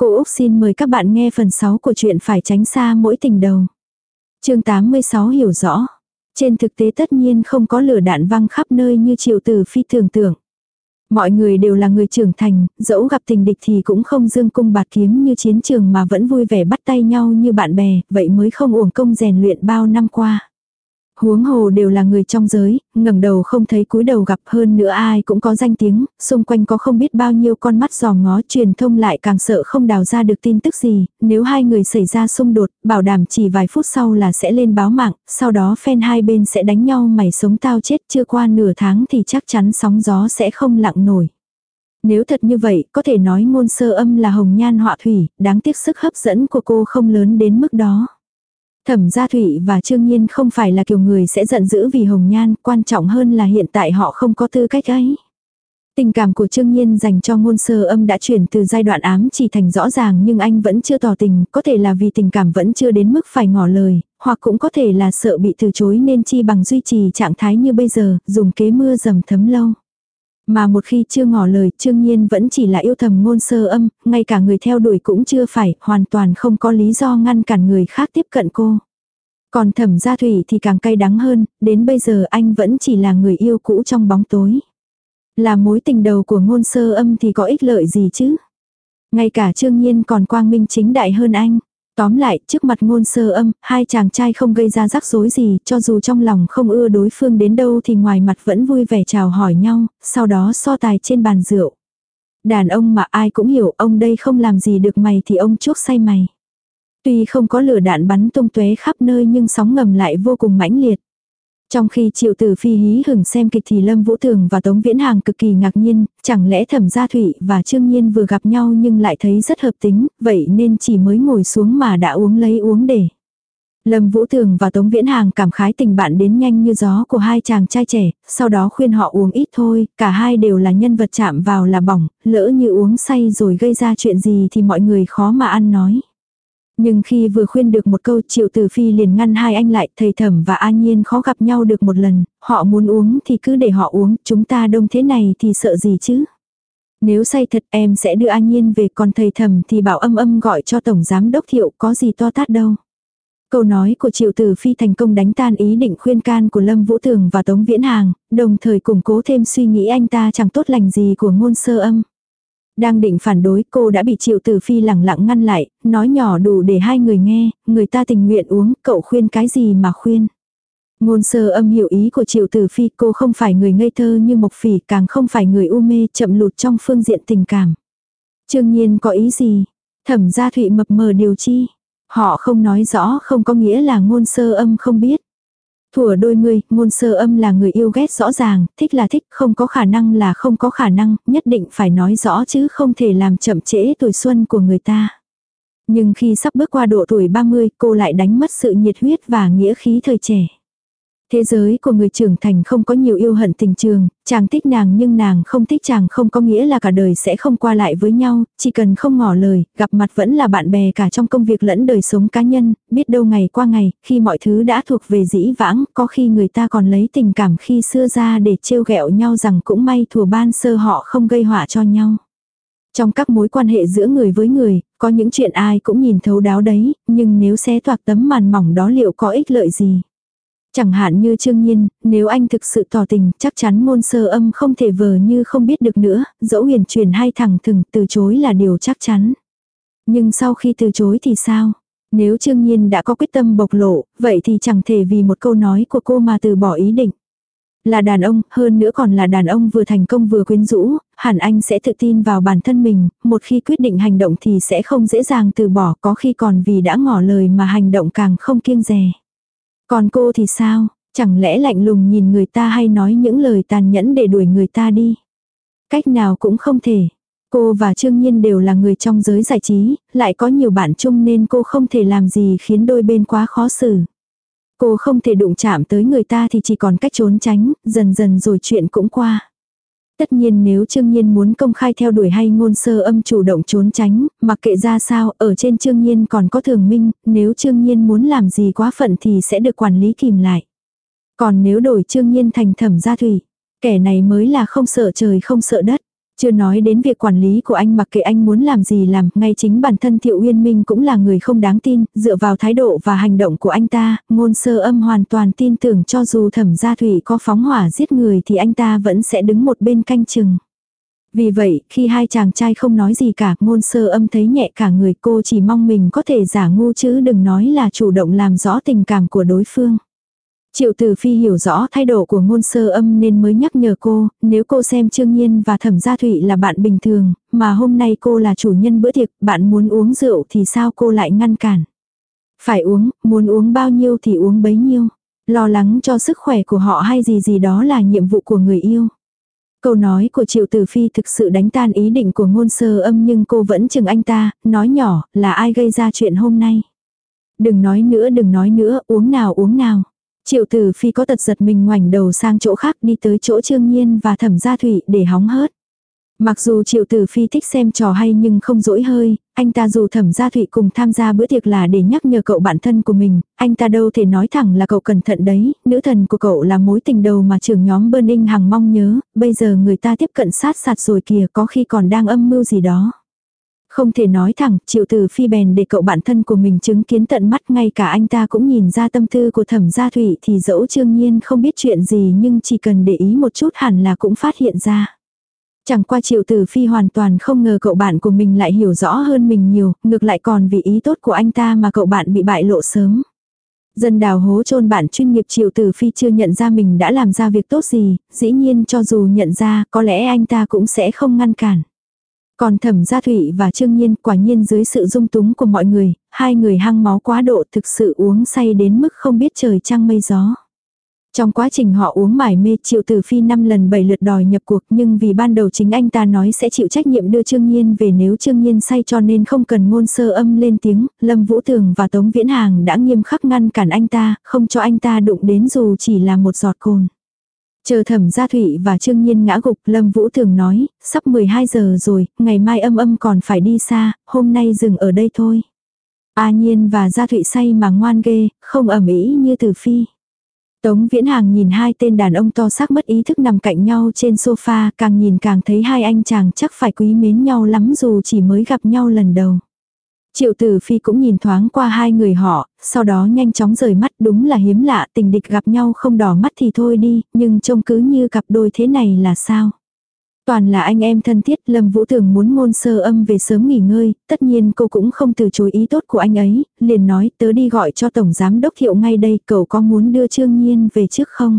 Cô Úc xin mời các bạn nghe phần 6 của chuyện phải tránh xa mỗi tình đầu. chương 86 hiểu rõ. Trên thực tế tất nhiên không có lửa đạn văng khắp nơi như triệu tử phi tưởng tượng. Mọi người đều là người trưởng thành, dẫu gặp tình địch thì cũng không dương cung bạt kiếm như chiến trường mà vẫn vui vẻ bắt tay nhau như bạn bè, vậy mới không uổng công rèn luyện bao năm qua. Huống hồ đều là người trong giới, ngẩng đầu không thấy cúi đầu gặp hơn nữa ai cũng có danh tiếng, xung quanh có không biết bao nhiêu con mắt giò ngó truyền thông lại càng sợ không đào ra được tin tức gì, nếu hai người xảy ra xung đột, bảo đảm chỉ vài phút sau là sẽ lên báo mạng, sau đó fan hai bên sẽ đánh nhau mày sống tao chết chưa qua nửa tháng thì chắc chắn sóng gió sẽ không lặng nổi. Nếu thật như vậy, có thể nói ngôn sơ âm là hồng nhan họa thủy, đáng tiếc sức hấp dẫn của cô không lớn đến mức đó. Thẩm gia Thụy và Trương Nhiên không phải là kiểu người sẽ giận dữ vì hồng nhan, quan trọng hơn là hiện tại họ không có tư cách ấy. Tình cảm của Trương Nhiên dành cho ngôn sơ âm đã chuyển từ giai đoạn ám chỉ thành rõ ràng nhưng anh vẫn chưa tỏ tình, có thể là vì tình cảm vẫn chưa đến mức phải ngỏ lời, hoặc cũng có thể là sợ bị từ chối nên chi bằng duy trì trạng thái như bây giờ, dùng kế mưa dầm thấm lâu. Mà một khi chưa ngỏ lời, Trương Nhiên vẫn chỉ là yêu thầm ngôn sơ âm, ngay cả người theo đuổi cũng chưa phải, hoàn toàn không có lý do ngăn cản người khác tiếp cận cô. Còn thẩm gia thủy thì càng cay đắng hơn, đến bây giờ anh vẫn chỉ là người yêu cũ trong bóng tối. Là mối tình đầu của ngôn sơ âm thì có ích lợi gì chứ? Ngay cả Trương Nhiên còn quang minh chính đại hơn anh. Tóm lại, trước mặt ngôn sơ âm, hai chàng trai không gây ra rắc rối gì, cho dù trong lòng không ưa đối phương đến đâu thì ngoài mặt vẫn vui vẻ chào hỏi nhau, sau đó so tài trên bàn rượu. Đàn ông mà ai cũng hiểu ông đây không làm gì được mày thì ông chuốc say mày. Tuy không có lửa đạn bắn tung tóe khắp nơi nhưng sóng ngầm lại vô cùng mãnh liệt. Trong khi triệu tử phi hí hửng xem kịch thì Lâm Vũ Thường và Tống Viễn Hàng cực kỳ ngạc nhiên, chẳng lẽ thẩm gia thủy và Trương Nhiên vừa gặp nhau nhưng lại thấy rất hợp tính, vậy nên chỉ mới ngồi xuống mà đã uống lấy uống để. Lâm Vũ Thường và Tống Viễn Hàng cảm khái tình bạn đến nhanh như gió của hai chàng trai trẻ, sau đó khuyên họ uống ít thôi, cả hai đều là nhân vật chạm vào là bỏng, lỡ như uống say rồi gây ra chuyện gì thì mọi người khó mà ăn nói. Nhưng khi vừa khuyên được một câu triệu tử phi liền ngăn hai anh lại, thầy thẩm và an nhiên khó gặp nhau được một lần, họ muốn uống thì cứ để họ uống, chúng ta đông thế này thì sợ gì chứ. Nếu say thật em sẽ đưa an nhiên về còn thầy thẩm thì bảo âm âm gọi cho tổng giám đốc thiệu có gì to tát đâu. Câu nói của Triệu Tử Phi thành công đánh tan ý định khuyên can của Lâm Vũ Tường và Tống Viễn Hàng, đồng thời củng cố thêm suy nghĩ anh ta chẳng tốt lành gì của ngôn sơ âm. Đang định phản đối cô đã bị triệu tử phi lẳng lặng ngăn lại, nói nhỏ đủ để hai người nghe, người ta tình nguyện uống, cậu khuyên cái gì mà khuyên. Ngôn sơ âm hiểu ý của triệu tử phi cô không phải người ngây thơ như mộc phỉ càng không phải người u mê chậm lụt trong phương diện tình cảm. Trương nhiên có ý gì? Thẩm gia thụy mập mờ điều chi? Họ không nói rõ không có nghĩa là ngôn sơ âm không biết. Thủa đôi mươi, ngôn sơ âm là người yêu ghét rõ ràng, thích là thích, không có khả năng là không có khả năng, nhất định phải nói rõ chứ không thể làm chậm trễ tuổi xuân của người ta. Nhưng khi sắp bước qua độ tuổi 30, cô lại đánh mất sự nhiệt huyết và nghĩa khí thời trẻ. Thế giới của người trưởng thành không có nhiều yêu hận tình trường, chàng thích nàng nhưng nàng không thích chàng không có nghĩa là cả đời sẽ không qua lại với nhau, chỉ cần không ngỏ lời, gặp mặt vẫn là bạn bè cả trong công việc lẫn đời sống cá nhân, biết đâu ngày qua ngày, khi mọi thứ đã thuộc về dĩ vãng, có khi người ta còn lấy tình cảm khi xưa ra để trêu ghẹo nhau rằng cũng may thùa ban sơ họ không gây họa cho nhau. Trong các mối quan hệ giữa người với người, có những chuyện ai cũng nhìn thấu đáo đấy, nhưng nếu xé toạc tấm màn mỏng đó liệu có ích lợi gì? Chẳng hạn như Trương Nhiên, nếu anh thực sự tỏ tình, chắc chắn ngôn sơ âm không thể vờ như không biết được nữa, dẫu huyền truyền hay thẳng thừng từ chối là điều chắc chắn. Nhưng sau khi từ chối thì sao? Nếu Trương Nhiên đã có quyết tâm bộc lộ, vậy thì chẳng thể vì một câu nói của cô mà từ bỏ ý định. Là đàn ông, hơn nữa còn là đàn ông vừa thành công vừa quyến rũ, hẳn anh sẽ tự tin vào bản thân mình, một khi quyết định hành động thì sẽ không dễ dàng từ bỏ, có khi còn vì đã ngỏ lời mà hành động càng không kiêng dè. Còn cô thì sao? Chẳng lẽ lạnh lùng nhìn người ta hay nói những lời tàn nhẫn để đuổi người ta đi? Cách nào cũng không thể. Cô và Trương Nhiên đều là người trong giới giải trí, lại có nhiều bạn chung nên cô không thể làm gì khiến đôi bên quá khó xử. Cô không thể đụng chạm tới người ta thì chỉ còn cách trốn tránh, dần dần rồi chuyện cũng qua. Tất nhiên nếu Trương Nhiên muốn công khai theo đuổi hay ngôn sơ âm chủ động trốn tránh, mặc kệ ra sao, ở trên Trương Nhiên còn có thường minh, nếu Trương Nhiên muốn làm gì quá phận thì sẽ được quản lý kìm lại. Còn nếu đổi Trương Nhiên thành thẩm gia thủy, kẻ này mới là không sợ trời không sợ đất. Chưa nói đến việc quản lý của anh mặc kệ anh muốn làm gì làm, ngay chính bản thân Thiệu Uyên Minh cũng là người không đáng tin, dựa vào thái độ và hành động của anh ta, ngôn sơ âm hoàn toàn tin tưởng cho dù thẩm gia thủy có phóng hỏa giết người thì anh ta vẫn sẽ đứng một bên canh chừng. Vì vậy, khi hai chàng trai không nói gì cả, ngôn sơ âm thấy nhẹ cả người cô chỉ mong mình có thể giả ngu chứ đừng nói là chủ động làm rõ tình cảm của đối phương. Triệu Tử Phi hiểu rõ thái độ của ngôn sơ âm nên mới nhắc nhở cô, nếu cô xem Trương Nhiên và Thẩm Gia Thụy là bạn bình thường, mà hôm nay cô là chủ nhân bữa tiệc, bạn muốn uống rượu thì sao cô lại ngăn cản. Phải uống, muốn uống bao nhiêu thì uống bấy nhiêu. Lo lắng cho sức khỏe của họ hay gì gì đó là nhiệm vụ của người yêu. Câu nói của Triệu Tử Phi thực sự đánh tan ý định của ngôn sơ âm nhưng cô vẫn chừng anh ta, nói nhỏ, là ai gây ra chuyện hôm nay. Đừng nói nữa đừng nói nữa, uống nào uống nào. Triệu tử phi có tật giật mình ngoảnh đầu sang chỗ khác đi tới chỗ trương nhiên và thẩm gia thủy để hóng hớt. Mặc dù triệu tử phi thích xem trò hay nhưng không dỗi hơi, anh ta dù thẩm gia thụy cùng tham gia bữa tiệc là để nhắc nhở cậu bạn thân của mình, anh ta đâu thể nói thẳng là cậu cẩn thận đấy, nữ thần của cậu là mối tình đầu mà trưởng nhóm Burning hằng mong nhớ, bây giờ người ta tiếp cận sát sạt rồi kìa có khi còn đang âm mưu gì đó. Không thể nói thẳng, triệu từ phi bèn để cậu bạn thân của mình chứng kiến tận mắt ngay cả anh ta cũng nhìn ra tâm tư của thẩm gia thủy thì dẫu trương nhiên không biết chuyện gì nhưng chỉ cần để ý một chút hẳn là cũng phát hiện ra. Chẳng qua triệu tử phi hoàn toàn không ngờ cậu bạn của mình lại hiểu rõ hơn mình nhiều, ngược lại còn vì ý tốt của anh ta mà cậu bạn bị bại lộ sớm. Dân đào hố chôn bản chuyên nghiệp triệu tử phi chưa nhận ra mình đã làm ra việc tốt gì, dĩ nhiên cho dù nhận ra có lẽ anh ta cũng sẽ không ngăn cản. Còn thẩm gia thủy và trương nhiên quả nhiên dưới sự dung túng của mọi người, hai người hăng máu quá độ thực sự uống say đến mức không biết trời trăng mây gió. Trong quá trình họ uống mải mê triệu tử phi năm lần bảy lượt đòi nhập cuộc nhưng vì ban đầu chính anh ta nói sẽ chịu trách nhiệm đưa Trương Nhiên về nếu Trương Nhiên say cho nên không cần ngôn sơ âm lên tiếng, Lâm Vũ Tường và Tống Viễn Hàng đã nghiêm khắc ngăn cản anh ta, không cho anh ta đụng đến dù chỉ là một giọt cồn. Chờ thẩm gia thủy và trương nhiên ngã gục Lâm Vũ thường nói, sắp 12 giờ rồi, ngày mai âm âm còn phải đi xa, hôm nay dừng ở đây thôi. A nhiên và gia thụy say mà ngoan ghê, không ẩm ý như từ phi. Tống Viễn Hàng nhìn hai tên đàn ông to xác mất ý thức nằm cạnh nhau trên sofa, càng nhìn càng thấy hai anh chàng chắc phải quý mến nhau lắm dù chỉ mới gặp nhau lần đầu. Triệu tử phi cũng nhìn thoáng qua hai người họ, sau đó nhanh chóng rời mắt đúng là hiếm lạ tình địch gặp nhau không đỏ mắt thì thôi đi, nhưng trông cứ như cặp đôi thế này là sao. Toàn là anh em thân thiết, Lâm Vũ Thường muốn ngôn sơ âm về sớm nghỉ ngơi, tất nhiên cô cũng không từ chối ý tốt của anh ấy, liền nói tớ đi gọi cho Tổng Giám Đốc Thiệu ngay đây, cậu có muốn đưa Trương Nhiên về trước không?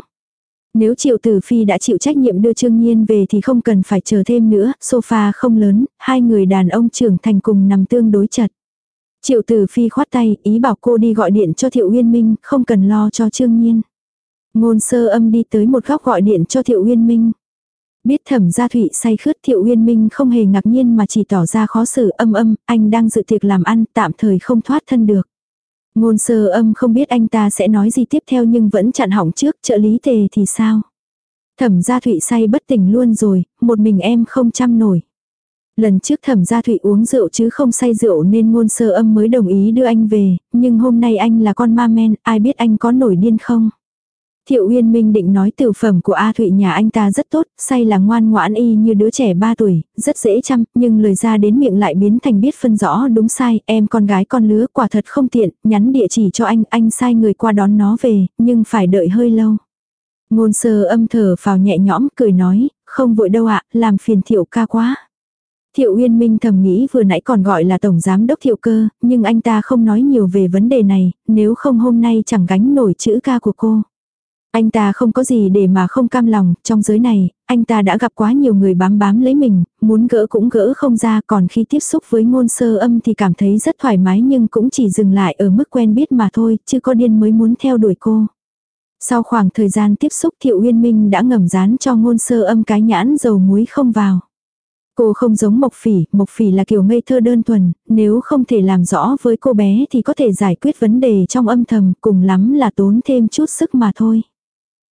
Nếu Triệu Tử Phi đã chịu trách nhiệm đưa Trương Nhiên về thì không cần phải chờ thêm nữa, sofa không lớn, hai người đàn ông trưởng thành cùng nằm tương đối chật. Triệu Tử Phi khoát tay, ý bảo cô đi gọi điện cho Thiệu Uyên Minh, không cần lo cho Trương Nhiên. Ngôn sơ âm đi tới một góc gọi điện cho Thiệu Uyên Minh. Biết thẩm gia thụy say khướt Thiệu Uyên Minh không hề ngạc nhiên mà chỉ tỏ ra khó xử âm âm, anh đang dự tiệc làm ăn, tạm thời không thoát thân được. Ngôn sơ âm không biết anh ta sẽ nói gì tiếp theo nhưng vẫn chặn hỏng trước, trợ lý tề thì sao? Thẩm gia thụy say bất tỉnh luôn rồi, một mình em không chăm nổi. Lần trước thẩm gia thụy uống rượu chứ không say rượu nên ngôn sơ âm mới đồng ý đưa anh về, nhưng hôm nay anh là con ma men, ai biết anh có nổi điên không? Thiệu Uyên Minh định nói tiểu phẩm của A Thụy nhà anh ta rất tốt, say là ngoan ngoãn y như đứa trẻ 3 tuổi, rất dễ chăm, nhưng lời ra đến miệng lại biến thành biết phân rõ đúng sai, em con gái con lứa quả thật không tiện, nhắn địa chỉ cho anh, anh sai người qua đón nó về, nhưng phải đợi hơi lâu. Ngôn sơ âm thở vào nhẹ nhõm, cười nói, không vội đâu ạ, làm phiền thiệu ca quá. Thiệu Uyên Minh thầm nghĩ vừa nãy còn gọi là Tổng Giám Đốc Thiệu Cơ, nhưng anh ta không nói nhiều về vấn đề này, nếu không hôm nay chẳng gánh nổi chữ ca của cô. Anh ta không có gì để mà không cam lòng, trong giới này, anh ta đã gặp quá nhiều người bám bám lấy mình, muốn gỡ cũng gỡ không ra, còn khi tiếp xúc với ngôn sơ âm thì cảm thấy rất thoải mái nhưng cũng chỉ dừng lại ở mức quen biết mà thôi, chứ có điên mới muốn theo đuổi cô. Sau khoảng thời gian tiếp xúc Thiệu Uyên Minh đã ngầm dán cho ngôn sơ âm cái nhãn dầu muối không vào. Cô không giống Mộc Phỉ, Mộc Phỉ là kiểu ngây thơ đơn thuần, nếu không thể làm rõ với cô bé thì có thể giải quyết vấn đề trong âm thầm, cùng lắm là tốn thêm chút sức mà thôi.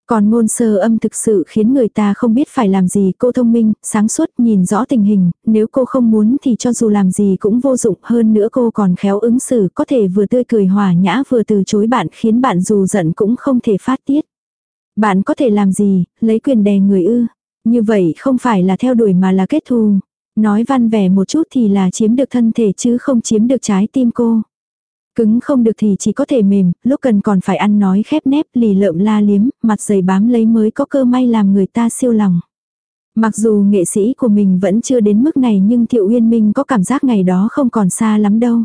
Còn ngôn sơ âm thực sự khiến người ta không biết phải làm gì, cô thông minh, sáng suốt, nhìn rõ tình hình, nếu cô không muốn thì cho dù làm gì cũng vô dụng, hơn nữa cô còn khéo ứng xử, có thể vừa tươi cười hòa nhã vừa từ chối bạn khiến bạn dù giận cũng không thể phát tiết. Bạn có thể làm gì, lấy quyền đè người ư, như vậy không phải là theo đuổi mà là kết thù. Nói văn vẻ một chút thì là chiếm được thân thể chứ không chiếm được trái tim cô. Cứng không được thì chỉ có thể mềm, lúc cần còn phải ăn nói khép nép lì lợm la liếm, mặt dày bám lấy mới có cơ may làm người ta siêu lòng. Mặc dù nghệ sĩ của mình vẫn chưa đến mức này nhưng Thiệu Uyên Minh có cảm giác ngày đó không còn xa lắm đâu.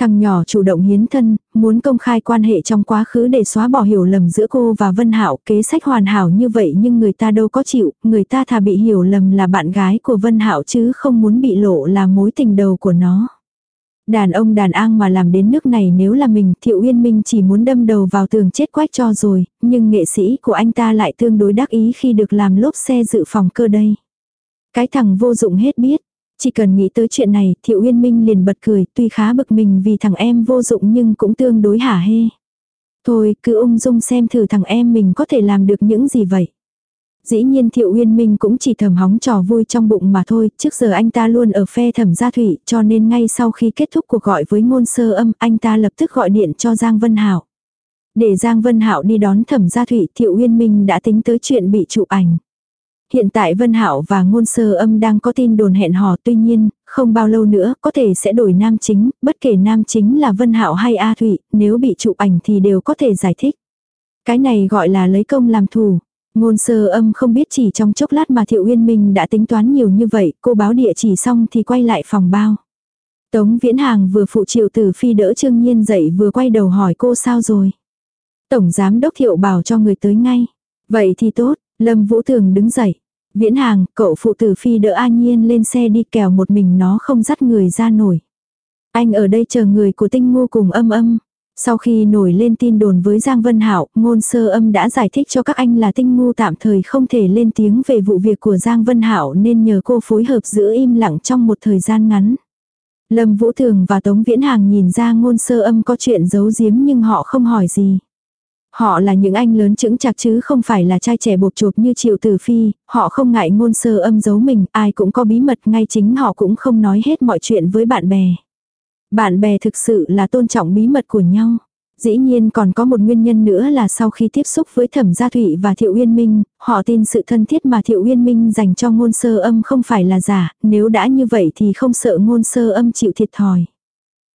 Thằng nhỏ chủ động hiến thân, muốn công khai quan hệ trong quá khứ để xóa bỏ hiểu lầm giữa cô và Vân Hạo, kế sách hoàn hảo như vậy nhưng người ta đâu có chịu, người ta thà bị hiểu lầm là bạn gái của Vân Hạo chứ không muốn bị lộ là mối tình đầu của nó. Đàn ông đàn an mà làm đến nước này nếu là mình, Thiệu Uyên Minh chỉ muốn đâm đầu vào tường chết quách cho rồi, nhưng nghệ sĩ của anh ta lại tương đối đắc ý khi được làm lốp xe dự phòng cơ đây. Cái thằng vô dụng hết biết, chỉ cần nghĩ tới chuyện này, Thiệu Uyên Minh liền bật cười, tuy khá bực mình vì thằng em vô dụng nhưng cũng tương đối hả hê. Thôi, cứ ung dung xem thử thằng em mình có thể làm được những gì vậy. Dĩ nhiên Thiệu Uyên Minh cũng chỉ thầm hóng trò vui trong bụng mà thôi, trước giờ anh ta luôn ở phe thẩm gia thủy, cho nên ngay sau khi kết thúc cuộc gọi với ngôn sơ âm, anh ta lập tức gọi điện cho Giang Vân Hảo. Để Giang Vân Hảo đi đón thẩm gia thủy, Thiệu Uyên Minh đã tính tới chuyện bị chụp ảnh. Hiện tại Vân Hạo và Ngôn Sơ Âm đang có tin đồn hẹn hò, tuy nhiên, không bao lâu nữa có thể sẽ đổi nam chính, bất kể nam chính là Vân Hạo hay A Thụy, nếu bị chụp ảnh thì đều có thể giải thích. Cái này gọi là lấy công làm thù. Ngôn sơ âm không biết chỉ trong chốc lát mà Thiệu Uyên Minh đã tính toán nhiều như vậy, cô báo địa chỉ xong thì quay lại phòng bao. Tống Viễn Hàng vừa phụ triệu tử phi đỡ Trương Nhiên dậy vừa quay đầu hỏi cô sao rồi. Tổng giám đốc Thiệu bảo cho người tới ngay. Vậy thì tốt, Lâm Vũ Thường đứng dậy. Viễn Hàng, cậu phụ tử phi đỡ an Nhiên lên xe đi kèo một mình nó không dắt người ra nổi. Anh ở đây chờ người của tinh ngu cùng âm âm. Sau khi nổi lên tin đồn với Giang Vân Hạo, ngôn sơ âm đã giải thích cho các anh là tinh ngu tạm thời không thể lên tiếng về vụ việc của Giang Vân Hạo nên nhờ cô phối hợp giữ im lặng trong một thời gian ngắn. Lâm Vũ Thường và Tống Viễn Hàng nhìn ra ngôn sơ âm có chuyện giấu giếm nhưng họ không hỏi gì. Họ là những anh lớn chững chạc chứ không phải là trai trẻ bột chuột như Triệu Tử Phi, họ không ngại ngôn sơ âm giấu mình, ai cũng có bí mật ngay chính họ cũng không nói hết mọi chuyện với bạn bè. Bạn bè thực sự là tôn trọng bí mật của nhau. Dĩ nhiên còn có một nguyên nhân nữa là sau khi tiếp xúc với Thẩm Gia Thụy và Thiệu Uyên Minh, họ tin sự thân thiết mà Thiệu Uyên Minh dành cho ngôn sơ âm không phải là giả, nếu đã như vậy thì không sợ ngôn sơ âm chịu thiệt thòi.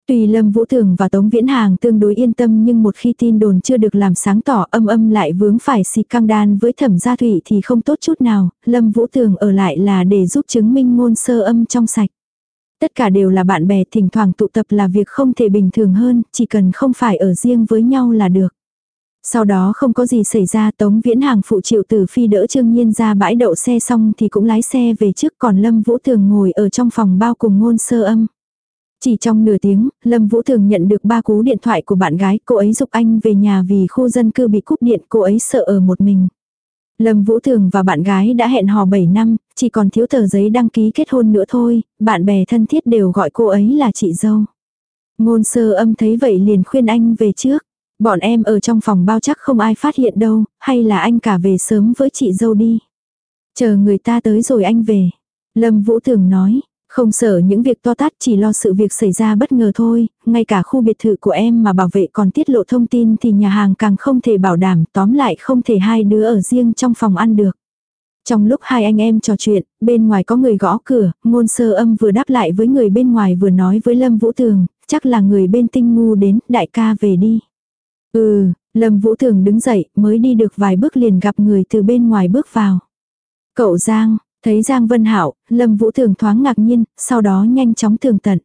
Tùy Lâm Vũ Thường và Tống Viễn Hàng tương đối yên tâm nhưng một khi tin đồn chưa được làm sáng tỏ âm âm lại vướng phải xì căng đan với thẩm gia thủy thì không tốt chút nào, Lâm Vũ Thường ở lại là để giúp chứng minh ngôn sơ âm trong sạch. Tất cả đều là bạn bè thỉnh thoảng tụ tập là việc không thể bình thường hơn, chỉ cần không phải ở riêng với nhau là được. Sau đó không có gì xảy ra Tống Viễn Hàng phụ triệu tử phi đỡ Trương Nhiên ra bãi đậu xe xong thì cũng lái xe về trước còn Lâm Vũ Thường ngồi ở trong phòng bao cùng ngôn sơ âm. Chỉ trong nửa tiếng, Lâm Vũ Thường nhận được ba cú điện thoại của bạn gái, cô ấy dục anh về nhà vì khu dân cư bị cúp điện, cô ấy sợ ở một mình. Lâm Vũ Thường và bạn gái đã hẹn hò 7 năm, chỉ còn thiếu tờ giấy đăng ký kết hôn nữa thôi, bạn bè thân thiết đều gọi cô ấy là chị dâu. Ngôn sơ âm thấy vậy liền khuyên anh về trước. Bọn em ở trong phòng bao chắc không ai phát hiện đâu, hay là anh cả về sớm với chị dâu đi. Chờ người ta tới rồi anh về. Lâm Vũ Thường nói, không sợ những việc to tát chỉ lo sự việc xảy ra bất ngờ thôi, ngay cả khu biệt thự của em mà bảo vệ còn tiết lộ thông tin thì nhà hàng càng không thể bảo đảm, tóm lại không thể hai đứa ở riêng trong phòng ăn được. Trong lúc hai anh em trò chuyện, bên ngoài có người gõ cửa, ngôn sơ âm vừa đáp lại với người bên ngoài vừa nói với Lâm Vũ Tường, chắc là người bên tinh ngu đến, đại ca về đi. Ừ, Lâm Vũ Tường đứng dậy, mới đi được vài bước liền gặp người từ bên ngoài bước vào. Cậu Giang, Thấy Giang Vân Hạo, Lâm Vũ Thường thoáng ngạc nhiên, sau đó nhanh chóng tường tận.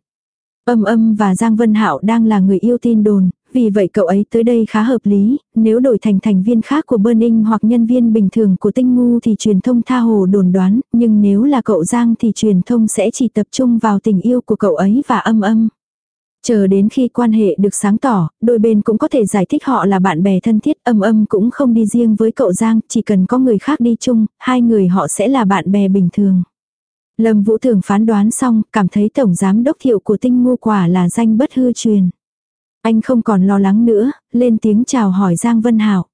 Âm âm và Giang Vân Hạo đang là người yêu tin đồn, vì vậy cậu ấy tới đây khá hợp lý, nếu đổi thành thành viên khác của Burning hoặc nhân viên bình thường của Tinh Ngu thì truyền thông tha hồ đồn đoán, nhưng nếu là cậu Giang thì truyền thông sẽ chỉ tập trung vào tình yêu của cậu ấy và âm âm. Chờ đến khi quan hệ được sáng tỏ, đôi bên cũng có thể giải thích họ là bạn bè thân thiết, âm âm cũng không đi riêng với cậu Giang, chỉ cần có người khác đi chung, hai người họ sẽ là bạn bè bình thường. Lâm Vũ Thường phán đoán xong, cảm thấy Tổng Giám Đốc Thiệu của tinh ngu quả là danh bất hư truyền. Anh không còn lo lắng nữa, lên tiếng chào hỏi Giang Vân Hảo.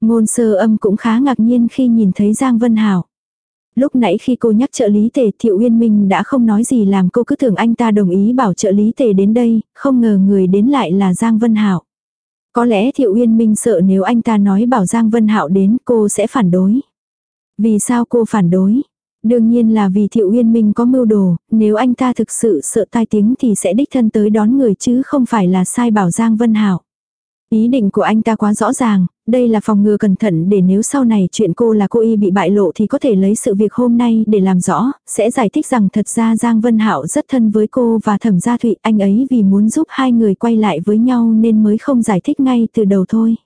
Ngôn sơ âm cũng khá ngạc nhiên khi nhìn thấy Giang Vân Hảo. Lúc nãy khi cô nhắc trợ lý tề Thiệu Uyên Minh đã không nói gì làm cô cứ tưởng anh ta đồng ý bảo trợ lý tề đến đây, không ngờ người đến lại là Giang Vân Hạo. Có lẽ Thiệu Uyên Minh sợ nếu anh ta nói bảo Giang Vân Hạo đến cô sẽ phản đối. Vì sao cô phản đối? Đương nhiên là vì Thiệu Uyên Minh có mưu đồ, nếu anh ta thực sự sợ tai tiếng thì sẽ đích thân tới đón người chứ không phải là sai bảo Giang Vân Hảo. Ý định của anh ta quá rõ ràng, đây là phòng ngừa cẩn thận để nếu sau này chuyện cô là cô y bị bại lộ thì có thể lấy sự việc hôm nay để làm rõ, sẽ giải thích rằng thật ra Giang Vân Hạo rất thân với cô và Thẩm Gia Thụy, anh ấy vì muốn giúp hai người quay lại với nhau nên mới không giải thích ngay từ đầu thôi.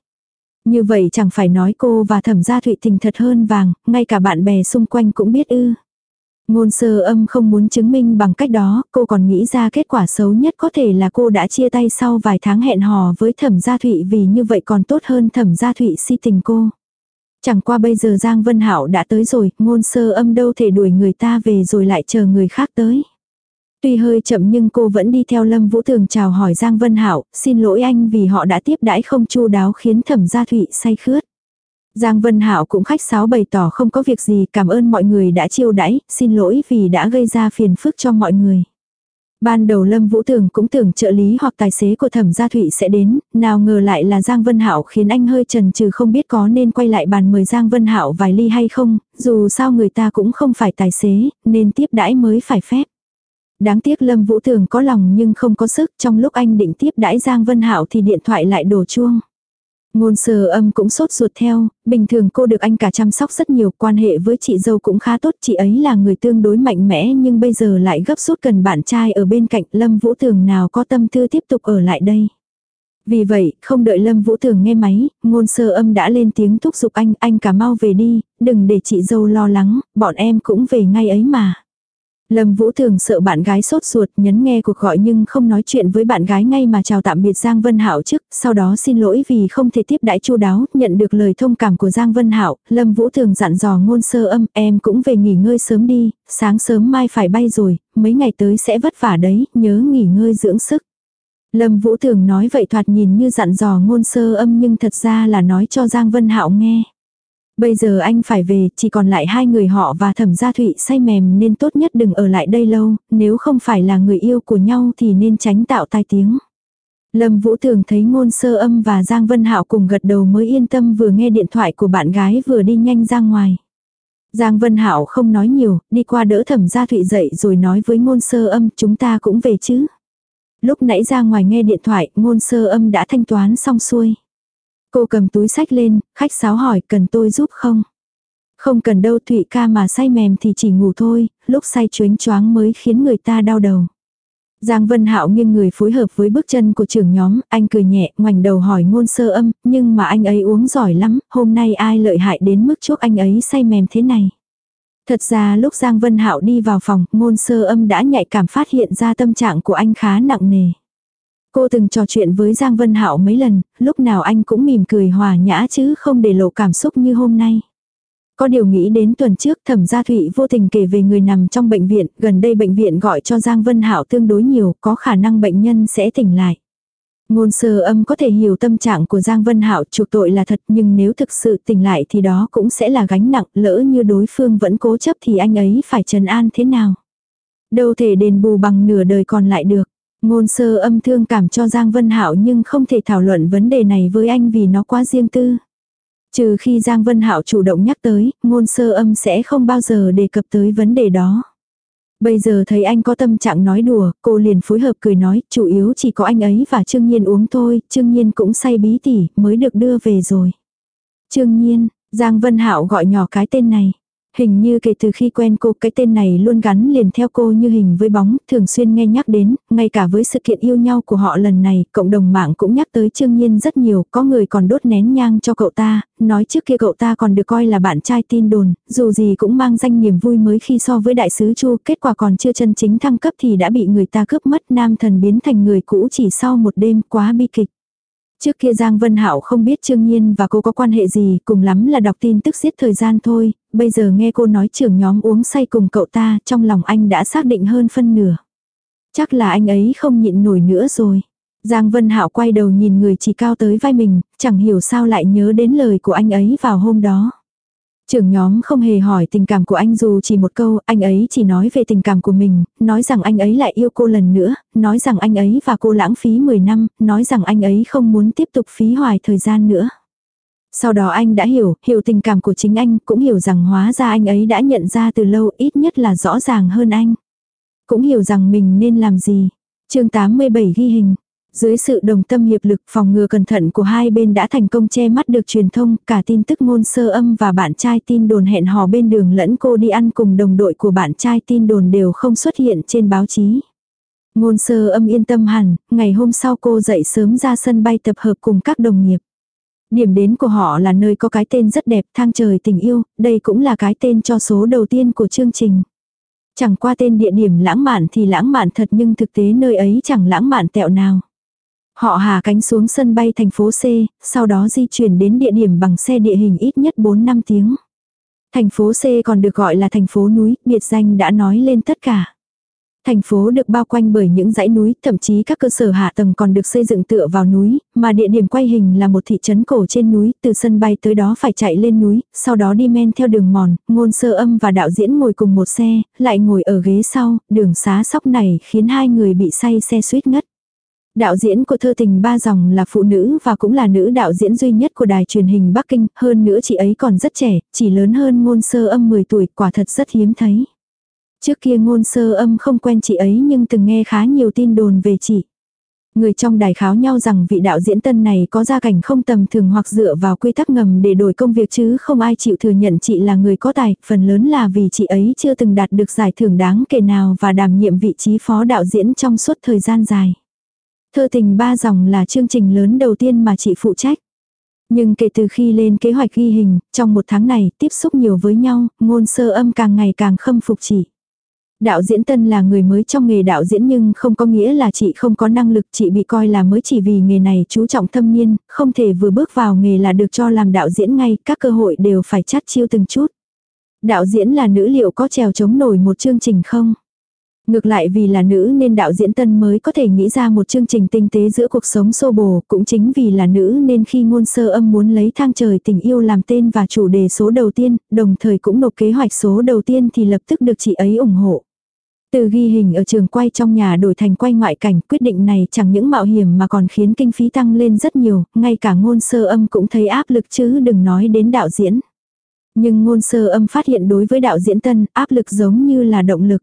Như vậy chẳng phải nói cô và Thẩm Gia Thụy tình thật hơn vàng, ngay cả bạn bè xung quanh cũng biết ư. Ngôn sơ âm không muốn chứng minh bằng cách đó, cô còn nghĩ ra kết quả xấu nhất có thể là cô đã chia tay sau vài tháng hẹn hò với thẩm gia thụy vì như vậy còn tốt hơn thẩm gia thụy si tình cô. Chẳng qua bây giờ Giang Vân Hảo đã tới rồi, ngôn sơ âm đâu thể đuổi người ta về rồi lại chờ người khác tới. Tuy hơi chậm nhưng cô vẫn đi theo Lâm Vũ Thường chào hỏi Giang Vân Hảo, xin lỗi anh vì họ đã tiếp đãi không chu đáo khiến thẩm gia thụy say khướt. Giang Vân Hạo cũng khách sáo bày tỏ không có việc gì, cảm ơn mọi người đã chiêu đãi, xin lỗi vì đã gây ra phiền phức cho mọi người. Ban đầu Lâm Vũ Tường cũng tưởng trợ lý hoặc tài xế của Thẩm Gia Thụy sẽ đến, nào ngờ lại là Giang Vân Hạo khiến anh hơi chần chừ không biết có nên quay lại bàn mời Giang Vân Hạo vài ly hay không, dù sao người ta cũng không phải tài xế, nên tiếp đãi mới phải phép. Đáng tiếc Lâm Vũ Tường có lòng nhưng không có sức, trong lúc anh định tiếp đãi Giang Vân Hạo thì điện thoại lại đổ chuông. Ngôn sơ âm cũng sốt ruột theo, bình thường cô được anh cả chăm sóc rất nhiều, quan hệ với chị dâu cũng khá tốt, chị ấy là người tương đối mạnh mẽ nhưng bây giờ lại gấp rút cần bạn trai ở bên cạnh, Lâm Vũ Thường nào có tâm tư tiếp tục ở lại đây. Vì vậy, không đợi Lâm Vũ Thường nghe máy, ngôn sơ âm đã lên tiếng thúc giục anh, anh cả mau về đi, đừng để chị dâu lo lắng, bọn em cũng về ngay ấy mà. Lâm Vũ thường sợ bạn gái sốt ruột, nhấn nghe cuộc gọi nhưng không nói chuyện với bạn gái ngay mà chào tạm biệt Giang Vân Hạo trước, sau đó xin lỗi vì không thể tiếp đãi chu đáo, nhận được lời thông cảm của Giang Vân Hạo, Lâm Vũ thường dặn dò ngôn sơ âm, em cũng về nghỉ ngơi sớm đi, sáng sớm mai phải bay rồi, mấy ngày tới sẽ vất vả đấy, nhớ nghỉ ngơi dưỡng sức. Lâm Vũ thường nói vậy thoạt nhìn như dặn dò ngôn sơ âm nhưng thật ra là nói cho Giang Vân Hạo nghe. Bây giờ anh phải về, chỉ còn lại hai người họ và thẩm gia thụy say mềm nên tốt nhất đừng ở lại đây lâu, nếu không phải là người yêu của nhau thì nên tránh tạo tai tiếng. Lâm Vũ Thường thấy ngôn sơ âm và Giang Vân Hạo cùng gật đầu mới yên tâm vừa nghe điện thoại của bạn gái vừa đi nhanh ra ngoài. Giang Vân Hạo không nói nhiều, đi qua đỡ thẩm gia thụy dậy rồi nói với ngôn sơ âm chúng ta cũng về chứ. Lúc nãy ra ngoài nghe điện thoại, ngôn sơ âm đã thanh toán xong xuôi. Cô cầm túi sách lên, khách sáo hỏi cần tôi giúp không? Không cần đâu Thụy ca mà say mềm thì chỉ ngủ thôi, lúc say chuyến choáng mới khiến người ta đau đầu. Giang Vân Hạo nghiêng người phối hợp với bước chân của trưởng nhóm, anh cười nhẹ, ngoảnh đầu hỏi ngôn sơ âm, nhưng mà anh ấy uống giỏi lắm, hôm nay ai lợi hại đến mức chốt anh ấy say mềm thế này. Thật ra lúc Giang Vân Hạo đi vào phòng, ngôn sơ âm đã nhạy cảm phát hiện ra tâm trạng của anh khá nặng nề. Cô từng trò chuyện với Giang Vân Hạo mấy lần, lúc nào anh cũng mỉm cười hòa nhã chứ không để lộ cảm xúc như hôm nay. Có điều nghĩ đến tuần trước thẩm gia thụy vô tình kể về người nằm trong bệnh viện, gần đây bệnh viện gọi cho Giang Vân Hạo tương đối nhiều, có khả năng bệnh nhân sẽ tỉnh lại. Ngôn sơ âm có thể hiểu tâm trạng của Giang Vân Hạo chuộc tội là thật nhưng nếu thực sự tỉnh lại thì đó cũng sẽ là gánh nặng lỡ như đối phương vẫn cố chấp thì anh ấy phải trần an thế nào. Đâu thể đền bù bằng nửa đời còn lại được. Ngôn sơ âm thương cảm cho Giang Vân Hạo nhưng không thể thảo luận vấn đề này với anh vì nó quá riêng tư. Trừ khi Giang Vân Hạo chủ động nhắc tới, ngôn sơ âm sẽ không bao giờ đề cập tới vấn đề đó. Bây giờ thấy anh có tâm trạng nói đùa, cô liền phối hợp cười nói, chủ yếu chỉ có anh ấy và Trương Nhiên uống thôi, Trương Nhiên cũng say bí tỉ, mới được đưa về rồi. Trương Nhiên, Giang Vân Hạo gọi nhỏ cái tên này. Hình như kể từ khi quen cô cái tên này luôn gắn liền theo cô như hình với bóng, thường xuyên nghe nhắc đến, ngay cả với sự kiện yêu nhau của họ lần này, cộng đồng mạng cũng nhắc tới Trương Nhiên rất nhiều, có người còn đốt nén nhang cho cậu ta, nói trước kia cậu ta còn được coi là bạn trai tin đồn, dù gì cũng mang danh niềm vui mới khi so với đại sứ Chu, kết quả còn chưa chân chính thăng cấp thì đã bị người ta cướp mất nam thần biến thành người cũ chỉ sau một đêm quá bi kịch. Trước kia Giang Vân Hạo không biết Trương Nhiên và cô có quan hệ gì, cùng lắm là đọc tin tức giết thời gian thôi, bây giờ nghe cô nói trưởng nhóm uống say cùng cậu ta, trong lòng anh đã xác định hơn phân nửa. Chắc là anh ấy không nhịn nổi nữa rồi. Giang Vân Hạo quay đầu nhìn người chỉ cao tới vai mình, chẳng hiểu sao lại nhớ đến lời của anh ấy vào hôm đó. Trưởng nhóm không hề hỏi tình cảm của anh dù chỉ một câu, anh ấy chỉ nói về tình cảm của mình, nói rằng anh ấy lại yêu cô lần nữa, nói rằng anh ấy và cô lãng phí 10 năm, nói rằng anh ấy không muốn tiếp tục phí hoài thời gian nữa. Sau đó anh đã hiểu, hiểu tình cảm của chính anh, cũng hiểu rằng hóa ra anh ấy đã nhận ra từ lâu ít nhất là rõ ràng hơn anh. Cũng hiểu rằng mình nên làm gì. chương 87 ghi hình. Dưới sự đồng tâm hiệp lực phòng ngừa cẩn thận của hai bên đã thành công che mắt được truyền thông, cả tin tức ngôn sơ âm và bạn trai tin đồn hẹn hò bên đường lẫn cô đi ăn cùng đồng đội của bạn trai tin đồn đều không xuất hiện trên báo chí. Ngôn sơ âm yên tâm hẳn, ngày hôm sau cô dậy sớm ra sân bay tập hợp cùng các đồng nghiệp. Điểm đến của họ là nơi có cái tên rất đẹp thang trời tình yêu, đây cũng là cái tên cho số đầu tiên của chương trình. Chẳng qua tên địa điểm lãng mạn thì lãng mạn thật nhưng thực tế nơi ấy chẳng lãng mạn tẹo nào. Họ hạ cánh xuống sân bay thành phố C, sau đó di chuyển đến địa điểm bằng xe địa hình ít nhất 4 năm tiếng. Thành phố C còn được gọi là thành phố núi, biệt danh đã nói lên tất cả. Thành phố được bao quanh bởi những dãy núi, thậm chí các cơ sở hạ tầng còn được xây dựng tựa vào núi, mà địa điểm quay hình là một thị trấn cổ trên núi, từ sân bay tới đó phải chạy lên núi, sau đó đi men theo đường mòn, ngôn sơ âm và đạo diễn ngồi cùng một xe, lại ngồi ở ghế sau, đường xá sóc này khiến hai người bị say xe suýt ngất. Đạo diễn của thơ tình ba dòng là phụ nữ và cũng là nữ đạo diễn duy nhất của đài truyền hình Bắc Kinh, hơn nữa chị ấy còn rất trẻ, chỉ lớn hơn ngôn sơ âm 10 tuổi, quả thật rất hiếm thấy. Trước kia ngôn sơ âm không quen chị ấy nhưng từng nghe khá nhiều tin đồn về chị. Người trong đài kháo nhau rằng vị đạo diễn tân này có gia cảnh không tầm thường hoặc dựa vào quy tắc ngầm để đổi công việc chứ không ai chịu thừa nhận chị là người có tài, phần lớn là vì chị ấy chưa từng đạt được giải thưởng đáng kể nào và đảm nhiệm vị trí phó đạo diễn trong suốt thời gian dài. Thơ tình ba dòng là chương trình lớn đầu tiên mà chị phụ trách. Nhưng kể từ khi lên kế hoạch ghi hình, trong một tháng này tiếp xúc nhiều với nhau, ngôn sơ âm càng ngày càng khâm phục chị. Đạo diễn Tân là người mới trong nghề đạo diễn nhưng không có nghĩa là chị không có năng lực, chị bị coi là mới chỉ vì nghề này chú trọng thâm niên, không thể vừa bước vào nghề là được cho làm đạo diễn ngay, các cơ hội đều phải chắt chiêu từng chút. Đạo diễn là nữ liệu có trèo chống nổi một chương trình không? Ngược lại vì là nữ nên đạo diễn tân mới có thể nghĩ ra một chương trình tinh tế giữa cuộc sống xô bồ, cũng chính vì là nữ nên khi ngôn sơ âm muốn lấy thang trời tình yêu làm tên và chủ đề số đầu tiên, đồng thời cũng nộp kế hoạch số đầu tiên thì lập tức được chị ấy ủng hộ. Từ ghi hình ở trường quay trong nhà đổi thành quay ngoại cảnh, quyết định này chẳng những mạo hiểm mà còn khiến kinh phí tăng lên rất nhiều, ngay cả ngôn sơ âm cũng thấy áp lực chứ đừng nói đến đạo diễn. Nhưng ngôn sơ âm phát hiện đối với đạo diễn tân, áp lực giống như là động lực.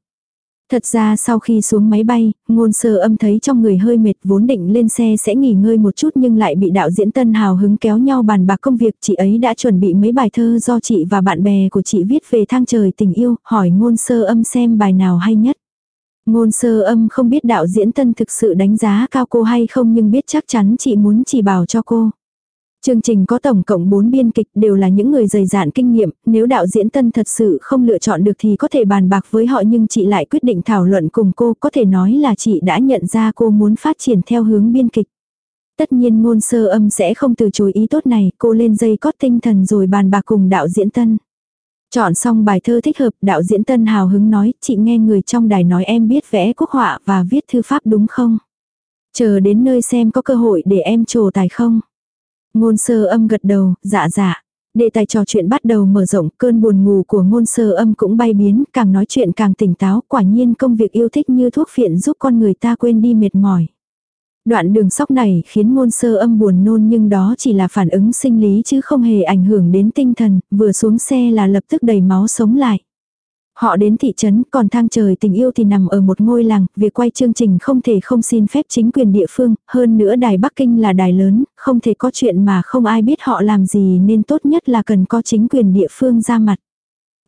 Thật ra sau khi xuống máy bay, ngôn sơ âm thấy trong người hơi mệt vốn định lên xe sẽ nghỉ ngơi một chút nhưng lại bị đạo diễn tân hào hứng kéo nhau bàn bạc công việc chị ấy đã chuẩn bị mấy bài thơ do chị và bạn bè của chị viết về thang trời tình yêu, hỏi ngôn sơ âm xem bài nào hay nhất. Ngôn sơ âm không biết đạo diễn tân thực sự đánh giá cao cô hay không nhưng biết chắc chắn chị muốn chỉ bảo cho cô. Chương trình có tổng cộng 4 biên kịch đều là những người dày dạn kinh nghiệm, nếu đạo diễn tân thật sự không lựa chọn được thì có thể bàn bạc với họ nhưng chị lại quyết định thảo luận cùng cô, có thể nói là chị đã nhận ra cô muốn phát triển theo hướng biên kịch. Tất nhiên ngôn sơ âm sẽ không từ chối ý tốt này, cô lên dây cót tinh thần rồi bàn bạc cùng đạo diễn tân. Chọn xong bài thơ thích hợp, đạo diễn tân hào hứng nói, chị nghe người trong đài nói em biết vẽ quốc họa và viết thư pháp đúng không? Chờ đến nơi xem có cơ hội để em trổ tài không? Ngôn sơ âm gật đầu, dạ dạ. Đề tài trò chuyện bắt đầu mở rộng, cơn buồn ngủ của ngôn sơ âm cũng bay biến, càng nói chuyện càng tỉnh táo, quả nhiên công việc yêu thích như thuốc phiện giúp con người ta quên đi mệt mỏi. Đoạn đường sóc này khiến ngôn sơ âm buồn nôn nhưng đó chỉ là phản ứng sinh lý chứ không hề ảnh hưởng đến tinh thần, vừa xuống xe là lập tức đầy máu sống lại. Họ đến thị trấn, còn thang trời tình yêu thì nằm ở một ngôi làng, việc quay chương trình không thể không xin phép chính quyền địa phương, hơn nữa đài Bắc Kinh là đài lớn, không thể có chuyện mà không ai biết họ làm gì nên tốt nhất là cần có chính quyền địa phương ra mặt.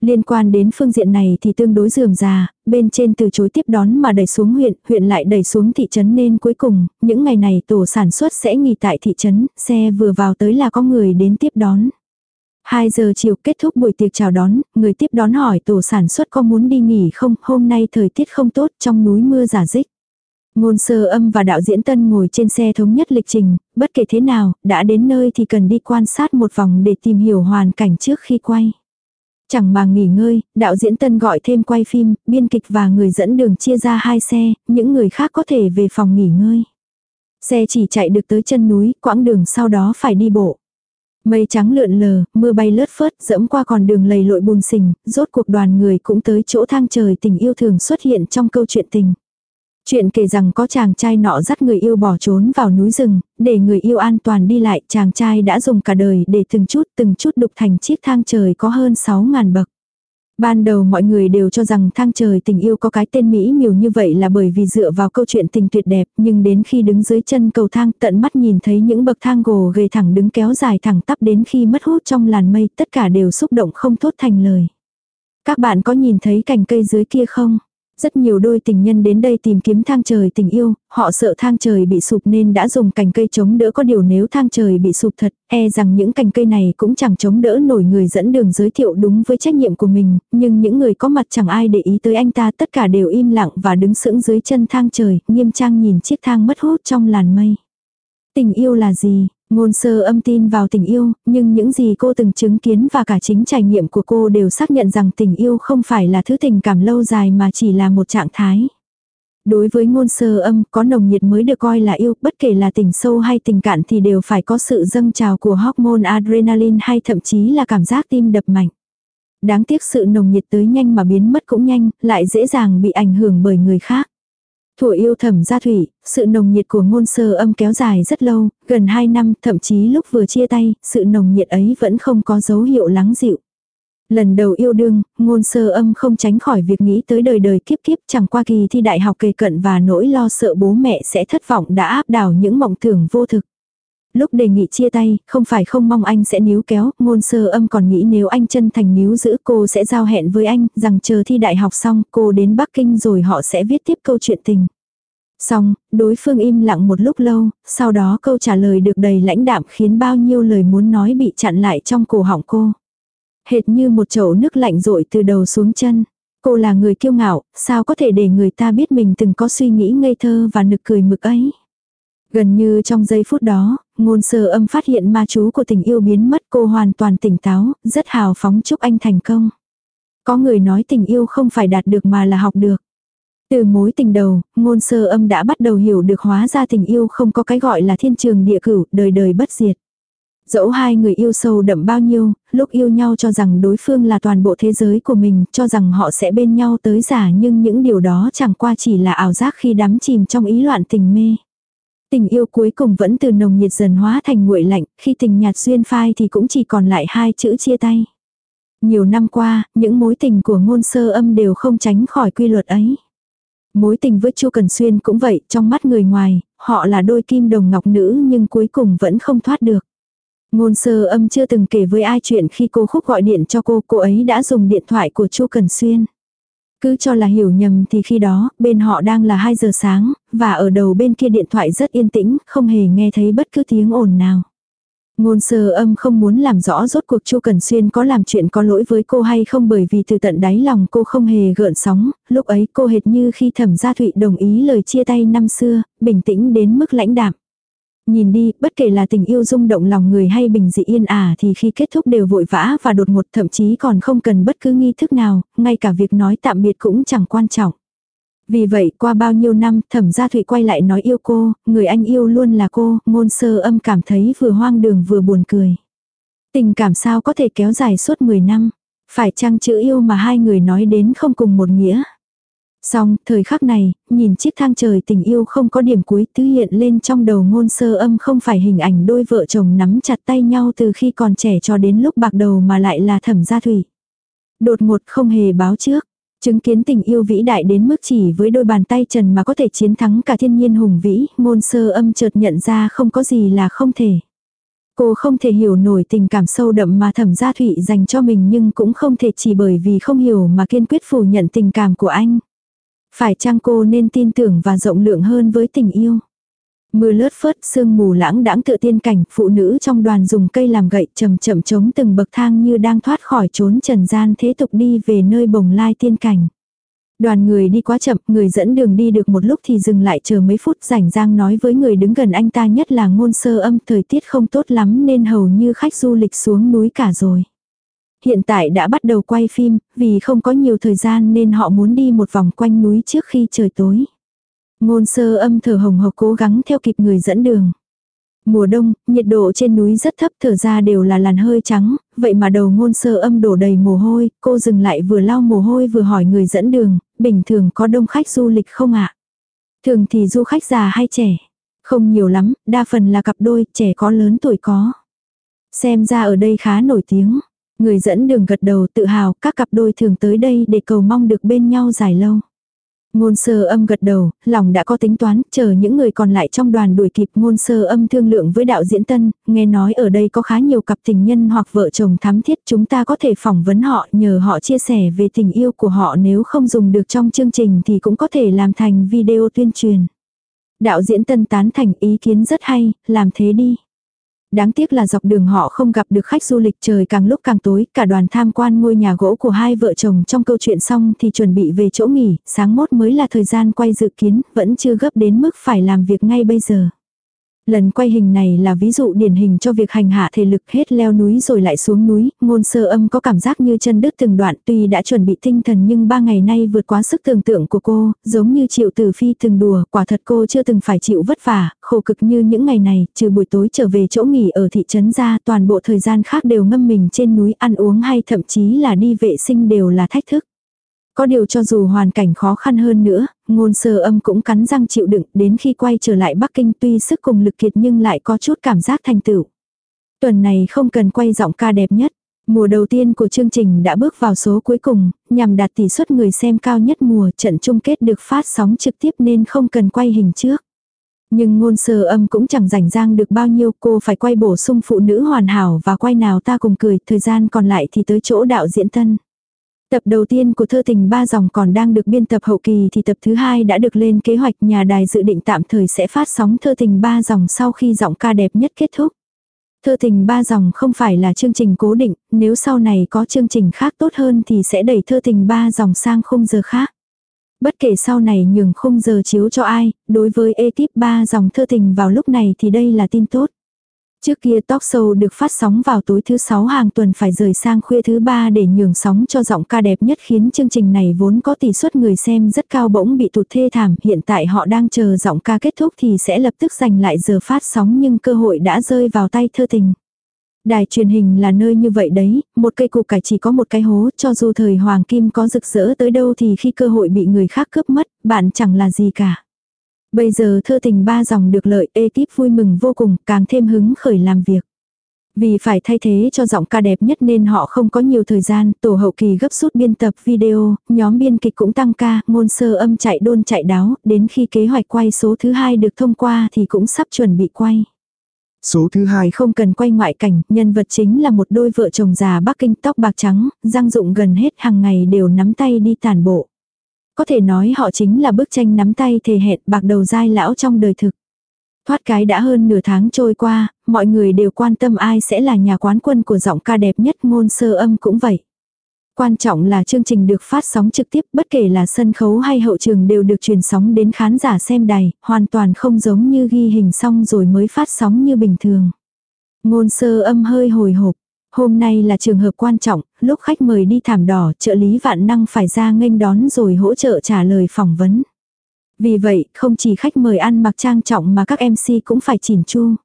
Liên quan đến phương diện này thì tương đối dườm già, bên trên từ chối tiếp đón mà đẩy xuống huyện, huyện lại đẩy xuống thị trấn nên cuối cùng, những ngày này tổ sản xuất sẽ nghỉ tại thị trấn, xe vừa vào tới là có người đến tiếp đón. 2 giờ chiều kết thúc buổi tiệc chào đón, người tiếp đón hỏi tổ sản xuất có muốn đi nghỉ không, hôm nay thời tiết không tốt trong núi mưa giả dích. Ngôn sơ âm và đạo diễn tân ngồi trên xe thống nhất lịch trình, bất kể thế nào, đã đến nơi thì cần đi quan sát một vòng để tìm hiểu hoàn cảnh trước khi quay. Chẳng mà nghỉ ngơi, đạo diễn tân gọi thêm quay phim, biên kịch và người dẫn đường chia ra hai xe, những người khác có thể về phòng nghỉ ngơi. Xe chỉ chạy được tới chân núi, quãng đường sau đó phải đi bộ. Mây trắng lượn lờ, mưa bay lướt phớt, dẫm qua con đường lầy lội bùn sình, rốt cuộc đoàn người cũng tới chỗ thang trời tình yêu thường xuất hiện trong câu chuyện tình. Chuyện kể rằng có chàng trai nọ dắt người yêu bỏ trốn vào núi rừng, để người yêu an toàn đi lại, chàng trai đã dùng cả đời để từng chút từng chút đục thành chiếc thang trời có hơn 6.000 bậc. Ban đầu mọi người đều cho rằng thang trời tình yêu có cái tên Mỹ miều như vậy là bởi vì dựa vào câu chuyện tình tuyệt đẹp, nhưng đến khi đứng dưới chân cầu thang tận mắt nhìn thấy những bậc thang gồ ghề thẳng đứng kéo dài thẳng tắp đến khi mất hút trong làn mây tất cả đều xúc động không thốt thành lời. Các bạn có nhìn thấy cành cây dưới kia không? Rất nhiều đôi tình nhân đến đây tìm kiếm thang trời tình yêu, họ sợ thang trời bị sụp nên đã dùng cành cây chống đỡ có điều nếu thang trời bị sụp thật, e rằng những cành cây này cũng chẳng chống đỡ nổi người dẫn đường giới thiệu đúng với trách nhiệm của mình, nhưng những người có mặt chẳng ai để ý tới anh ta tất cả đều im lặng và đứng sững dưới chân thang trời, nghiêm trang nhìn chiếc thang mất hút trong làn mây. Tình yêu là gì? Ngôn sơ âm tin vào tình yêu, nhưng những gì cô từng chứng kiến và cả chính trải nghiệm của cô đều xác nhận rằng tình yêu không phải là thứ tình cảm lâu dài mà chỉ là một trạng thái. Đối với ngôn sơ âm, có nồng nhiệt mới được coi là yêu, bất kể là tình sâu hay tình cạn thì đều phải có sự dâng trào của hormone adrenaline hay thậm chí là cảm giác tim đập mạnh. Đáng tiếc sự nồng nhiệt tới nhanh mà biến mất cũng nhanh, lại dễ dàng bị ảnh hưởng bởi người khác. Thuở yêu thẩm gia thủy, sự nồng nhiệt của ngôn sơ âm kéo dài rất lâu, gần 2 năm, thậm chí lúc vừa chia tay, sự nồng nhiệt ấy vẫn không có dấu hiệu lắng dịu. Lần đầu yêu đương, ngôn sơ âm không tránh khỏi việc nghĩ tới đời đời kiếp kiếp chẳng qua kỳ thi đại học kề cận và nỗi lo sợ bố mẹ sẽ thất vọng đã áp đảo những mộng tưởng vô thực. Lúc đề nghị chia tay, không phải không mong anh sẽ níu kéo, ngôn sơ âm còn nghĩ nếu anh chân thành níu giữ cô sẽ giao hẹn với anh, rằng chờ thi đại học xong cô đến Bắc Kinh rồi họ sẽ viết tiếp câu chuyện tình. Xong, đối phương im lặng một lúc lâu, sau đó câu trả lời được đầy lãnh đạm khiến bao nhiêu lời muốn nói bị chặn lại trong cổ họng cô. Hệt như một chậu nước lạnh rội từ đầu xuống chân. Cô là người kiêu ngạo, sao có thể để người ta biết mình từng có suy nghĩ ngây thơ và nực cười mực ấy. Gần như trong giây phút đó, ngôn sơ âm phát hiện ma chú của tình yêu biến mất cô hoàn toàn tỉnh táo, rất hào phóng chúc anh thành công. Có người nói tình yêu không phải đạt được mà là học được. Từ mối tình đầu, ngôn sơ âm đã bắt đầu hiểu được hóa ra tình yêu không có cái gọi là thiên trường địa cửu, đời đời bất diệt. Dẫu hai người yêu sâu đậm bao nhiêu, lúc yêu nhau cho rằng đối phương là toàn bộ thế giới của mình, cho rằng họ sẽ bên nhau tới giả nhưng những điều đó chẳng qua chỉ là ảo giác khi đắm chìm trong ý loạn tình mê. Tình yêu cuối cùng vẫn từ nồng nhiệt dần hóa thành nguội lạnh, khi tình nhạt xuyên phai thì cũng chỉ còn lại hai chữ chia tay. Nhiều năm qua, những mối tình của ngôn sơ âm đều không tránh khỏi quy luật ấy. Mối tình với Chu Cần Xuyên cũng vậy, trong mắt người ngoài, họ là đôi kim đồng ngọc nữ nhưng cuối cùng vẫn không thoát được. Ngôn sơ âm chưa từng kể với ai chuyện khi cô khúc gọi điện cho cô, cô ấy đã dùng điện thoại của Chu Cần Xuyên. Cứ cho là hiểu nhầm thì khi đó, bên họ đang là 2 giờ sáng, và ở đầu bên kia điện thoại rất yên tĩnh, không hề nghe thấy bất cứ tiếng ồn nào. Ngôn sơ âm không muốn làm rõ rốt cuộc Chu Cần Xuyên có làm chuyện có lỗi với cô hay không bởi vì từ tận đáy lòng cô không hề gợn sóng, lúc ấy cô hệt như khi thẩm gia thụy đồng ý lời chia tay năm xưa, bình tĩnh đến mức lãnh đạm. Nhìn đi, bất kể là tình yêu rung động lòng người hay bình dị yên ả thì khi kết thúc đều vội vã và đột ngột thậm chí còn không cần bất cứ nghi thức nào, ngay cả việc nói tạm biệt cũng chẳng quan trọng. Vì vậy qua bao nhiêu năm thẩm gia thụy quay lại nói yêu cô, người anh yêu luôn là cô, ngôn sơ âm cảm thấy vừa hoang đường vừa buồn cười. Tình cảm sao có thể kéo dài suốt 10 năm, phải chăng chữ yêu mà hai người nói đến không cùng một nghĩa. Xong, thời khắc này, nhìn chiếc thang trời tình yêu không có điểm cuối tứ hiện lên trong đầu ngôn sơ âm không phải hình ảnh đôi vợ chồng nắm chặt tay nhau từ khi còn trẻ cho đến lúc bạc đầu mà lại là thẩm gia thủy. Đột ngột không hề báo trước. Chứng kiến tình yêu vĩ đại đến mức chỉ với đôi bàn tay trần mà có thể chiến thắng cả thiên nhiên hùng vĩ, ngôn sơ âm chợt nhận ra không có gì là không thể. Cô không thể hiểu nổi tình cảm sâu đậm mà thẩm gia thụy dành cho mình nhưng cũng không thể chỉ bởi vì không hiểu mà kiên quyết phủ nhận tình cảm của anh. Phải chăng cô nên tin tưởng và rộng lượng hơn với tình yêu? Mưa lướt phớt, sương mù lãng đãng tựa tiên cảnh, phụ nữ trong đoàn dùng cây làm gậy chậm chậm chống từng bậc thang như đang thoát khỏi trốn trần gian thế tục đi về nơi bồng lai tiên cảnh. Đoàn người đi quá chậm, người dẫn đường đi được một lúc thì dừng lại chờ mấy phút rảnh rang nói với người đứng gần anh ta nhất là ngôn sơ âm thời tiết không tốt lắm nên hầu như khách du lịch xuống núi cả rồi. Hiện tại đã bắt đầu quay phim, vì không có nhiều thời gian nên họ muốn đi một vòng quanh núi trước khi trời tối. Ngôn sơ âm thở hồng hộc cố gắng theo kịp người dẫn đường. Mùa đông, nhiệt độ trên núi rất thấp thở ra đều là làn hơi trắng, vậy mà đầu ngôn sơ âm đổ đầy mồ hôi, cô dừng lại vừa lau mồ hôi vừa hỏi người dẫn đường, bình thường có đông khách du lịch không ạ? Thường thì du khách già hay trẻ. Không nhiều lắm, đa phần là cặp đôi, trẻ có lớn tuổi có. Xem ra ở đây khá nổi tiếng. Người dẫn đường gật đầu tự hào, các cặp đôi thường tới đây để cầu mong được bên nhau dài lâu. Ngôn sơ âm gật đầu, lòng đã có tính toán, chờ những người còn lại trong đoàn đuổi kịp ngôn sơ âm thương lượng với đạo diễn tân, nghe nói ở đây có khá nhiều cặp tình nhân hoặc vợ chồng thắm thiết chúng ta có thể phỏng vấn họ nhờ họ chia sẻ về tình yêu của họ nếu không dùng được trong chương trình thì cũng có thể làm thành video tuyên truyền. Đạo diễn tân tán thành ý kiến rất hay, làm thế đi đáng tiếc là dọc đường họ không gặp được khách du lịch trời càng lúc càng tối, cả đoàn tham quan ngôi nhà gỗ của hai vợ chồng trong câu chuyện xong thì chuẩn bị về chỗ nghỉ, sáng mốt mới là thời gian quay dự kiến, vẫn chưa gấp đến mức phải làm việc ngay bây giờ. Lần quay hình này là ví dụ điển hình cho việc hành hạ thể lực hết leo núi rồi lại xuống núi, ngôn sơ âm có cảm giác như chân đứt từng đoạn tuy đã chuẩn bị tinh thần nhưng ba ngày nay vượt quá sức tưởng tượng của cô, giống như chịu tử phi từng đùa, quả thật cô chưa từng phải chịu vất vả, khổ cực như những ngày này, trừ buổi tối trở về chỗ nghỉ ở thị trấn ra toàn bộ thời gian khác đều ngâm mình trên núi ăn uống hay thậm chí là đi vệ sinh đều là thách thức. Có điều cho dù hoàn cảnh khó khăn hơn nữa, ngôn sơ âm cũng cắn răng chịu đựng đến khi quay trở lại Bắc Kinh tuy sức cùng lực kiệt nhưng lại có chút cảm giác thành tựu. Tuần này không cần quay giọng ca đẹp nhất. Mùa đầu tiên của chương trình đã bước vào số cuối cùng, nhằm đạt tỷ suất người xem cao nhất mùa trận chung kết được phát sóng trực tiếp nên không cần quay hình trước. Nhưng ngôn sơ âm cũng chẳng rảnh rang được bao nhiêu cô phải quay bổ sung phụ nữ hoàn hảo và quay nào ta cùng cười, thời gian còn lại thì tới chỗ đạo diễn thân. Tập đầu tiên của thơ tình ba dòng còn đang được biên tập hậu kỳ thì tập thứ hai đã được lên kế hoạch nhà đài dự định tạm thời sẽ phát sóng thơ tình ba dòng sau khi giọng ca đẹp nhất kết thúc. Thơ tình ba dòng không phải là chương trình cố định, nếu sau này có chương trình khác tốt hơn thì sẽ đẩy thơ tình ba dòng sang khung giờ khác. Bất kể sau này nhường khung giờ chiếu cho ai, đối với ekip ba dòng thơ tình vào lúc này thì đây là tin tốt. Trước kia talk show được phát sóng vào tối thứ sáu hàng tuần phải rời sang khuya thứ ba để nhường sóng cho giọng ca đẹp nhất khiến chương trình này vốn có tỷ suất người xem rất cao bỗng bị tụt thê thảm. Hiện tại họ đang chờ giọng ca kết thúc thì sẽ lập tức giành lại giờ phát sóng nhưng cơ hội đã rơi vào tay thơ tình. Đài truyền hình là nơi như vậy đấy, một cây củ cải chỉ có một cái hố, cho dù thời Hoàng Kim có rực rỡ tới đâu thì khi cơ hội bị người khác cướp mất, bạn chẳng là gì cả. Bây giờ thơ tình ba dòng được lợi ekip vui mừng vô cùng, càng thêm hứng khởi làm việc. Vì phải thay thế cho giọng ca đẹp nhất nên họ không có nhiều thời gian, tổ hậu kỳ gấp rút biên tập video, nhóm biên kịch cũng tăng ca, ngôn sơ âm chạy đôn chạy đáo, đến khi kế hoạch quay số thứ hai được thông qua thì cũng sắp chuẩn bị quay. Số thứ hai không cần quay ngoại cảnh, nhân vật chính là một đôi vợ chồng già Bắc Kinh tóc bạc trắng, răng dụng gần hết hàng ngày đều nắm tay đi tàn bộ. Có thể nói họ chính là bức tranh nắm tay thề hẹn bạc đầu dai lão trong đời thực. Thoát cái đã hơn nửa tháng trôi qua, mọi người đều quan tâm ai sẽ là nhà quán quân của giọng ca đẹp nhất ngôn sơ âm cũng vậy. Quan trọng là chương trình được phát sóng trực tiếp bất kể là sân khấu hay hậu trường đều được truyền sóng đến khán giả xem đài, hoàn toàn không giống như ghi hình xong rồi mới phát sóng như bình thường. Ngôn sơ âm hơi hồi hộp, Hôm nay là trường hợp quan trọng, lúc khách mời đi thảm đỏ, trợ lý vạn năng phải ra nghênh đón rồi hỗ trợ trả lời phỏng vấn. Vì vậy, không chỉ khách mời ăn mặc trang trọng mà các MC cũng phải chỉn chu.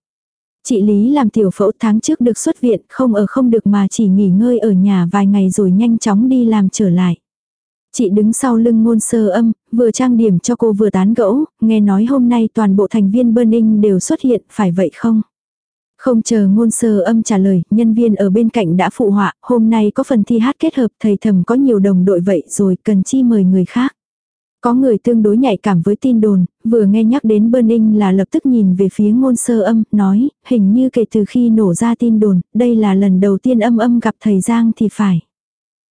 Chị Lý làm tiểu phẫu tháng trước được xuất viện, không ở không được mà chỉ nghỉ ngơi ở nhà vài ngày rồi nhanh chóng đi làm trở lại. Chị đứng sau lưng ngôn sơ âm, vừa trang điểm cho cô vừa tán gẫu, nghe nói hôm nay toàn bộ thành viên Burning đều xuất hiện, phải vậy không? Không chờ ngôn sơ âm trả lời, nhân viên ở bên cạnh đã phụ họa, hôm nay có phần thi hát kết hợp thầy thầm có nhiều đồng đội vậy rồi cần chi mời người khác. Có người tương đối nhạy cảm với tin đồn, vừa nghe nhắc đến Burning là lập tức nhìn về phía ngôn sơ âm, nói, hình như kể từ khi nổ ra tin đồn, đây là lần đầu tiên âm âm gặp thầy Giang thì phải.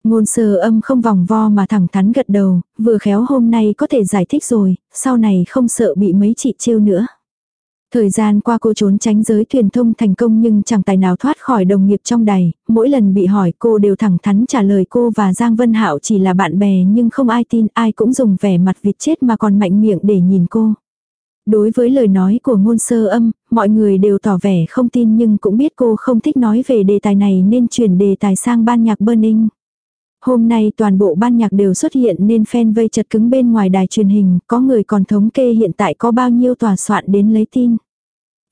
Ngôn sơ âm không vòng vo mà thẳng thắn gật đầu, vừa khéo hôm nay có thể giải thích rồi, sau này không sợ bị mấy chị trêu nữa. Thời gian qua cô trốn tránh giới truyền thông thành công nhưng chẳng tài nào thoát khỏi đồng nghiệp trong đài, mỗi lần bị hỏi cô đều thẳng thắn trả lời cô và Giang Vân Hạo chỉ là bạn bè nhưng không ai tin ai cũng dùng vẻ mặt vịt chết mà còn mạnh miệng để nhìn cô. Đối với lời nói của ngôn sơ âm, mọi người đều tỏ vẻ không tin nhưng cũng biết cô không thích nói về đề tài này nên chuyển đề tài sang ban nhạc Burning. Hôm nay toàn bộ ban nhạc đều xuất hiện nên fan vây chật cứng bên ngoài đài truyền hình, có người còn thống kê hiện tại có bao nhiêu tòa soạn đến lấy tin.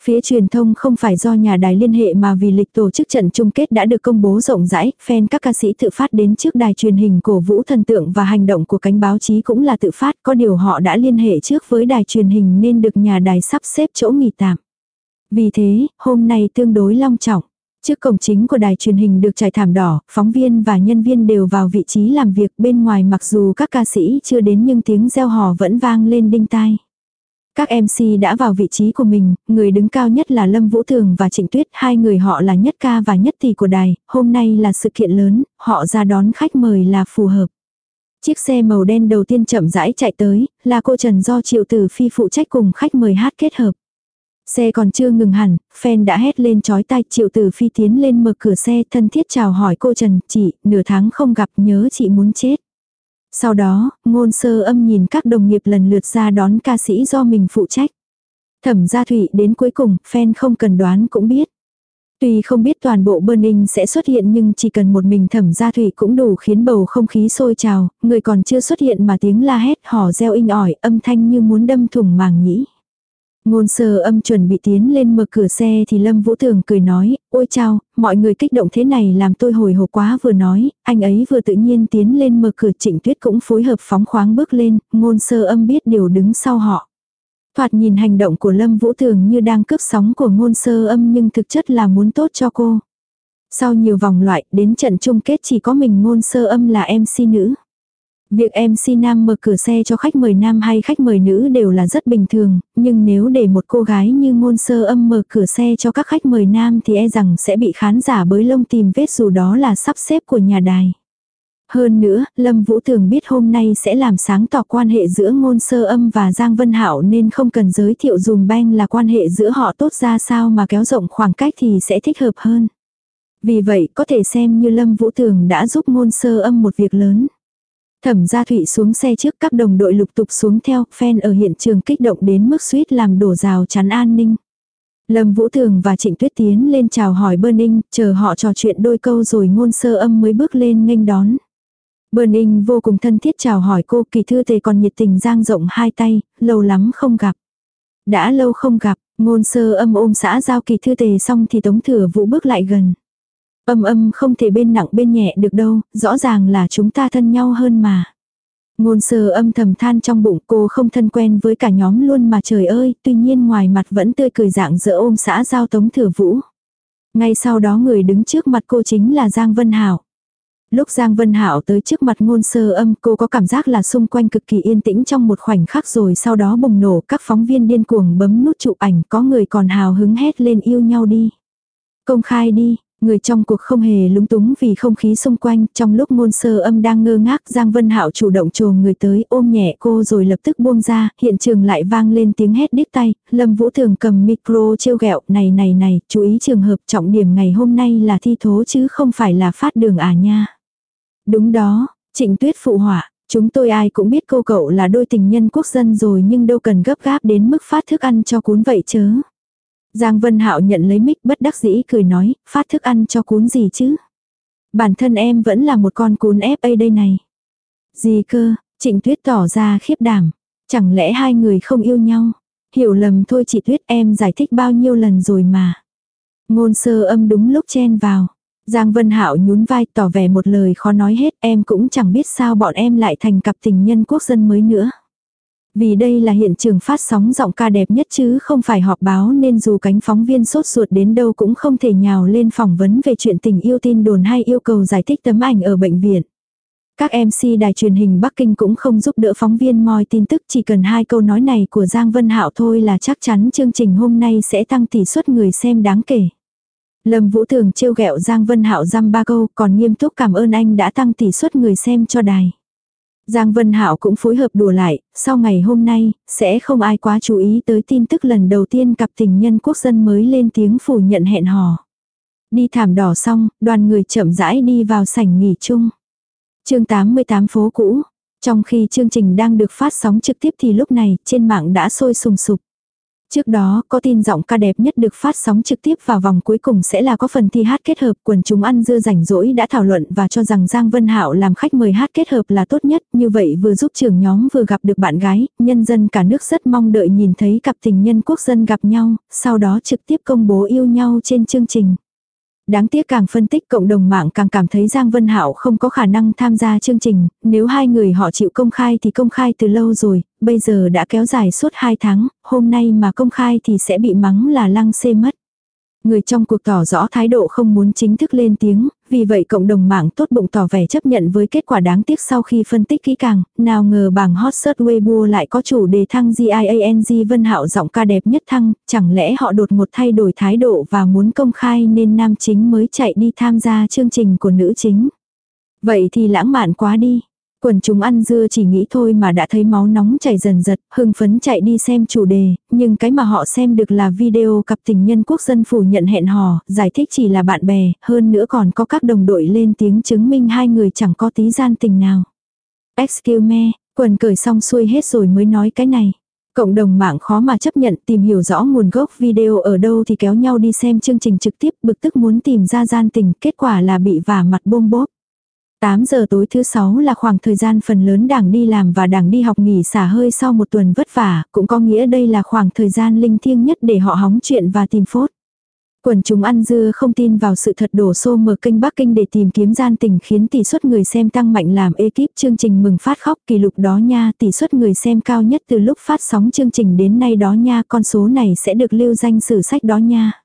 Phía truyền thông không phải do nhà đài liên hệ mà vì lịch tổ chức trận chung kết đã được công bố rộng rãi, fan các ca sĩ tự phát đến trước đài truyền hình cổ vũ thần tượng và hành động của cánh báo chí cũng là tự phát, có điều họ đã liên hệ trước với đài truyền hình nên được nhà đài sắp xếp chỗ nghỉ tạm. Vì thế, hôm nay tương đối long trọng. Trước cổng chính của đài truyền hình được trải thảm đỏ, phóng viên và nhân viên đều vào vị trí làm việc bên ngoài mặc dù các ca sĩ chưa đến nhưng tiếng reo hò vẫn vang lên đinh tai. Các MC đã vào vị trí của mình, người đứng cao nhất là Lâm Vũ Thường và Trịnh Tuyết, hai người họ là nhất ca và nhất tỷ của đài, hôm nay là sự kiện lớn, họ ra đón khách mời là phù hợp. Chiếc xe màu đen đầu tiên chậm rãi chạy tới, là cô Trần do Triệu Tử Phi phụ trách cùng khách mời hát kết hợp. Xe còn chưa ngừng hẳn, fan đã hét lên chói tai Triệu Tử Phi tiến lên mở cửa xe thân thiết chào hỏi cô Trần, chị, nửa tháng không gặp nhớ chị muốn chết. Sau đó, ngôn sơ âm nhìn các đồng nghiệp lần lượt ra đón ca sĩ do mình phụ trách. Thẩm gia thủy đến cuối cùng, fan không cần đoán cũng biết. Tuy không biết toàn bộ Burning sẽ xuất hiện nhưng chỉ cần một mình thẩm gia thủy cũng đủ khiến bầu không khí sôi trào, người còn chưa xuất hiện mà tiếng la hét hò reo inh ỏi, âm thanh như muốn đâm thủng màng nhĩ. Ngôn sơ âm chuẩn bị tiến lên mở cửa xe thì Lâm Vũ Thường cười nói, ôi chao, mọi người kích động thế này làm tôi hồi hộp quá vừa nói, anh ấy vừa tự nhiên tiến lên mở cửa trịnh tuyết cũng phối hợp phóng khoáng bước lên, ngôn sơ âm biết điều đứng sau họ. Thoạt nhìn hành động của Lâm Vũ Thường như đang cướp sóng của ngôn sơ âm nhưng thực chất là muốn tốt cho cô. Sau nhiều vòng loại, đến trận chung kết chỉ có mình ngôn sơ âm là MC nữ. Việc MC nam mở cửa xe cho khách mời nam hay khách mời nữ đều là rất bình thường, nhưng nếu để một cô gái như ngôn sơ âm mở cửa xe cho các khách mời nam thì e rằng sẽ bị khán giả bới lông tìm vết dù đó là sắp xếp của nhà đài. Hơn nữa, Lâm Vũ Thường biết hôm nay sẽ làm sáng tỏ quan hệ giữa ngôn sơ âm và Giang Vân Hạo nên không cần giới thiệu dùm beng là quan hệ giữa họ tốt ra sao mà kéo rộng khoảng cách thì sẽ thích hợp hơn. Vì vậy có thể xem như Lâm Vũ Thường đã giúp ngôn sơ âm một việc lớn. Thẩm gia thụy xuống xe trước các đồng đội lục tục xuống theo, fan ở hiện trường kích động đến mức suýt làm đổ rào chắn an ninh. Lâm Vũ Thường và Trịnh Tuyết tiến lên chào hỏi Burning, chờ họ trò chuyện đôi câu rồi ngôn sơ âm mới bước lên nghênh đón. Burning vô cùng thân thiết chào hỏi cô kỳ thư tề còn nhiệt tình giang rộng hai tay, lâu lắm không gặp. Đã lâu không gặp, ngôn sơ âm ôm xã giao kỳ thư tề xong thì tống thừa vũ bước lại gần. Âm âm không thể bên nặng bên nhẹ được đâu, rõ ràng là chúng ta thân nhau hơn mà. Ngôn sơ âm thầm than trong bụng cô không thân quen với cả nhóm luôn mà trời ơi, tuy nhiên ngoài mặt vẫn tươi cười dạng dỡ ôm xã giao tống thừa vũ. Ngay sau đó người đứng trước mặt cô chính là Giang Vân Hảo. Lúc Giang Vân Hảo tới trước mặt ngôn sơ âm cô có cảm giác là xung quanh cực kỳ yên tĩnh trong một khoảnh khắc rồi sau đó bùng nổ các phóng viên điên cuồng bấm nút chụp ảnh có người còn hào hứng hét lên yêu nhau đi. Công khai đi, Người trong cuộc không hề lúng túng vì không khí xung quanh, trong lúc ngôn sơ âm đang ngơ ngác Giang Vân Hạo chủ động trồm người tới ôm nhẹ cô rồi lập tức buông ra, hiện trường lại vang lên tiếng hét đít tay, Lâm Vũ Thường cầm micro trêu ghẹo này này này, chú ý trường hợp trọng điểm ngày hôm nay là thi thố chứ không phải là phát đường à nha. Đúng đó, trịnh tuyết phụ họa, chúng tôi ai cũng biết cô cậu là đôi tình nhân quốc dân rồi nhưng đâu cần gấp gáp đến mức phát thức ăn cho cuốn vậy chớ. Giang Vân Hạo nhận lấy mic bất đắc dĩ cười nói, phát thức ăn cho cún gì chứ? Bản thân em vẫn là một con cún FA đây này. Gì cơ, Trịnh Tuyết tỏ ra khiếp đảm. Chẳng lẽ hai người không yêu nhau? Hiểu lầm thôi chị Tuyết em giải thích bao nhiêu lần rồi mà. Ngôn sơ âm đúng lúc chen vào. Giang Vân Hạo nhún vai tỏ vẻ một lời khó nói hết em cũng chẳng biết sao bọn em lại thành cặp tình nhân quốc dân mới nữa. Vì đây là hiện trường phát sóng giọng ca đẹp nhất chứ không phải họp báo nên dù cánh phóng viên sốt ruột đến đâu cũng không thể nhào lên phỏng vấn về chuyện tình yêu tin đồn hay yêu cầu giải thích tấm ảnh ở bệnh viện. Các MC đài truyền hình Bắc Kinh cũng không giúp đỡ phóng viên moi tin tức, chỉ cần hai câu nói này của Giang Vân Hạo thôi là chắc chắn chương trình hôm nay sẽ tăng tỷ suất người xem đáng kể. Lâm Vũ Thường trêu ghẹo Giang Vân Hạo dăm ba câu, còn nghiêm túc cảm ơn anh đã tăng tỷ suất người xem cho đài. Giang Vân Hạo cũng phối hợp đùa lại, sau ngày hôm nay, sẽ không ai quá chú ý tới tin tức lần đầu tiên cặp tình nhân quốc dân mới lên tiếng phủ nhận hẹn hò. Đi thảm đỏ xong, đoàn người chậm rãi đi vào sảnh nghỉ chung. chương 88 phố cũ. Trong khi chương trình đang được phát sóng trực tiếp thì lúc này, trên mạng đã sôi sùng sục. Trước đó, có tin giọng ca đẹp nhất được phát sóng trực tiếp vào vòng cuối cùng sẽ là có phần thi hát kết hợp. Quần chúng ăn dưa rảnh rỗi đã thảo luận và cho rằng Giang Vân Hạo làm khách mời hát kết hợp là tốt nhất. Như vậy vừa giúp trưởng nhóm vừa gặp được bạn gái, nhân dân cả nước rất mong đợi nhìn thấy cặp tình nhân quốc dân gặp nhau, sau đó trực tiếp công bố yêu nhau trên chương trình. Đáng tiếc càng phân tích cộng đồng mạng càng cảm thấy Giang Vân Hạo không có khả năng tham gia chương trình, nếu hai người họ chịu công khai thì công khai từ lâu rồi, bây giờ đã kéo dài suốt 2 tháng, hôm nay mà công khai thì sẽ bị mắng là lăng xê mất. Người trong cuộc tỏ rõ thái độ không muốn chính thức lên tiếng, vì vậy cộng đồng mạng tốt bụng tỏ vẻ chấp nhận với kết quả đáng tiếc sau khi phân tích kỹ càng, nào ngờ bảng hot search Weibo lại có chủ đề thăng GIANG Vân Hạo giọng ca đẹp nhất thăng, chẳng lẽ họ đột ngột thay đổi thái độ và muốn công khai nên nam chính mới chạy đi tham gia chương trình của nữ chính. Vậy thì lãng mạn quá đi. Quần chúng ăn dưa chỉ nghĩ thôi mà đã thấy máu nóng chảy dần dật, hưng phấn chạy đi xem chủ đề, nhưng cái mà họ xem được là video cặp tình nhân quốc dân phủ nhận hẹn hò, giải thích chỉ là bạn bè, hơn nữa còn có các đồng đội lên tiếng chứng minh hai người chẳng có tí gian tình nào. Excuse me, quần cởi xong xuôi hết rồi mới nói cái này. Cộng đồng mạng khó mà chấp nhận tìm hiểu rõ nguồn gốc video ở đâu thì kéo nhau đi xem chương trình trực tiếp bực tức muốn tìm ra gian tình, kết quả là bị vả mặt bôm bốp. 8 giờ tối thứ 6 là khoảng thời gian phần lớn đảng đi làm và đảng đi học nghỉ xả hơi sau một tuần vất vả, cũng có nghĩa đây là khoảng thời gian linh thiêng nhất để họ hóng chuyện và tìm phốt. Quần chúng ăn dưa không tin vào sự thật đổ xô mở kênh Bắc Kinh để tìm kiếm gian tình khiến tỷ suất người xem tăng mạnh làm ekip chương trình mừng phát khóc kỷ lục đó nha tỷ suất người xem cao nhất từ lúc phát sóng chương trình đến nay đó nha con số này sẽ được lưu danh sử sách đó nha.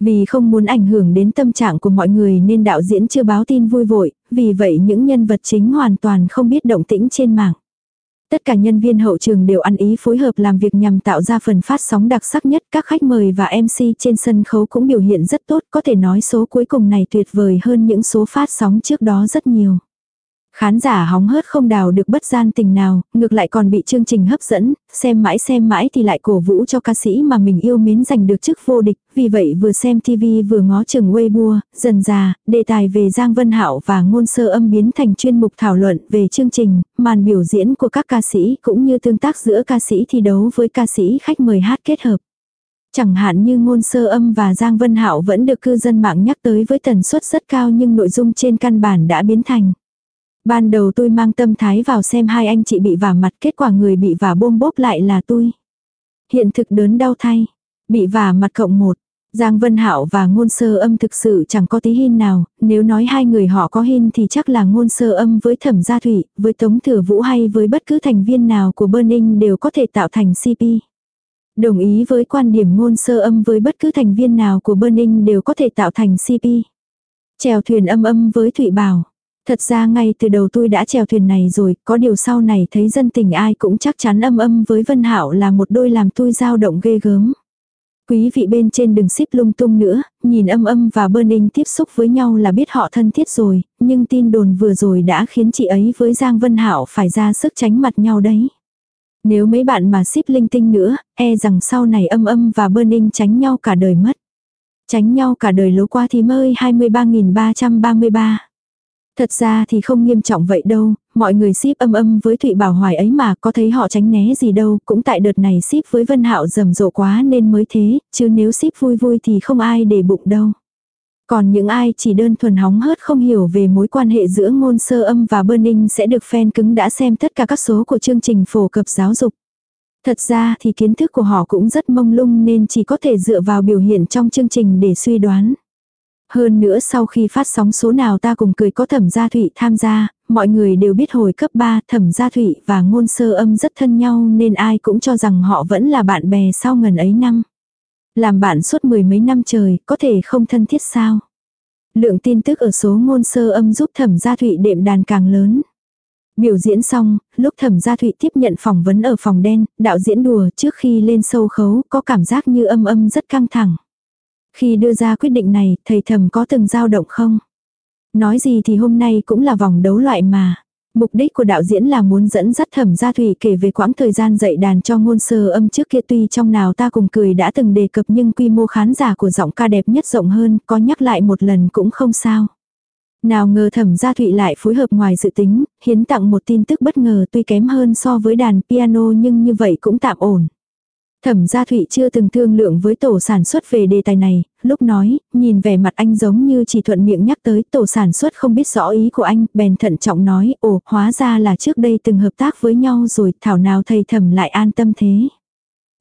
Vì không muốn ảnh hưởng đến tâm trạng của mọi người nên đạo diễn chưa báo tin vui vội, vì vậy những nhân vật chính hoàn toàn không biết động tĩnh trên mạng. Tất cả nhân viên hậu trường đều ăn ý phối hợp làm việc nhằm tạo ra phần phát sóng đặc sắc nhất. Các khách mời và MC trên sân khấu cũng biểu hiện rất tốt, có thể nói số cuối cùng này tuyệt vời hơn những số phát sóng trước đó rất nhiều. Khán giả hóng hớt không đào được bất gian tình nào, ngược lại còn bị chương trình hấp dẫn, xem mãi xem mãi thì lại cổ vũ cho ca sĩ mà mình yêu mến giành được chức vô địch, vì vậy vừa xem TV vừa ngó chừng Weibo, dần già, đề tài về Giang Vân Hạo và ngôn sơ âm biến thành chuyên mục thảo luận về chương trình, màn biểu diễn của các ca sĩ cũng như tương tác giữa ca sĩ thi đấu với ca sĩ khách mời hát kết hợp. Chẳng hạn như ngôn sơ âm và Giang Vân Hạo vẫn được cư dân mạng nhắc tới với tần suất rất cao nhưng nội dung trên căn bản đã biến thành Ban đầu tôi mang tâm thái vào xem hai anh chị bị vả mặt kết quả người bị vả bôm bốp lại là tôi. Hiện thực đớn đau thay. Bị vả mặt cộng một. Giang Vân Hạo và ngôn sơ âm thực sự chẳng có tí hin nào, nếu nói hai người họ có hin thì chắc là ngôn sơ âm với thẩm gia thủy, với tống thừa vũ hay với bất cứ thành viên nào của Burning đều có thể tạo thành CP. Đồng ý với quan điểm ngôn sơ âm với bất cứ thành viên nào của Burning đều có thể tạo thành CP. Chèo thuyền âm âm với Thụy Bảo. Thật ra ngay từ đầu tôi đã chèo thuyền này rồi, có điều sau này thấy dân tình ai cũng chắc chắn âm âm với Vân hảo là một đôi làm tôi dao động ghê gớm. Quý vị bên trên đừng xíp lung tung nữa, nhìn âm âm và Burning tiếp xúc với nhau là biết họ thân thiết rồi, nhưng tin đồn vừa rồi đã khiến chị ấy với Giang Vân hảo phải ra sức tránh mặt nhau đấy. Nếu mấy bạn mà xíp linh tinh nữa, e rằng sau này âm âm và Burning tránh nhau cả đời mất. Tránh nhau cả đời lố qua thì mơi 23.333. Thật ra thì không nghiêm trọng vậy đâu, mọi người ship âm âm với Thụy Bảo Hoài ấy mà có thấy họ tránh né gì đâu, cũng tại đợt này ship với Vân Hạo rầm rộ quá nên mới thế, chứ nếu ship vui vui thì không ai để bụng đâu. Còn những ai chỉ đơn thuần hóng hớt không hiểu về mối quan hệ giữa ngôn sơ âm và burning sẽ được fan cứng đã xem tất cả các số của chương trình phổ cập giáo dục. Thật ra thì kiến thức của họ cũng rất mông lung nên chỉ có thể dựa vào biểu hiện trong chương trình để suy đoán. Hơn nữa sau khi phát sóng số nào ta cùng cười có thẩm gia thụy tham gia, mọi người đều biết hồi cấp 3 thẩm gia thụy và ngôn sơ âm rất thân nhau nên ai cũng cho rằng họ vẫn là bạn bè sau ngần ấy năm. Làm bạn suốt mười mấy năm trời, có thể không thân thiết sao? Lượng tin tức ở số ngôn sơ âm giúp thẩm gia thụy đệm đàn càng lớn. Biểu diễn xong, lúc thẩm gia thụy tiếp nhận phỏng vấn ở phòng đen, đạo diễn đùa trước khi lên sâu khấu có cảm giác như âm âm rất căng thẳng. Khi đưa ra quyết định này, thầy thầm có từng dao động không? Nói gì thì hôm nay cũng là vòng đấu loại mà. Mục đích của đạo diễn là muốn dẫn dắt thẩm gia thủy kể về quãng thời gian dạy đàn cho ngôn sơ âm trước kia tuy trong nào ta cùng cười đã từng đề cập nhưng quy mô khán giả của giọng ca đẹp nhất rộng hơn, có nhắc lại một lần cũng không sao. Nào ngờ thẩm gia thụy lại phối hợp ngoài dự tính, hiến tặng một tin tức bất ngờ tuy kém hơn so với đàn piano nhưng như vậy cũng tạm ổn. Thẩm gia Thụy chưa từng thương lượng với tổ sản xuất về đề tài này, lúc nói, nhìn vẻ mặt anh giống như chỉ thuận miệng nhắc tới tổ sản xuất không biết rõ ý của anh, bèn thận trọng nói, ồ, hóa ra là trước đây từng hợp tác với nhau rồi, thảo nào thầy thẩm lại an tâm thế.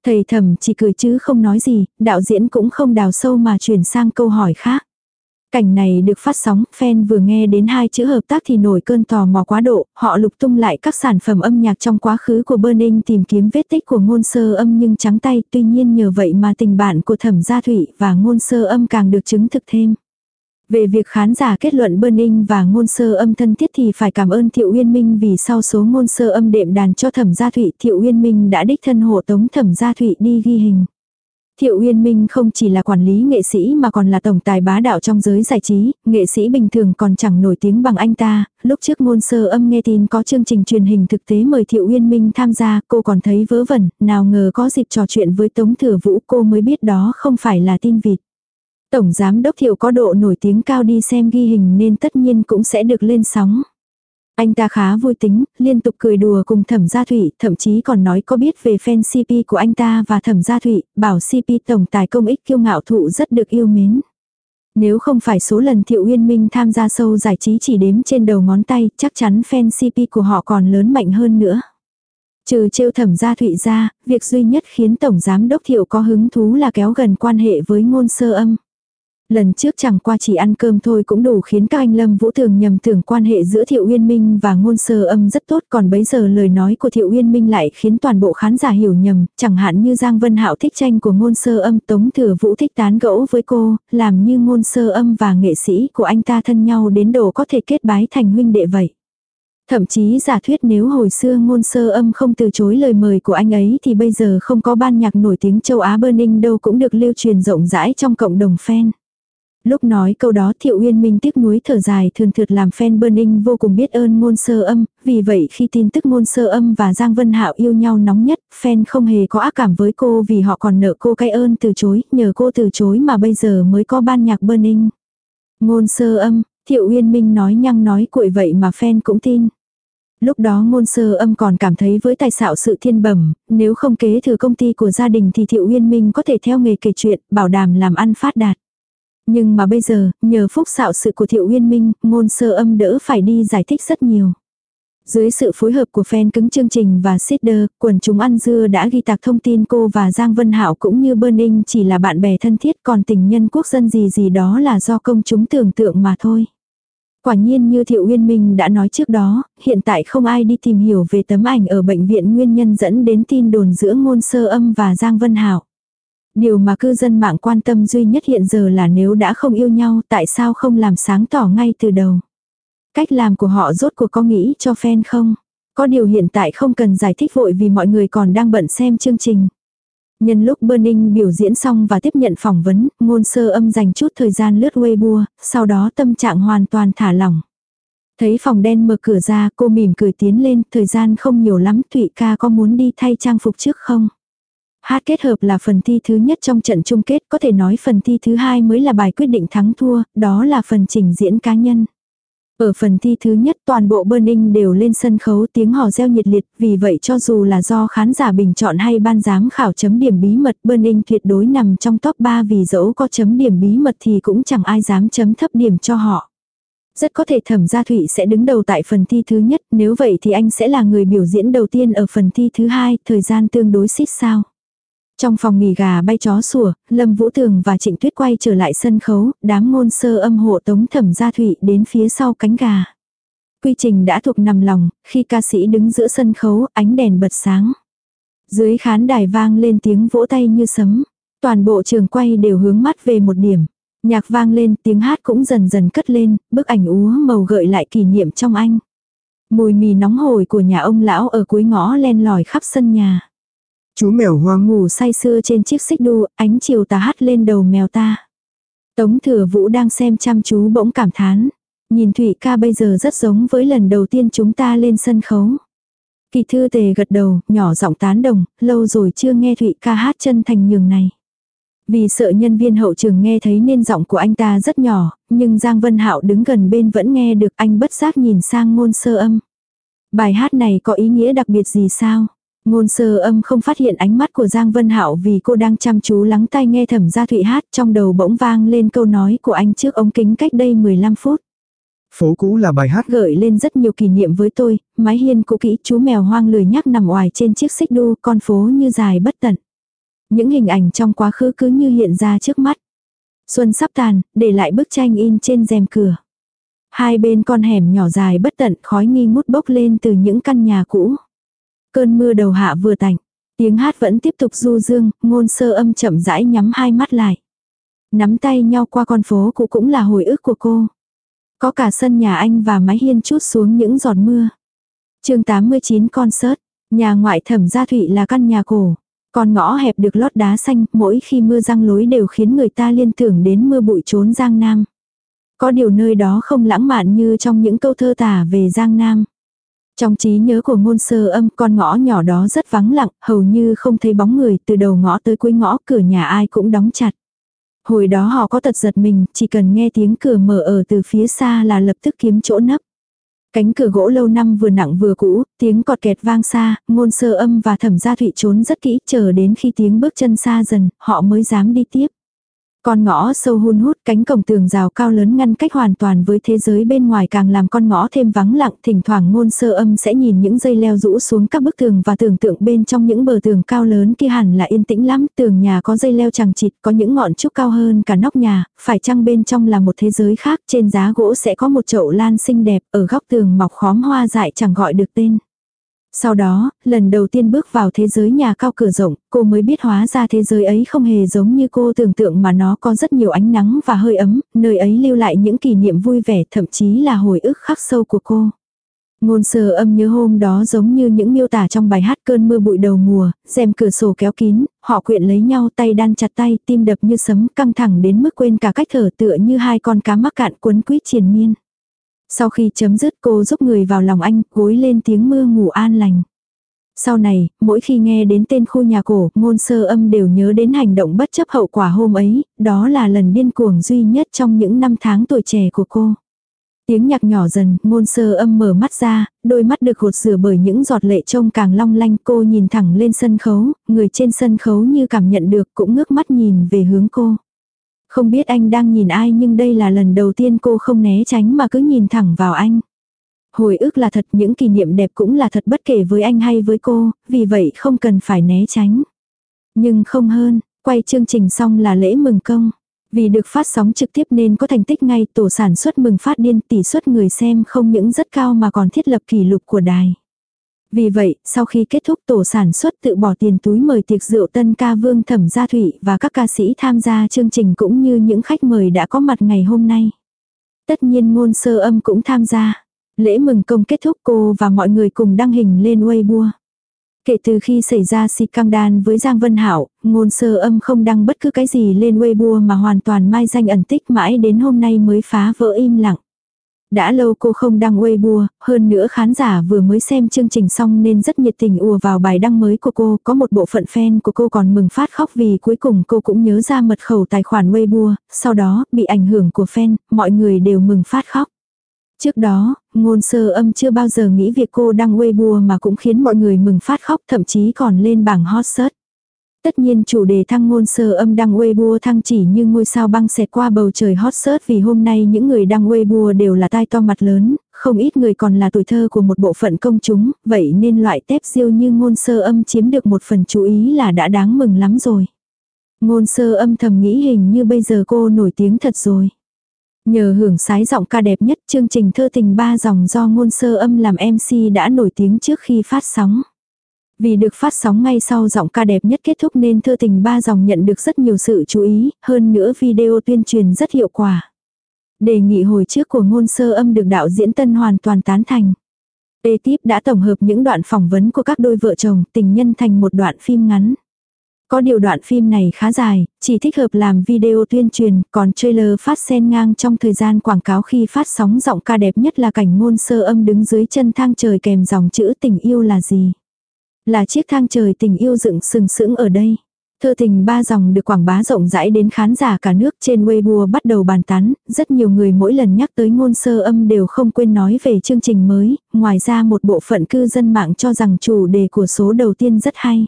Thầy thẩm chỉ cười chứ không nói gì, đạo diễn cũng không đào sâu mà chuyển sang câu hỏi khác. Cảnh này được phát sóng, fan vừa nghe đến hai chữ hợp tác thì nổi cơn tò mò quá độ, họ lục tung lại các sản phẩm âm nhạc trong quá khứ của Burning tìm kiếm vết tích của ngôn sơ âm nhưng trắng tay, tuy nhiên nhờ vậy mà tình bạn của thẩm gia thủy và ngôn sơ âm càng được chứng thực thêm. Về việc khán giả kết luận Burning và ngôn sơ âm thân thiết thì phải cảm ơn Thiệu Uyên Minh vì sau số ngôn sơ âm đệm đàn cho thẩm gia thủy Thiệu Uyên Minh đã đích thân hộ tống thẩm gia thủy đi ghi hình. Thiệu Uyên Minh không chỉ là quản lý nghệ sĩ mà còn là tổng tài bá đạo trong giới giải trí, nghệ sĩ bình thường còn chẳng nổi tiếng bằng anh ta, lúc trước ngôn sơ âm nghe tin có chương trình truyền hình thực tế mời Thiệu Uyên Minh tham gia, cô còn thấy vớ vẩn, nào ngờ có dịp trò chuyện với Tống Thừa Vũ cô mới biết đó không phải là tin vịt. Tổng giám đốc Thiệu có độ nổi tiếng cao đi xem ghi hình nên tất nhiên cũng sẽ được lên sóng. Anh ta khá vui tính, liên tục cười đùa cùng thẩm gia thủy, thậm chí còn nói có biết về fan CP của anh ta và thẩm gia thủy, bảo CP tổng tài công ích kiêu ngạo thụ rất được yêu mến. Nếu không phải số lần Thiệu Uyên Minh tham gia sâu giải trí chỉ đếm trên đầu ngón tay, chắc chắn fan CP của họ còn lớn mạnh hơn nữa. Trừ trêu thẩm gia thụy ra, việc duy nhất khiến Tổng Giám Đốc Thiệu có hứng thú là kéo gần quan hệ với ngôn sơ âm. Lần trước chẳng qua chỉ ăn cơm thôi cũng đủ khiến các anh Lâm Vũ Thường nhầm tưởng quan hệ giữa Thiệu Uyên Minh và ngôn sơ âm rất tốt còn bấy giờ lời nói của Thiệu Uyên Minh lại khiến toàn bộ khán giả hiểu nhầm, chẳng hạn như Giang Vân Hạo thích tranh của ngôn sơ âm Tống Thừa Vũ thích tán gẫu với cô, làm như ngôn sơ âm và nghệ sĩ của anh ta thân nhau đến độ có thể kết bái thành huynh đệ vậy. Thậm chí giả thuyết nếu hồi xưa ngôn sơ âm không từ chối lời mời của anh ấy thì bây giờ không có ban nhạc nổi tiếng châu Á Burning đâu cũng được lưu truyền rộng rãi trong cộng đồng fan. Lúc nói câu đó Thiệu Uyên Minh tiếc nuối thở dài thường thượt làm fan Burning vô cùng biết ơn ngôn sơ âm, vì vậy khi tin tức ngôn sơ âm và Giang Vân Hạo yêu nhau nóng nhất, fan không hề có ác cảm với cô vì họ còn nợ cô cái ơn từ chối, nhờ cô từ chối mà bây giờ mới có ban nhạc Burning. Ngôn sơ âm, Thiệu Uyên Minh nói nhăng nói cuội vậy mà fan cũng tin. Lúc đó ngôn sơ âm còn cảm thấy với tài xạo sự thiên bẩm, nếu không kế thừa công ty của gia đình thì Thiệu Uyên Minh có thể theo nghề kể chuyện, bảo đảm làm ăn phát đạt. Nhưng mà bây giờ, nhờ phúc xạo sự của Thiệu Uyên Minh, ngôn sơ âm đỡ phải đi giải thích rất nhiều. Dưới sự phối hợp của fan cứng chương trình và Sider, quần chúng ăn dưa đã ghi tạc thông tin cô và Giang Vân Hạo cũng như Burning chỉ là bạn bè thân thiết còn tình nhân quốc dân gì gì đó là do công chúng tưởng tượng mà thôi. Quả nhiên như Thiệu Uyên Minh đã nói trước đó, hiện tại không ai đi tìm hiểu về tấm ảnh ở bệnh viện nguyên nhân dẫn đến tin đồn giữa ngôn sơ âm và Giang Vân Hạo. Điều mà cư dân mạng quan tâm duy nhất hiện giờ là nếu đã không yêu nhau tại sao không làm sáng tỏ ngay từ đầu. Cách làm của họ rốt cuộc có nghĩ cho fan không? Có điều hiện tại không cần giải thích vội vì mọi người còn đang bận xem chương trình. Nhân lúc Burning biểu diễn xong và tiếp nhận phỏng vấn, ngôn sơ âm dành chút thời gian lướt Weibo, sau đó tâm trạng hoàn toàn thả lỏng. Thấy phòng đen mở cửa ra, cô mỉm cười tiến lên, thời gian không nhiều lắm, Thụy ca có muốn đi thay trang phục trước không? Hát kết hợp là phần thi thứ nhất trong trận chung kết, có thể nói phần thi thứ hai mới là bài quyết định thắng thua, đó là phần trình diễn cá nhân. Ở phần thi thứ nhất toàn bộ Burning đều lên sân khấu tiếng hò reo nhiệt liệt, vì vậy cho dù là do khán giả bình chọn hay ban giám khảo chấm điểm bí mật Burning tuyệt đối nằm trong top 3 vì dẫu có chấm điểm bí mật thì cũng chẳng ai dám chấm thấp điểm cho họ. Rất có thể thẩm gia thụy sẽ đứng đầu tại phần thi thứ nhất, nếu vậy thì anh sẽ là người biểu diễn đầu tiên ở phần thi thứ hai, thời gian tương đối xích sao. Trong phòng nghỉ gà bay chó sủa, Lâm Vũ Tường và Trịnh Tuyết quay trở lại sân khấu, đám ngôn sơ âm hộ tống thẩm gia thụy đến phía sau cánh gà. Quy trình đã thuộc nằm lòng, khi ca sĩ đứng giữa sân khấu, ánh đèn bật sáng. Dưới khán đài vang lên tiếng vỗ tay như sấm. Toàn bộ trường quay đều hướng mắt về một điểm. Nhạc vang lên, tiếng hát cũng dần dần cất lên, bức ảnh úa màu gợi lại kỷ niệm trong anh. Mùi mì nóng hổi của nhà ông lão ở cuối ngõ len lỏi khắp sân nhà. Chú mèo hoang ngủ say sưa trên chiếc xích đu, ánh chiều tà hắt lên đầu mèo ta. Tống thừa vũ đang xem chăm chú bỗng cảm thán. Nhìn Thụy ca bây giờ rất giống với lần đầu tiên chúng ta lên sân khấu. Kỳ thư tề gật đầu, nhỏ giọng tán đồng, lâu rồi chưa nghe Thụy ca hát chân thành nhường này. Vì sợ nhân viên hậu trường nghe thấy nên giọng của anh ta rất nhỏ, nhưng Giang Vân Hạo đứng gần bên vẫn nghe được anh bất giác nhìn sang ngôn sơ âm. Bài hát này có ý nghĩa đặc biệt gì sao? Ngôn sơ âm không phát hiện ánh mắt của Giang Vân Hạo vì cô đang chăm chú lắng tai nghe thẩm gia thụy hát trong đầu bỗng vang lên câu nói của anh trước ống kính cách đây 15 phút. Phố cũ là bài hát Gợi lên rất nhiều kỷ niệm với tôi, mái hiên cũ kỹ chú mèo hoang lười nhác nằm ngoài trên chiếc xích đu con phố như dài bất tận. Những hình ảnh trong quá khứ cứ như hiện ra trước mắt. Xuân sắp tàn, để lại bức tranh in trên rèm cửa. Hai bên con hẻm nhỏ dài bất tận khói nghi ngút bốc lên từ những căn nhà cũ. Cơn mưa đầu hạ vừa tạnh, tiếng hát vẫn tiếp tục du dương, ngôn sơ âm chậm rãi nhắm hai mắt lại. Nắm tay nhau qua con phố cũ cũng là hồi ức của cô. Có cả sân nhà anh và mái hiên chút xuống những giọt mưa. chương 89 concert, nhà ngoại thẩm gia thụy là căn nhà cổ. còn ngõ hẹp được lót đá xanh, mỗi khi mưa răng lối đều khiến người ta liên tưởng đến mưa bụi trốn Giang Nam. Có điều nơi đó không lãng mạn như trong những câu thơ tả về Giang Nam. Trong trí nhớ của ngôn sơ âm con ngõ nhỏ đó rất vắng lặng, hầu như không thấy bóng người từ đầu ngõ tới cuối ngõ cửa nhà ai cũng đóng chặt. Hồi đó họ có tật giật mình, chỉ cần nghe tiếng cửa mở ở từ phía xa là lập tức kiếm chỗ nấp. Cánh cửa gỗ lâu năm vừa nặng vừa cũ, tiếng cọt kẹt vang xa, ngôn sơ âm và thẩm gia thụy trốn rất kỹ chờ đến khi tiếng bước chân xa dần, họ mới dám đi tiếp. Con ngõ sâu hun hút cánh cổng tường rào cao lớn ngăn cách hoàn toàn với thế giới bên ngoài càng làm con ngõ thêm vắng lặng. Thỉnh thoảng ngôn sơ âm sẽ nhìn những dây leo rũ xuống các bức tường và tưởng tượng bên trong những bờ tường cao lớn kia hẳn là yên tĩnh lắm. Tường nhà có dây leo chẳng chịt, có những ngọn trúc cao hơn cả nóc nhà, phải chăng bên trong là một thế giới khác. Trên giá gỗ sẽ có một chậu lan xinh đẹp, ở góc tường mọc khóm hoa dại chẳng gọi được tên. Sau đó, lần đầu tiên bước vào thế giới nhà cao cửa rộng, cô mới biết hóa ra thế giới ấy không hề giống như cô tưởng tượng mà nó có rất nhiều ánh nắng và hơi ấm, nơi ấy lưu lại những kỷ niệm vui vẻ thậm chí là hồi ức khắc sâu của cô. Ngôn sơ âm nhớ hôm đó giống như những miêu tả trong bài hát cơn mưa bụi đầu mùa, rèm cửa sổ kéo kín, họ quyện lấy nhau tay đan chặt tay, tim đập như sấm căng thẳng đến mức quên cả cách thở tựa như hai con cá mắc cạn cuốn quýt triền miên. Sau khi chấm dứt cô giúp người vào lòng anh, gối lên tiếng mưa ngủ an lành. Sau này, mỗi khi nghe đến tên khu nhà cổ, ngôn sơ âm đều nhớ đến hành động bất chấp hậu quả hôm ấy, đó là lần điên cuồng duy nhất trong những năm tháng tuổi trẻ của cô. Tiếng nhạc nhỏ dần, ngôn sơ âm mở mắt ra, đôi mắt được gột rửa bởi những giọt lệ trông càng long lanh cô nhìn thẳng lên sân khấu, người trên sân khấu như cảm nhận được cũng ngước mắt nhìn về hướng cô. Không biết anh đang nhìn ai nhưng đây là lần đầu tiên cô không né tránh mà cứ nhìn thẳng vào anh. Hồi ức là thật, những kỷ niệm đẹp cũng là thật bất kể với anh hay với cô, vì vậy không cần phải né tránh. Nhưng không hơn, quay chương trình xong là lễ mừng công. Vì được phát sóng trực tiếp nên có thành tích ngay tổ sản xuất mừng phát điên tỷ suất người xem không những rất cao mà còn thiết lập kỷ lục của đài. Vì vậy, sau khi kết thúc tổ sản xuất tự bỏ tiền túi mời tiệc rượu tân ca vương thẩm gia thủy và các ca sĩ tham gia chương trình cũng như những khách mời đã có mặt ngày hôm nay. Tất nhiên ngôn sơ âm cũng tham gia. Lễ mừng công kết thúc cô và mọi người cùng đăng hình lên Weibo. Kể từ khi xảy ra xịt căng đan với Giang Vân Hảo, ngôn sơ âm không đăng bất cứ cái gì lên Weibo mà hoàn toàn mai danh ẩn tích mãi đến hôm nay mới phá vỡ im lặng. Đã lâu cô không đăng Weibo, hơn nữa khán giả vừa mới xem chương trình xong nên rất nhiệt tình ùa vào bài đăng mới của cô. Có một bộ phận fan của cô còn mừng phát khóc vì cuối cùng cô cũng nhớ ra mật khẩu tài khoản Weibo. Sau đó, bị ảnh hưởng của fan, mọi người đều mừng phát khóc. Trước đó, ngôn sơ âm chưa bao giờ nghĩ việc cô đăng Weibo mà cũng khiến mọi người mừng phát khóc thậm chí còn lên bảng hot search. Tất nhiên chủ đề thăng ngôn sơ âm đăng Weibo thăng chỉ như ngôi sao băng xẹt qua bầu trời hot search vì hôm nay những người đăng Weibo đều là tai to mặt lớn, không ít người còn là tuổi thơ của một bộ phận công chúng, vậy nên loại tép siêu như ngôn sơ âm chiếm được một phần chú ý là đã đáng mừng lắm rồi. Ngôn sơ âm thầm nghĩ hình như bây giờ cô nổi tiếng thật rồi. Nhờ hưởng sái giọng ca đẹp nhất chương trình thơ tình ba dòng do ngôn sơ âm làm MC đã nổi tiếng trước khi phát sóng. Vì được phát sóng ngay sau giọng ca đẹp nhất kết thúc nên thơ tình ba dòng nhận được rất nhiều sự chú ý, hơn nữa video tuyên truyền rất hiệu quả. Đề nghị hồi trước của ngôn sơ âm được đạo diễn Tân hoàn toàn tán thành. Ê đã tổng hợp những đoạn phỏng vấn của các đôi vợ chồng tình nhân thành một đoạn phim ngắn. Có điều đoạn phim này khá dài, chỉ thích hợp làm video tuyên truyền, còn trailer phát sen ngang trong thời gian quảng cáo khi phát sóng giọng ca đẹp nhất là cảnh ngôn sơ âm đứng dưới chân thang trời kèm dòng chữ tình yêu là gì. Là chiếc thang trời tình yêu dựng sừng sững ở đây. Thơ tình ba dòng được quảng bá rộng rãi đến khán giả cả nước trên Weibo bắt đầu bàn tán, rất nhiều người mỗi lần nhắc tới ngôn sơ âm đều không quên nói về chương trình mới, ngoài ra một bộ phận cư dân mạng cho rằng chủ đề của số đầu tiên rất hay.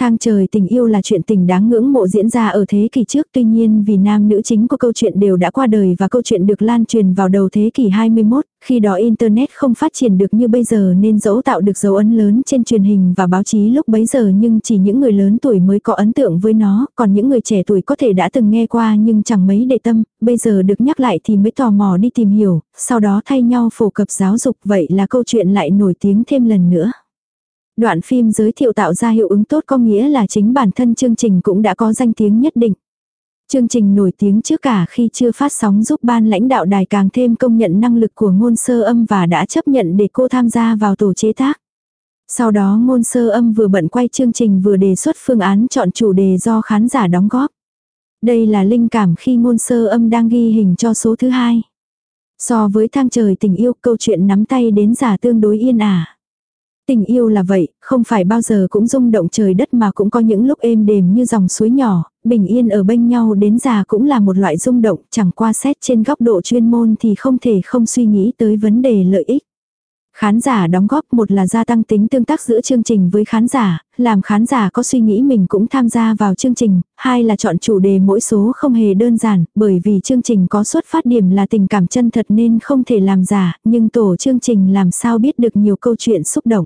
Thang trời tình yêu là chuyện tình đáng ngưỡng mộ diễn ra ở thế kỷ trước tuy nhiên vì nam nữ chính của câu chuyện đều đã qua đời và câu chuyện được lan truyền vào đầu thế kỷ 21, khi đó Internet không phát triển được như bây giờ nên dẫu tạo được dấu ấn lớn trên truyền hình và báo chí lúc bấy giờ nhưng chỉ những người lớn tuổi mới có ấn tượng với nó, còn những người trẻ tuổi có thể đã từng nghe qua nhưng chẳng mấy để tâm, bây giờ được nhắc lại thì mới tò mò đi tìm hiểu, sau đó thay nhau phổ cập giáo dục vậy là câu chuyện lại nổi tiếng thêm lần nữa. Đoạn phim giới thiệu tạo ra hiệu ứng tốt có nghĩa là chính bản thân chương trình cũng đã có danh tiếng nhất định. Chương trình nổi tiếng trước cả khi chưa phát sóng giúp ban lãnh đạo đài càng thêm công nhận năng lực của ngôn sơ âm và đã chấp nhận để cô tham gia vào tổ chế tác. Sau đó ngôn sơ âm vừa bận quay chương trình vừa đề xuất phương án chọn chủ đề do khán giả đóng góp. Đây là linh cảm khi ngôn sơ âm đang ghi hình cho số thứ hai. So với thang trời tình yêu, câu chuyện nắm tay đến giả tương đối yên ả. Tình yêu là vậy, không phải bao giờ cũng rung động trời đất mà cũng có những lúc êm đềm như dòng suối nhỏ, bình yên ở bên nhau đến già cũng là một loại rung động, chẳng qua xét trên góc độ chuyên môn thì không thể không suy nghĩ tới vấn đề lợi ích. Khán giả đóng góp một là gia tăng tính tương tác giữa chương trình với khán giả, làm khán giả có suy nghĩ mình cũng tham gia vào chương trình, hai là chọn chủ đề mỗi số không hề đơn giản, bởi vì chương trình có xuất phát điểm là tình cảm chân thật nên không thể làm giả, nhưng tổ chương trình làm sao biết được nhiều câu chuyện xúc động.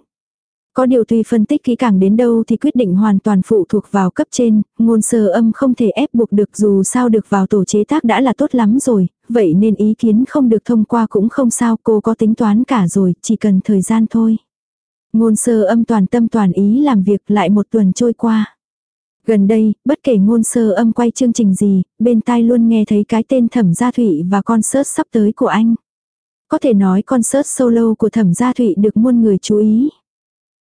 Có điều tuy phân tích kỹ càng đến đâu thì quyết định hoàn toàn phụ thuộc vào cấp trên, ngôn sơ âm không thể ép buộc được dù sao được vào tổ chế tác đã là tốt lắm rồi, vậy nên ý kiến không được thông qua cũng không sao cô có tính toán cả rồi, chỉ cần thời gian thôi. Ngôn sơ âm toàn tâm toàn ý làm việc lại một tuần trôi qua. Gần đây, bất kể ngôn sơ âm quay chương trình gì, bên tai luôn nghe thấy cái tên Thẩm Gia Thụy và concert sắp tới của anh. Có thể nói concert solo của Thẩm Gia Thụy được muôn người chú ý.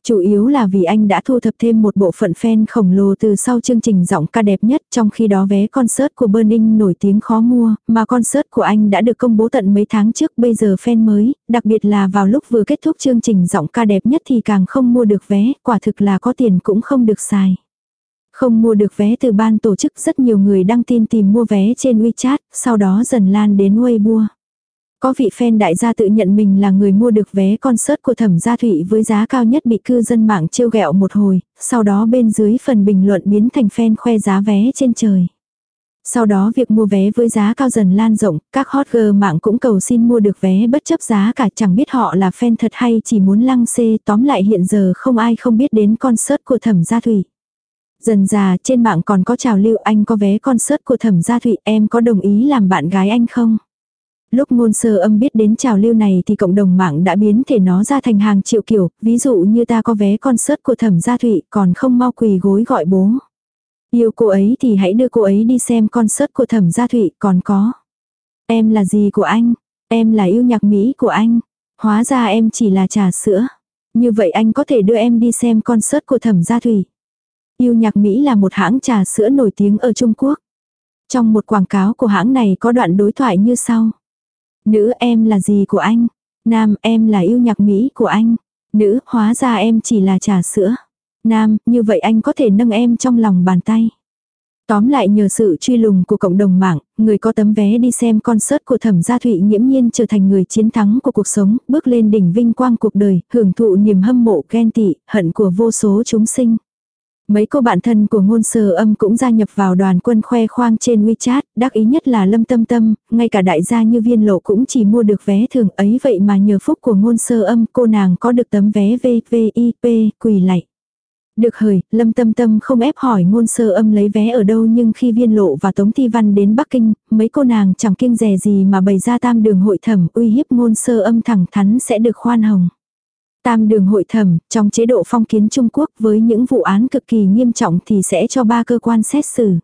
Chủ yếu là vì anh đã thu thập thêm một bộ phận fan khổng lồ từ sau chương trình giọng ca đẹp nhất trong khi đó vé concert của Burning nổi tiếng khó mua, mà concert của anh đã được công bố tận mấy tháng trước bây giờ fan mới, đặc biệt là vào lúc vừa kết thúc chương trình giọng ca đẹp nhất thì càng không mua được vé, quả thực là có tiền cũng không được xài. Không mua được vé từ ban tổ chức rất nhiều người đăng tin tìm mua vé trên WeChat, sau đó dần lan đến Weibo. Có vị fan đại gia tự nhận mình là người mua được vé concert của thẩm gia thụy với giá cao nhất bị cư dân mạng trêu ghẹo một hồi, sau đó bên dưới phần bình luận biến thành fan khoe giá vé trên trời. Sau đó việc mua vé với giá cao dần lan rộng, các hot girl mạng cũng cầu xin mua được vé bất chấp giá cả chẳng biết họ là fan thật hay chỉ muốn lăng xê tóm lại hiện giờ không ai không biết đến concert của thẩm gia thụy. Dần già trên mạng còn có trào lưu anh có vé concert của thẩm gia thụy em có đồng ý làm bạn gái anh không? Lúc ngôn sơ âm biết đến trào lưu này thì cộng đồng mạng đã biến thể nó ra thành hàng triệu kiểu, ví dụ như ta có vé concert của thẩm gia thụy còn không mau quỳ gối gọi bố. Yêu cô ấy thì hãy đưa cô ấy đi xem concert của thẩm gia thụy còn có. Em là gì của anh? Em là yêu nhạc Mỹ của anh. Hóa ra em chỉ là trà sữa. Như vậy anh có thể đưa em đi xem concert của thẩm gia thủy. Yêu nhạc Mỹ là một hãng trà sữa nổi tiếng ở Trung Quốc. Trong một quảng cáo của hãng này có đoạn đối thoại như sau. Nữ em là gì của anh? Nam em là yêu nhạc Mỹ của anh. Nữ hóa ra em chỉ là trà sữa. Nam, như vậy anh có thể nâng em trong lòng bàn tay. Tóm lại nhờ sự truy lùng của cộng đồng mạng, người có tấm vé đi xem concert của thẩm gia thụy nghiễm nhiên trở thành người chiến thắng của cuộc sống, bước lên đỉnh vinh quang cuộc đời, hưởng thụ niềm hâm mộ ghen tị, hận của vô số chúng sinh. Mấy cô bạn thân của ngôn sơ âm cũng gia nhập vào đoàn quân khoe khoang trên WeChat, đắc ý nhất là Lâm Tâm Tâm, ngay cả đại gia như viên lộ cũng chỉ mua được vé thường ấy vậy mà nhờ phúc của ngôn sơ âm cô nàng có được tấm vé VVIP, quỳ lạy. Được hời, Lâm Tâm Tâm không ép hỏi ngôn sơ âm lấy vé ở đâu nhưng khi viên lộ và Tống Thi Văn đến Bắc Kinh, mấy cô nàng chẳng kiêng rè gì mà bày ra tam đường hội thẩm uy hiếp ngôn sơ âm thẳng thắn sẽ được khoan hồng. Tam đường hội thẩm, trong chế độ phong kiến Trung Quốc với những vụ án cực kỳ nghiêm trọng thì sẽ cho ba cơ quan xét xử.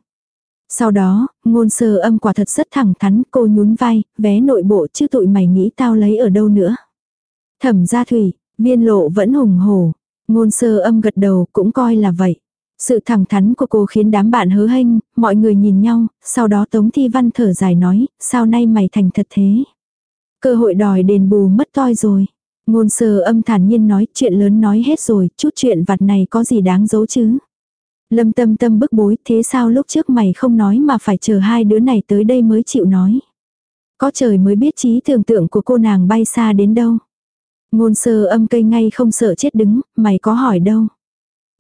Sau đó, ngôn sơ âm quả thật rất thẳng thắn, cô nhún vai, vé nội bộ chứ tụi mày nghĩ tao lấy ở đâu nữa. Thẩm gia thủy, viên lộ vẫn hùng hổ. Ngôn sơ âm gật đầu cũng coi là vậy. Sự thẳng thắn của cô khiến đám bạn hớ hênh, mọi người nhìn nhau, sau đó Tống Thi Văn thở dài nói, sao nay mày thành thật thế. Cơ hội đòi đền bù mất toi rồi. Ngôn sơ âm thản nhiên nói chuyện lớn nói hết rồi, chút chuyện vặt này có gì đáng giấu chứ. Lâm tâm tâm bức bối, thế sao lúc trước mày không nói mà phải chờ hai đứa này tới đây mới chịu nói. Có trời mới biết trí tưởng tượng của cô nàng bay xa đến đâu. Ngôn sơ âm cây ngay không sợ chết đứng, mày có hỏi đâu.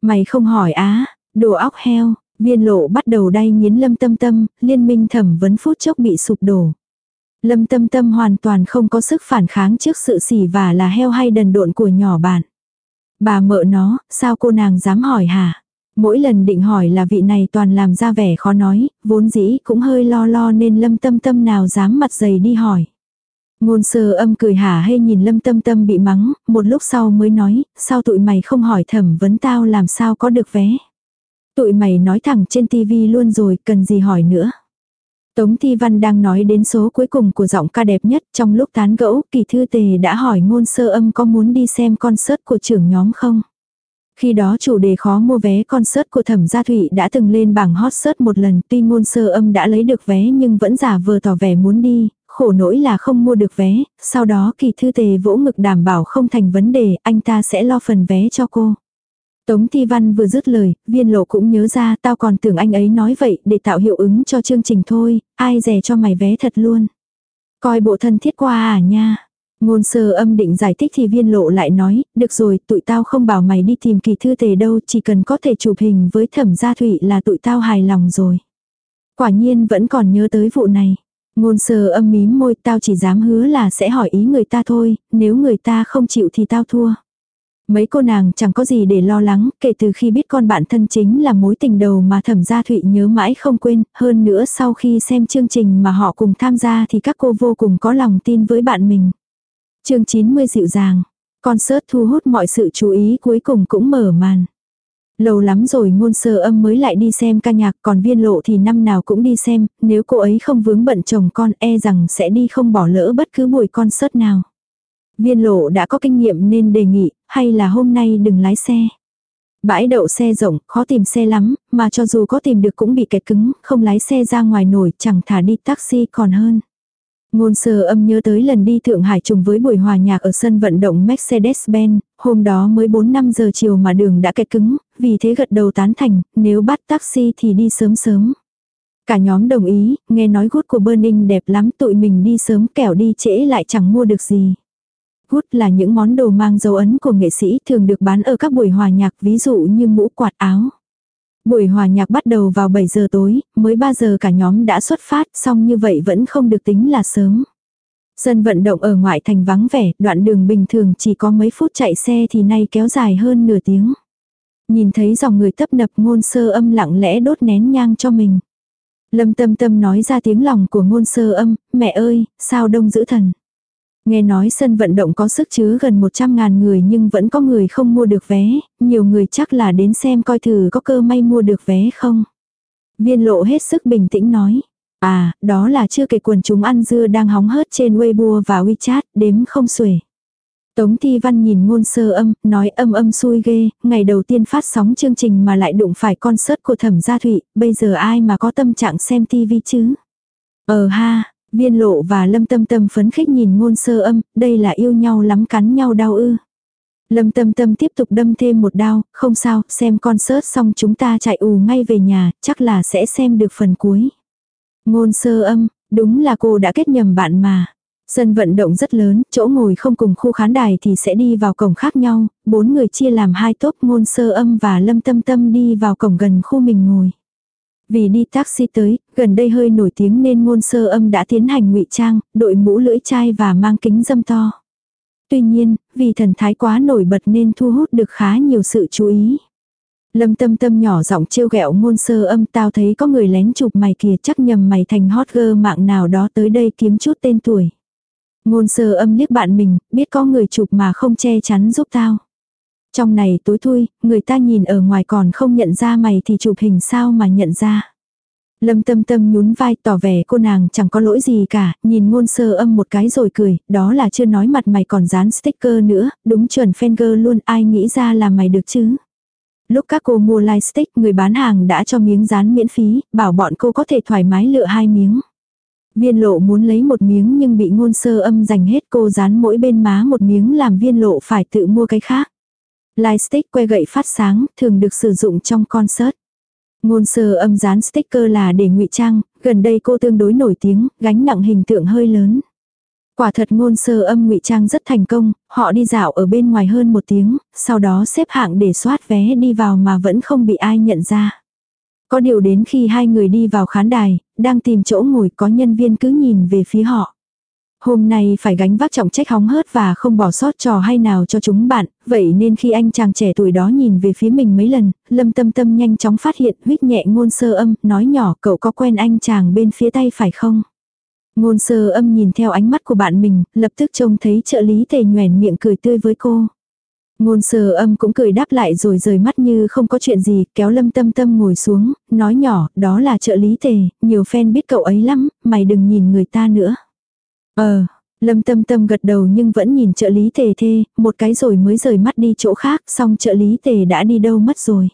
Mày không hỏi á, đồ óc heo, viên lộ bắt đầu đay nghiến lâm tâm tâm, liên minh thẩm vấn phút chốc bị sụp đổ. Lâm tâm tâm hoàn toàn không có sức phản kháng trước sự xỉ và là heo hay đần độn của nhỏ bạn. Bà mợ nó, sao cô nàng dám hỏi hả? Mỗi lần định hỏi là vị này toàn làm ra vẻ khó nói, vốn dĩ cũng hơi lo lo nên lâm tâm tâm nào dám mặt dày đi hỏi. Ngôn sơ âm cười hả hay nhìn lâm tâm tâm bị mắng, một lúc sau mới nói, sao tụi mày không hỏi thẩm vấn tao làm sao có được vé. Tụi mày nói thẳng trên tivi luôn rồi, cần gì hỏi nữa. Tống Thi Văn đang nói đến số cuối cùng của giọng ca đẹp nhất trong lúc tán gẫu, kỳ thư tề đã hỏi ngôn sơ âm có muốn đi xem concert của trưởng nhóm không. Khi đó chủ đề khó mua vé concert của Thẩm Gia Thụy đã từng lên bảng hot search một lần, tuy ngôn sơ âm đã lấy được vé nhưng vẫn giả vờ tỏ vẻ muốn đi, khổ nỗi là không mua được vé, sau đó kỳ thư tề vỗ ngực đảm bảo không thành vấn đề, anh ta sẽ lo phần vé cho cô. Tống Thi Văn vừa dứt lời, viên lộ cũng nhớ ra tao còn tưởng anh ấy nói vậy để tạo hiệu ứng cho chương trình thôi, ai rẻ cho mày vé thật luôn. Coi bộ thân thiết qua à nha. Ngôn sơ âm định giải thích thì viên lộ lại nói, được rồi, tụi tao không bảo mày đi tìm kỳ thư tề đâu, chỉ cần có thể chụp hình với thẩm gia thụy là tụi tao hài lòng rồi. Quả nhiên vẫn còn nhớ tới vụ này. Ngôn sơ âm mím môi, tao chỉ dám hứa là sẽ hỏi ý người ta thôi, nếu người ta không chịu thì tao thua. Mấy cô nàng chẳng có gì để lo lắng, kể từ khi biết con bạn thân chính là mối tình đầu mà thẩm gia thụy nhớ mãi không quên, hơn nữa sau khi xem chương trình mà họ cùng tham gia thì các cô vô cùng có lòng tin với bạn mình. chương 90 dịu dàng, concert thu hút mọi sự chú ý cuối cùng cũng mở màn. Lâu lắm rồi ngôn sơ âm mới lại đi xem ca nhạc còn viên lộ thì năm nào cũng đi xem, nếu cô ấy không vướng bận chồng con e rằng sẽ đi không bỏ lỡ bất cứ buổi concert nào. Viên lộ đã có kinh nghiệm nên đề nghị, hay là hôm nay đừng lái xe. Bãi đậu xe rộng, khó tìm xe lắm, mà cho dù có tìm được cũng bị kẹt cứng, không lái xe ra ngoài nổi, chẳng thả đi taxi còn hơn. Ngôn sơ âm nhớ tới lần đi Thượng Hải trùng với buổi hòa nhạc ở sân vận động Mercedes-Benz, hôm đó mới 4-5 giờ chiều mà đường đã kẹt cứng, vì thế gật đầu tán thành, nếu bắt taxi thì đi sớm sớm. Cả nhóm đồng ý, nghe nói gút của Burning đẹp lắm tụi mình đi sớm kẻo đi trễ lại chẳng mua được gì. Gút là những món đồ mang dấu ấn của nghệ sĩ thường được bán ở các buổi hòa nhạc ví dụ như mũ quạt áo. Buổi hòa nhạc bắt đầu vào 7 giờ tối, mới 3 giờ cả nhóm đã xuất phát, xong như vậy vẫn không được tính là sớm. Sân vận động ở ngoại thành vắng vẻ, đoạn đường bình thường chỉ có mấy phút chạy xe thì nay kéo dài hơn nửa tiếng. Nhìn thấy dòng người tấp nập ngôn sơ âm lặng lẽ đốt nén nhang cho mình. Lâm tâm tâm nói ra tiếng lòng của ngôn sơ âm, mẹ ơi, sao đông giữ thần. Nghe nói sân vận động có sức chứa gần 100.000 người nhưng vẫn có người không mua được vé, nhiều người chắc là đến xem coi thử có cơ may mua được vé không. Viên lộ hết sức bình tĩnh nói. À, đó là chưa kể quần chúng ăn dưa đang hóng hớt trên Weibo và WeChat, đếm không xuể. Tống Thi Văn nhìn ngôn sơ âm, nói âm âm xui ghê, ngày đầu tiên phát sóng chương trình mà lại đụng phải concert của thẩm gia thụy, bây giờ ai mà có tâm trạng xem tivi chứ? Ờ ha, Viên lộ và lâm tâm tâm phấn khích nhìn ngôn sơ âm, đây là yêu nhau lắm cắn nhau đau ư. Lâm tâm tâm tiếp tục đâm thêm một đao, không sao, xem concert xong chúng ta chạy ù ngay về nhà, chắc là sẽ xem được phần cuối. Ngôn sơ âm, đúng là cô đã kết nhầm bạn mà. Sân vận động rất lớn, chỗ ngồi không cùng khu khán đài thì sẽ đi vào cổng khác nhau, bốn người chia làm hai tốp ngôn sơ âm và lâm tâm tâm đi vào cổng gần khu mình ngồi. Vì đi taxi tới, gần đây hơi nổi tiếng nên ngôn sơ âm đã tiến hành ngụy trang, đội mũ lưỡi chai và mang kính dâm to. Tuy nhiên, vì thần thái quá nổi bật nên thu hút được khá nhiều sự chú ý. Lâm tâm tâm nhỏ giọng trêu ghẹo ngôn sơ âm tao thấy có người lén chụp mày kìa chắc nhầm mày thành hot girl mạng nào đó tới đây kiếm chút tên tuổi. Ngôn sơ âm liếc bạn mình, biết có người chụp mà không che chắn giúp tao. Trong này tối thui, người ta nhìn ở ngoài còn không nhận ra mày thì chụp hình sao mà nhận ra. Lâm tâm tâm nhún vai tỏ vẻ cô nàng chẳng có lỗi gì cả, nhìn ngôn sơ âm một cái rồi cười, đó là chưa nói mặt mày còn dán sticker nữa, đúng chuẩn fanger luôn ai nghĩ ra là mày được chứ. Lúc các cô mua light stick người bán hàng đã cho miếng dán miễn phí, bảo bọn cô có thể thoải mái lựa hai miếng. Viên lộ muốn lấy một miếng nhưng bị ngôn sơ âm dành hết cô dán mỗi bên má một miếng làm viên lộ phải tự mua cái khác. Lightstick que gậy phát sáng thường được sử dụng trong concert. Ngôn sơ âm dán sticker là để ngụy trang, gần đây cô tương đối nổi tiếng, gánh nặng hình tượng hơi lớn. Quả thật ngôn sơ âm ngụy trang rất thành công, họ đi dạo ở bên ngoài hơn một tiếng, sau đó xếp hạng để soát vé đi vào mà vẫn không bị ai nhận ra. Có điều đến khi hai người đi vào khán đài, đang tìm chỗ ngồi có nhân viên cứ nhìn về phía họ. Hôm nay phải gánh vác trọng trách hóng hớt và không bỏ sót trò hay nào cho chúng bạn, vậy nên khi anh chàng trẻ tuổi đó nhìn về phía mình mấy lần, lâm tâm tâm nhanh chóng phát hiện huyết nhẹ ngôn sơ âm, nói nhỏ cậu có quen anh chàng bên phía tay phải không? Ngôn sơ âm nhìn theo ánh mắt của bạn mình, lập tức trông thấy trợ lý tề nhoèn miệng cười tươi với cô. Ngôn sơ âm cũng cười đáp lại rồi rời mắt như không có chuyện gì, kéo lâm tâm tâm ngồi xuống, nói nhỏ, đó là trợ lý tề, nhiều fan biết cậu ấy lắm, mày đừng nhìn người ta nữa. Ờ, lâm tâm tâm gật đầu nhưng vẫn nhìn trợ lý tề thê, một cái rồi mới rời mắt đi chỗ khác, xong trợ lý tề đã đi đâu mất rồi.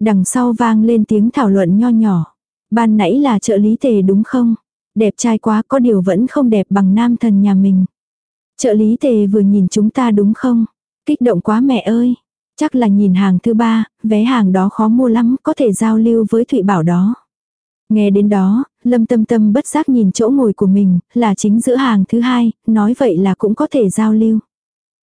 Đằng sau vang lên tiếng thảo luận nho nhỏ. Ban nãy là trợ lý tề đúng không? Đẹp trai quá có điều vẫn không đẹp bằng nam thần nhà mình. Trợ lý tề vừa nhìn chúng ta đúng không? Kích động quá mẹ ơi. Chắc là nhìn hàng thứ ba, vé hàng đó khó mua lắm, có thể giao lưu với Thụy Bảo đó. Nghe đến đó, Lâm Tâm Tâm bất giác nhìn chỗ ngồi của mình, là chính giữa hàng thứ hai, nói vậy là cũng có thể giao lưu.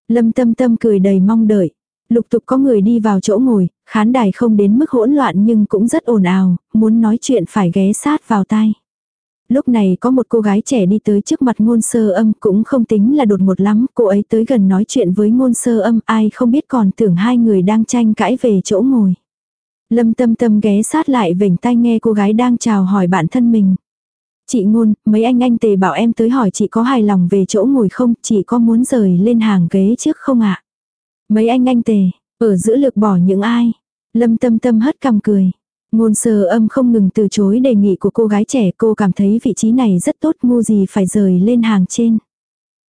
Lâm Tâm Tâm cười đầy mong đợi. Lục tục có người đi vào chỗ ngồi, khán đài không đến mức hỗn loạn nhưng cũng rất ồn ào, muốn nói chuyện phải ghé sát vào tai. Lúc này có một cô gái trẻ đi tới trước mặt ngôn sơ âm cũng không tính là đột ngột lắm, cô ấy tới gần nói chuyện với ngôn sơ âm ai không biết còn tưởng hai người đang tranh cãi về chỗ ngồi. Lâm tâm tâm ghé sát lại vểnh tai nghe cô gái đang chào hỏi bản thân mình. Chị ngôn, mấy anh anh tề bảo em tới hỏi chị có hài lòng về chỗ ngồi không, chị có muốn rời lên hàng ghế trước không ạ? Mấy anh anh tề, ở giữa lược bỏ những ai? Lâm tâm tâm hất cằm cười. Ngôn sơ âm không ngừng từ chối đề nghị của cô gái trẻ cô cảm thấy vị trí này rất tốt ngu gì phải rời lên hàng trên.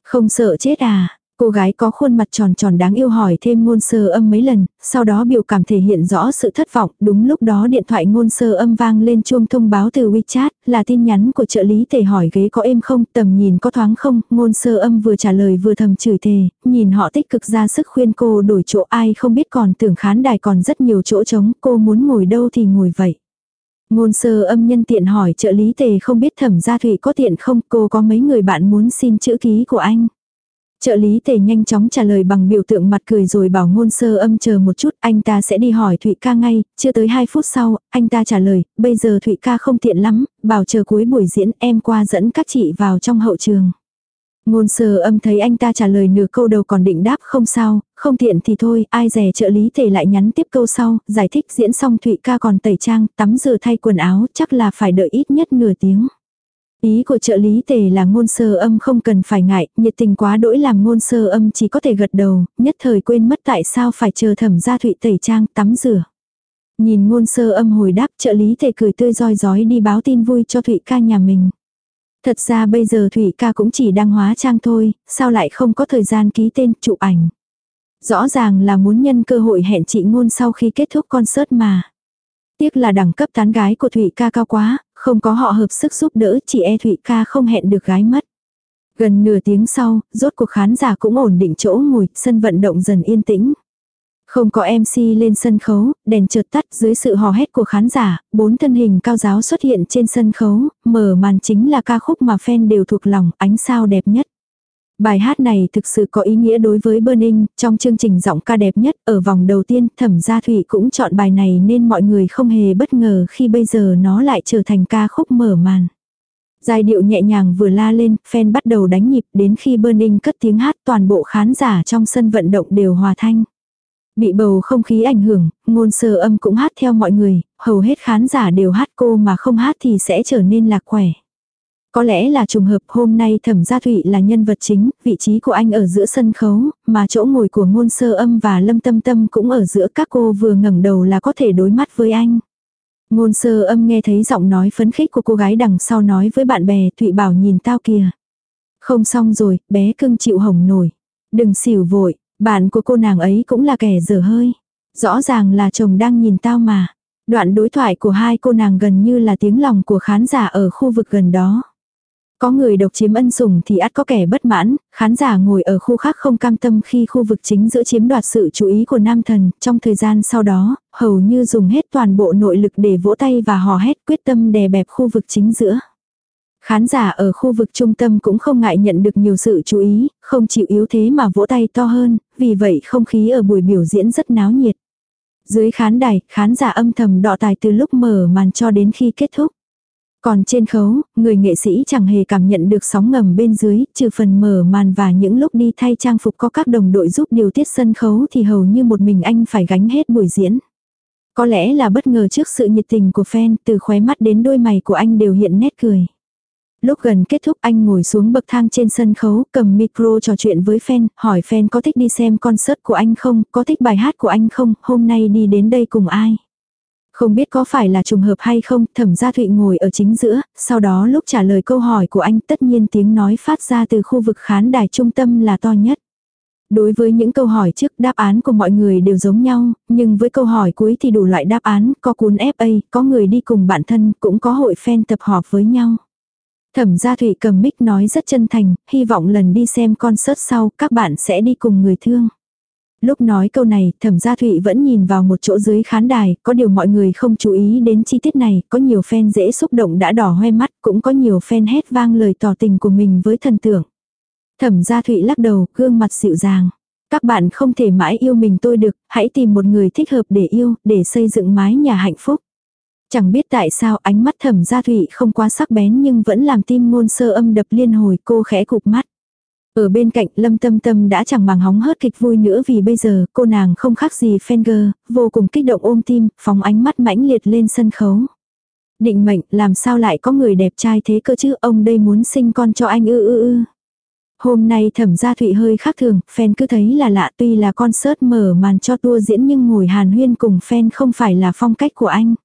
Không sợ chết à, Cô gái có khuôn mặt tròn tròn đáng yêu hỏi thêm ngôn sơ âm mấy lần, sau đó biểu cảm thể hiện rõ sự thất vọng. Đúng lúc đó điện thoại ngôn sơ âm vang lên chuông thông báo từ WeChat, là tin nhắn của trợ lý tề hỏi ghế có êm không, tầm nhìn có thoáng không. Ngôn sơ âm vừa trả lời vừa thầm chửi thề, nhìn họ tích cực ra sức khuyên cô đổi chỗ ai không biết còn tưởng khán đài còn rất nhiều chỗ trống, cô muốn ngồi đâu thì ngồi vậy. Ngôn sơ âm nhân tiện hỏi trợ lý tề không biết thẩm gia thủy có tiện không, cô có mấy người bạn muốn xin chữ ký của anh. Trợ lý tề nhanh chóng trả lời bằng biểu tượng mặt cười rồi bảo ngôn sơ âm chờ một chút, anh ta sẽ đi hỏi Thụy ca ngay, chưa tới 2 phút sau, anh ta trả lời, bây giờ Thụy ca không tiện lắm, bảo chờ cuối buổi diễn em qua dẫn các chị vào trong hậu trường. Ngôn sơ âm thấy anh ta trả lời nửa câu đầu còn định đáp không sao, không tiện thì thôi, ai rẻ trợ lý tề lại nhắn tiếp câu sau, giải thích diễn xong Thụy ca còn tẩy trang, tắm rửa thay quần áo, chắc là phải đợi ít nhất nửa tiếng. Ý của trợ lý tề là ngôn sơ âm không cần phải ngại, nhiệt tình quá đỗi làm ngôn sơ âm chỉ có thể gật đầu, nhất thời quên mất tại sao phải chờ thẩm gia thụy tẩy trang tắm rửa. Nhìn ngôn sơ âm hồi đáp trợ lý tề cười tươi roi rói đi báo tin vui cho thụy ca nhà mình. Thật ra bây giờ thụy ca cũng chỉ đang hóa trang thôi, sao lại không có thời gian ký tên chụp ảnh. Rõ ràng là muốn nhân cơ hội hẹn chị ngôn sau khi kết thúc concert mà. Tiếc là đẳng cấp tán gái của Thụy ca cao quá, không có họ hợp sức giúp đỡ chị e Thụy ca không hẹn được gái mất. Gần nửa tiếng sau, rốt cuộc khán giả cũng ổn định chỗ ngồi, sân vận động dần yên tĩnh. Không có MC lên sân khấu, đèn chợt tắt dưới sự hò hét của khán giả, bốn thân hình cao giáo xuất hiện trên sân khấu, mở màn chính là ca khúc mà fan đều thuộc lòng, ánh sao đẹp nhất. Bài hát này thực sự có ý nghĩa đối với Burning, trong chương trình giọng ca đẹp nhất ở vòng đầu tiên thẩm gia thủy cũng chọn bài này nên mọi người không hề bất ngờ khi bây giờ nó lại trở thành ca khúc mở màn. Giai điệu nhẹ nhàng vừa la lên, fan bắt đầu đánh nhịp đến khi Burning cất tiếng hát toàn bộ khán giả trong sân vận động đều hòa thanh. Bị bầu không khí ảnh hưởng, ngôn sơ âm cũng hát theo mọi người, hầu hết khán giả đều hát cô mà không hát thì sẽ trở nên lạc khỏe. Có lẽ là trùng hợp hôm nay thẩm gia thụy là nhân vật chính, vị trí của anh ở giữa sân khấu, mà chỗ ngồi của ngôn sơ âm và lâm tâm tâm cũng ở giữa các cô vừa ngẩng đầu là có thể đối mắt với anh. Ngôn sơ âm nghe thấy giọng nói phấn khích của cô gái đằng sau nói với bạn bè Thụy bảo nhìn tao kìa. Không xong rồi, bé cưng chịu hồng nổi. Đừng xỉu vội, bạn của cô nàng ấy cũng là kẻ dở hơi. Rõ ràng là chồng đang nhìn tao mà. Đoạn đối thoại của hai cô nàng gần như là tiếng lòng của khán giả ở khu vực gần đó. Có người độc chiếm ân sủng thì ắt có kẻ bất mãn, khán giả ngồi ở khu khác không cam tâm khi khu vực chính giữa chiếm đoạt sự chú ý của nam thần, trong thời gian sau đó, hầu như dùng hết toàn bộ nội lực để vỗ tay và hò hét quyết tâm đè bẹp khu vực chính giữa. Khán giả ở khu vực trung tâm cũng không ngại nhận được nhiều sự chú ý, không chịu yếu thế mà vỗ tay to hơn, vì vậy không khí ở buổi biểu diễn rất náo nhiệt. Dưới khán đài, khán giả âm thầm đọ tài từ lúc mở màn cho đến khi kết thúc. Còn trên khấu, người nghệ sĩ chẳng hề cảm nhận được sóng ngầm bên dưới, trừ phần mở màn và những lúc đi thay trang phục có các đồng đội giúp điều tiết sân khấu thì hầu như một mình anh phải gánh hết buổi diễn. Có lẽ là bất ngờ trước sự nhiệt tình của fan, từ khóe mắt đến đôi mày của anh đều hiện nét cười. Lúc gần kết thúc anh ngồi xuống bậc thang trên sân khấu, cầm micro trò chuyện với fan, hỏi fan có thích đi xem concert của anh không, có thích bài hát của anh không, hôm nay đi đến đây cùng ai. Không biết có phải là trùng hợp hay không, thẩm gia thụy ngồi ở chính giữa, sau đó lúc trả lời câu hỏi của anh tất nhiên tiếng nói phát ra từ khu vực khán đài trung tâm là to nhất. Đối với những câu hỏi trước đáp án của mọi người đều giống nhau, nhưng với câu hỏi cuối thì đủ loại đáp án, có cuốn FA, có người đi cùng bạn thân, cũng có hội fan tập họp với nhau. Thẩm gia thụy cầm mic nói rất chân thành, hy vọng lần đi xem concert sau các bạn sẽ đi cùng người thương. Lúc nói câu này, thẩm gia thụy vẫn nhìn vào một chỗ dưới khán đài, có điều mọi người không chú ý đến chi tiết này, có nhiều fan dễ xúc động đã đỏ hoe mắt, cũng có nhiều fan hét vang lời tỏ tình của mình với thần tượng. Thẩm gia thụy lắc đầu, gương mặt dịu dàng. Các bạn không thể mãi yêu mình tôi được, hãy tìm một người thích hợp để yêu, để xây dựng mái nhà hạnh phúc. Chẳng biết tại sao ánh mắt thẩm gia thụy không quá sắc bén nhưng vẫn làm tim ngôn sơ âm đập liên hồi cô khẽ cục mắt. Ở bên cạnh Lâm Tâm Tâm đã chẳng màng hóng hớt kịch vui nữa vì bây giờ cô nàng không khác gì Fenger, vô cùng kích động ôm tim, phóng ánh mắt mãnh liệt lên sân khấu. Định mệnh làm sao lại có người đẹp trai thế cơ chứ ông đây muốn sinh con cho anh ư ư ư. Hôm nay thẩm gia thụy hơi khác thường, fan cứ thấy là lạ tuy là concert mở màn cho tour diễn nhưng ngồi hàn huyên cùng fan không phải là phong cách của anh.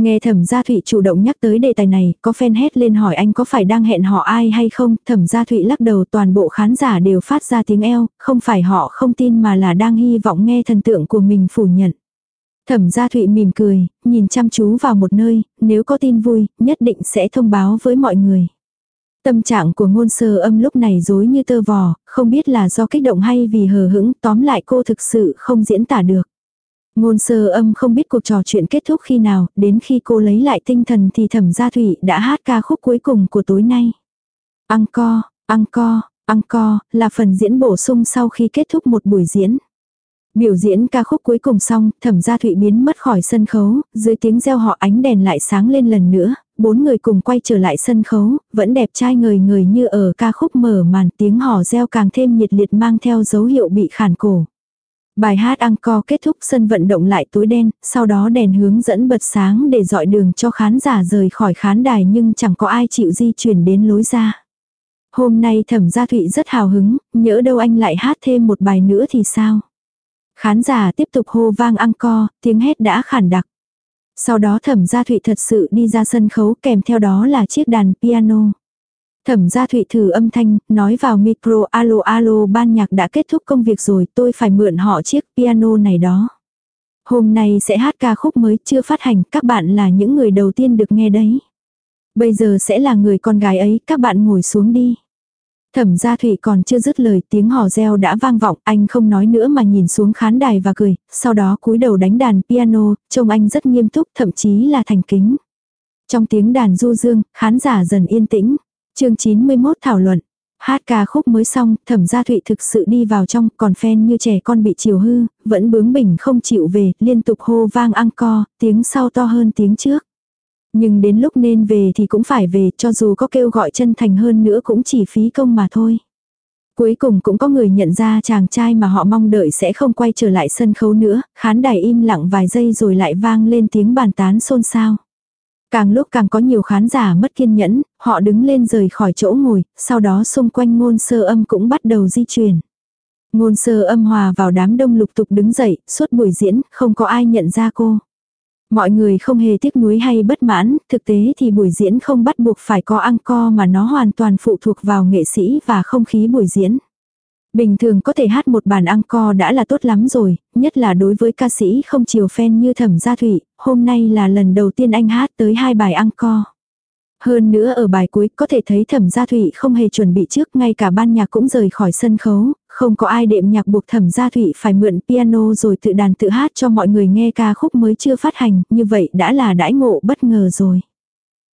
Nghe thẩm gia thụy chủ động nhắc tới đề tài này, có fan hét lên hỏi anh có phải đang hẹn họ ai hay không, thẩm gia thụy lắc đầu toàn bộ khán giả đều phát ra tiếng eo, không phải họ không tin mà là đang hy vọng nghe thần tượng của mình phủ nhận. Thẩm gia thụy mỉm cười, nhìn chăm chú vào một nơi, nếu có tin vui, nhất định sẽ thông báo với mọi người. Tâm trạng của ngôn sơ âm lúc này dối như tơ vò, không biết là do kích động hay vì hờ hững, tóm lại cô thực sự không diễn tả được. Ngôn sơ âm không biết cuộc trò chuyện kết thúc khi nào, đến khi cô lấy lại tinh thần thì thẩm gia thủy đã hát ca khúc cuối cùng của tối nay. Ăn co, ăn co, ăn co, là phần diễn bổ sung sau khi kết thúc một buổi diễn. Biểu diễn ca khúc cuối cùng xong, thẩm gia thụy biến mất khỏi sân khấu, dưới tiếng reo họ ánh đèn lại sáng lên lần nữa, bốn người cùng quay trở lại sân khấu, vẫn đẹp trai người người như ở ca khúc mở màn tiếng hò reo càng thêm nhiệt liệt mang theo dấu hiệu bị khản cổ. Bài hát encore kết thúc sân vận động lại tối đen, sau đó đèn hướng dẫn bật sáng để dọi đường cho khán giả rời khỏi khán đài nhưng chẳng có ai chịu di chuyển đến lối ra. Hôm nay thẩm gia thụy rất hào hứng, nhỡ đâu anh lại hát thêm một bài nữa thì sao? Khán giả tiếp tục hô vang encore, tiếng hét đã khản đặc. Sau đó thẩm gia thụy thật sự đi ra sân khấu kèm theo đó là chiếc đàn piano. Thẩm gia thụy thử âm thanh, nói vào micro alo alo ban nhạc đã kết thúc công việc rồi tôi phải mượn họ chiếc piano này đó. Hôm nay sẽ hát ca khúc mới chưa phát hành, các bạn là những người đầu tiên được nghe đấy. Bây giờ sẽ là người con gái ấy, các bạn ngồi xuống đi. Thẩm gia thụy còn chưa dứt lời tiếng hò reo đã vang vọng, anh không nói nữa mà nhìn xuống khán đài và cười, sau đó cúi đầu đánh đàn piano, trông anh rất nghiêm túc, thậm chí là thành kính. Trong tiếng đàn du dương, khán giả dần yên tĩnh, chương 91 thảo luận. Hát ca khúc mới xong, thẩm gia thụy thực sự đi vào trong, còn fan như trẻ con bị chiều hư, vẫn bướng bỉnh không chịu về, liên tục hô vang ăn co, tiếng sau to hơn tiếng trước. Nhưng đến lúc nên về thì cũng phải về, cho dù có kêu gọi chân thành hơn nữa cũng chỉ phí công mà thôi. Cuối cùng cũng có người nhận ra chàng trai mà họ mong đợi sẽ không quay trở lại sân khấu nữa, khán đài im lặng vài giây rồi lại vang lên tiếng bàn tán xôn xao. Càng lúc càng có nhiều khán giả mất kiên nhẫn, họ đứng lên rời khỏi chỗ ngồi, sau đó xung quanh ngôn sơ âm cũng bắt đầu di chuyển. Ngôn sơ âm hòa vào đám đông lục tục đứng dậy, suốt buổi diễn, không có ai nhận ra cô. Mọi người không hề tiếc nuối hay bất mãn, thực tế thì buổi diễn không bắt buộc phải có ăn co mà nó hoàn toàn phụ thuộc vào nghệ sĩ và không khí buổi diễn. Bình thường có thể hát một bản encore đã là tốt lắm rồi, nhất là đối với ca sĩ không chiều fan như Thẩm Gia Thụy, hôm nay là lần đầu tiên anh hát tới hai bài encore. Hơn nữa ở bài cuối có thể thấy thẩm gia thụy không hề chuẩn bị trước, ngay cả ban nhạc cũng rời khỏi sân khấu, không có ai đệm nhạc buộc thẩm gia thụy phải mượn piano rồi tự đàn tự hát cho mọi người nghe ca khúc mới chưa phát hành, như vậy đã là đãi ngộ bất ngờ rồi.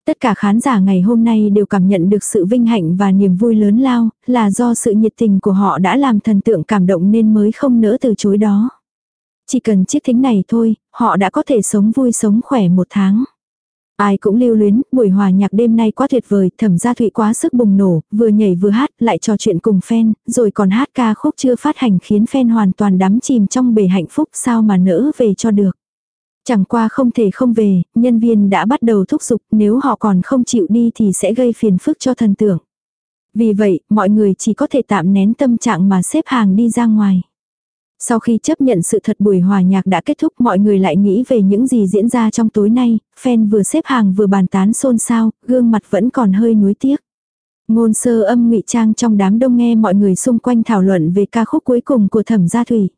Tất cả khán giả ngày hôm nay đều cảm nhận được sự vinh hạnh và niềm vui lớn lao, là do sự nhiệt tình của họ đã làm thần tượng cảm động nên mới không nỡ từ chối đó. Chỉ cần chiếc thính này thôi, họ đã có thể sống vui sống khỏe một tháng. Ai cũng lưu luyến, buổi hòa nhạc đêm nay quá tuyệt vời, thẩm gia thụy quá sức bùng nổ, vừa nhảy vừa hát, lại trò chuyện cùng fan, rồi còn hát ca khúc chưa phát hành khiến fan hoàn toàn đắm chìm trong bể hạnh phúc sao mà nỡ về cho được. Chẳng qua không thể không về, nhân viên đã bắt đầu thúc giục nếu họ còn không chịu đi thì sẽ gây phiền phức cho thần tượng. Vì vậy, mọi người chỉ có thể tạm nén tâm trạng mà xếp hàng đi ra ngoài. Sau khi chấp nhận sự thật buổi hòa nhạc đã kết thúc mọi người lại nghĩ về những gì diễn ra trong tối nay, fan vừa xếp hàng vừa bàn tán xôn xao, gương mặt vẫn còn hơi nuối tiếc. Ngôn sơ âm ngụy trang trong đám đông nghe mọi người xung quanh thảo luận về ca khúc cuối cùng của thẩm gia thủy.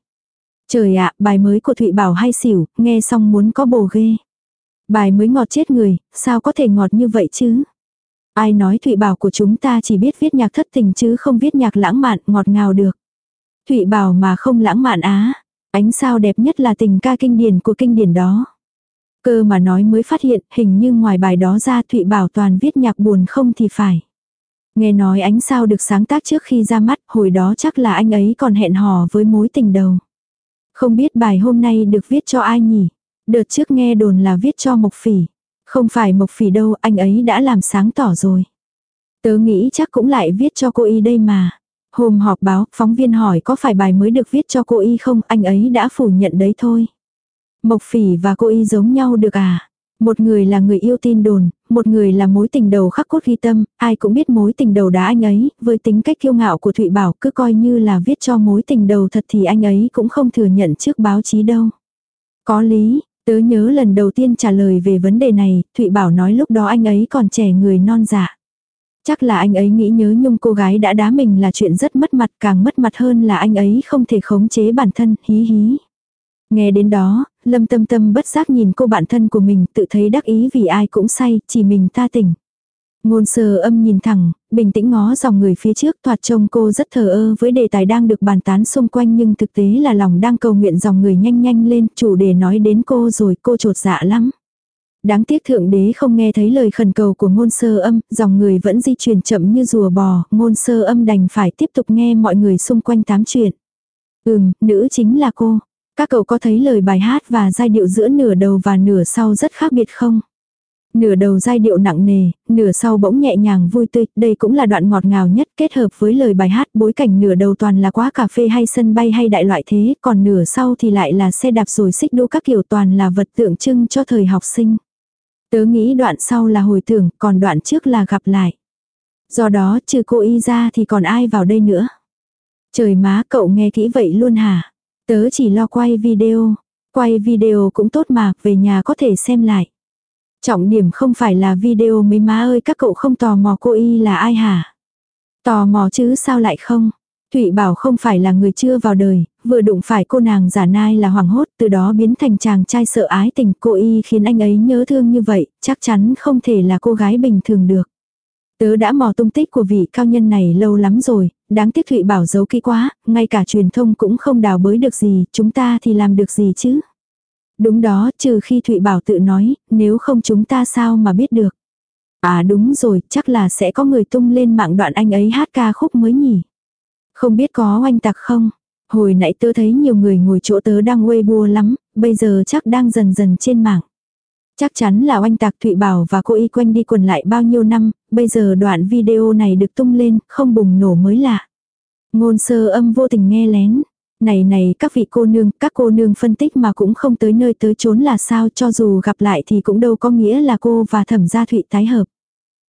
Trời ạ, bài mới của Thụy Bảo hay xỉu, nghe xong muốn có bồ ghê. Bài mới ngọt chết người, sao có thể ngọt như vậy chứ? Ai nói Thụy Bảo của chúng ta chỉ biết viết nhạc thất tình chứ không viết nhạc lãng mạn ngọt ngào được. Thụy Bảo mà không lãng mạn á, ánh sao đẹp nhất là tình ca kinh điển của kinh điển đó. Cơ mà nói mới phát hiện hình như ngoài bài đó ra Thụy Bảo toàn viết nhạc buồn không thì phải. Nghe nói ánh sao được sáng tác trước khi ra mắt, hồi đó chắc là anh ấy còn hẹn hò với mối tình đầu. Không biết bài hôm nay được viết cho ai nhỉ? Đợt trước nghe đồn là viết cho Mộc Phỉ. Không phải Mộc Phỉ đâu, anh ấy đã làm sáng tỏ rồi. Tớ nghĩ chắc cũng lại viết cho cô y đây mà. Hôm họp báo, phóng viên hỏi có phải bài mới được viết cho cô y không, anh ấy đã phủ nhận đấy thôi. Mộc Phỉ và cô y giống nhau được à? Một người là người yêu tin đồn, một người là mối tình đầu khắc cốt ghi tâm, ai cũng biết mối tình đầu đá anh ấy, với tính cách kiêu ngạo của Thụy Bảo cứ coi như là viết cho mối tình đầu thật thì anh ấy cũng không thừa nhận trước báo chí đâu. Có lý, tớ nhớ lần đầu tiên trả lời về vấn đề này, Thụy Bảo nói lúc đó anh ấy còn trẻ người non dạ. Chắc là anh ấy nghĩ nhớ nhung cô gái đã đá mình là chuyện rất mất mặt càng mất mặt hơn là anh ấy không thể khống chế bản thân, hí hí. Nghe đến đó, lâm tâm tâm bất giác nhìn cô bạn thân của mình tự thấy đắc ý vì ai cũng say, chỉ mình ta tỉnh. Ngôn sơ âm nhìn thẳng, bình tĩnh ngó dòng người phía trước thoạt trông cô rất thờ ơ với đề tài đang được bàn tán xung quanh nhưng thực tế là lòng đang cầu nguyện dòng người nhanh nhanh lên chủ đề nói đến cô rồi cô trột dạ lắm. Đáng tiếc thượng đế không nghe thấy lời khẩn cầu của ngôn sơ âm, dòng người vẫn di chuyển chậm như rùa bò, ngôn sơ âm đành phải tiếp tục nghe mọi người xung quanh tám chuyện. Ừm, nữ chính là cô. Các cậu có thấy lời bài hát và giai điệu giữa nửa đầu và nửa sau rất khác biệt không? Nửa đầu giai điệu nặng nề, nửa sau bỗng nhẹ nhàng vui tươi, đây cũng là đoạn ngọt ngào nhất kết hợp với lời bài hát bối cảnh nửa đầu toàn là quá cà phê hay sân bay hay đại loại thế, còn nửa sau thì lại là xe đạp rồi xích đu các kiểu toàn là vật tượng trưng cho thời học sinh. Tớ nghĩ đoạn sau là hồi tưởng, còn đoạn trước là gặp lại. Do đó, trừ cô y ra thì còn ai vào đây nữa. Trời má cậu nghe kỹ vậy luôn hả? Tớ chỉ lo quay video. Quay video cũng tốt mà, về nhà có thể xem lại. Trọng điểm không phải là video mấy má ơi các cậu không tò mò cô y là ai hả? Tò mò chứ sao lại không? Thụy bảo không phải là người chưa vào đời, vừa đụng phải cô nàng giả nai là hoàng hốt, từ đó biến thành chàng trai sợ ái tình cô y khiến anh ấy nhớ thương như vậy, chắc chắn không thể là cô gái bình thường được. Tớ đã mò tung tích của vị cao nhân này lâu lắm rồi, đáng tiếc Thụy bảo giấu kỹ quá, ngay cả truyền thông cũng không đào bới được gì, chúng ta thì làm được gì chứ? Đúng đó, trừ khi Thụy bảo tự nói, nếu không chúng ta sao mà biết được. À đúng rồi, chắc là sẽ có người tung lên mạng đoạn anh ấy hát ca khúc mới nhỉ. Không biết có oanh tạc không? Hồi nãy tớ thấy nhiều người ngồi chỗ tớ đang bua lắm, bây giờ chắc đang dần dần trên mạng. Chắc chắn là oanh tạc Thụy Bảo và cô y quanh đi quần lại bao nhiêu năm, bây giờ đoạn video này được tung lên, không bùng nổ mới lạ. Ngôn sơ âm vô tình nghe lén. Này này các vị cô nương, các cô nương phân tích mà cũng không tới nơi tới chốn là sao cho dù gặp lại thì cũng đâu có nghĩa là cô và thẩm gia Thụy tái hợp.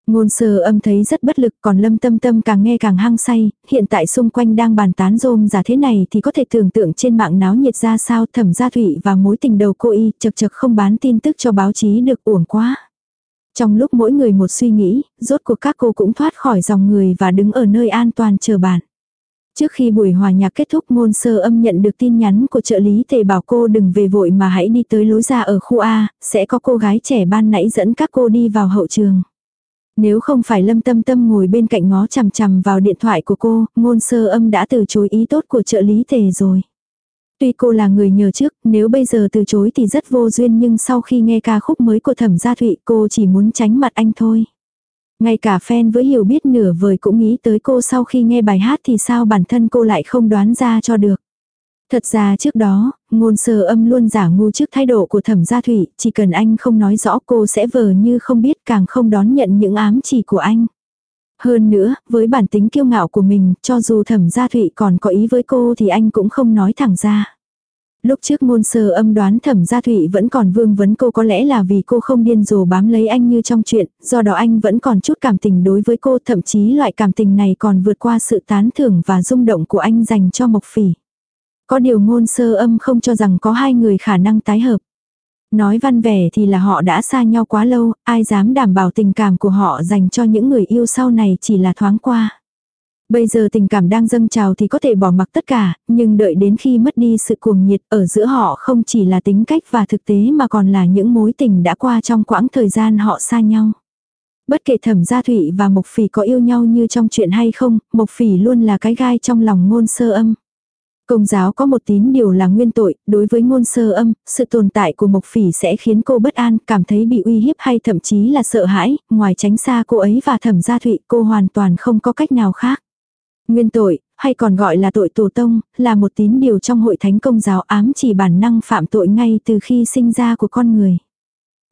Ngôn sơ âm thấy rất bất lực còn lâm tâm tâm càng nghe càng hăng say, hiện tại xung quanh đang bàn tán rôm giả thế này thì có thể tưởng tượng trên mạng náo nhiệt ra sao thẩm gia thủy và mối tình đầu cô y chật chật không bán tin tức cho báo chí được uổng quá. Trong lúc mỗi người một suy nghĩ, rốt cuộc các cô cũng thoát khỏi dòng người và đứng ở nơi an toàn chờ bạn. Trước khi buổi hòa nhạc kết thúc ngôn sơ âm nhận được tin nhắn của trợ lý tề bảo cô đừng về vội mà hãy đi tới lối ra ở khu A, sẽ có cô gái trẻ ban nãy dẫn các cô đi vào hậu trường. Nếu không phải lâm tâm tâm ngồi bên cạnh ngó chằm chằm vào điện thoại của cô, ngôn sơ âm đã từ chối ý tốt của trợ lý tề rồi. Tuy cô là người nhờ trước, nếu bây giờ từ chối thì rất vô duyên nhưng sau khi nghe ca khúc mới của thẩm gia thụy cô chỉ muốn tránh mặt anh thôi. Ngay cả fan với hiểu biết nửa vời cũng nghĩ tới cô sau khi nghe bài hát thì sao bản thân cô lại không đoán ra cho được. Thật ra trước đó, ngôn sơ âm luôn giả ngu trước thái độ của thẩm gia thủy, chỉ cần anh không nói rõ cô sẽ vờ như không biết càng không đón nhận những ám chỉ của anh. Hơn nữa, với bản tính kiêu ngạo của mình, cho dù thẩm gia thụy còn có ý với cô thì anh cũng không nói thẳng ra. Lúc trước ngôn sơ âm đoán thẩm gia thụy vẫn còn vương vấn cô có lẽ là vì cô không điên rồ bám lấy anh như trong chuyện, do đó anh vẫn còn chút cảm tình đối với cô, thậm chí loại cảm tình này còn vượt qua sự tán thưởng và rung động của anh dành cho Mộc Phỉ. Có điều ngôn sơ âm không cho rằng có hai người khả năng tái hợp. Nói văn vẻ thì là họ đã xa nhau quá lâu, ai dám đảm bảo tình cảm của họ dành cho những người yêu sau này chỉ là thoáng qua. Bây giờ tình cảm đang dâng trào thì có thể bỏ mặc tất cả, nhưng đợi đến khi mất đi sự cuồng nhiệt ở giữa họ không chỉ là tính cách và thực tế mà còn là những mối tình đã qua trong quãng thời gian họ xa nhau. Bất kể thẩm gia thụy và Mộc Phỉ có yêu nhau như trong chuyện hay không, Mộc Phỉ luôn là cái gai trong lòng ngôn sơ âm. Công giáo có một tín điều là nguyên tội, đối với ngôn sơ âm, sự tồn tại của Mộc Phỉ sẽ khiến cô bất an, cảm thấy bị uy hiếp hay thậm chí là sợ hãi, ngoài tránh xa cô ấy và thẩm gia thụy cô hoàn toàn không có cách nào khác. Nguyên tội, hay còn gọi là tội tổ tông, là một tín điều trong hội thánh công giáo ám chỉ bản năng phạm tội ngay từ khi sinh ra của con người.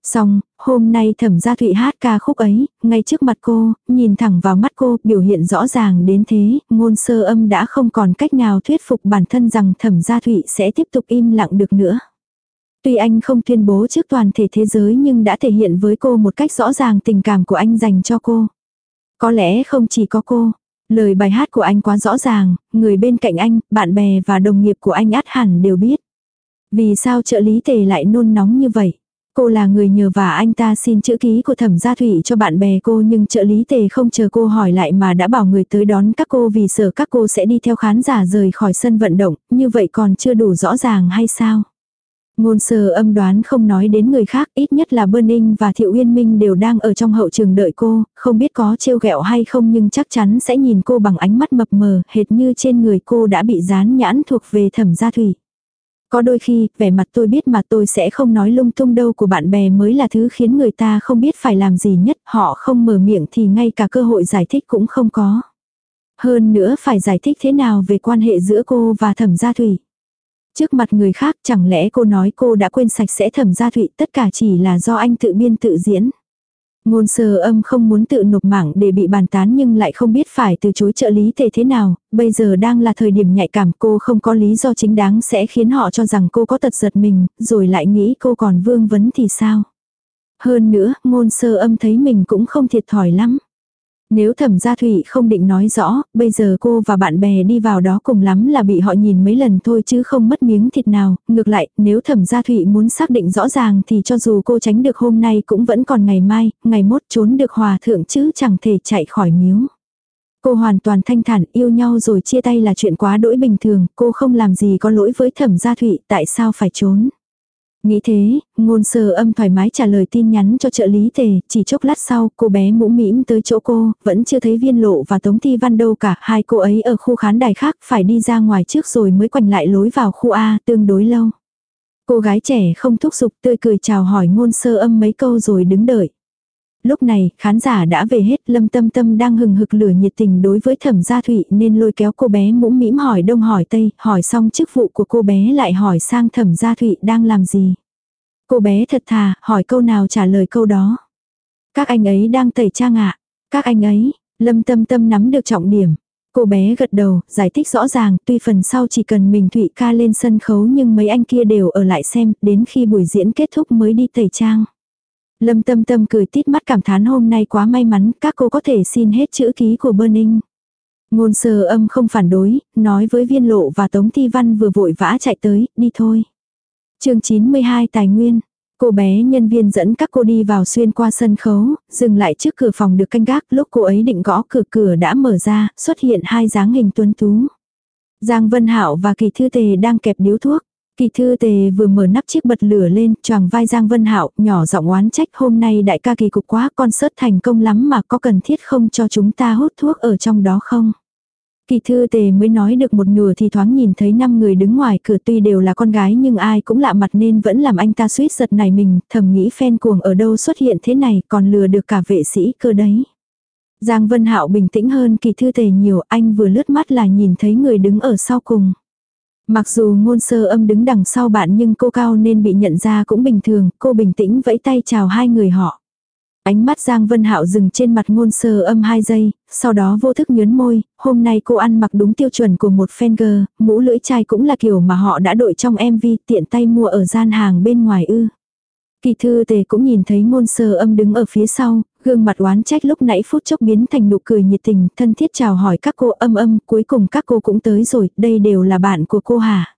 Xong, hôm nay thẩm gia thụy hát ca khúc ấy, ngay trước mặt cô, nhìn thẳng vào mắt cô, biểu hiện rõ ràng đến thế, ngôn sơ âm đã không còn cách nào thuyết phục bản thân rằng thẩm gia thụy sẽ tiếp tục im lặng được nữa. Tuy anh không tuyên bố trước toàn thể thế giới nhưng đã thể hiện với cô một cách rõ ràng tình cảm của anh dành cho cô. Có lẽ không chỉ có cô, Lời bài hát của anh quá rõ ràng, người bên cạnh anh, bạn bè và đồng nghiệp của anh át hẳn đều biết. Vì sao trợ lý tề lại nôn nóng như vậy? Cô là người nhờ và anh ta xin chữ ký của thẩm gia thủy cho bạn bè cô nhưng trợ lý tề không chờ cô hỏi lại mà đã bảo người tới đón các cô vì sợ các cô sẽ đi theo khán giả rời khỏi sân vận động, như vậy còn chưa đủ rõ ràng hay sao? Ngôn sơ âm đoán không nói đến người khác, ít nhất là Bơn Ninh và Thiệu Uyên Minh đều đang ở trong hậu trường đợi cô, không biết có trêu ghẹo hay không nhưng chắc chắn sẽ nhìn cô bằng ánh mắt mập mờ, hệt như trên người cô đã bị dán nhãn thuộc về thẩm gia thủy. Có đôi khi, vẻ mặt tôi biết mà tôi sẽ không nói lung tung đâu của bạn bè mới là thứ khiến người ta không biết phải làm gì nhất, họ không mở miệng thì ngay cả cơ hội giải thích cũng không có. Hơn nữa phải giải thích thế nào về quan hệ giữa cô và thẩm gia thủy. Trước mặt người khác chẳng lẽ cô nói cô đã quên sạch sẽ thẩm gia thụy tất cả chỉ là do anh tự biên tự diễn. Ngôn sơ âm không muốn tự nộp mảng để bị bàn tán nhưng lại không biết phải từ chối trợ lý tề thế nào, bây giờ đang là thời điểm nhạy cảm cô không có lý do chính đáng sẽ khiến họ cho rằng cô có tật giật mình, rồi lại nghĩ cô còn vương vấn thì sao. Hơn nữa, ngôn sơ âm thấy mình cũng không thiệt thòi lắm. Nếu thẩm gia thủy không định nói rõ, bây giờ cô và bạn bè đi vào đó cùng lắm là bị họ nhìn mấy lần thôi chứ không mất miếng thịt nào. Ngược lại, nếu thẩm gia thủy muốn xác định rõ ràng thì cho dù cô tránh được hôm nay cũng vẫn còn ngày mai, ngày mốt trốn được hòa thượng chứ chẳng thể chạy khỏi miếu. Cô hoàn toàn thanh thản yêu nhau rồi chia tay là chuyện quá đỗi bình thường, cô không làm gì có lỗi với thẩm gia thủy, tại sao phải trốn. Nghĩ thế, ngôn sơ âm thoải mái trả lời tin nhắn cho trợ lý tề, chỉ chốc lát sau, cô bé mũ mĩm tới chỗ cô, vẫn chưa thấy viên lộ và tống thi văn đâu cả, hai cô ấy ở khu khán đài khác phải đi ra ngoài trước rồi mới quanh lại lối vào khu A, tương đối lâu. Cô gái trẻ không thúc giục tươi cười chào hỏi ngôn sơ âm mấy câu rồi đứng đợi. Lúc này, khán giả đã về hết, Lâm Tâm Tâm đang hừng hực lửa nhiệt tình đối với Thẩm Gia Thụy nên lôi kéo cô bé mũm mĩm hỏi đông hỏi tây, hỏi xong chức vụ của cô bé lại hỏi sang Thẩm Gia Thụy đang làm gì. Cô bé thật thà, hỏi câu nào trả lời câu đó. Các anh ấy đang tẩy trang ạ. Các anh ấy, Lâm Tâm Tâm nắm được trọng điểm. Cô bé gật đầu, giải thích rõ ràng, tuy phần sau chỉ cần mình Thụy ca lên sân khấu nhưng mấy anh kia đều ở lại xem, đến khi buổi diễn kết thúc mới đi tẩy trang. Lâm tâm tâm cười tít mắt cảm thán hôm nay quá may mắn, các cô có thể xin hết chữ ký của Burning. Ngôn sơ âm không phản đối, nói với viên lộ và Tống Thi Văn vừa vội vã chạy tới, đi thôi. chương 92 Tài Nguyên. Cô bé nhân viên dẫn các cô đi vào xuyên qua sân khấu, dừng lại trước cửa phòng được canh gác, lúc cô ấy định gõ cửa cửa đã mở ra, xuất hiện hai dáng hình tuấn tú. Giang Vân Hạo và Kỳ Thư Tề đang kẹp điếu thuốc. Kỳ thư tề vừa mở nắp chiếc bật lửa lên, choàng vai Giang Vân Hạo, nhỏ giọng oán trách hôm nay đại ca kỳ cục quá, con sớt thành công lắm mà có cần thiết không cho chúng ta hút thuốc ở trong đó không? Kỳ thư tề mới nói được một nửa thì thoáng nhìn thấy năm người đứng ngoài cửa tuy đều là con gái nhưng ai cũng lạ mặt nên vẫn làm anh ta suýt giật này mình, thầm nghĩ phen cuồng ở đâu xuất hiện thế này còn lừa được cả vệ sĩ cơ đấy. Giang Vân Hạo bình tĩnh hơn kỳ thư tề nhiều, anh vừa lướt mắt là nhìn thấy người đứng ở sau cùng. Mặc dù ngôn sơ âm đứng đằng sau bạn nhưng cô cao nên bị nhận ra cũng bình thường, cô bình tĩnh vẫy tay chào hai người họ. Ánh mắt Giang Vân Hạo dừng trên mặt ngôn sơ âm 2 giây, sau đó vô thức nhớn môi, hôm nay cô ăn mặc đúng tiêu chuẩn của một fan girl, mũ lưỡi chai cũng là kiểu mà họ đã đội trong MV tiện tay mua ở gian hàng bên ngoài ư. Kỳ thư tề cũng nhìn thấy ngôn sơ âm đứng ở phía sau, gương mặt oán trách lúc nãy phút chốc biến thành nụ cười nhiệt tình, thân thiết chào hỏi các cô âm âm, cuối cùng các cô cũng tới rồi, đây đều là bạn của cô hả?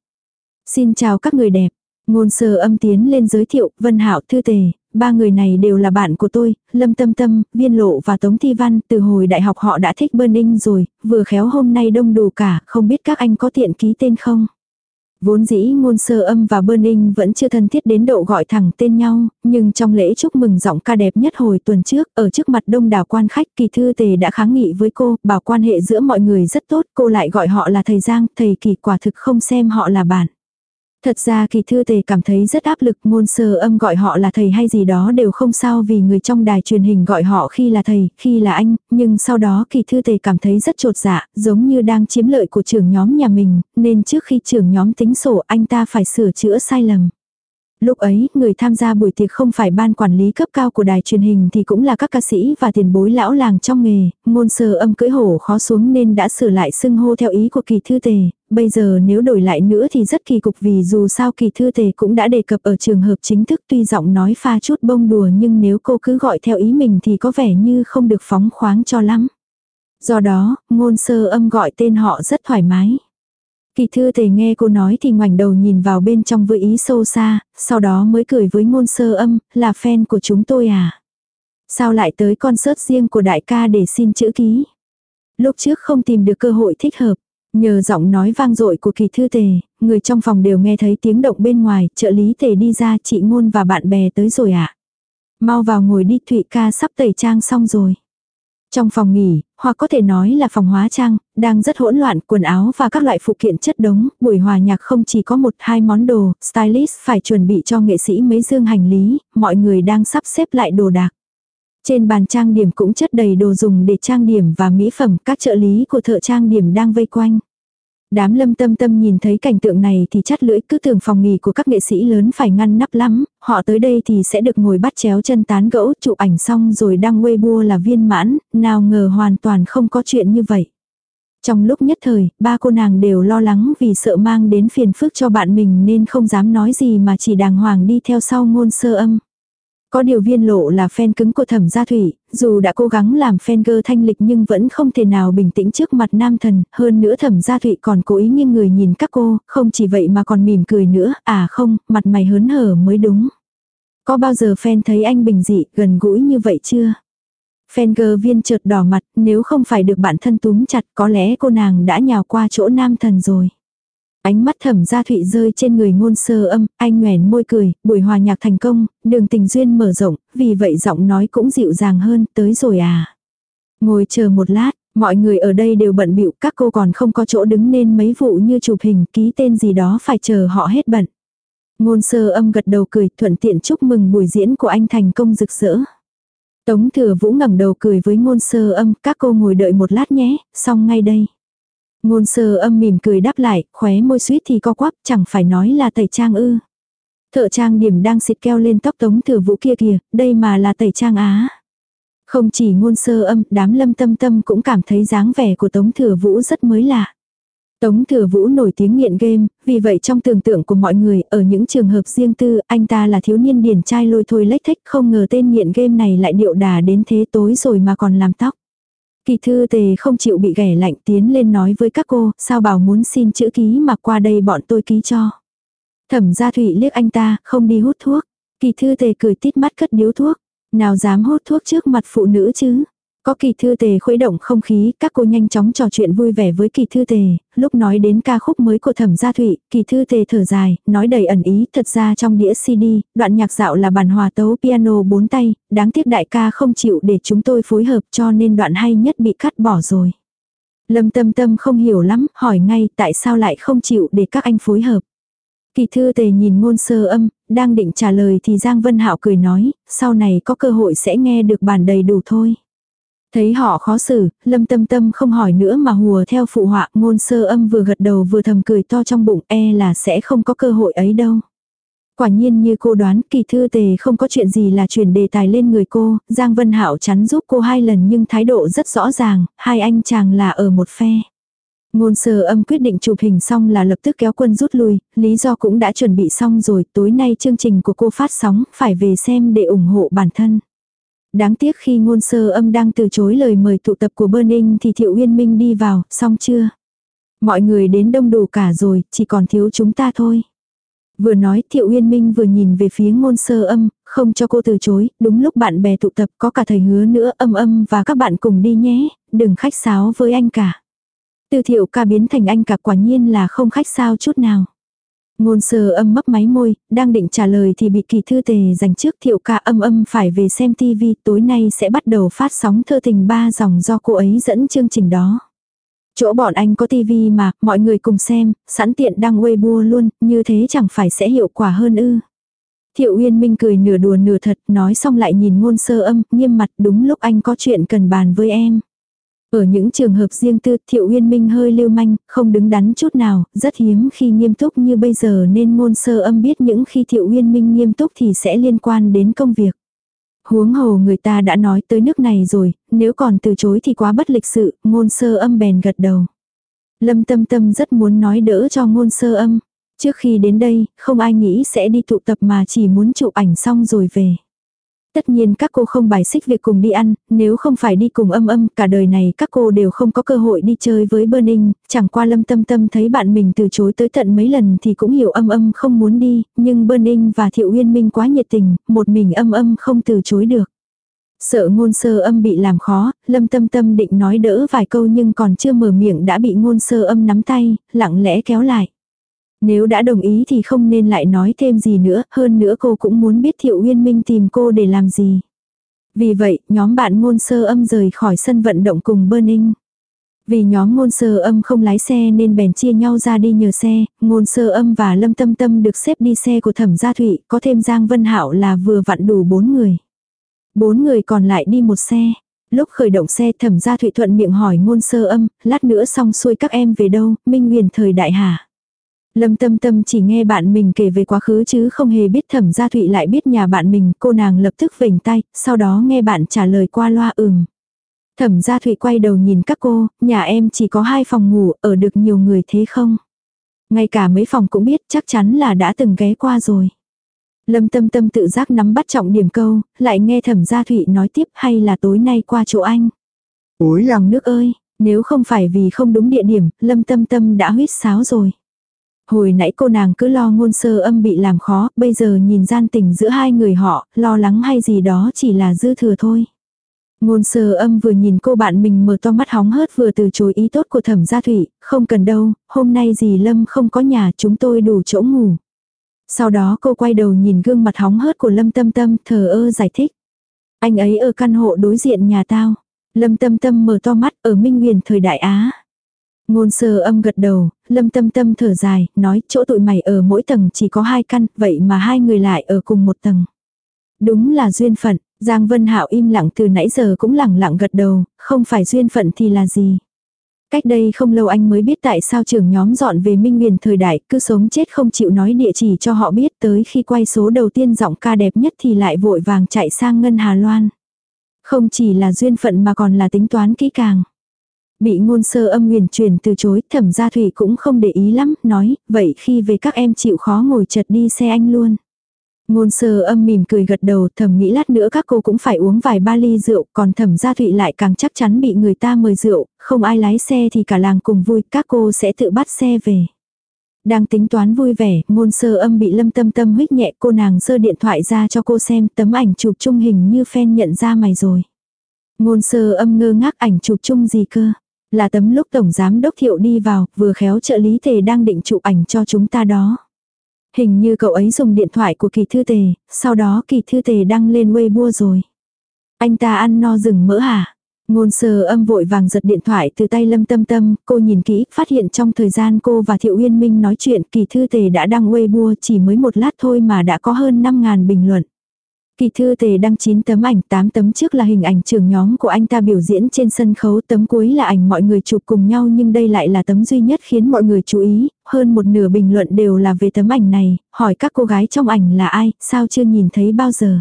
Xin chào các người đẹp. Ngôn sơ âm tiến lên giới thiệu, Vân Hạo Thư Tề, ba người này đều là bạn của tôi, Lâm Tâm Tâm, Viên Lộ và Tống Thi Văn, từ hồi đại học họ đã thích Burning rồi, vừa khéo hôm nay đông đủ cả, không biết các anh có tiện ký tên không? Vốn dĩ ngôn sơ âm và Burning vẫn chưa thân thiết đến độ gọi thẳng tên nhau, nhưng trong lễ chúc mừng giọng ca đẹp nhất hồi tuần trước, ở trước mặt đông đảo quan khách kỳ thư tề đã kháng nghị với cô, bảo quan hệ giữa mọi người rất tốt, cô lại gọi họ là thầy Giang, thầy kỳ quả thực không xem họ là bạn. Thật ra kỳ thư tề cảm thấy rất áp lực ngôn sơ âm gọi họ là thầy hay gì đó đều không sao vì người trong đài truyền hình gọi họ khi là thầy, khi là anh, nhưng sau đó kỳ thư tề cảm thấy rất trột dạ, giống như đang chiếm lợi của trưởng nhóm nhà mình, nên trước khi trưởng nhóm tính sổ anh ta phải sửa chữa sai lầm. Lúc ấy, người tham gia buổi tiệc không phải ban quản lý cấp cao của đài truyền hình thì cũng là các ca sĩ và tiền bối lão làng trong nghề, ngôn sơ âm cưỡi hổ khó xuống nên đã sửa lại xưng hô theo ý của kỳ thư tề, bây giờ nếu đổi lại nữa thì rất kỳ cục vì dù sao kỳ thư tề cũng đã đề cập ở trường hợp chính thức tuy giọng nói pha chút bông đùa nhưng nếu cô cứ gọi theo ý mình thì có vẻ như không được phóng khoáng cho lắm. Do đó, ngôn sơ âm gọi tên họ rất thoải mái. Kỳ thư tề nghe cô nói thì ngoảnh đầu nhìn vào bên trong với ý sâu xa, sau đó mới cười với ngôn sơ âm, là fan của chúng tôi à. Sao lại tới concert riêng của đại ca để xin chữ ký. Lúc trước không tìm được cơ hội thích hợp. Nhờ giọng nói vang dội của kỳ thư tề, người trong phòng đều nghe thấy tiếng động bên ngoài, trợ lý tề đi ra chị ngôn và bạn bè tới rồi ạ. À? Mau vào ngồi đi Thụy ca sắp tẩy trang xong rồi. Trong phòng nghỉ, hoặc có thể nói là phòng hóa trang, đang rất hỗn loạn, quần áo và các loại phụ kiện chất đống, buổi hòa nhạc không chỉ có một hai món đồ, stylist phải chuẩn bị cho nghệ sĩ mấy dương hành lý, mọi người đang sắp xếp lại đồ đạc. Trên bàn trang điểm cũng chất đầy đồ dùng để trang điểm và mỹ phẩm, các trợ lý của thợ trang điểm đang vây quanh. Đám lâm tâm tâm nhìn thấy cảnh tượng này thì chắt lưỡi cứ tưởng phòng nghỉ của các nghệ sĩ lớn phải ngăn nắp lắm, họ tới đây thì sẽ được ngồi bắt chéo chân tán gẫu chụp ảnh xong rồi đăng Weibo là viên mãn, nào ngờ hoàn toàn không có chuyện như vậy. Trong lúc nhất thời, ba cô nàng đều lo lắng vì sợ mang đến phiền phức cho bạn mình nên không dám nói gì mà chỉ đàng hoàng đi theo sau ngôn sơ âm. Có điều viên lộ là fan cứng của thẩm gia thủy, dù đã cố gắng làm fan girl thanh lịch nhưng vẫn không thể nào bình tĩnh trước mặt nam thần, hơn nữa thẩm gia thụy còn cố ý nghiêng người nhìn các cô, không chỉ vậy mà còn mỉm cười nữa, à không, mặt mày hớn hở mới đúng. Có bao giờ fan thấy anh bình dị, gần gũi như vậy chưa? Fan girl viên chợt đỏ mặt, nếu không phải được bạn thân túm chặt có lẽ cô nàng đã nhào qua chỗ nam thần rồi. Ánh mắt thẩm gia thụy rơi trên người ngôn sơ âm, anh nhoẻn môi cười, buổi hòa nhạc thành công, đường tình duyên mở rộng, vì vậy giọng nói cũng dịu dàng hơn, tới rồi à. Ngồi chờ một lát, mọi người ở đây đều bận bịu các cô còn không có chỗ đứng nên mấy vụ như chụp hình ký tên gì đó phải chờ họ hết bận. Ngôn sơ âm gật đầu cười thuận tiện chúc mừng buổi diễn của anh thành công rực rỡ. Tống thừa vũ ngẩng đầu cười với ngôn sơ âm, các cô ngồi đợi một lát nhé, xong ngay đây. Ngôn sơ âm mỉm cười đáp lại, khóe môi suýt thì co quắp, chẳng phải nói là tẩy trang ư. Thợ trang điểm đang xịt keo lên tóc tống thừa vũ kia kìa, đây mà là tẩy trang á. Không chỉ ngôn sơ âm, đám lâm tâm tâm cũng cảm thấy dáng vẻ của tống thừa vũ rất mới lạ. Tống Thừa Vũ nổi tiếng nghiện game, vì vậy trong tưởng tượng của mọi người, ở những trường hợp riêng tư, anh ta là thiếu niên điển trai lôi thôi lách thách. không ngờ tên nghiện game này lại điệu đà đến thế tối rồi mà còn làm tóc. Kỳ thư tề không chịu bị ghẻ lạnh tiến lên nói với các cô, sao bảo muốn xin chữ ký mà qua đây bọn tôi ký cho. Thẩm gia thủy liếc anh ta, không đi hút thuốc. Kỳ thư tề cười tít mắt cất điếu thuốc. Nào dám hút thuốc trước mặt phụ nữ chứ. Có kỳ thư tề khuấy động không khí, các cô nhanh chóng trò chuyện vui vẻ với kỳ thư tề, lúc nói đến ca khúc mới của thẩm gia thụy, kỳ thư tề thở dài, nói đầy ẩn ý, thật ra trong đĩa CD, đoạn nhạc dạo là bản hòa tấu piano bốn tay, đáng tiếc đại ca không chịu để chúng tôi phối hợp cho nên đoạn hay nhất bị cắt bỏ rồi. Lâm tâm tâm không hiểu lắm, hỏi ngay tại sao lại không chịu để các anh phối hợp. Kỳ thư tề nhìn ngôn sơ âm, đang định trả lời thì Giang Vân Hạo cười nói, sau này có cơ hội sẽ nghe được bản đầy đủ thôi. Thấy họ khó xử, lâm tâm tâm không hỏi nữa mà hùa theo phụ họa ngôn sơ âm vừa gật đầu vừa thầm cười to trong bụng e là sẽ không có cơ hội ấy đâu. Quả nhiên như cô đoán kỳ thư tề không có chuyện gì là chuyển đề tài lên người cô, Giang Vân Hạo chắn giúp cô hai lần nhưng thái độ rất rõ ràng, hai anh chàng là ở một phe. Ngôn sơ âm quyết định chụp hình xong là lập tức kéo quân rút lui, lý do cũng đã chuẩn bị xong rồi, tối nay chương trình của cô phát sóng, phải về xem để ủng hộ bản thân. Đáng tiếc khi ngôn sơ âm đang từ chối lời mời tụ tập của Burning thì Thiệu Uyên Minh đi vào, xong chưa? Mọi người đến đông đủ cả rồi, chỉ còn thiếu chúng ta thôi. Vừa nói Thiệu Uyên Minh vừa nhìn về phía ngôn sơ âm, không cho cô từ chối, đúng lúc bạn bè tụ tập có cả thầy hứa nữa âm âm và các bạn cùng đi nhé, đừng khách sáo với anh cả. Từ thiệu ca biến thành anh cả quả nhiên là không khách sao chút nào. Ngôn sơ âm mấp máy môi, đang định trả lời thì bị kỳ thư tề dành trước thiệu ca âm âm phải về xem tivi tối nay sẽ bắt đầu phát sóng thơ tình ba dòng do cô ấy dẫn chương trình đó. Chỗ bọn anh có tivi mà, mọi người cùng xem, sẵn tiện đăng Weibo luôn, như thế chẳng phải sẽ hiệu quả hơn ư. Thiệu Uyên Minh cười nửa đùa nửa thật, nói xong lại nhìn ngôn sơ âm, nghiêm mặt đúng lúc anh có chuyện cần bàn với em. Ở những trường hợp riêng tư, Thiệu Uyên Minh hơi lưu manh, không đứng đắn chút nào, rất hiếm khi nghiêm túc như bây giờ nên ngôn sơ âm biết những khi Thiệu Uyên Minh nghiêm túc thì sẽ liên quan đến công việc. Huống hồ người ta đã nói tới nước này rồi, nếu còn từ chối thì quá bất lịch sự, ngôn sơ âm bèn gật đầu. Lâm tâm tâm rất muốn nói đỡ cho ngôn sơ âm. Trước khi đến đây, không ai nghĩ sẽ đi tụ tập mà chỉ muốn chụp ảnh xong rồi về. Tất nhiên các cô không bài xích việc cùng đi ăn, nếu không phải đi cùng âm âm, cả đời này các cô đều không có cơ hội đi chơi với Burning, chẳng qua lâm tâm tâm thấy bạn mình từ chối tới tận mấy lần thì cũng hiểu âm âm không muốn đi, nhưng Burning và Thiệu Uyên Minh quá nhiệt tình, một mình âm âm không từ chối được. Sợ ngôn sơ âm bị làm khó, lâm tâm tâm định nói đỡ vài câu nhưng còn chưa mở miệng đã bị ngôn sơ âm nắm tay, lặng lẽ kéo lại. Nếu đã đồng ý thì không nên lại nói thêm gì nữa, hơn nữa cô cũng muốn biết Thiệu Uyên Minh tìm cô để làm gì. Vì vậy, nhóm bạn ngôn sơ âm rời khỏi sân vận động cùng Burning. Vì nhóm ngôn sơ âm không lái xe nên bèn chia nhau ra đi nhờ xe, ngôn sơ âm và lâm tâm tâm được xếp đi xe của thẩm gia thụy, có thêm Giang Vân Hạo là vừa vặn đủ bốn người. Bốn người còn lại đi một xe. Lúc khởi động xe thẩm gia thụy thuận miệng hỏi ngôn sơ âm, lát nữa xong xuôi các em về đâu, minh Nguyền thời đại hả. Lâm tâm tâm chỉ nghe bạn mình kể về quá khứ chứ không hề biết thẩm gia thụy lại biết nhà bạn mình, cô nàng lập tức vểnh tay, sau đó nghe bạn trả lời qua loa ừm. Thẩm gia thụy quay đầu nhìn các cô, nhà em chỉ có hai phòng ngủ, ở được nhiều người thế không? Ngay cả mấy phòng cũng biết chắc chắn là đã từng ghé qua rồi. Lâm tâm tâm tự giác nắm bắt trọng điểm câu, lại nghe thẩm gia thụy nói tiếp hay là tối nay qua chỗ anh. Ôi lòng nước ơi, nếu không phải vì không đúng địa điểm, lâm tâm tâm đã huyết sáo rồi. Hồi nãy cô nàng cứ lo ngôn sơ âm bị làm khó, bây giờ nhìn gian tình giữa hai người họ, lo lắng hay gì đó chỉ là dư thừa thôi. Ngôn sơ âm vừa nhìn cô bạn mình mở to mắt hóng hớt vừa từ chối ý tốt của thẩm gia thủy, không cần đâu, hôm nay dì Lâm không có nhà chúng tôi đủ chỗ ngủ. Sau đó cô quay đầu nhìn gương mặt hóng hớt của Lâm Tâm Tâm thờ ơ giải thích. Anh ấy ở căn hộ đối diện nhà tao. Lâm Tâm Tâm mở to mắt ở Minh Nguyền thời đại Á. Ngôn sơ âm gật đầu, lâm tâm tâm thở dài, nói chỗ tụi mày ở mỗi tầng chỉ có hai căn, vậy mà hai người lại ở cùng một tầng. Đúng là duyên phận, Giang Vân Hạo im lặng từ nãy giờ cũng lẳng lặng gật đầu, không phải duyên phận thì là gì. Cách đây không lâu anh mới biết tại sao trưởng nhóm dọn về Minh Nguyền thời đại, cứ sống chết không chịu nói địa chỉ cho họ biết tới khi quay số đầu tiên giọng ca đẹp nhất thì lại vội vàng chạy sang Ngân Hà Loan. Không chỉ là duyên phận mà còn là tính toán kỹ càng. Bị ngôn sơ âm nguyền truyền từ chối, thẩm gia thủy cũng không để ý lắm, nói, vậy khi về các em chịu khó ngồi chật đi xe anh luôn. Ngôn sơ âm mỉm cười gật đầu thầm nghĩ lát nữa các cô cũng phải uống vài ba ly rượu, còn thẩm gia thụy lại càng chắc chắn bị người ta mời rượu, không ai lái xe thì cả làng cùng vui, các cô sẽ tự bắt xe về. Đang tính toán vui vẻ, ngôn sơ âm bị lâm tâm tâm huyết nhẹ cô nàng giơ điện thoại ra cho cô xem tấm ảnh chụp chung hình như fan nhận ra mày rồi. Ngôn sơ âm ngơ ngác ảnh chụp chung gì cơ. Là tấm lúc Tổng Giám Đốc Thiệu đi vào, vừa khéo trợ lý tề đang định chụp ảnh cho chúng ta đó. Hình như cậu ấy dùng điện thoại của kỳ thư tề, sau đó kỳ thư tề đăng lên Weibo rồi. Anh ta ăn no rừng mỡ hả? Ngôn sơ âm vội vàng giật điện thoại từ tay lâm tâm tâm, cô nhìn kỹ, phát hiện trong thời gian cô và Thiệu Uyên Minh nói chuyện kỳ thư tề đã đăng Weibo chỉ mới một lát thôi mà đã có hơn 5.000 bình luận. Kỳ thư tề đăng 9 tấm ảnh, 8 tấm trước là hình ảnh trưởng nhóm của anh ta biểu diễn trên sân khấu, tấm cuối là ảnh mọi người chụp cùng nhau nhưng đây lại là tấm duy nhất khiến mọi người chú ý, hơn một nửa bình luận đều là về tấm ảnh này, hỏi các cô gái trong ảnh là ai, sao chưa nhìn thấy bao giờ.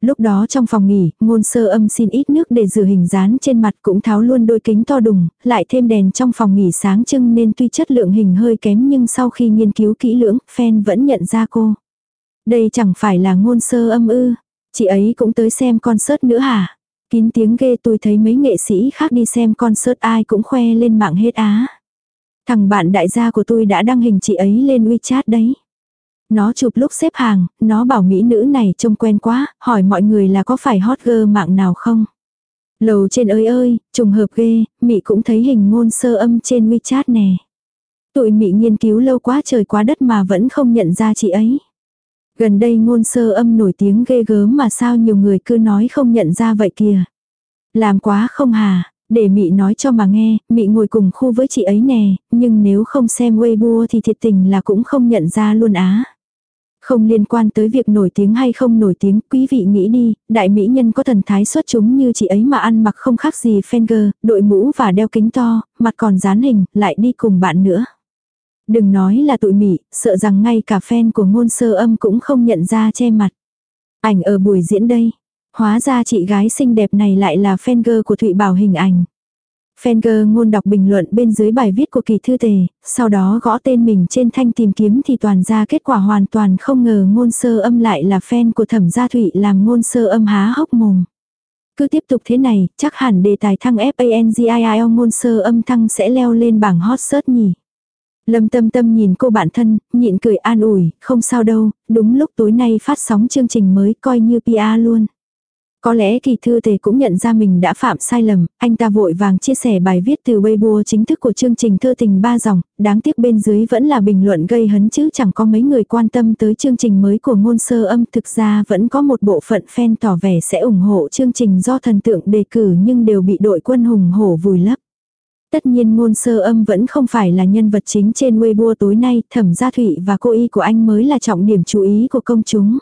Lúc đó trong phòng nghỉ, ngôn sơ âm xin ít nước để rửa hình dán trên mặt cũng tháo luôn đôi kính to đùng, lại thêm đèn trong phòng nghỉ sáng trưng nên tuy chất lượng hình hơi kém nhưng sau khi nghiên cứu kỹ lưỡng, fan vẫn nhận ra cô. Đây chẳng phải là ngôn sơ âm ư. Chị ấy cũng tới xem concert nữa hả? Kín tiếng ghê tôi thấy mấy nghệ sĩ khác đi xem concert ai cũng khoe lên mạng hết á. Thằng bạn đại gia của tôi đã đăng hình chị ấy lên WeChat đấy. Nó chụp lúc xếp hàng, nó bảo mỹ nữ này trông quen quá, hỏi mọi người là có phải hot girl mạng nào không. Lầu trên ơi ơi, trùng hợp ghê, Mị cũng thấy hình ngôn sơ âm trên WeChat nè. Tụi Mị nghiên cứu lâu quá trời quá đất mà vẫn không nhận ra chị ấy. Gần đây ngôn sơ âm nổi tiếng ghê gớm mà sao nhiều người cứ nói không nhận ra vậy kìa. Làm quá không hà, để Mị nói cho mà nghe, Mị ngồi cùng khu với chị ấy nè, nhưng nếu không xem Weibo thì thiệt tình là cũng không nhận ra luôn á. Không liên quan tới việc nổi tiếng hay không nổi tiếng, quý vị nghĩ đi, đại mỹ nhân có thần thái xuất chúng như chị ấy mà ăn mặc không khác gì Fenger, đội mũ và đeo kính to, mặt còn dán hình, lại đi cùng bạn nữa. Đừng nói là tụi mị, sợ rằng ngay cả fan của ngôn sơ âm cũng không nhận ra che mặt. Ảnh ở buổi diễn đây. Hóa ra chị gái xinh đẹp này lại là fan girl của Thụy Bảo hình ảnh. fan girl ngôn đọc bình luận bên dưới bài viết của kỳ thư tề, sau đó gõ tên mình trên thanh tìm kiếm thì toàn ra kết quả hoàn toàn không ngờ ngôn sơ âm lại là fan của thẩm gia thụy làm ngôn sơ âm há hốc mồm. Cứ tiếp tục thế này, chắc hẳn đề tài thăng FANGIIO ngôn sơ âm thăng sẽ leo lên bảng hot search nhỉ. Lâm tâm tâm nhìn cô bạn thân, nhịn cười an ủi, không sao đâu, đúng lúc tối nay phát sóng chương trình mới coi như PR luôn. Có lẽ kỳ thư tề cũng nhận ra mình đã phạm sai lầm, anh ta vội vàng chia sẻ bài viết từ Weibo chính thức của chương trình thơ tình ba dòng, đáng tiếc bên dưới vẫn là bình luận gây hấn chứ chẳng có mấy người quan tâm tới chương trình mới của ngôn sơ âm. Thực ra vẫn có một bộ phận fan tỏ vẻ sẽ ủng hộ chương trình do thần tượng đề cử nhưng đều bị đội quân hùng hổ vùi lấp. Tất nhiên ngôn sơ âm vẫn không phải là nhân vật chính trên Weibo tối nay, thẩm gia thủy và cô y của anh mới là trọng điểm chú ý của công chúng.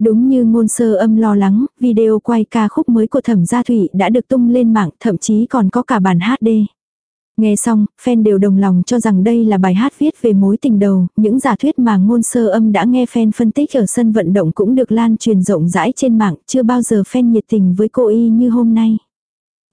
Đúng như ngôn sơ âm lo lắng, video quay ca khúc mới của thẩm gia thủy đã được tung lên mạng, thậm chí còn có cả bản HD. Nghe xong, fan đều đồng lòng cho rằng đây là bài hát viết về mối tình đầu, những giả thuyết mà ngôn sơ âm đã nghe fan phân tích ở sân vận động cũng được lan truyền rộng rãi trên mạng, chưa bao giờ fan nhiệt tình với cô y như hôm nay.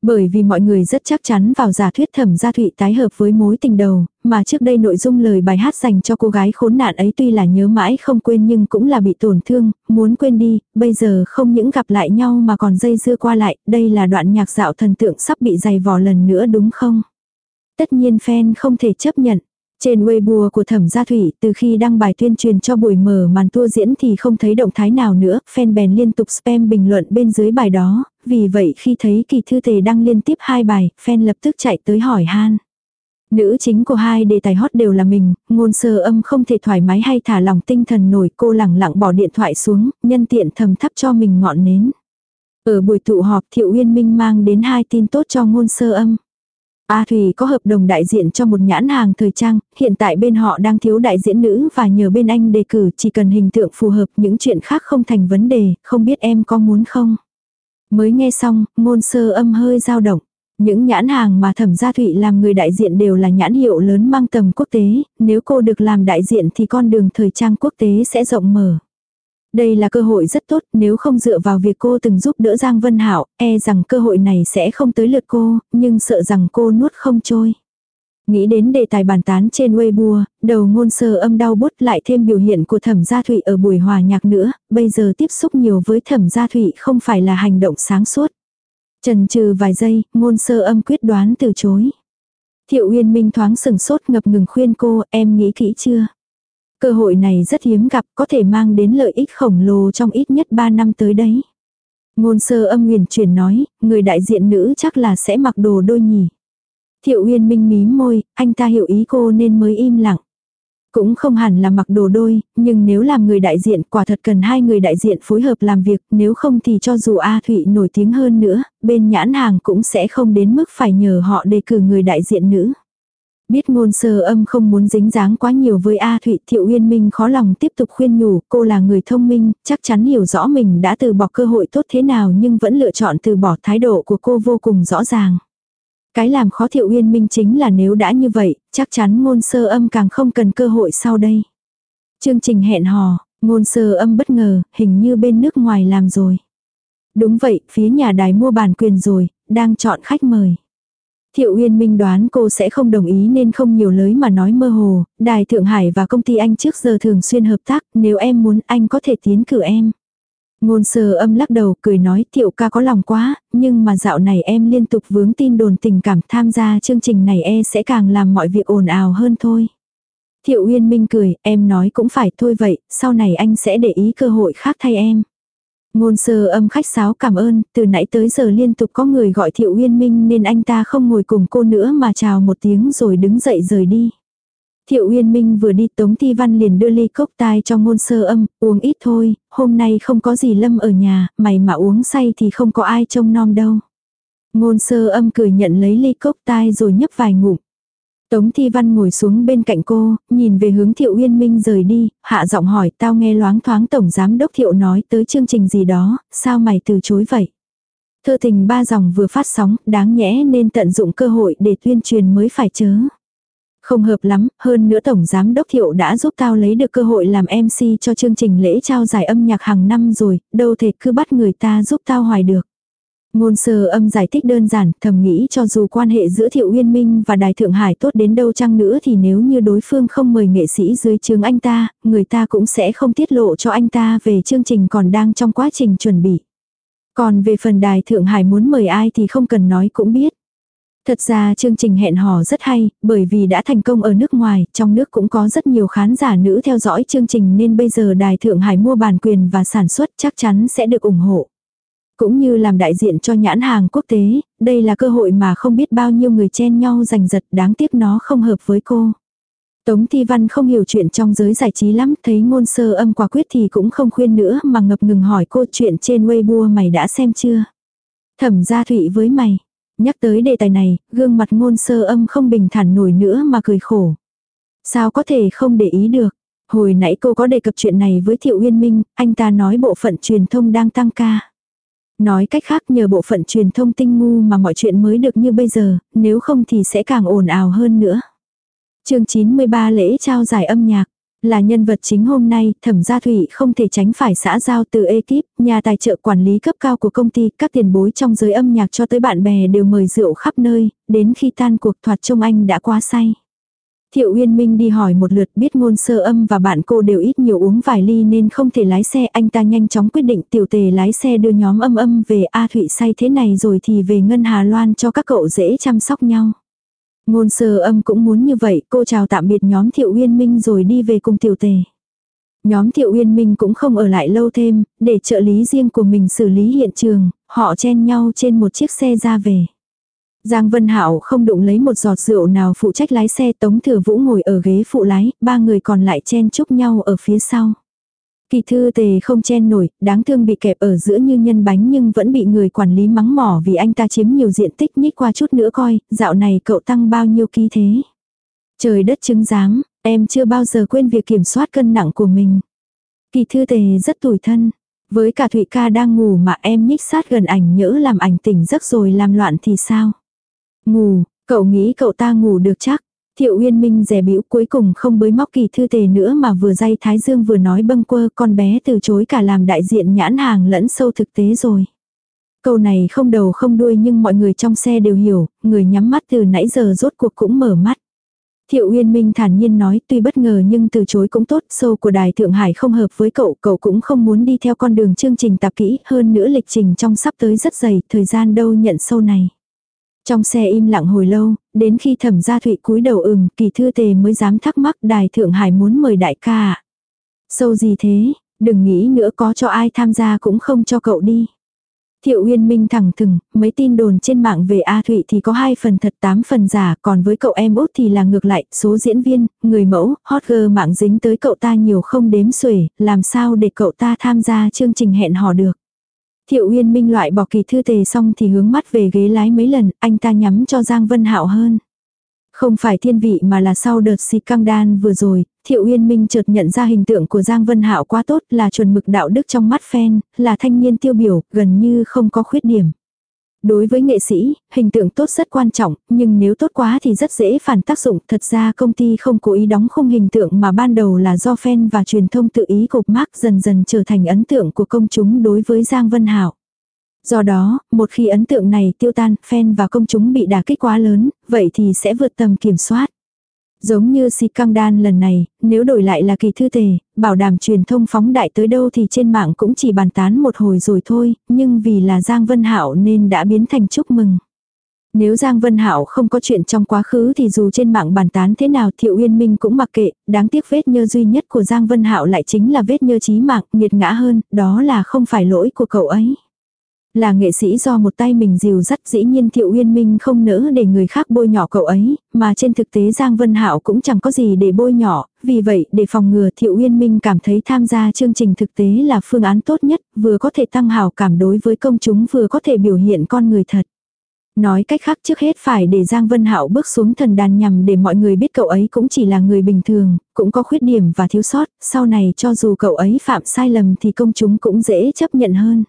Bởi vì mọi người rất chắc chắn vào giả thuyết thẩm gia thụy tái hợp với mối tình đầu, mà trước đây nội dung lời bài hát dành cho cô gái khốn nạn ấy tuy là nhớ mãi không quên nhưng cũng là bị tổn thương, muốn quên đi, bây giờ không những gặp lại nhau mà còn dây dưa qua lại, đây là đoạn nhạc dạo thần tượng sắp bị dày vò lần nữa đúng không? Tất nhiên fan không thể chấp nhận. Trên Weibo của Thẩm Gia Thủy, từ khi đăng bài tuyên truyền cho buổi mở màn tour diễn thì không thấy động thái nào nữa, fan bèn liên tục spam bình luận bên dưới bài đó, vì vậy khi thấy kỳ thư tề đăng liên tiếp hai bài, fan lập tức chạy tới hỏi han. Nữ chính của hai đề tài hot đều là mình, ngôn sơ âm không thể thoải mái hay thả lòng tinh thần nổi cô lẳng lặng bỏ điện thoại xuống, nhân tiện thầm thắp cho mình ngọn nến. Ở buổi tụ họp Thiệu Uyên Minh mang đến hai tin tốt cho ngôn sơ âm. A Thùy có hợp đồng đại diện cho một nhãn hàng thời trang, hiện tại bên họ đang thiếu đại diễn nữ và nhờ bên anh đề cử chỉ cần hình tượng phù hợp những chuyện khác không thành vấn đề, không biết em có muốn không. Mới nghe xong, ngôn sơ âm hơi dao động. Những nhãn hàng mà thẩm gia thụy làm người đại diện đều là nhãn hiệu lớn mang tầm quốc tế, nếu cô được làm đại diện thì con đường thời trang quốc tế sẽ rộng mở. Đây là cơ hội rất tốt, nếu không dựa vào việc cô từng giúp đỡ Giang Vân Hảo, e rằng cơ hội này sẽ không tới lượt cô, nhưng sợ rằng cô nuốt không trôi. Nghĩ đến đề tài bàn tán trên Weibo, đầu ngôn sơ âm đau bút lại thêm biểu hiện của thẩm gia thụy ở buổi hòa nhạc nữa, bây giờ tiếp xúc nhiều với thẩm gia thụy không phải là hành động sáng suốt. Trần trừ vài giây, ngôn sơ âm quyết đoán từ chối. Thiệu Uyên Minh thoáng sừng sốt ngập ngừng khuyên cô, em nghĩ kỹ chưa? Cơ hội này rất hiếm gặp, có thể mang đến lợi ích khổng lồ trong ít nhất 3 năm tới đấy. Ngôn sơ âm nguyền chuyển nói, người đại diện nữ chắc là sẽ mặc đồ đôi nhỉ. Thiệu Uyên Minh mím môi, anh ta hiểu ý cô nên mới im lặng. Cũng không hẳn là mặc đồ đôi, nhưng nếu làm người đại diện quả thật cần hai người đại diện phối hợp làm việc, nếu không thì cho dù A Thụy nổi tiếng hơn nữa, bên nhãn hàng cũng sẽ không đến mức phải nhờ họ đề cử người đại diện nữ. Biết ngôn sơ âm không muốn dính dáng quá nhiều với A Thụy Thiệu Uyên Minh khó lòng tiếp tục khuyên nhủ cô là người thông minh, chắc chắn hiểu rõ mình đã từ bỏ cơ hội tốt thế nào nhưng vẫn lựa chọn từ bỏ thái độ của cô vô cùng rõ ràng. Cái làm khó Thiệu Uyên Minh chính là nếu đã như vậy, chắc chắn ngôn sơ âm càng không cần cơ hội sau đây. Chương trình hẹn hò, ngôn sơ âm bất ngờ, hình như bên nước ngoài làm rồi. Đúng vậy, phía nhà đài mua bản quyền rồi, đang chọn khách mời. Thiệu Uyên Minh đoán cô sẽ không đồng ý nên không nhiều lời mà nói mơ hồ, Đài Thượng Hải và công ty anh trước giờ thường xuyên hợp tác, nếu em muốn anh có thể tiến cử em. Ngôn sơ âm lắc đầu cười nói Thiệu ca có lòng quá, nhưng mà dạo này em liên tục vướng tin đồn tình cảm tham gia chương trình này e sẽ càng làm mọi việc ồn ào hơn thôi. Thiệu Uyên Minh cười, em nói cũng phải thôi vậy, sau này anh sẽ để ý cơ hội khác thay em. Ngôn sơ âm khách sáo cảm ơn, từ nãy tới giờ liên tục có người gọi Thiệu Uyên Minh nên anh ta không ngồi cùng cô nữa mà chào một tiếng rồi đứng dậy rời đi. Thiệu Uyên Minh vừa đi Tống Thi Văn liền đưa ly cốc tai cho ngôn sơ âm, uống ít thôi, hôm nay không có gì lâm ở nhà, mày mà uống say thì không có ai trông nom đâu. Ngôn sơ âm cười nhận lấy ly cốc tai rồi nhấp vài ngụm. Tống Thi Văn ngồi xuống bên cạnh cô, nhìn về hướng Thiệu Uyên Minh rời đi, hạ giọng hỏi tao nghe loáng thoáng Tổng Giám Đốc Thiệu nói tới chương trình gì đó, sao mày từ chối vậy? Thơ tình ba dòng vừa phát sóng, đáng nhẽ nên tận dụng cơ hội để tuyên truyền mới phải chớ. Không hợp lắm, hơn nữa Tổng Giám Đốc Thiệu đã giúp tao lấy được cơ hội làm MC cho chương trình lễ trao giải âm nhạc hàng năm rồi, đâu thể cứ bắt người ta giúp tao hoài được. Ngôn sơ âm giải thích đơn giản, thầm nghĩ cho dù quan hệ giữa Thiệu Uyên Minh và Đài Thượng Hải tốt đến đâu chăng nữa thì nếu như đối phương không mời nghệ sĩ dưới trường anh ta, người ta cũng sẽ không tiết lộ cho anh ta về chương trình còn đang trong quá trình chuẩn bị. Còn về phần Đài Thượng Hải muốn mời ai thì không cần nói cũng biết. Thật ra chương trình hẹn hò rất hay, bởi vì đã thành công ở nước ngoài, trong nước cũng có rất nhiều khán giả nữ theo dõi chương trình nên bây giờ Đài Thượng Hải mua bản quyền và sản xuất chắc chắn sẽ được ủng hộ. Cũng như làm đại diện cho nhãn hàng quốc tế, đây là cơ hội mà không biết bao nhiêu người chen nhau giành giật đáng tiếc nó không hợp với cô. Tống Thi Văn không hiểu chuyện trong giới giải trí lắm, thấy ngôn sơ âm quả quyết thì cũng không khuyên nữa mà ngập ngừng hỏi cô chuyện trên Weibo mày đã xem chưa? Thẩm gia thụy với mày. Nhắc tới đề tài này, gương mặt ngôn sơ âm không bình thản nổi nữa mà cười khổ. Sao có thể không để ý được? Hồi nãy cô có đề cập chuyện này với Thiệu Uyên Minh, anh ta nói bộ phận truyền thông đang tăng ca. Nói cách khác nhờ bộ phận truyền thông tinh ngu mà mọi chuyện mới được như bây giờ, nếu không thì sẽ càng ồn ào hơn nữa. chương 93 lễ trao giải âm nhạc. Là nhân vật chính hôm nay, thẩm gia thủy không thể tránh phải xã giao từ ekip, nhà tài trợ quản lý cấp cao của công ty, các tiền bối trong giới âm nhạc cho tới bạn bè đều mời rượu khắp nơi, đến khi tan cuộc thoạt trông anh đã quá say. Thiệu Uyên Minh đi hỏi một lượt biết ngôn sơ âm và bạn cô đều ít nhiều uống vài ly nên không thể lái xe. Anh ta nhanh chóng quyết định tiểu tề lái xe đưa nhóm âm âm về A Thụy say thế này rồi thì về Ngân Hà Loan cho các cậu dễ chăm sóc nhau. Ngôn sơ âm cũng muốn như vậy, cô chào tạm biệt nhóm Thiệu Uyên Minh rồi đi về cùng tiểu tề. Nhóm Thiệu Uyên Minh cũng không ở lại lâu thêm, để trợ lý riêng của mình xử lý hiện trường, họ chen nhau trên một chiếc xe ra về. Giang Vân Hạo không đụng lấy một giọt rượu nào phụ trách lái xe Tống Thừa Vũ ngồi ở ghế phụ lái, ba người còn lại chen chúc nhau ở phía sau. Kỳ thư tề không chen nổi, đáng thương bị kẹp ở giữa như nhân bánh nhưng vẫn bị người quản lý mắng mỏ vì anh ta chiếm nhiều diện tích nhích qua chút nữa coi, dạo này cậu tăng bao nhiêu ký thế. Trời đất chứng giám, em chưa bao giờ quên việc kiểm soát cân nặng của mình. Kỳ thư tề rất tủi thân. Với cả Thụy ca đang ngủ mà em nhích sát gần ảnh nhỡ làm ảnh tỉnh giấc rồi làm loạn thì sao? Ngủ, cậu nghĩ cậu ta ngủ được chắc. Thiệu Uyên Minh rẻ bĩu cuối cùng không bới móc kỳ thư tề nữa mà vừa dây Thái Dương vừa nói bâng quơ con bé từ chối cả làm đại diện nhãn hàng lẫn sâu thực tế rồi. Câu này không đầu không đuôi nhưng mọi người trong xe đều hiểu, người nhắm mắt từ nãy giờ rốt cuộc cũng mở mắt. Thiệu Uyên Minh thản nhiên nói tuy bất ngờ nhưng từ chối cũng tốt, sâu của Đài Thượng Hải không hợp với cậu, cậu cũng không muốn đi theo con đường chương trình tạp kỹ, hơn nữa lịch trình trong sắp tới rất dày, thời gian đâu nhận sâu này. Trong xe im lặng hồi lâu, đến khi thẩm gia thụy cúi đầu ừm, kỳ thư tề mới dám thắc mắc đài thượng hải muốn mời đại ca ạ. Sâu gì thế, đừng nghĩ nữa có cho ai tham gia cũng không cho cậu đi. Thiệu Uyên Minh thẳng thừng, mấy tin đồn trên mạng về A Thụy thì có 2 phần thật 8 phần giả, còn với cậu em út thì là ngược lại, số diễn viên, người mẫu, hot girl mạng dính tới cậu ta nhiều không đếm xuể, làm sao để cậu ta tham gia chương trình hẹn hò được. Thiệu Uyên Minh loại bỏ kỳ thư tề xong thì hướng mắt về ghế lái mấy lần, anh ta nhắm cho Giang Vân Hạo hơn. Không phải thiên vị mà là sau đợt xịt căng đan vừa rồi, Thiệu Uyên Minh chợt nhận ra hình tượng của Giang Vân Hạo quá tốt là chuẩn mực đạo đức trong mắt fan, là thanh niên tiêu biểu, gần như không có khuyết điểm. Đối với nghệ sĩ, hình tượng tốt rất quan trọng, nhưng nếu tốt quá thì rất dễ phản tác dụng. Thật ra công ty không cố ý đóng khung hình tượng mà ban đầu là do fan và truyền thông tự ý cục mác dần dần trở thành ấn tượng của công chúng đối với Giang Vân Hạo. Do đó, một khi ấn tượng này tiêu tan, fan và công chúng bị đả kích quá lớn, vậy thì sẽ vượt tầm kiểm soát. Giống như si căng đan lần này, nếu đổi lại là kỳ thư tề, bảo đảm truyền thông phóng đại tới đâu thì trên mạng cũng chỉ bàn tán một hồi rồi thôi, nhưng vì là Giang Vân Hạo nên đã biến thành chúc mừng. Nếu Giang Vân Hạo không có chuyện trong quá khứ thì dù trên mạng bàn tán thế nào Thiệu Uyên Minh cũng mặc kệ, đáng tiếc vết nhơ duy nhất của Giang Vân Hạo lại chính là vết nhơ chí mạng, nghiệt ngã hơn, đó là không phải lỗi của cậu ấy. Là nghệ sĩ do một tay mình dìu dắt dĩ nhiên Thiệu Uyên Minh không nỡ để người khác bôi nhỏ cậu ấy, mà trên thực tế Giang Vân Hạo cũng chẳng có gì để bôi nhỏ, vì vậy để phòng ngừa Thiệu Uyên Minh cảm thấy tham gia chương trình thực tế là phương án tốt nhất, vừa có thể tăng hào cảm đối với công chúng vừa có thể biểu hiện con người thật. Nói cách khác trước hết phải để Giang Vân Hạo bước xuống thần đàn nhằm để mọi người biết cậu ấy cũng chỉ là người bình thường, cũng có khuyết điểm và thiếu sót, sau này cho dù cậu ấy phạm sai lầm thì công chúng cũng dễ chấp nhận hơn.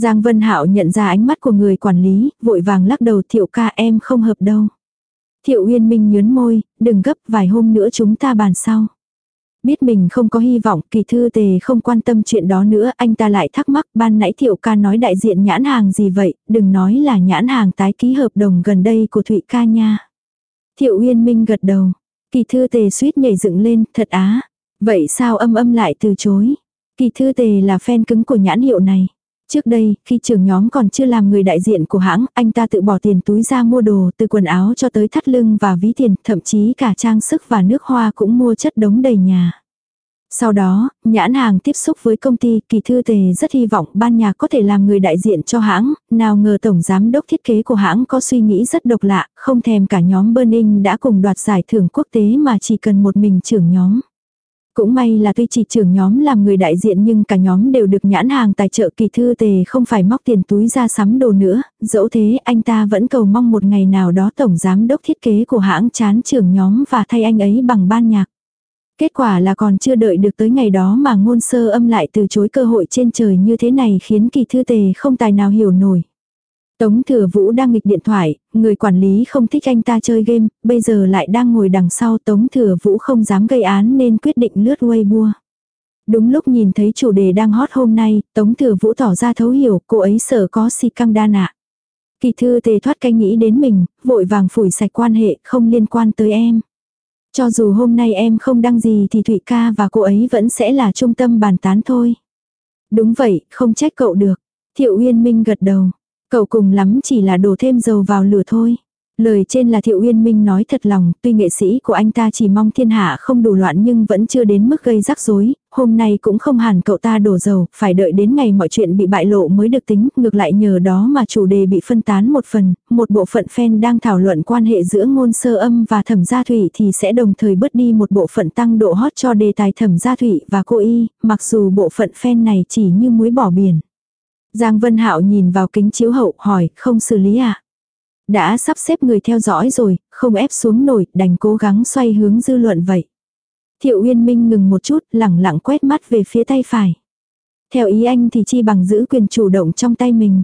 Giang Vân Hạo nhận ra ánh mắt của người quản lý, vội vàng lắc đầu thiệu ca em không hợp đâu. Thiệu Uyên Minh nhớn môi, đừng gấp vài hôm nữa chúng ta bàn sau. Biết mình không có hy vọng, kỳ thư tề không quan tâm chuyện đó nữa, anh ta lại thắc mắc ban nãy thiệu ca nói đại diện nhãn hàng gì vậy, đừng nói là nhãn hàng tái ký hợp đồng gần đây của Thụy ca nha. Thiệu Uyên Minh gật đầu, kỳ thư tề suýt nhảy dựng lên, thật á. Vậy sao âm âm lại từ chối? Kỳ thư tề là fan cứng của nhãn hiệu này. Trước đây, khi trưởng nhóm còn chưa làm người đại diện của hãng, anh ta tự bỏ tiền túi ra mua đồ từ quần áo cho tới thắt lưng và ví tiền, thậm chí cả trang sức và nước hoa cũng mua chất đống đầy nhà. Sau đó, nhãn hàng tiếp xúc với công ty kỳ thư tề rất hy vọng ban nhạc có thể làm người đại diện cho hãng, nào ngờ tổng giám đốc thiết kế của hãng có suy nghĩ rất độc lạ, không thèm cả nhóm Burning đã cùng đoạt giải thưởng quốc tế mà chỉ cần một mình trưởng nhóm. Cũng may là tuy chỉ trưởng nhóm làm người đại diện nhưng cả nhóm đều được nhãn hàng tài trợ kỳ thư tề không phải móc tiền túi ra sắm đồ nữa, dẫu thế anh ta vẫn cầu mong một ngày nào đó tổng giám đốc thiết kế của hãng chán trưởng nhóm và thay anh ấy bằng ban nhạc. Kết quả là còn chưa đợi được tới ngày đó mà ngôn sơ âm lại từ chối cơ hội trên trời như thế này khiến kỳ thư tề không tài nào hiểu nổi. Tống thừa vũ đang nghịch điện thoại, người quản lý không thích anh ta chơi game, bây giờ lại đang ngồi đằng sau tống thừa vũ không dám gây án nên quyết định lướt Weibo. Đúng lúc nhìn thấy chủ đề đang hot hôm nay, tống thừa vũ tỏ ra thấu hiểu cô ấy sợ có si căng đa nạ. Kỳ thư tề thoát canh nghĩ đến mình, vội vàng phủi sạch quan hệ không liên quan tới em. Cho dù hôm nay em không đăng gì thì Thụy ca và cô ấy vẫn sẽ là trung tâm bàn tán thôi. Đúng vậy, không trách cậu được. Thiệu Uyên Minh gật đầu. Cậu cùng lắm chỉ là đổ thêm dầu vào lửa thôi. Lời trên là Thiệu Uyên Minh nói thật lòng, tuy nghệ sĩ của anh ta chỉ mong thiên hạ không đủ loạn nhưng vẫn chưa đến mức gây rắc rối, hôm nay cũng không hẳn cậu ta đổ dầu, phải đợi đến ngày mọi chuyện bị bại lộ mới được tính, ngược lại nhờ đó mà chủ đề bị phân tán một phần, một bộ phận fan đang thảo luận quan hệ giữa ngôn sơ âm và thẩm gia thủy thì sẽ đồng thời bớt đi một bộ phận tăng độ hot cho đề tài thẩm gia thủy và cô y, mặc dù bộ phận fan này chỉ như muối bỏ biển. Giang Vân Hạo nhìn vào kính chiếu hậu hỏi, không xử lý à? Đã sắp xếp người theo dõi rồi, không ép xuống nổi, đành cố gắng xoay hướng dư luận vậy. Thiệu Uyên Minh ngừng một chút, lẳng lặng quét mắt về phía tay phải. Theo ý anh thì chi bằng giữ quyền chủ động trong tay mình.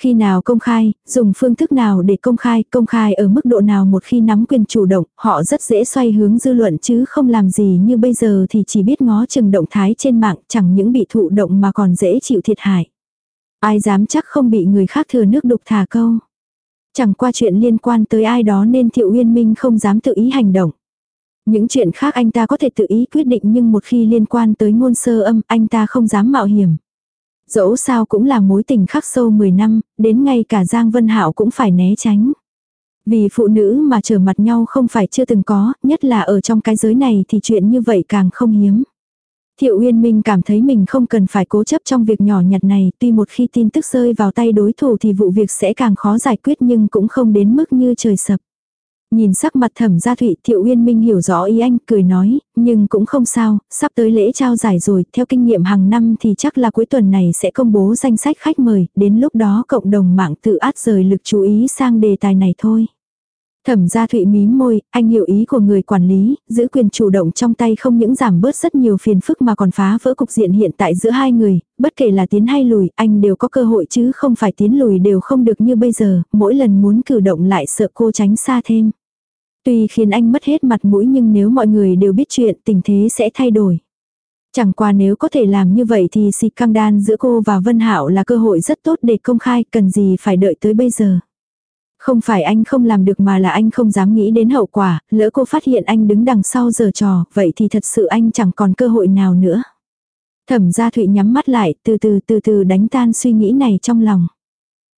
Khi nào công khai, dùng phương thức nào để công khai, công khai ở mức độ nào một khi nắm quyền chủ động, họ rất dễ xoay hướng dư luận chứ không làm gì như bây giờ thì chỉ biết ngó chừng động thái trên mạng, chẳng những bị thụ động mà còn dễ chịu thiệt hại. Ai dám chắc không bị người khác thừa nước đục thả câu. Chẳng qua chuyện liên quan tới ai đó nên Thiệu Uyên Minh không dám tự ý hành động. Những chuyện khác anh ta có thể tự ý quyết định nhưng một khi liên quan tới ngôn sơ âm anh ta không dám mạo hiểm. Dẫu sao cũng là mối tình khắc sâu 10 năm, đến ngay cả Giang Vân Hạo cũng phải né tránh. Vì phụ nữ mà trở mặt nhau không phải chưa từng có, nhất là ở trong cái giới này thì chuyện như vậy càng không hiếm. Thiệu Uyên Minh cảm thấy mình không cần phải cố chấp trong việc nhỏ nhặt này, tuy một khi tin tức rơi vào tay đối thủ thì vụ việc sẽ càng khó giải quyết nhưng cũng không đến mức như trời sập. Nhìn sắc mặt thẩm gia thụy Thiệu Uyên Minh hiểu rõ ý anh, cười nói, nhưng cũng không sao, sắp tới lễ trao giải rồi, theo kinh nghiệm hàng năm thì chắc là cuối tuần này sẽ công bố danh sách khách mời, đến lúc đó cộng đồng mạng tự át rời lực chú ý sang đề tài này thôi. Thẩm gia thụy mím môi, anh hiểu ý của người quản lý, giữ quyền chủ động trong tay không những giảm bớt rất nhiều phiền phức mà còn phá vỡ cục diện hiện tại giữa hai người, bất kể là tiến hay lùi, anh đều có cơ hội chứ không phải tiến lùi đều không được như bây giờ, mỗi lần muốn cử động lại sợ cô tránh xa thêm. Tuy khiến anh mất hết mặt mũi nhưng nếu mọi người đều biết chuyện tình thế sẽ thay đổi. Chẳng qua nếu có thể làm như vậy thì xịt căng đan giữa cô và Vân hảo là cơ hội rất tốt để công khai cần gì phải đợi tới bây giờ. Không phải anh không làm được mà là anh không dám nghĩ đến hậu quả, lỡ cô phát hiện anh đứng đằng sau giờ trò, vậy thì thật sự anh chẳng còn cơ hội nào nữa. Thẩm gia Thụy nhắm mắt lại, từ từ từ từ đánh tan suy nghĩ này trong lòng.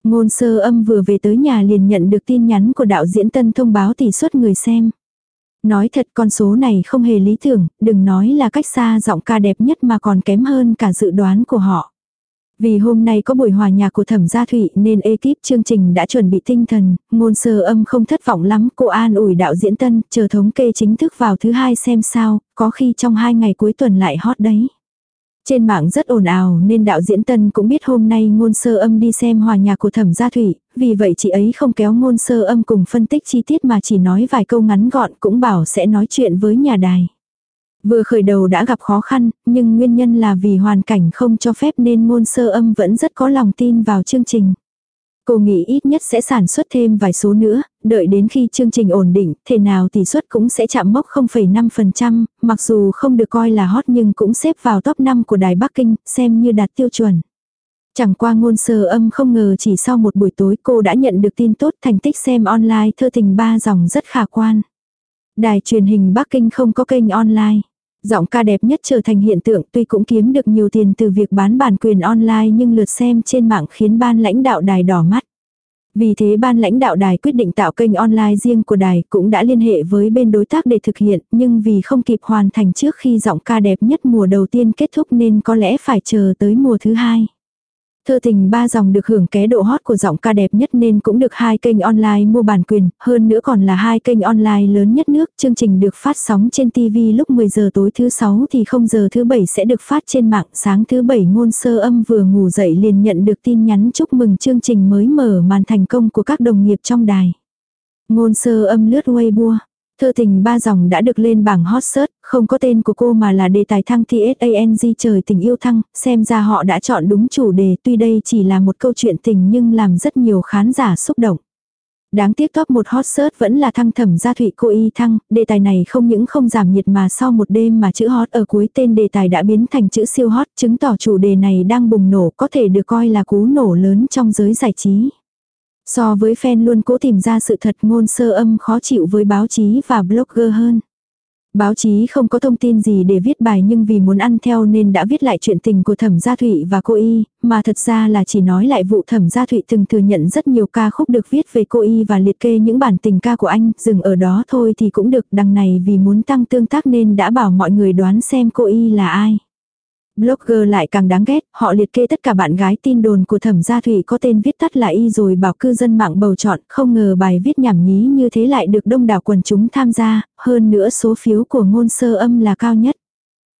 Ngôn sơ âm vừa về tới nhà liền nhận được tin nhắn của đạo diễn tân thông báo tỷ suất người xem. Nói thật con số này không hề lý tưởng, đừng nói là cách xa giọng ca đẹp nhất mà còn kém hơn cả dự đoán của họ. Vì hôm nay có buổi hòa nhạc của thẩm gia thụy nên ekip chương trình đã chuẩn bị tinh thần, ngôn sơ âm không thất vọng lắm, cô an ủi đạo diễn tân, chờ thống kê chính thức vào thứ hai xem sao, có khi trong hai ngày cuối tuần lại hot đấy. Trên mạng rất ồn ào nên đạo diễn tân cũng biết hôm nay ngôn sơ âm đi xem hòa nhạc của thẩm gia thủy, vì vậy chị ấy không kéo ngôn sơ âm cùng phân tích chi tiết mà chỉ nói vài câu ngắn gọn cũng bảo sẽ nói chuyện với nhà đài. Vừa khởi đầu đã gặp khó khăn, nhưng nguyên nhân là vì hoàn cảnh không cho phép nên ngôn sơ âm vẫn rất có lòng tin vào chương trình. Cô nghĩ ít nhất sẽ sản xuất thêm vài số nữa, đợi đến khi chương trình ổn định, thể nào tỷ suất cũng sẽ chạm mốc 0,5%, mặc dù không được coi là hot nhưng cũng xếp vào top 5 của Đài Bắc Kinh, xem như đạt tiêu chuẩn. Chẳng qua ngôn sơ âm không ngờ chỉ sau một buổi tối cô đã nhận được tin tốt thành tích xem online thơ tình ba dòng rất khả quan. Đài truyền hình Bắc Kinh không có kênh online. Giọng ca đẹp nhất trở thành hiện tượng, tuy cũng kiếm được nhiều tiền từ việc bán bản quyền online nhưng lượt xem trên mạng khiến ban lãnh đạo đài đỏ mắt. Vì thế ban lãnh đạo đài quyết định tạo kênh online riêng của đài cũng đã liên hệ với bên đối tác để thực hiện, nhưng vì không kịp hoàn thành trước khi giọng ca đẹp nhất mùa đầu tiên kết thúc nên có lẽ phải chờ tới mùa thứ hai. Thơ tình ba dòng được hưởng ké độ hot của giọng ca đẹp nhất nên cũng được hai kênh online mua bản quyền, hơn nữa còn là hai kênh online lớn nhất nước. Chương trình được phát sóng trên TV lúc 10 giờ tối thứ 6 thì 0 giờ thứ 7 sẽ được phát trên mạng. Sáng thứ 7 ngôn sơ âm vừa ngủ dậy liền nhận được tin nhắn chúc mừng chương trình mới mở màn thành công của các đồng nghiệp trong đài. Ngôn sơ âm lướt Weibo. Thơ tình ba dòng đã được lên bảng hot search, không có tên của cô mà là đề tài thăng TSANG trời tình yêu thăng, xem ra họ đã chọn đúng chủ đề tuy đây chỉ là một câu chuyện tình nhưng làm rất nhiều khán giả xúc động. Đáng tiếc top một hot search vẫn là thăng thẩm gia thụy cô y thăng, đề tài này không những không giảm nhiệt mà sau một đêm mà chữ hot ở cuối tên đề tài đã biến thành chữ siêu hot, chứng tỏ chủ đề này đang bùng nổ có thể được coi là cú nổ lớn trong giới giải trí. So với fan luôn cố tìm ra sự thật ngôn sơ âm khó chịu với báo chí và blogger hơn. Báo chí không có thông tin gì để viết bài nhưng vì muốn ăn theo nên đã viết lại chuyện tình của thẩm gia thụy và cô y, mà thật ra là chỉ nói lại vụ thẩm gia thụy từng thừa nhận rất nhiều ca khúc được viết về cô y và liệt kê những bản tình ca của anh, dừng ở đó thôi thì cũng được đằng này vì muốn tăng tương tác nên đã bảo mọi người đoán xem cô y là ai. Blogger lại càng đáng ghét, họ liệt kê tất cả bạn gái tin đồn của thẩm gia thủy có tên viết tắt là y rồi bảo cư dân mạng bầu chọn, không ngờ bài viết nhảm nhí như thế lại được đông đảo quần chúng tham gia, hơn nữa số phiếu của ngôn sơ âm là cao nhất.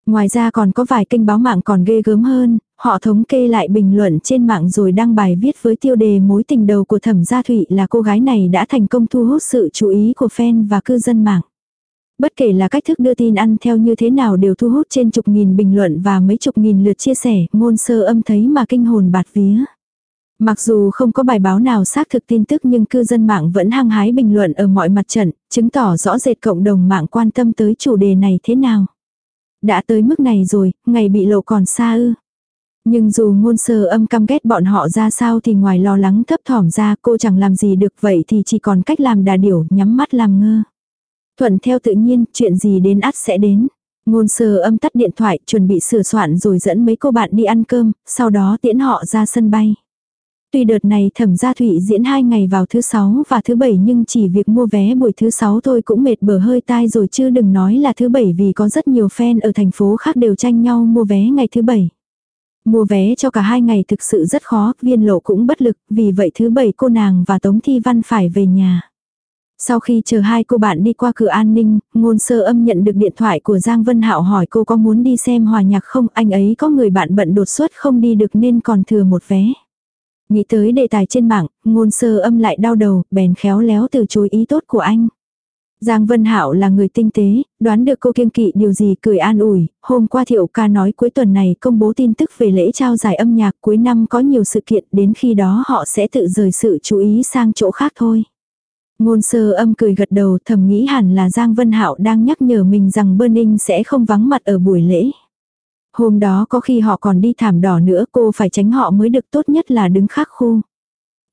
Ngoài ra còn có vài kênh báo mạng còn ghê gớm hơn, họ thống kê lại bình luận trên mạng rồi đăng bài viết với tiêu đề mối tình đầu của thẩm gia thủy là cô gái này đã thành công thu hút sự chú ý của fan và cư dân mạng. Bất kể là cách thức đưa tin ăn theo như thế nào đều thu hút trên chục nghìn bình luận và mấy chục nghìn lượt chia sẻ, ngôn sơ âm thấy mà kinh hồn bạt vía. Mặc dù không có bài báo nào xác thực tin tức nhưng cư dân mạng vẫn hăng hái bình luận ở mọi mặt trận, chứng tỏ rõ rệt cộng đồng mạng quan tâm tới chủ đề này thế nào. Đã tới mức này rồi, ngày bị lộ còn xa ư. Nhưng dù ngôn sơ âm căm ghét bọn họ ra sao thì ngoài lo lắng thấp thỏm ra cô chẳng làm gì được vậy thì chỉ còn cách làm đà điểu nhắm mắt làm ngơ. Thuận theo tự nhiên, chuyện gì đến ắt sẽ đến. Ngôn sơ âm tắt điện thoại, chuẩn bị sửa soạn rồi dẫn mấy cô bạn đi ăn cơm, sau đó tiễn họ ra sân bay. Tuy đợt này thẩm gia thụy diễn hai ngày vào thứ sáu và thứ bảy nhưng chỉ việc mua vé buổi thứ sáu thôi cũng mệt bở hơi tai rồi chứ đừng nói là thứ bảy vì có rất nhiều fan ở thành phố khác đều tranh nhau mua vé ngày thứ bảy. Mua vé cho cả hai ngày thực sự rất khó, viên lộ cũng bất lực, vì vậy thứ bảy cô nàng và Tống Thi Văn phải về nhà. Sau khi chờ hai cô bạn đi qua cửa an ninh, ngôn sơ âm nhận được điện thoại của Giang Vân Hạo hỏi cô có muốn đi xem hòa nhạc không, anh ấy có người bạn bận đột xuất không đi được nên còn thừa một vé. Nghĩ tới đề tài trên mạng, ngôn sơ âm lại đau đầu, bèn khéo léo từ chối ý tốt của anh. Giang Vân Hạo là người tinh tế, đoán được cô kiêng kỵ điều gì cười an ủi, hôm qua Thiệu ca nói cuối tuần này công bố tin tức về lễ trao giải âm nhạc cuối năm có nhiều sự kiện đến khi đó họ sẽ tự rời sự chú ý sang chỗ khác thôi. Ngôn sơ âm cười gật đầu thầm nghĩ hẳn là Giang Vân Hạo đang nhắc nhở mình rằng Bơ Ninh sẽ không vắng mặt ở buổi lễ. Hôm đó có khi họ còn đi thảm đỏ nữa cô phải tránh họ mới được tốt nhất là đứng khác khu.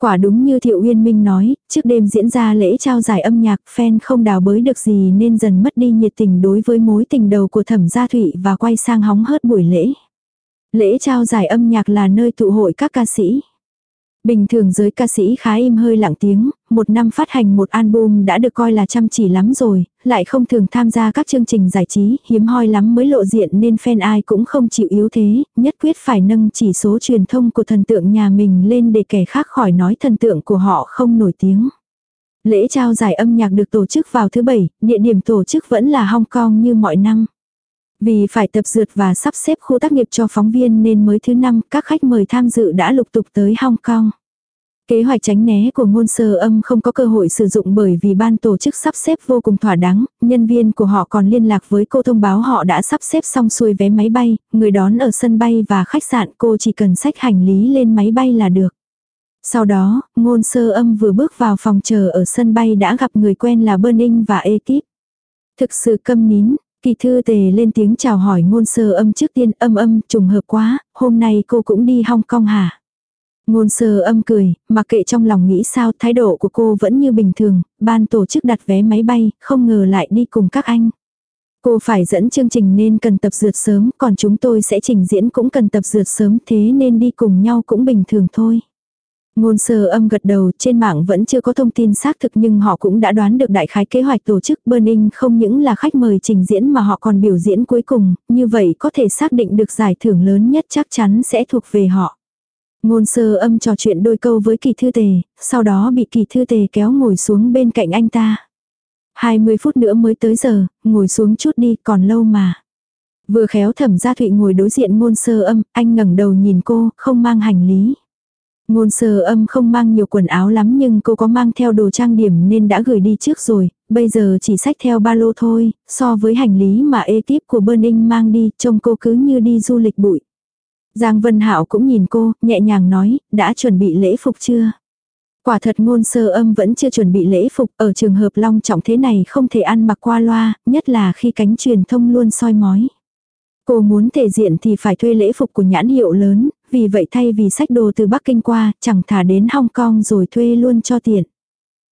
Quả đúng như Thiệu Uyên Minh nói, trước đêm diễn ra lễ trao giải âm nhạc fan không đào bới được gì nên dần mất đi nhiệt tình đối với mối tình đầu của thẩm gia thụy và quay sang hóng hớt buổi lễ. Lễ trao giải âm nhạc là nơi tụ hội các ca sĩ. Bình thường giới ca sĩ khá im hơi lặng tiếng, một năm phát hành một album đã được coi là chăm chỉ lắm rồi, lại không thường tham gia các chương trình giải trí, hiếm hoi lắm mới lộ diện nên fan ai cũng không chịu yếu thế, nhất quyết phải nâng chỉ số truyền thông của thần tượng nhà mình lên để kẻ khác khỏi nói thần tượng của họ không nổi tiếng. Lễ trao giải âm nhạc được tổ chức vào thứ bảy, địa điểm tổ chức vẫn là Hong Kong như mọi năm. Vì phải tập dượt và sắp xếp khu tác nghiệp cho phóng viên nên mới thứ năm các khách mời tham dự đã lục tục tới Hong Kong. Kế hoạch tránh né của ngôn sơ âm không có cơ hội sử dụng bởi vì ban tổ chức sắp xếp vô cùng thỏa đáng, nhân viên của họ còn liên lạc với cô thông báo họ đã sắp xếp xong xuôi vé máy bay, người đón ở sân bay và khách sạn cô chỉ cần xách hành lý lên máy bay là được. Sau đó, ngôn sơ âm vừa bước vào phòng chờ ở sân bay đã gặp người quen là Burning và ekip. Thực sự câm nín, Kỳ thư tề lên tiếng chào hỏi ngôn sơ âm trước tiên âm âm trùng hợp quá, hôm nay cô cũng đi Hong Kong hả? Ngôn sơ âm cười, mặc kệ trong lòng nghĩ sao thái độ của cô vẫn như bình thường, ban tổ chức đặt vé máy bay, không ngờ lại đi cùng các anh. Cô phải dẫn chương trình nên cần tập dượt sớm, còn chúng tôi sẽ trình diễn cũng cần tập dượt sớm thế nên đi cùng nhau cũng bình thường thôi. Ngôn sơ âm gật đầu trên mạng vẫn chưa có thông tin xác thực nhưng họ cũng đã đoán được đại khái kế hoạch tổ chức Burning không những là khách mời trình diễn mà họ còn biểu diễn cuối cùng, như vậy có thể xác định được giải thưởng lớn nhất chắc chắn sẽ thuộc về họ. Ngôn sơ âm trò chuyện đôi câu với kỳ thư tề, sau đó bị kỳ thư tề kéo ngồi xuống bên cạnh anh ta. 20 phút nữa mới tới giờ, ngồi xuống chút đi, còn lâu mà. Vừa khéo thẩm gia thụy ngồi đối diện ngôn sơ âm, anh ngẩng đầu nhìn cô, không mang hành lý. Ngôn sơ âm không mang nhiều quần áo lắm nhưng cô có mang theo đồ trang điểm nên đã gửi đi trước rồi, bây giờ chỉ xách theo ba lô thôi, so với hành lý mà ekip của Burning mang đi, trông cô cứ như đi du lịch bụi. Giang Vân Hạo cũng nhìn cô, nhẹ nhàng nói, đã chuẩn bị lễ phục chưa? Quả thật ngôn sơ âm vẫn chưa chuẩn bị lễ phục, ở trường hợp long trọng thế này không thể ăn mặc qua loa, nhất là khi cánh truyền thông luôn soi mói. Cô muốn thể diện thì phải thuê lễ phục của nhãn hiệu lớn, vì vậy thay vì sách đồ từ Bắc Kinh qua, chẳng thả đến Hong Kong rồi thuê luôn cho tiện.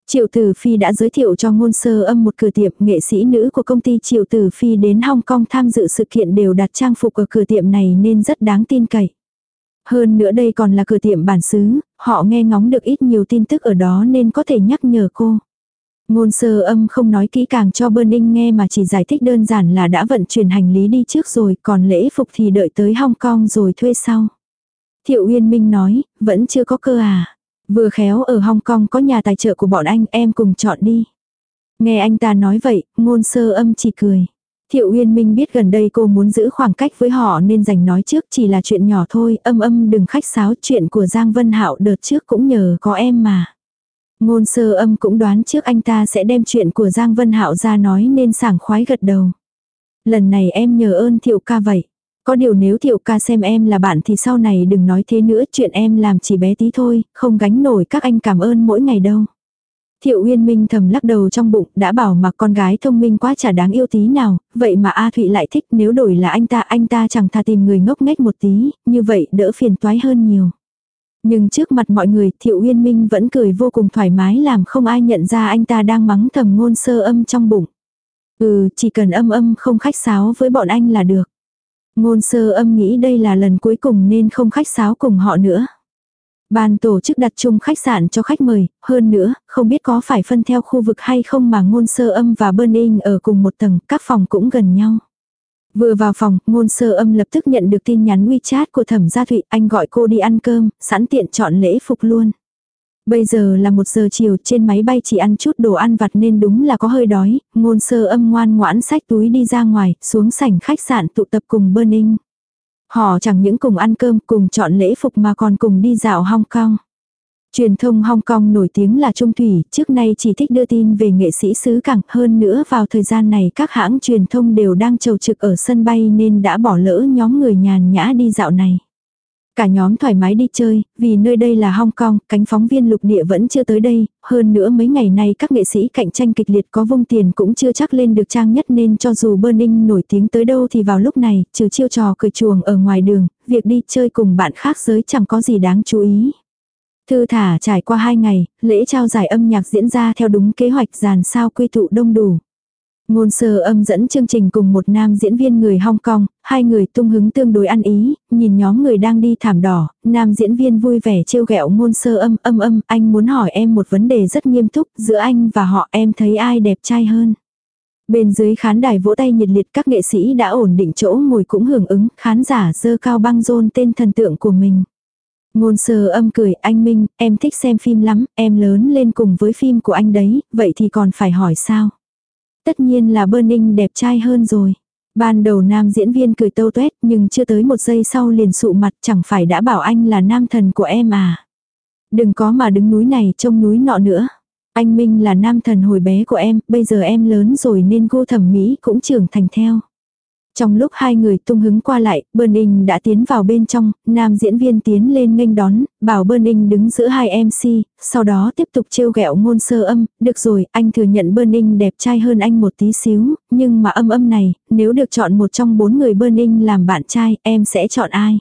Triệu Tử Phi đã giới thiệu cho ngôn sơ âm một cửa tiệm nghệ sĩ nữ của công ty Triệu Tử Phi đến Hong Kong tham dự sự kiện đều đặt trang phục ở cửa tiệm này nên rất đáng tin cậy. Hơn nữa đây còn là cửa tiệm bản xứ, họ nghe ngóng được ít nhiều tin tức ở đó nên có thể nhắc nhở cô. Ngôn sơ âm không nói kỹ càng cho Burning nghe mà chỉ giải thích đơn giản là đã vận chuyển hành lý đi trước rồi còn lễ phục thì đợi tới Hong Kong rồi thuê sau. Thiệu Uyên Minh nói, vẫn chưa có cơ à. Vừa khéo ở Hong Kong có nhà tài trợ của bọn anh em cùng chọn đi. Nghe anh ta nói vậy, ngôn sơ âm chỉ cười. Thiệu Uyên Minh biết gần đây cô muốn giữ khoảng cách với họ nên dành nói trước chỉ là chuyện nhỏ thôi, âm âm đừng khách sáo chuyện của Giang Vân Hạo đợt trước cũng nhờ có em mà. Ngôn sơ âm cũng đoán trước anh ta sẽ đem chuyện của Giang Vân Hạo ra nói nên sảng khoái gật đầu. Lần này em nhờ ơn Thiệu ca vậy. Có điều nếu Thiệu ca xem em là bạn thì sau này đừng nói thế nữa chuyện em làm chỉ bé tí thôi, không gánh nổi các anh cảm ơn mỗi ngày đâu. Thiệu Uyên Minh thầm lắc đầu trong bụng, đã bảo mà con gái thông minh quá chả đáng yêu tí nào, vậy mà A Thụy lại thích nếu đổi là anh ta, anh ta chẳng thà tìm người ngốc nghếch một tí, như vậy đỡ phiền toái hơn nhiều. Nhưng trước mặt mọi người, Thiệu Uyên Minh vẫn cười vô cùng thoải mái làm không ai nhận ra anh ta đang mắng thầm ngôn sơ âm trong bụng. Ừ, chỉ cần âm âm không khách sáo với bọn anh là được. Ngôn sơ âm nghĩ đây là lần cuối cùng nên không khách sáo cùng họ nữa. Ban tổ chức đặt chung khách sạn cho khách mời, hơn nữa, không biết có phải phân theo khu vực hay không mà ngôn sơ âm và Burning ở cùng một tầng, các phòng cũng gần nhau. Vừa vào phòng, ngôn sơ âm lập tức nhận được tin nhắn WeChat của thẩm gia thụy, anh gọi cô đi ăn cơm, sẵn tiện chọn lễ phục luôn. Bây giờ là một giờ chiều, trên máy bay chỉ ăn chút đồ ăn vặt nên đúng là có hơi đói, ngôn sơ âm ngoan ngoãn xách túi đi ra ngoài, xuống sảnh khách sạn tụ tập cùng Burning. Họ chẳng những cùng ăn cơm, cùng chọn lễ phục mà còn cùng đi dạo Hong Kong. Truyền thông Hong Kong nổi tiếng là trung thủy, trước nay chỉ thích đưa tin về nghệ sĩ xứ cảng hơn nữa vào thời gian này các hãng truyền thông đều đang trầu trực ở sân bay nên đã bỏ lỡ nhóm người nhàn nhã đi dạo này. Cả nhóm thoải mái đi chơi, vì nơi đây là Hong Kong, cánh phóng viên lục địa vẫn chưa tới đây, hơn nữa mấy ngày nay các nghệ sĩ cạnh tranh kịch liệt có vung tiền cũng chưa chắc lên được trang nhất nên cho dù Burning nổi tiếng tới đâu thì vào lúc này, trừ chiêu trò cười chuồng ở ngoài đường, việc đi chơi cùng bạn khác giới chẳng có gì đáng chú ý. Thư thả trải qua hai ngày, lễ trao giải âm nhạc diễn ra theo đúng kế hoạch dàn sao quy tụ đông đủ. Ngôn sơ âm dẫn chương trình cùng một nam diễn viên người Hong Kong, hai người tung hứng tương đối ăn ý, nhìn nhóm người đang đi thảm đỏ, nam diễn viên vui vẻ trêu ghẹo ngôn sơ âm âm âm, anh muốn hỏi em một vấn đề rất nghiêm túc, giữa anh và họ em thấy ai đẹp trai hơn. Bên dưới khán đài vỗ tay nhiệt liệt các nghệ sĩ đã ổn định chỗ ngồi cũng hưởng ứng, khán giả dơ cao băng rôn tên thần tượng của mình. Ngôn sơ âm cười, anh Minh, em thích xem phim lắm, em lớn lên cùng với phim của anh đấy, vậy thì còn phải hỏi sao? Tất nhiên là Burning đẹp trai hơn rồi. Ban đầu nam diễn viên cười tâu tuét nhưng chưa tới một giây sau liền sụ mặt chẳng phải đã bảo anh là nam thần của em à. Đừng có mà đứng núi này trông núi nọ nữa. Anh Minh là nam thần hồi bé của em, bây giờ em lớn rồi nên gu thẩm mỹ cũng trưởng thành theo. Trong lúc hai người tung hứng qua lại, Burning đã tiến vào bên trong, nam diễn viên tiến lên nghênh đón, bảo Burning đứng giữa hai MC, sau đó tiếp tục trêu ghẹo ngôn sơ âm, được rồi, anh thừa nhận Burning đẹp trai hơn anh một tí xíu, nhưng mà âm âm này, nếu được chọn một trong bốn người Burning làm bạn trai, em sẽ chọn ai?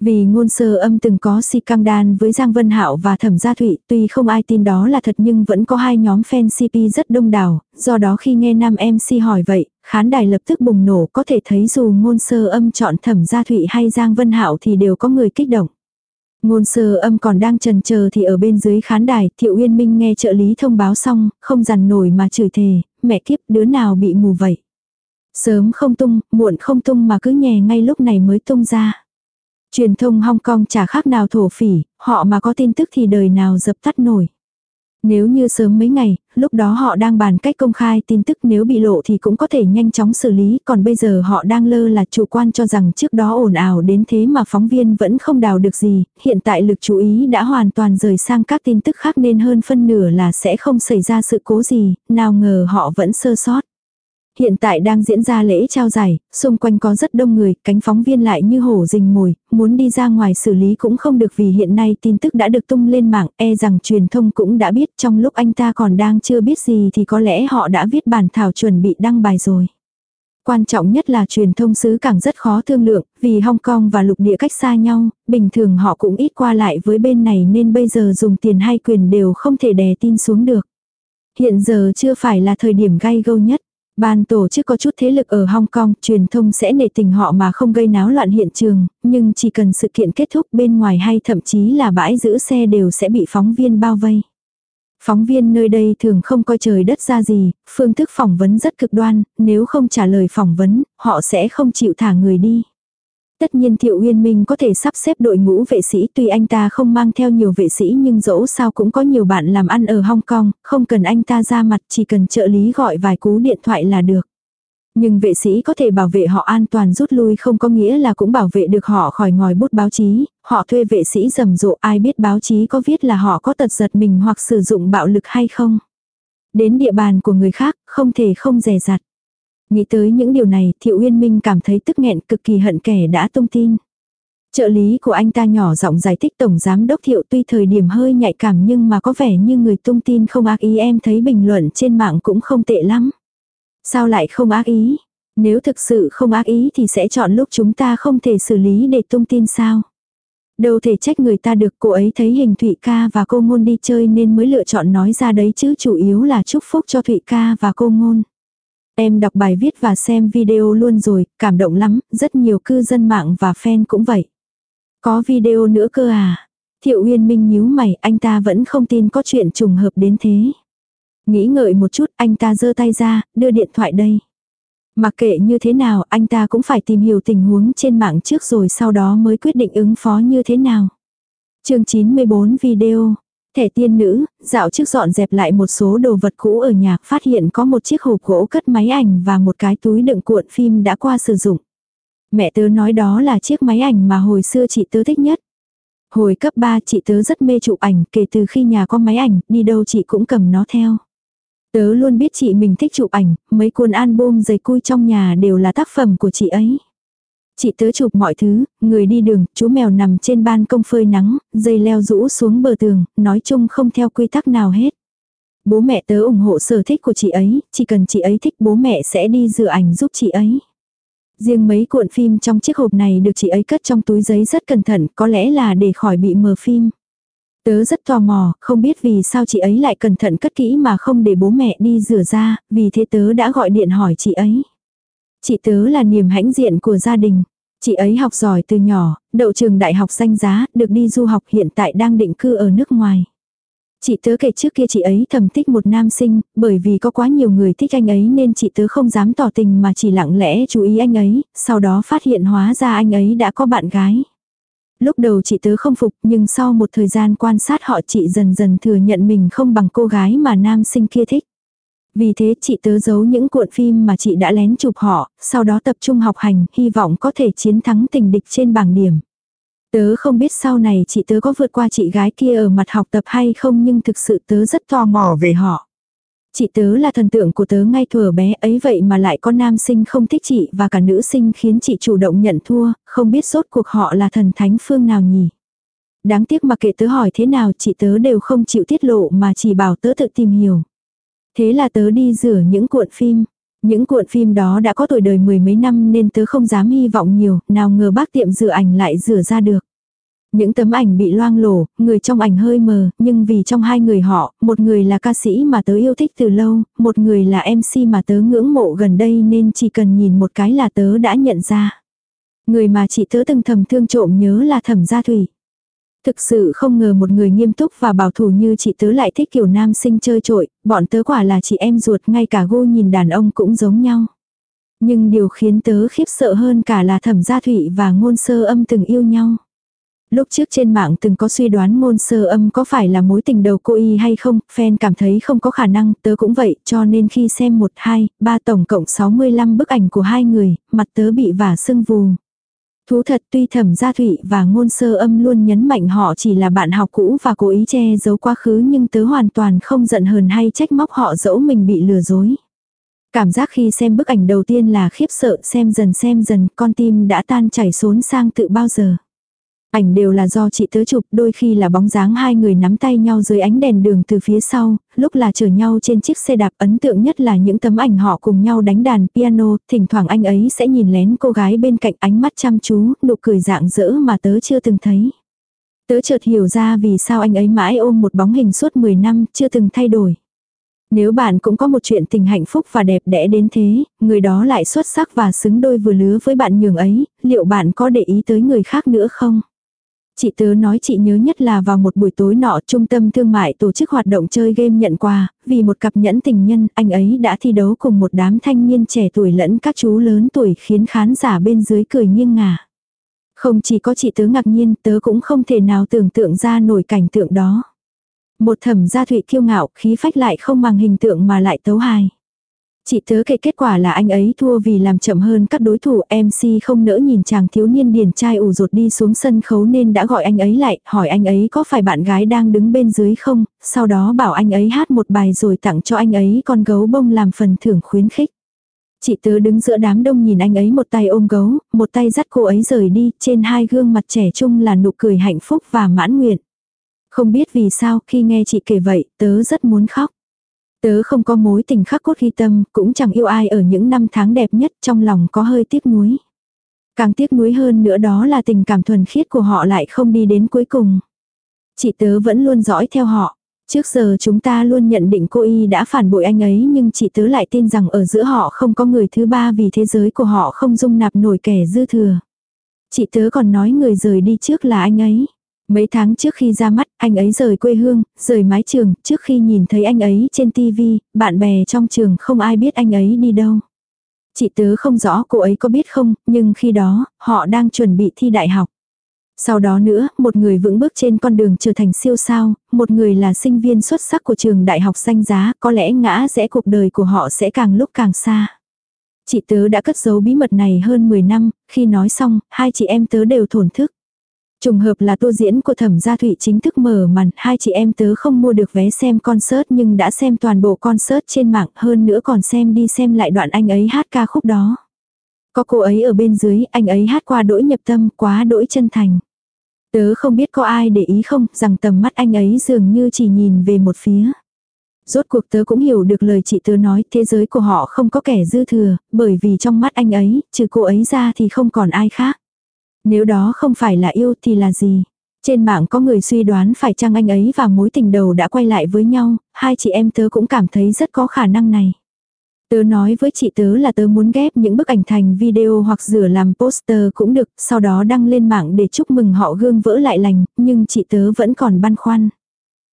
Vì ngôn sơ âm từng có si căng đan với Giang Vân Hạo và Thẩm Gia Thụy, tuy không ai tin đó là thật nhưng vẫn có hai nhóm fan CP rất đông đảo, do đó khi nghe nam MC hỏi vậy, khán đài lập tức bùng nổ có thể thấy dù ngôn sơ âm chọn Thẩm Gia Thụy hay Giang Vân Hạo thì đều có người kích động. Ngôn sơ âm còn đang trần chờ thì ở bên dưới khán đài, Thiệu Uyên Minh nghe trợ lý thông báo xong, không dằn nổi mà chửi thề, mẹ kiếp đứa nào bị mù vậy. Sớm không tung, muộn không tung mà cứ nhè ngay lúc này mới tung ra. Truyền thông Hong Kong chả khác nào thổ phỉ, họ mà có tin tức thì đời nào dập tắt nổi. Nếu như sớm mấy ngày, lúc đó họ đang bàn cách công khai tin tức nếu bị lộ thì cũng có thể nhanh chóng xử lý, còn bây giờ họ đang lơ là chủ quan cho rằng trước đó ồn ào đến thế mà phóng viên vẫn không đào được gì, hiện tại lực chú ý đã hoàn toàn rời sang các tin tức khác nên hơn phân nửa là sẽ không xảy ra sự cố gì, nào ngờ họ vẫn sơ sót. Hiện tại đang diễn ra lễ trao giải, xung quanh có rất đông người, cánh phóng viên lại như hổ rình mồi, muốn đi ra ngoài xử lý cũng không được vì hiện nay tin tức đã được tung lên mạng, e rằng truyền thông cũng đã biết trong lúc anh ta còn đang chưa biết gì thì có lẽ họ đã viết bản thảo chuẩn bị đăng bài rồi. Quan trọng nhất là truyền thông xứ càng rất khó thương lượng, vì Hong Kong và lục địa cách xa nhau, bình thường họ cũng ít qua lại với bên này nên bây giờ dùng tiền hay quyền đều không thể đè tin xuống được. Hiện giờ chưa phải là thời điểm gay gâu nhất. Ban tổ chức có chút thế lực ở Hong Kong, truyền thông sẽ nể tình họ mà không gây náo loạn hiện trường, nhưng chỉ cần sự kiện kết thúc bên ngoài hay thậm chí là bãi giữ xe đều sẽ bị phóng viên bao vây. Phóng viên nơi đây thường không coi trời đất ra gì, phương thức phỏng vấn rất cực đoan, nếu không trả lời phỏng vấn, họ sẽ không chịu thả người đi. Tất nhiên Thiệu Uyên Minh có thể sắp xếp đội ngũ vệ sĩ tuy anh ta không mang theo nhiều vệ sĩ nhưng dẫu sao cũng có nhiều bạn làm ăn ở Hong Kong, không cần anh ta ra mặt chỉ cần trợ lý gọi vài cú điện thoại là được. Nhưng vệ sĩ có thể bảo vệ họ an toàn rút lui không có nghĩa là cũng bảo vệ được họ khỏi ngòi bút báo chí, họ thuê vệ sĩ rầm rộ ai biết báo chí có viết là họ có tật giật mình hoặc sử dụng bạo lực hay không. Đến địa bàn của người khác, không thể không rè rặt. Nghĩ tới những điều này, Thiệu Uyên Minh cảm thấy tức nghẹn cực kỳ hận kẻ đã tung tin. Trợ lý của anh ta nhỏ giọng giải thích Tổng Giám Đốc Thiệu tuy thời điểm hơi nhạy cảm nhưng mà có vẻ như người tung tin không ác ý em thấy bình luận trên mạng cũng không tệ lắm. Sao lại không ác ý? Nếu thực sự không ác ý thì sẽ chọn lúc chúng ta không thể xử lý để tung tin sao? Đâu thể trách người ta được cô ấy thấy hình Thụy ca và cô ngôn đi chơi nên mới lựa chọn nói ra đấy chứ chủ yếu là chúc phúc cho Thụy ca và cô ngôn. Em đọc bài viết và xem video luôn rồi, cảm động lắm, rất nhiều cư dân mạng và fan cũng vậy. Có video nữa cơ à? Thiệu Uyên Minh nhíu mày, anh ta vẫn không tin có chuyện trùng hợp đến thế. Nghĩ ngợi một chút, anh ta giơ tay ra, đưa điện thoại đây. Mặc kệ như thế nào, anh ta cũng phải tìm hiểu tình huống trên mạng trước rồi sau đó mới quyết định ứng phó như thế nào. chương 94 video. Thẻ tiên nữ, dạo trước dọn dẹp lại một số đồ vật cũ ở nhà, phát hiện có một chiếc hộp gỗ cất máy ảnh và một cái túi đựng cuộn phim đã qua sử dụng. Mẹ tớ nói đó là chiếc máy ảnh mà hồi xưa chị tớ thích nhất. Hồi cấp 3 chị tớ rất mê chụp ảnh, kể từ khi nhà có máy ảnh, đi đâu chị cũng cầm nó theo. Tớ luôn biết chị mình thích chụp ảnh, mấy cuốn album giày cui trong nhà đều là tác phẩm của chị ấy. Chị tớ chụp mọi thứ, người đi đường, chú mèo nằm trên ban công phơi nắng, dây leo rũ xuống bờ tường, nói chung không theo quy tắc nào hết. Bố mẹ tớ ủng hộ sở thích của chị ấy, chỉ cần chị ấy thích bố mẹ sẽ đi dựa ảnh giúp chị ấy. Riêng mấy cuộn phim trong chiếc hộp này được chị ấy cất trong túi giấy rất cẩn thận, có lẽ là để khỏi bị mờ phim. Tớ rất tò mò, không biết vì sao chị ấy lại cẩn thận cất kỹ mà không để bố mẹ đi rửa ra, vì thế tớ đã gọi điện hỏi chị ấy. Chị tớ là niềm hãnh diện của gia đình. Chị ấy học giỏi từ nhỏ, đậu trường đại học danh giá, được đi du học hiện tại đang định cư ở nước ngoài. Chị tớ kể trước kia chị ấy thầm thích một nam sinh, bởi vì có quá nhiều người thích anh ấy nên chị tớ không dám tỏ tình mà chỉ lặng lẽ chú ý anh ấy, sau đó phát hiện hóa ra anh ấy đã có bạn gái. Lúc đầu chị tớ không phục nhưng sau một thời gian quan sát họ chị dần dần thừa nhận mình không bằng cô gái mà nam sinh kia thích. Vì thế chị tớ giấu những cuộn phim mà chị đã lén chụp họ, sau đó tập trung học hành, hy vọng có thể chiến thắng tình địch trên bảng điểm. Tớ không biết sau này chị tớ có vượt qua chị gái kia ở mặt học tập hay không nhưng thực sự tớ rất tò mò về họ. Chị tớ là thần tượng của tớ ngay thuở bé ấy vậy mà lại có nam sinh không thích chị và cả nữ sinh khiến chị chủ động nhận thua, không biết rốt cuộc họ là thần thánh phương nào nhỉ. Đáng tiếc mà kệ tớ hỏi thế nào chị tớ đều không chịu tiết lộ mà chỉ bảo tớ tự tìm hiểu. Thế là tớ đi rửa những cuộn phim. Những cuộn phim đó đã có tuổi đời mười mấy năm nên tớ không dám hy vọng nhiều, nào ngờ bác tiệm rửa ảnh lại rửa ra được. Những tấm ảnh bị loang lổ, người trong ảnh hơi mờ, nhưng vì trong hai người họ, một người là ca sĩ mà tớ yêu thích từ lâu, một người là MC mà tớ ngưỡng mộ gần đây nên chỉ cần nhìn một cái là tớ đã nhận ra. Người mà chị tớ từng thầm thương trộm nhớ là thẩm gia thủy. Thực sự không ngờ một người nghiêm túc và bảo thủ như chị tớ lại thích kiểu nam sinh chơi trội, bọn tớ quả là chị em ruột ngay cả gu nhìn đàn ông cũng giống nhau. Nhưng điều khiến tớ khiếp sợ hơn cả là thẩm gia thủy và ngôn sơ âm từng yêu nhau. Lúc trước trên mạng từng có suy đoán ngôn sơ âm có phải là mối tình đầu cô y hay không, fan cảm thấy không có khả năng, tớ cũng vậy, cho nên khi xem 1, 2, 3 tổng cộng 65 bức ảnh của hai người, mặt tớ bị vả sưng vù. Thú thật tuy thẩm gia thủy và ngôn sơ âm luôn nhấn mạnh họ chỉ là bạn học cũ và cố ý che giấu quá khứ nhưng tớ hoàn toàn không giận hờn hay trách móc họ dẫu mình bị lừa dối. Cảm giác khi xem bức ảnh đầu tiên là khiếp sợ, xem dần xem dần, con tim đã tan chảy xốn sang tự bao giờ. Ảnh đều là do chị tớ chụp, đôi khi là bóng dáng hai người nắm tay nhau dưới ánh đèn đường từ phía sau, lúc là chở nhau trên chiếc xe đạp ấn tượng nhất là những tấm ảnh họ cùng nhau đánh đàn piano, thỉnh thoảng anh ấy sẽ nhìn lén cô gái bên cạnh ánh mắt chăm chú, nụ cười dạng dỡ mà tớ chưa từng thấy. Tớ chợt hiểu ra vì sao anh ấy mãi ôm một bóng hình suốt 10 năm, chưa từng thay đổi. Nếu bạn cũng có một chuyện tình hạnh phúc và đẹp đẽ đến thế, người đó lại xuất sắc và xứng đôi vừa lứa với bạn nhường ấy, liệu bạn có để ý tới người khác nữa không? Chị tớ nói chị nhớ nhất là vào một buổi tối nọ trung tâm thương mại tổ chức hoạt động chơi game nhận quà, vì một cặp nhẫn tình nhân anh ấy đã thi đấu cùng một đám thanh niên trẻ tuổi lẫn các chú lớn tuổi khiến khán giả bên dưới cười nghiêng ngả. Không chỉ có chị tớ ngạc nhiên tớ cũng không thể nào tưởng tượng ra nổi cảnh tượng đó. Một thẩm gia thụy kiêu ngạo khí phách lại không bằng hình tượng mà lại tấu hài. Chị tớ kể kết quả là anh ấy thua vì làm chậm hơn các đối thủ MC không nỡ nhìn chàng thiếu niên điển trai ủ rột đi xuống sân khấu nên đã gọi anh ấy lại, hỏi anh ấy có phải bạn gái đang đứng bên dưới không, sau đó bảo anh ấy hát một bài rồi tặng cho anh ấy con gấu bông làm phần thưởng khuyến khích. Chị tớ đứng giữa đám đông nhìn anh ấy một tay ôm gấu, một tay dắt cô ấy rời đi, trên hai gương mặt trẻ trung là nụ cười hạnh phúc và mãn nguyện. Không biết vì sao khi nghe chị kể vậy, tớ rất muốn khóc. Tớ không có mối tình khắc cốt ghi tâm, cũng chẳng yêu ai ở những năm tháng đẹp nhất trong lòng có hơi tiếc nuối. Càng tiếc nuối hơn nữa đó là tình cảm thuần khiết của họ lại không đi đến cuối cùng. Chị tớ vẫn luôn dõi theo họ. Trước giờ chúng ta luôn nhận định cô y đã phản bội anh ấy nhưng chị tớ lại tin rằng ở giữa họ không có người thứ ba vì thế giới của họ không dung nạp nổi kẻ dư thừa. Chị tớ còn nói người rời đi trước là anh ấy. Mấy tháng trước khi ra mắt, anh ấy rời quê hương, rời mái trường, trước khi nhìn thấy anh ấy trên TV, bạn bè trong trường không ai biết anh ấy đi đâu. Chị tớ không rõ cô ấy có biết không, nhưng khi đó, họ đang chuẩn bị thi đại học. Sau đó nữa, một người vững bước trên con đường trở thành siêu sao, một người là sinh viên xuất sắc của trường đại học danh giá, có lẽ ngã rẽ cuộc đời của họ sẽ càng lúc càng xa. Chị tớ đã cất giấu bí mật này hơn 10 năm, khi nói xong, hai chị em tớ đều thổn thức. Trùng hợp là tô diễn của thẩm gia thụy chính thức mở màn, hai chị em tớ không mua được vé xem concert nhưng đã xem toàn bộ concert trên mạng hơn nữa còn xem đi xem lại đoạn anh ấy hát ca khúc đó. Có cô ấy ở bên dưới, anh ấy hát qua đỗi nhập tâm, quá đỗi chân thành. Tớ không biết có ai để ý không, rằng tầm mắt anh ấy dường như chỉ nhìn về một phía. Rốt cuộc tớ cũng hiểu được lời chị tớ nói, thế giới của họ không có kẻ dư thừa, bởi vì trong mắt anh ấy, trừ cô ấy ra thì không còn ai khác. Nếu đó không phải là yêu thì là gì? Trên mạng có người suy đoán phải chăng anh ấy và mối tình đầu đã quay lại với nhau, hai chị em tớ cũng cảm thấy rất có khả năng này. Tớ nói với chị tớ là tớ muốn ghép những bức ảnh thành video hoặc rửa làm poster cũng được, sau đó đăng lên mạng để chúc mừng họ gương vỡ lại lành, nhưng chị tớ vẫn còn băn khoăn.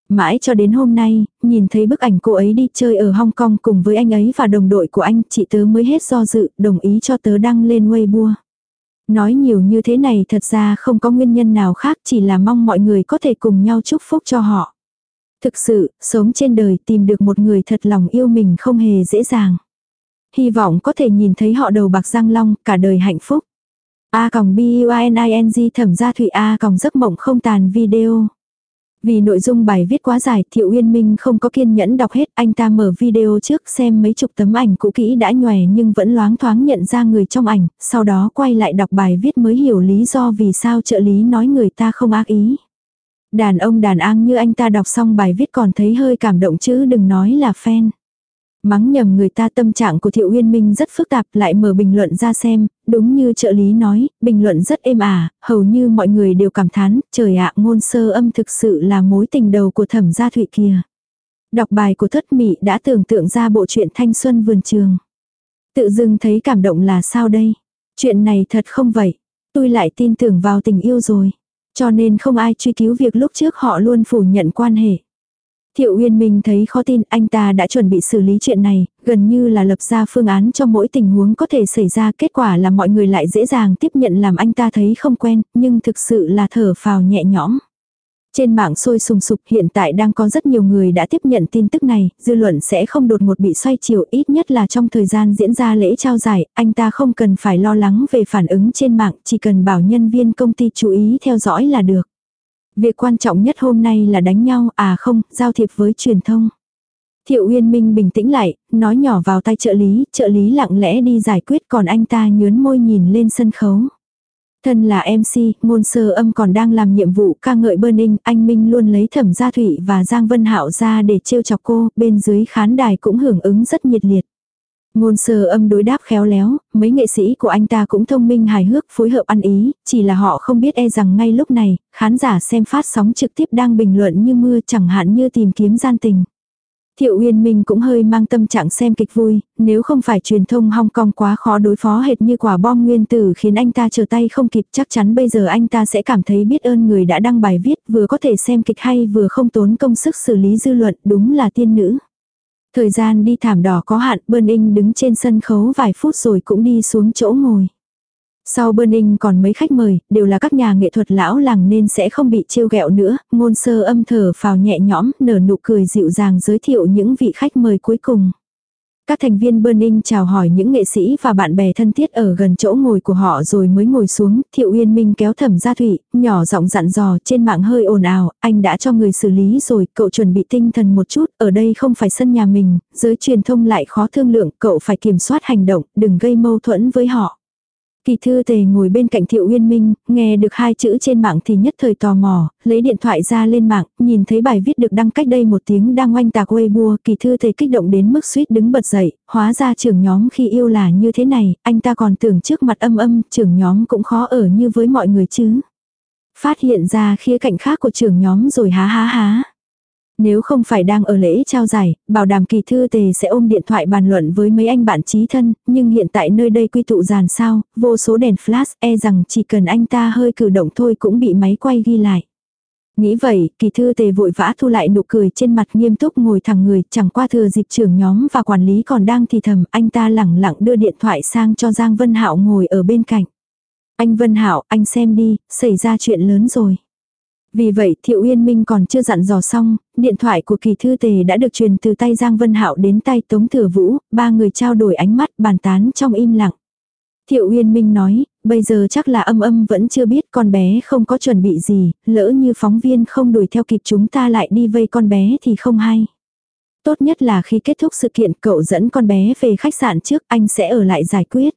Mãi cho đến hôm nay, nhìn thấy bức ảnh cô ấy đi chơi ở Hong Kong cùng với anh ấy và đồng đội của anh, chị tớ mới hết do dự, đồng ý cho tớ đăng lên Weibo. Nói nhiều như thế này thật ra không có nguyên nhân nào khác chỉ là mong mọi người có thể cùng nhau chúc phúc cho họ. Thực sự, sống trên đời tìm được một người thật lòng yêu mình không hề dễ dàng. Hy vọng có thể nhìn thấy họ đầu bạc răng long, cả đời hạnh phúc. A còng B-U-I-N-I-N-G thẩm gia thụy A còng giấc mộng không tàn video. Vì nội dung bài viết quá dài, Thiệu Uyên Minh không có kiên nhẫn đọc hết, anh ta mở video trước xem mấy chục tấm ảnh cũ kỹ đã nhòe nhưng vẫn loáng thoáng nhận ra người trong ảnh, sau đó quay lại đọc bài viết mới hiểu lý do vì sao trợ lý nói người ta không ác ý. Đàn ông đàn an như anh ta đọc xong bài viết còn thấy hơi cảm động chứ đừng nói là fan. Mắng nhầm người ta tâm trạng của Thiệu Uyên Minh rất phức tạp lại mở bình luận ra xem, đúng như trợ lý nói, bình luận rất êm ả, hầu như mọi người đều cảm thán, trời ạ ngôn sơ âm thực sự là mối tình đầu của thẩm gia thụy kia. Đọc bài của thất mị đã tưởng tượng ra bộ truyện thanh xuân vườn trường. Tự dưng thấy cảm động là sao đây? Chuyện này thật không vậy. Tôi lại tin tưởng vào tình yêu rồi. Cho nên không ai truy cứu việc lúc trước họ luôn phủ nhận quan hệ. Thiệu Uyên Minh thấy khó tin anh ta đã chuẩn bị xử lý chuyện này, gần như là lập ra phương án cho mỗi tình huống có thể xảy ra kết quả là mọi người lại dễ dàng tiếp nhận làm anh ta thấy không quen, nhưng thực sự là thở phào nhẹ nhõm. Trên mạng sôi sùng sục hiện tại đang có rất nhiều người đã tiếp nhận tin tức này, dư luận sẽ không đột ngột bị xoay chiều ít nhất là trong thời gian diễn ra lễ trao giải, anh ta không cần phải lo lắng về phản ứng trên mạng, chỉ cần bảo nhân viên công ty chú ý theo dõi là được. Việc quan trọng nhất hôm nay là đánh nhau, à không, giao thiệp với truyền thông. Thiệu Uyên Minh bình tĩnh lại, nói nhỏ vào tay trợ lý, trợ lý lặng lẽ đi giải quyết còn anh ta nhớn môi nhìn lên sân khấu. Thân là MC, ngôn sơ âm còn đang làm nhiệm vụ ca ngợi Burning, anh Minh luôn lấy thẩm gia thủy và Giang Vân Hạo ra để trêu chọc cô, bên dưới khán đài cũng hưởng ứng rất nhiệt liệt. Ngôn sơ âm đối đáp khéo léo, mấy nghệ sĩ của anh ta cũng thông minh hài hước phối hợp ăn ý, chỉ là họ không biết e rằng ngay lúc này, khán giả xem phát sóng trực tiếp đang bình luận như mưa chẳng hạn như tìm kiếm gian tình. Thiệu Uyên Minh cũng hơi mang tâm trạng xem kịch vui, nếu không phải truyền thông Hong Kong quá khó đối phó hệt như quả bom nguyên tử khiến anh ta trở tay không kịp chắc chắn bây giờ anh ta sẽ cảm thấy biết ơn người đã đăng bài viết vừa có thể xem kịch hay vừa không tốn công sức xử lý dư luận đúng là tiên nữ. Thời gian đi thảm đỏ có hạn, Burning đứng trên sân khấu vài phút rồi cũng đi xuống chỗ ngồi. Sau Burning còn mấy khách mời, đều là các nhà nghệ thuật lão làng nên sẽ không bị trêu ghẹo nữa, ngôn sơ âm thở phào nhẹ nhõm, nở nụ cười dịu dàng giới thiệu những vị khách mời cuối cùng. Các thành viên Burning chào hỏi những nghệ sĩ và bạn bè thân thiết ở gần chỗ ngồi của họ rồi mới ngồi xuống, Thiệu Uyên Minh kéo thẩm gia thủy, nhỏ giọng dặn dò trên mạng hơi ồn ào, anh đã cho người xử lý rồi, cậu chuẩn bị tinh thần một chút, ở đây không phải sân nhà mình, giới truyền thông lại khó thương lượng, cậu phải kiểm soát hành động, đừng gây mâu thuẫn với họ. Kỳ thư tề ngồi bên cạnh Thiệu Uyên Minh, nghe được hai chữ trên mạng thì nhất thời tò mò, lấy điện thoại ra lên mạng, nhìn thấy bài viết được đăng cách đây một tiếng đang oanh tạc Weibo, kỳ thư tề kích động đến mức suýt đứng bật dậy, hóa ra trưởng nhóm khi yêu là như thế này, anh ta còn tưởng trước mặt âm âm, trưởng nhóm cũng khó ở như với mọi người chứ. Phát hiện ra khía cạnh khác của trưởng nhóm rồi há há há. Nếu không phải đang ở lễ trao giải, bảo đảm kỳ thư tề sẽ ôm điện thoại bàn luận với mấy anh bạn trí thân, nhưng hiện tại nơi đây quy tụ giàn sao, vô số đèn flash e rằng chỉ cần anh ta hơi cử động thôi cũng bị máy quay ghi lại. Nghĩ vậy, kỳ thư tề vội vã thu lại nụ cười trên mặt nghiêm túc ngồi thẳng người, chẳng qua thừa dịp trưởng nhóm và quản lý còn đang thì thầm, anh ta lẳng lặng đưa điện thoại sang cho Giang Vân Hạo ngồi ở bên cạnh. Anh Vân Hạo, anh xem đi, xảy ra chuyện lớn rồi. Vì vậy Thiệu Uyên Minh còn chưa dặn dò xong, điện thoại của kỳ thư tề đã được truyền từ tay Giang Vân Hạo đến tay Tống Thừa Vũ, ba người trao đổi ánh mắt bàn tán trong im lặng. Thiệu Uyên Minh nói, bây giờ chắc là âm âm vẫn chưa biết con bé không có chuẩn bị gì, lỡ như phóng viên không đuổi theo kịp chúng ta lại đi vây con bé thì không hay. Tốt nhất là khi kết thúc sự kiện cậu dẫn con bé về khách sạn trước anh sẽ ở lại giải quyết.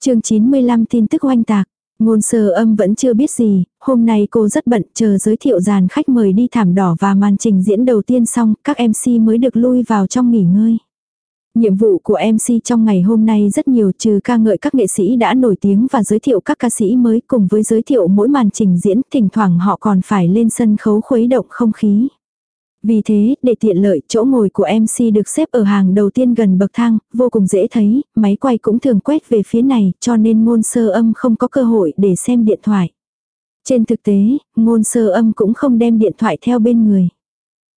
chương 95 tin tức oanh tạc. Ngôn sơ âm vẫn chưa biết gì, hôm nay cô rất bận chờ giới thiệu dàn khách mời đi thảm đỏ và màn trình diễn đầu tiên xong, các MC mới được lui vào trong nghỉ ngơi. Nhiệm vụ của MC trong ngày hôm nay rất nhiều trừ ca ngợi các nghệ sĩ đã nổi tiếng và giới thiệu các ca sĩ mới cùng với giới thiệu mỗi màn trình diễn, thỉnh thoảng họ còn phải lên sân khấu khuấy động không khí. Vì thế, để tiện lợi, chỗ ngồi của MC được xếp ở hàng đầu tiên gần bậc thang, vô cùng dễ thấy, máy quay cũng thường quét về phía này, cho nên ngôn sơ âm không có cơ hội để xem điện thoại. Trên thực tế, ngôn sơ âm cũng không đem điện thoại theo bên người.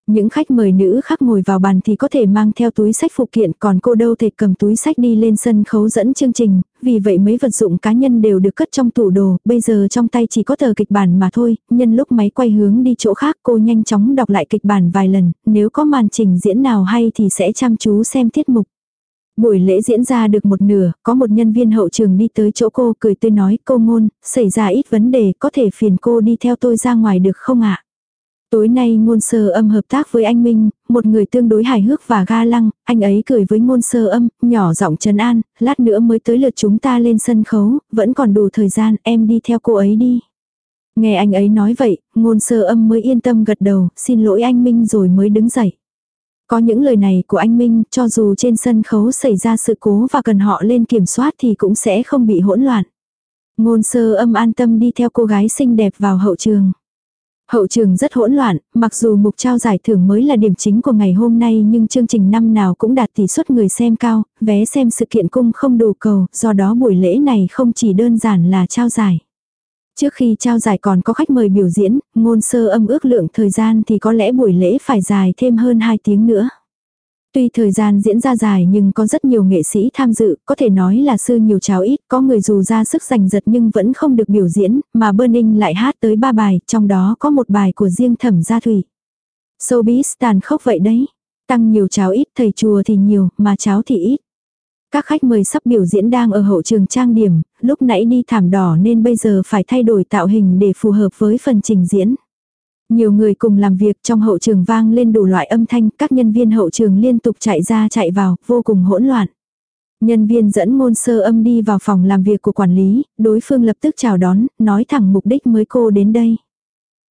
Những khách mời nữ khác ngồi vào bàn thì có thể mang theo túi sách phụ kiện còn cô đâu thể cầm túi sách đi lên sân khấu dẫn chương trình, vì vậy mấy vật dụng cá nhân đều được cất trong tủ đồ, bây giờ trong tay chỉ có tờ kịch bản mà thôi, nhân lúc máy quay hướng đi chỗ khác cô nhanh chóng đọc lại kịch bản vài lần, nếu có màn trình diễn nào hay thì sẽ chăm chú xem tiết mục. Buổi lễ diễn ra được một nửa, có một nhân viên hậu trường đi tới chỗ cô cười tươi nói cô ngôn, xảy ra ít vấn đề có thể phiền cô đi theo tôi ra ngoài được không ạ? Tối nay ngôn sơ âm hợp tác với anh Minh, một người tương đối hài hước và ga lăng, anh ấy cười với ngôn sơ âm, nhỏ giọng trấn an, lát nữa mới tới lượt chúng ta lên sân khấu, vẫn còn đủ thời gian, em đi theo cô ấy đi. Nghe anh ấy nói vậy, ngôn sơ âm mới yên tâm gật đầu, xin lỗi anh Minh rồi mới đứng dậy. Có những lời này của anh Minh, cho dù trên sân khấu xảy ra sự cố và cần họ lên kiểm soát thì cũng sẽ không bị hỗn loạn. Ngôn sơ âm an tâm đi theo cô gái xinh đẹp vào hậu trường. Hậu trường rất hỗn loạn, mặc dù mục trao giải thưởng mới là điểm chính của ngày hôm nay nhưng chương trình năm nào cũng đạt tỷ suất người xem cao, vé xem sự kiện cung không đủ cầu, do đó buổi lễ này không chỉ đơn giản là trao giải. Trước khi trao giải còn có khách mời biểu diễn, ngôn sơ âm ước lượng thời gian thì có lẽ buổi lễ phải dài thêm hơn 2 tiếng nữa. Tuy thời gian diễn ra dài nhưng có rất nhiều nghệ sĩ tham dự, có thể nói là sư nhiều cháo ít, có người dù ra sức giành giật nhưng vẫn không được biểu diễn, mà Burning lại hát tới ba bài, trong đó có một bài của riêng thẩm gia thủy. Showbiz tàn khốc vậy đấy. Tăng nhiều cháo ít, thầy chùa thì nhiều, mà cháo thì ít. Các khách mời sắp biểu diễn đang ở hậu trường trang điểm, lúc nãy đi thảm đỏ nên bây giờ phải thay đổi tạo hình để phù hợp với phần trình diễn. Nhiều người cùng làm việc trong hậu trường vang lên đủ loại âm thanh, các nhân viên hậu trường liên tục chạy ra chạy vào, vô cùng hỗn loạn. Nhân viên dẫn ngôn sơ âm đi vào phòng làm việc của quản lý, đối phương lập tức chào đón, nói thẳng mục đích mới cô đến đây.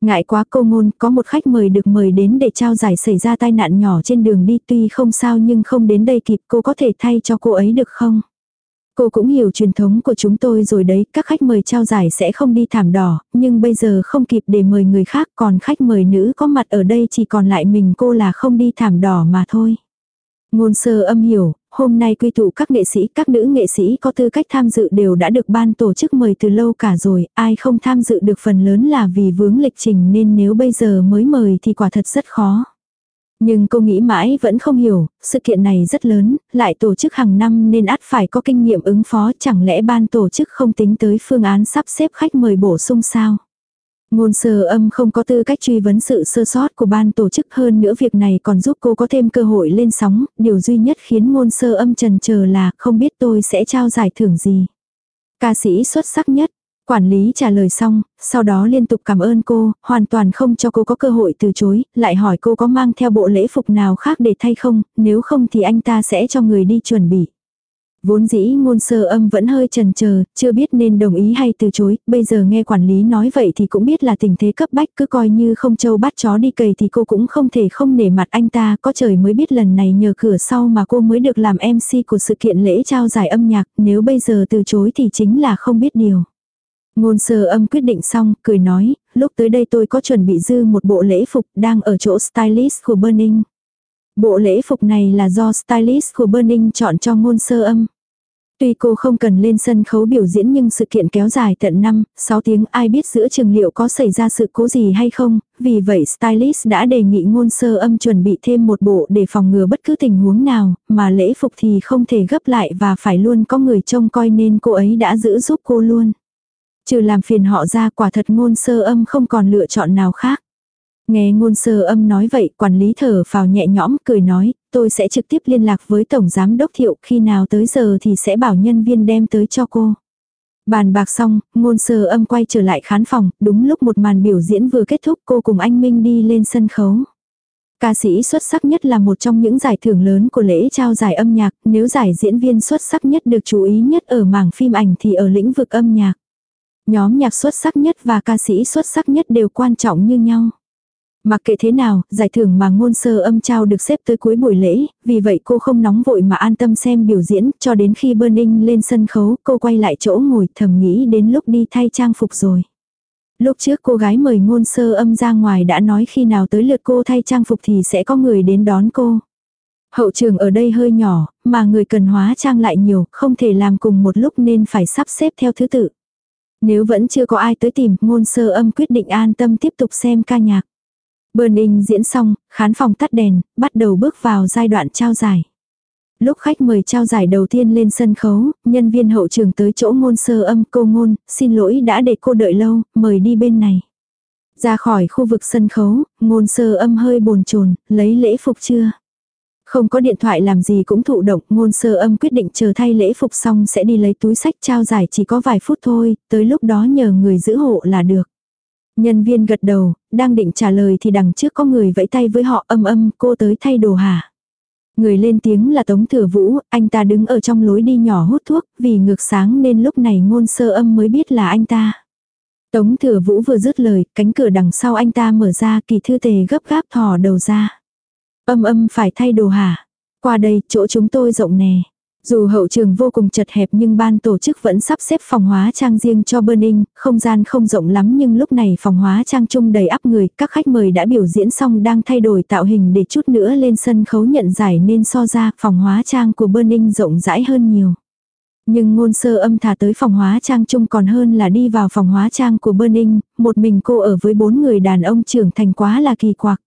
Ngại quá cô ngôn, có một khách mời được mời đến để trao giải xảy ra tai nạn nhỏ trên đường đi tuy không sao nhưng không đến đây kịp cô có thể thay cho cô ấy được không? Cô cũng hiểu truyền thống của chúng tôi rồi đấy, các khách mời trao giải sẽ không đi thảm đỏ, nhưng bây giờ không kịp để mời người khác, còn khách mời nữ có mặt ở đây chỉ còn lại mình cô là không đi thảm đỏ mà thôi. Ngôn sơ âm hiểu, hôm nay quy tụ các nghệ sĩ, các nữ nghệ sĩ có tư cách tham dự đều đã được ban tổ chức mời từ lâu cả rồi, ai không tham dự được phần lớn là vì vướng lịch trình nên nếu bây giờ mới mời thì quả thật rất khó. Nhưng cô nghĩ mãi vẫn không hiểu, sự kiện này rất lớn, lại tổ chức hàng năm nên ắt phải có kinh nghiệm ứng phó chẳng lẽ ban tổ chức không tính tới phương án sắp xếp khách mời bổ sung sao. Ngôn sơ âm không có tư cách truy vấn sự sơ sót của ban tổ chức hơn nữa việc này còn giúp cô có thêm cơ hội lên sóng, điều duy nhất khiến ngôn sơ âm trần chờ là không biết tôi sẽ trao giải thưởng gì. Ca sĩ xuất sắc nhất, Quản lý trả lời xong, sau đó liên tục cảm ơn cô, hoàn toàn không cho cô có cơ hội từ chối, lại hỏi cô có mang theo bộ lễ phục nào khác để thay không, nếu không thì anh ta sẽ cho người đi chuẩn bị. Vốn dĩ ngôn sơ âm vẫn hơi trần chờ chưa biết nên đồng ý hay từ chối, bây giờ nghe quản lý nói vậy thì cũng biết là tình thế cấp bách cứ coi như không châu bắt chó đi cầy thì cô cũng không thể không nể mặt anh ta, có trời mới biết lần này nhờ cửa sau mà cô mới được làm MC của sự kiện lễ trao giải âm nhạc, nếu bây giờ từ chối thì chính là không biết điều. Ngôn sơ âm quyết định xong, cười nói, lúc tới đây tôi có chuẩn bị dư một bộ lễ phục đang ở chỗ stylist của Burning. Bộ lễ phục này là do stylist của Burning chọn cho ngôn sơ âm. Tuy cô không cần lên sân khấu biểu diễn nhưng sự kiện kéo dài tận 5, 6 tiếng ai biết giữa trường liệu có xảy ra sự cố gì hay không, vì vậy stylist đã đề nghị ngôn sơ âm chuẩn bị thêm một bộ để phòng ngừa bất cứ tình huống nào, mà lễ phục thì không thể gấp lại và phải luôn có người trông coi nên cô ấy đã giữ giúp cô luôn. Trừ làm phiền họ ra quả thật ngôn sơ âm không còn lựa chọn nào khác. Nghe ngôn sơ âm nói vậy, quản lý thở vào nhẹ nhõm, cười nói, tôi sẽ trực tiếp liên lạc với Tổng Giám Đốc Thiệu, khi nào tới giờ thì sẽ bảo nhân viên đem tới cho cô. Bàn bạc xong, ngôn sơ âm quay trở lại khán phòng, đúng lúc một màn biểu diễn vừa kết thúc cô cùng anh Minh đi lên sân khấu. Ca sĩ xuất sắc nhất là một trong những giải thưởng lớn của lễ trao giải âm nhạc, nếu giải diễn viên xuất sắc nhất được chú ý nhất ở mảng phim ảnh thì ở lĩnh vực âm nhạc. Nhóm nhạc xuất sắc nhất và ca sĩ xuất sắc nhất đều quan trọng như nhau. Mặc kệ thế nào, giải thưởng mà ngôn sơ âm trao được xếp tới cuối buổi lễ, vì vậy cô không nóng vội mà an tâm xem biểu diễn, cho đến khi Burning lên sân khấu, cô quay lại chỗ ngồi thầm nghĩ đến lúc đi thay trang phục rồi. Lúc trước cô gái mời ngôn sơ âm ra ngoài đã nói khi nào tới lượt cô thay trang phục thì sẽ có người đến đón cô. Hậu trường ở đây hơi nhỏ, mà người cần hóa trang lại nhiều, không thể làm cùng một lúc nên phải sắp xếp theo thứ tự. Nếu vẫn chưa có ai tới tìm, ngôn sơ âm quyết định an tâm tiếp tục xem ca nhạc. Burning diễn xong, khán phòng tắt đèn, bắt đầu bước vào giai đoạn trao giải. Lúc khách mời trao giải đầu tiên lên sân khấu, nhân viên hậu trường tới chỗ ngôn sơ âm cô ngôn, xin lỗi đã để cô đợi lâu, mời đi bên này. Ra khỏi khu vực sân khấu, ngôn sơ âm hơi bồn chồn lấy lễ phục chưa? Không có điện thoại làm gì cũng thụ động, ngôn sơ âm quyết định chờ thay lễ phục xong sẽ đi lấy túi sách trao giải chỉ có vài phút thôi, tới lúc đó nhờ người giữ hộ là được. Nhân viên gật đầu, đang định trả lời thì đằng trước có người vẫy tay với họ âm âm cô tới thay đồ hả. Người lên tiếng là Tống Thừa Vũ, anh ta đứng ở trong lối đi nhỏ hút thuốc, vì ngược sáng nên lúc này ngôn sơ âm mới biết là anh ta. Tống Thừa Vũ vừa dứt lời, cánh cửa đằng sau anh ta mở ra kỳ thư tề gấp gáp thò đầu ra. Âm âm phải thay đồ hả? Qua đây, chỗ chúng tôi rộng nè. Dù hậu trường vô cùng chật hẹp nhưng ban tổ chức vẫn sắp xếp phòng hóa trang riêng cho Burning, không gian không rộng lắm nhưng lúc này phòng hóa trang chung đầy ắp người, các khách mời đã biểu diễn xong đang thay đổi tạo hình để chút nữa lên sân khấu nhận giải nên so ra phòng hóa trang của Burning rộng rãi hơn nhiều. Nhưng ngôn sơ âm thả tới phòng hóa trang chung còn hơn là đi vào phòng hóa trang của Burning, một mình cô ở với bốn người đàn ông trưởng thành quá là kỳ quặc.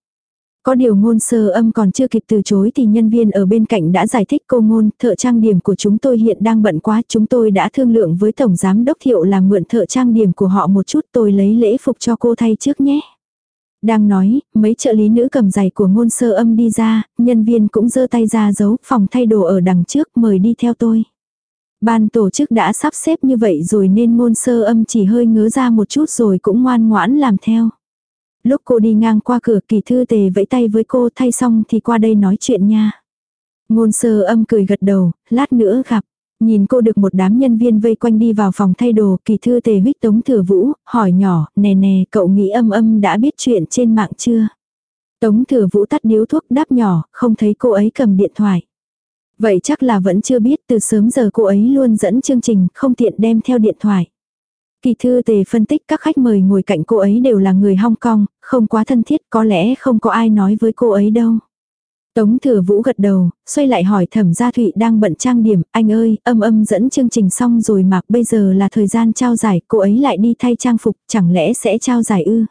Có điều ngôn sơ âm còn chưa kịp từ chối thì nhân viên ở bên cạnh đã giải thích cô ngôn, thợ trang điểm của chúng tôi hiện đang bận quá, chúng tôi đã thương lượng với Tổng Giám Đốc Thiệu là mượn thợ trang điểm của họ một chút tôi lấy lễ phục cho cô thay trước nhé. Đang nói, mấy trợ lý nữ cầm giày của ngôn sơ âm đi ra, nhân viên cũng giơ tay ra giấu phòng thay đồ ở đằng trước mời đi theo tôi. Ban tổ chức đã sắp xếp như vậy rồi nên ngôn sơ âm chỉ hơi ngớ ra một chút rồi cũng ngoan ngoãn làm theo. Lúc cô đi ngang qua cửa kỳ thư tề vẫy tay với cô thay xong thì qua đây nói chuyện nha. Ngôn sơ âm cười gật đầu, lát nữa gặp. Nhìn cô được một đám nhân viên vây quanh đi vào phòng thay đồ, kỳ thư tề huyết tống thừa vũ, hỏi nhỏ, nè nè, cậu nghĩ âm âm đã biết chuyện trên mạng chưa? Tống thừa vũ tắt điếu thuốc đáp nhỏ, không thấy cô ấy cầm điện thoại. Vậy chắc là vẫn chưa biết từ sớm giờ cô ấy luôn dẫn chương trình, không tiện đem theo điện thoại. Kỳ thư tề phân tích các khách mời ngồi cạnh cô ấy đều là người Hong Kong, không quá thân thiết có lẽ không có ai nói với cô ấy đâu. Tống thừa vũ gật đầu, xoay lại hỏi thẩm gia thụy đang bận trang điểm, anh ơi, âm âm dẫn chương trình xong rồi mà bây giờ là thời gian trao giải, cô ấy lại đi thay trang phục, chẳng lẽ sẽ trao giải ư?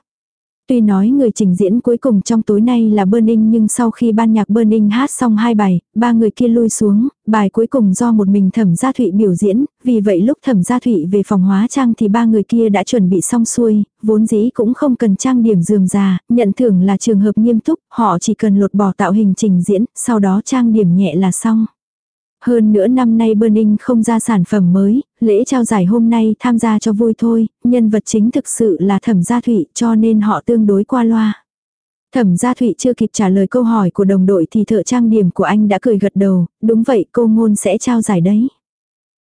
Tuy nói người trình diễn cuối cùng trong tối nay là Burning nhưng sau khi ban nhạc Burning hát xong hai bài, ba người kia lui xuống, bài cuối cùng do một mình thẩm gia thụy biểu diễn, vì vậy lúc thẩm gia thụy về phòng hóa trang thì ba người kia đã chuẩn bị xong xuôi, vốn dĩ cũng không cần trang điểm dườm già, nhận thưởng là trường hợp nghiêm túc, họ chỉ cần lột bỏ tạo hình trình diễn, sau đó trang điểm nhẹ là xong. Hơn nữa năm nay Burning không ra sản phẩm mới, lễ trao giải hôm nay tham gia cho vui thôi, nhân vật chính thực sự là thẩm gia thụy cho nên họ tương đối qua loa. Thẩm gia thụy chưa kịp trả lời câu hỏi của đồng đội thì thợ trang điểm của anh đã cười gật đầu, đúng vậy cô ngôn sẽ trao giải đấy.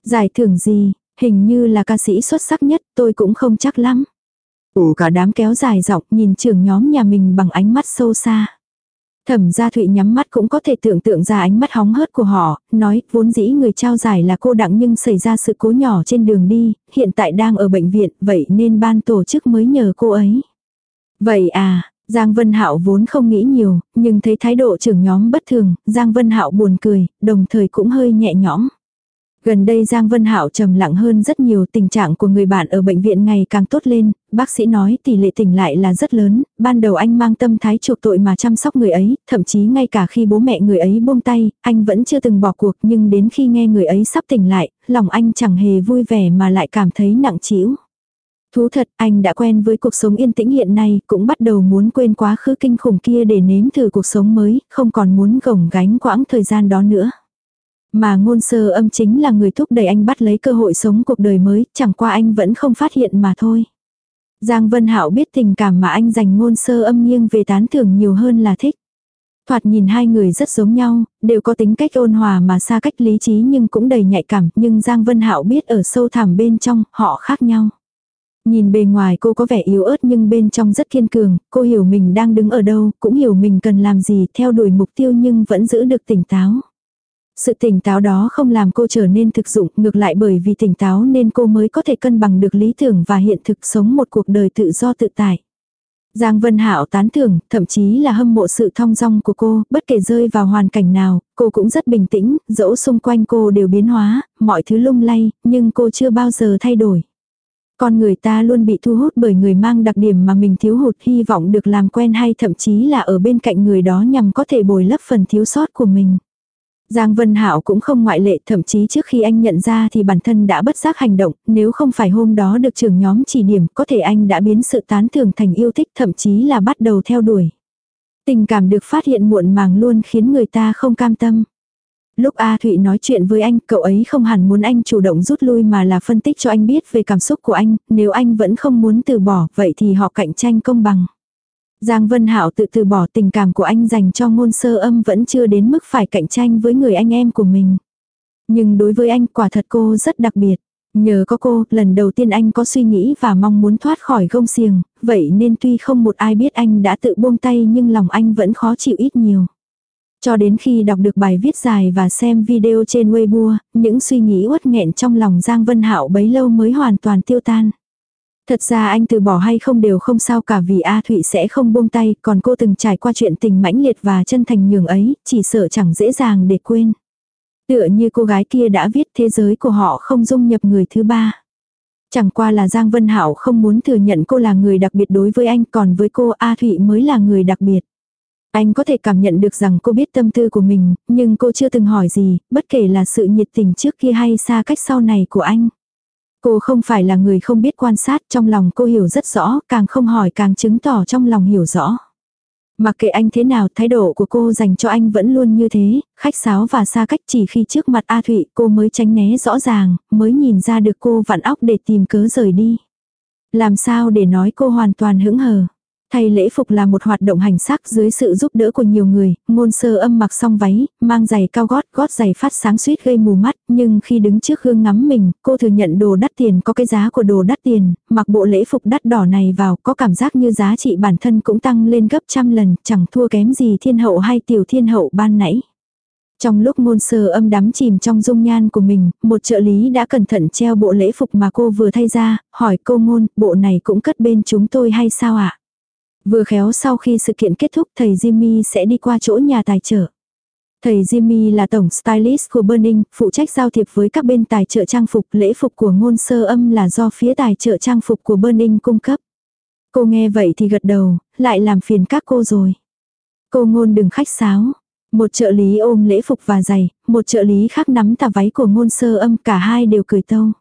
Giải thưởng gì, hình như là ca sĩ xuất sắc nhất, tôi cũng không chắc lắm. Ủ cả đám kéo dài dọc nhìn trưởng nhóm nhà mình bằng ánh mắt sâu xa. Thẩm gia Thụy nhắm mắt cũng có thể tưởng tượng ra ánh mắt hóng hớt của họ, nói vốn dĩ người trao giải là cô đặng nhưng xảy ra sự cố nhỏ trên đường đi, hiện tại đang ở bệnh viện, vậy nên ban tổ chức mới nhờ cô ấy. Vậy à, Giang Vân Hạo vốn không nghĩ nhiều, nhưng thấy thái độ trưởng nhóm bất thường, Giang Vân Hạo buồn cười, đồng thời cũng hơi nhẹ nhõm. Gần đây Giang Vân Hạo trầm lặng hơn rất nhiều, tình trạng của người bạn ở bệnh viện ngày càng tốt lên, bác sĩ nói tỷ lệ tỉnh lại là rất lớn, ban đầu anh mang tâm thái chuộc tội mà chăm sóc người ấy, thậm chí ngay cả khi bố mẹ người ấy buông tay, anh vẫn chưa từng bỏ cuộc nhưng đến khi nghe người ấy sắp tỉnh lại, lòng anh chẳng hề vui vẻ mà lại cảm thấy nặng trĩu. Thú thật, anh đã quen với cuộc sống yên tĩnh hiện nay, cũng bắt đầu muốn quên quá khứ kinh khủng kia để nếm thử cuộc sống mới, không còn muốn gồng gánh quãng thời gian đó nữa. Mà ngôn sơ âm chính là người thúc đẩy anh bắt lấy cơ hội sống cuộc đời mới, chẳng qua anh vẫn không phát hiện mà thôi. Giang Vân Hạo biết tình cảm mà anh dành ngôn sơ âm nghiêng về tán thưởng nhiều hơn là thích. Thoạt nhìn hai người rất giống nhau, đều có tính cách ôn hòa mà xa cách lý trí nhưng cũng đầy nhạy cảm, nhưng Giang Vân Hạo biết ở sâu thẳm bên trong, họ khác nhau. Nhìn bề ngoài cô có vẻ yếu ớt nhưng bên trong rất kiên cường, cô hiểu mình đang đứng ở đâu, cũng hiểu mình cần làm gì, theo đuổi mục tiêu nhưng vẫn giữ được tỉnh táo. Sự tỉnh táo đó không làm cô trở nên thực dụng, ngược lại bởi vì tỉnh táo nên cô mới có thể cân bằng được lý tưởng và hiện thực sống một cuộc đời tự do tự tại. Giang Vân Hạo tán thưởng, thậm chí là hâm mộ sự thong dong của cô, bất kể rơi vào hoàn cảnh nào, cô cũng rất bình tĩnh, dẫu xung quanh cô đều biến hóa, mọi thứ lung lay, nhưng cô chưa bao giờ thay đổi. Con người ta luôn bị thu hút bởi người mang đặc điểm mà mình thiếu hụt hy vọng được làm quen hay thậm chí là ở bên cạnh người đó nhằm có thể bồi lấp phần thiếu sót của mình. Giang Vân Hạo cũng không ngoại lệ, thậm chí trước khi anh nhận ra thì bản thân đã bất giác hành động, nếu không phải hôm đó được trưởng nhóm chỉ điểm, có thể anh đã biến sự tán thưởng thành yêu thích, thậm chí là bắt đầu theo đuổi. Tình cảm được phát hiện muộn màng luôn khiến người ta không cam tâm. Lúc A Thụy nói chuyện với anh, cậu ấy không hẳn muốn anh chủ động rút lui mà là phân tích cho anh biết về cảm xúc của anh, nếu anh vẫn không muốn từ bỏ, vậy thì họ cạnh tranh công bằng. Giang Vân Hạo tự từ bỏ tình cảm của anh dành cho ngôn sơ âm vẫn chưa đến mức phải cạnh tranh với người anh em của mình. Nhưng đối với anh quả thật cô rất đặc biệt. Nhờ có cô, lần đầu tiên anh có suy nghĩ và mong muốn thoát khỏi gông xiềng, vậy nên tuy không một ai biết anh đã tự buông tay nhưng lòng anh vẫn khó chịu ít nhiều. Cho đến khi đọc được bài viết dài và xem video trên Weibo, những suy nghĩ uất nghẹn trong lòng Giang Vân Hạo bấy lâu mới hoàn toàn tiêu tan. Thật ra anh từ bỏ hay không đều không sao cả vì A Thụy sẽ không buông tay, còn cô từng trải qua chuyện tình mãnh liệt và chân thành nhường ấy, chỉ sợ chẳng dễ dàng để quên. Tựa như cô gái kia đã viết thế giới của họ không dung nhập người thứ ba. Chẳng qua là Giang Vân Hảo không muốn thừa nhận cô là người đặc biệt đối với anh, còn với cô A Thụy mới là người đặc biệt. Anh có thể cảm nhận được rằng cô biết tâm tư của mình, nhưng cô chưa từng hỏi gì, bất kể là sự nhiệt tình trước kia hay xa cách sau này của anh. Cô không phải là người không biết quan sát, trong lòng cô hiểu rất rõ, càng không hỏi càng chứng tỏ trong lòng hiểu rõ. Mặc kệ anh thế nào, thái độ của cô dành cho anh vẫn luôn như thế, khách sáo và xa cách chỉ khi trước mặt A Thụy cô mới tránh né rõ ràng, mới nhìn ra được cô vặn óc để tìm cớ rời đi. Làm sao để nói cô hoàn toàn hững hờ. Thay lễ phục là một hoạt động hành sắc dưới sự giúp đỡ của nhiều người, ngôn sơ âm mặc xong váy, mang giày cao gót, gót giày phát sáng suýt gây mù mắt, nhưng khi đứng trước gương ngắm mình, cô thừa nhận đồ đắt tiền có cái giá của đồ đắt tiền, mặc bộ lễ phục đắt đỏ này vào có cảm giác như giá trị bản thân cũng tăng lên gấp trăm lần, chẳng thua kém gì thiên hậu hay tiểu thiên hậu ban nãy. Trong lúc ngôn sơ âm đắm chìm trong dung nhan của mình, một trợ lý đã cẩn thận treo bộ lễ phục mà cô vừa thay ra, hỏi cô ngôn, bộ này cũng cất bên chúng tôi hay sao ạ? Vừa khéo sau khi sự kiện kết thúc thầy Jimmy sẽ đi qua chỗ nhà tài trợ. Thầy Jimmy là tổng stylist của Burning, phụ trách giao thiệp với các bên tài trợ trang phục. Lễ phục của ngôn sơ âm là do phía tài trợ trang phục của Burning cung cấp. Cô nghe vậy thì gật đầu, lại làm phiền các cô rồi. Cô ngôn đừng khách sáo. Một trợ lý ôm lễ phục và giày, một trợ lý khác nắm tà váy của ngôn sơ âm cả hai đều cười tâu.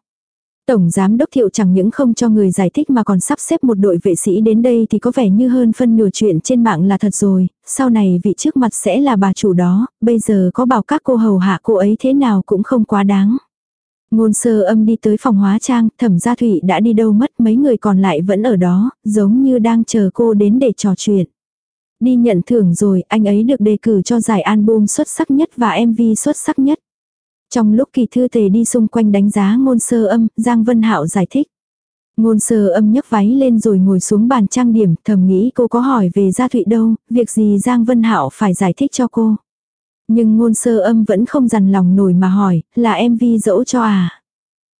Tổng giám đốc thiệu chẳng những không cho người giải thích mà còn sắp xếp một đội vệ sĩ đến đây thì có vẻ như hơn phân nửa chuyện trên mạng là thật rồi, sau này vị trước mặt sẽ là bà chủ đó, bây giờ có bảo các cô hầu hạ cô ấy thế nào cũng không quá đáng. Ngôn sơ âm đi tới phòng hóa trang, thẩm gia thủy đã đi đâu mất mấy người còn lại vẫn ở đó, giống như đang chờ cô đến để trò chuyện. Đi nhận thưởng rồi, anh ấy được đề cử cho giải album xuất sắc nhất và MV xuất sắc nhất. Trong lúc kỳ thư tề đi xung quanh đánh giá ngôn sơ âm, Giang Vân Hạo giải thích. Ngôn sơ âm nhấc váy lên rồi ngồi xuống bàn trang điểm, thầm nghĩ cô có hỏi về gia thụy đâu, việc gì Giang Vân Hạo phải giải thích cho cô. Nhưng ngôn sơ âm vẫn không dằn lòng nổi mà hỏi, là em vi dỗ cho à.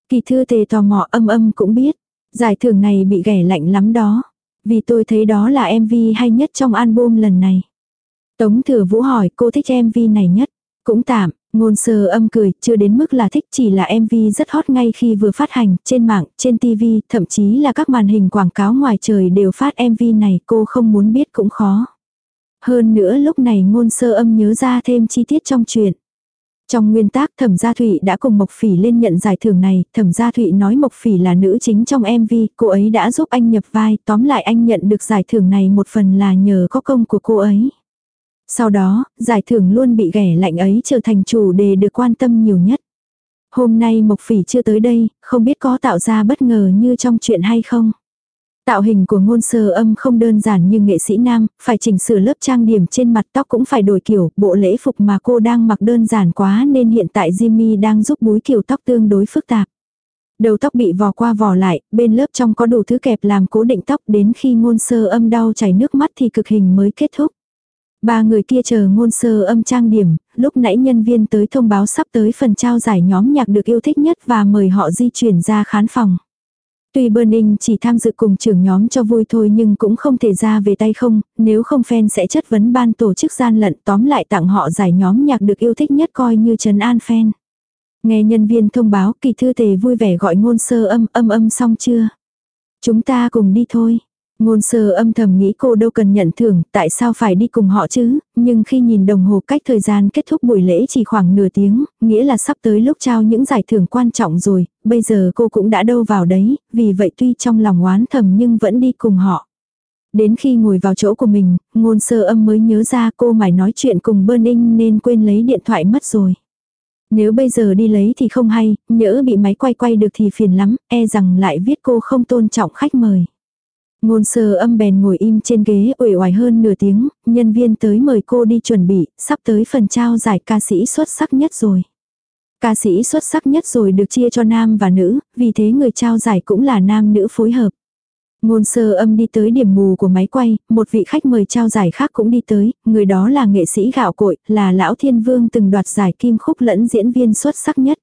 Kỳ thư tề tò mò âm âm cũng biết, giải thưởng này bị ghẻ lạnh lắm đó. Vì tôi thấy đó là MV hay nhất trong album lần này. Tống thừa vũ hỏi cô thích MV này nhất. Cũng tạm, Ngôn sơ âm cười, chưa đến mức là thích chỉ là MV rất hot ngay khi vừa phát hành, trên mạng, trên TV, thậm chí là các màn hình quảng cáo ngoài trời đều phát MV này, cô không muốn biết cũng khó. Hơn nữa lúc này ngôn sơ âm nhớ ra thêm chi tiết trong chuyện. Trong nguyên tác Thẩm Gia Thụy đã cùng Mộc Phỉ lên nhận giải thưởng này, Thẩm Gia Thụy nói Mộc Phỉ là nữ chính trong MV, cô ấy đã giúp anh nhập vai, tóm lại anh nhận được giải thưởng này một phần là nhờ có công của cô ấy. Sau đó, giải thưởng luôn bị ghẻ lạnh ấy trở thành chủ đề được quan tâm nhiều nhất. Hôm nay Mộc Phỉ chưa tới đây, không biết có tạo ra bất ngờ như trong chuyện hay không. Tạo hình của ngôn sơ âm không đơn giản như nghệ sĩ nam, phải chỉnh sửa lớp trang điểm trên mặt tóc cũng phải đổi kiểu, bộ lễ phục mà cô đang mặc đơn giản quá nên hiện tại Jimmy đang giúp búi kiểu tóc tương đối phức tạp. Đầu tóc bị vò qua vò lại, bên lớp trong có đủ thứ kẹp làm cố định tóc đến khi ngôn sơ âm đau chảy nước mắt thì cực hình mới kết thúc. Ba người kia chờ ngôn sơ âm trang điểm, lúc nãy nhân viên tới thông báo sắp tới phần trao giải nhóm nhạc được yêu thích nhất và mời họ di chuyển ra khán phòng. Tuy Burning chỉ tham dự cùng trưởng nhóm cho vui thôi nhưng cũng không thể ra về tay không, nếu không fan sẽ chất vấn ban tổ chức gian lận tóm lại tặng họ giải nhóm nhạc được yêu thích nhất coi như trấn an fan. Nghe nhân viên thông báo kỳ thư tề vui vẻ gọi ngôn sơ âm âm âm xong chưa? Chúng ta cùng đi thôi. Ngôn sơ âm thầm nghĩ cô đâu cần nhận thưởng, tại sao phải đi cùng họ chứ, nhưng khi nhìn đồng hồ cách thời gian kết thúc buổi lễ chỉ khoảng nửa tiếng, nghĩa là sắp tới lúc trao những giải thưởng quan trọng rồi, bây giờ cô cũng đã đâu vào đấy, vì vậy tuy trong lòng oán thầm nhưng vẫn đi cùng họ. Đến khi ngồi vào chỗ của mình, ngôn sơ âm mới nhớ ra cô mải nói chuyện cùng Burning nên quên lấy điện thoại mất rồi. Nếu bây giờ đi lấy thì không hay, nhỡ bị máy quay quay được thì phiền lắm, e rằng lại viết cô không tôn trọng khách mời. Ngôn sơ âm bèn ngồi im trên ghế uể oải hơn nửa tiếng, nhân viên tới mời cô đi chuẩn bị, sắp tới phần trao giải ca sĩ xuất sắc nhất rồi. Ca sĩ xuất sắc nhất rồi được chia cho nam và nữ, vì thế người trao giải cũng là nam nữ phối hợp. Ngôn sơ âm đi tới điểm mù của máy quay, một vị khách mời trao giải khác cũng đi tới, người đó là nghệ sĩ gạo cội, là lão thiên vương từng đoạt giải kim khúc lẫn diễn viên xuất sắc nhất.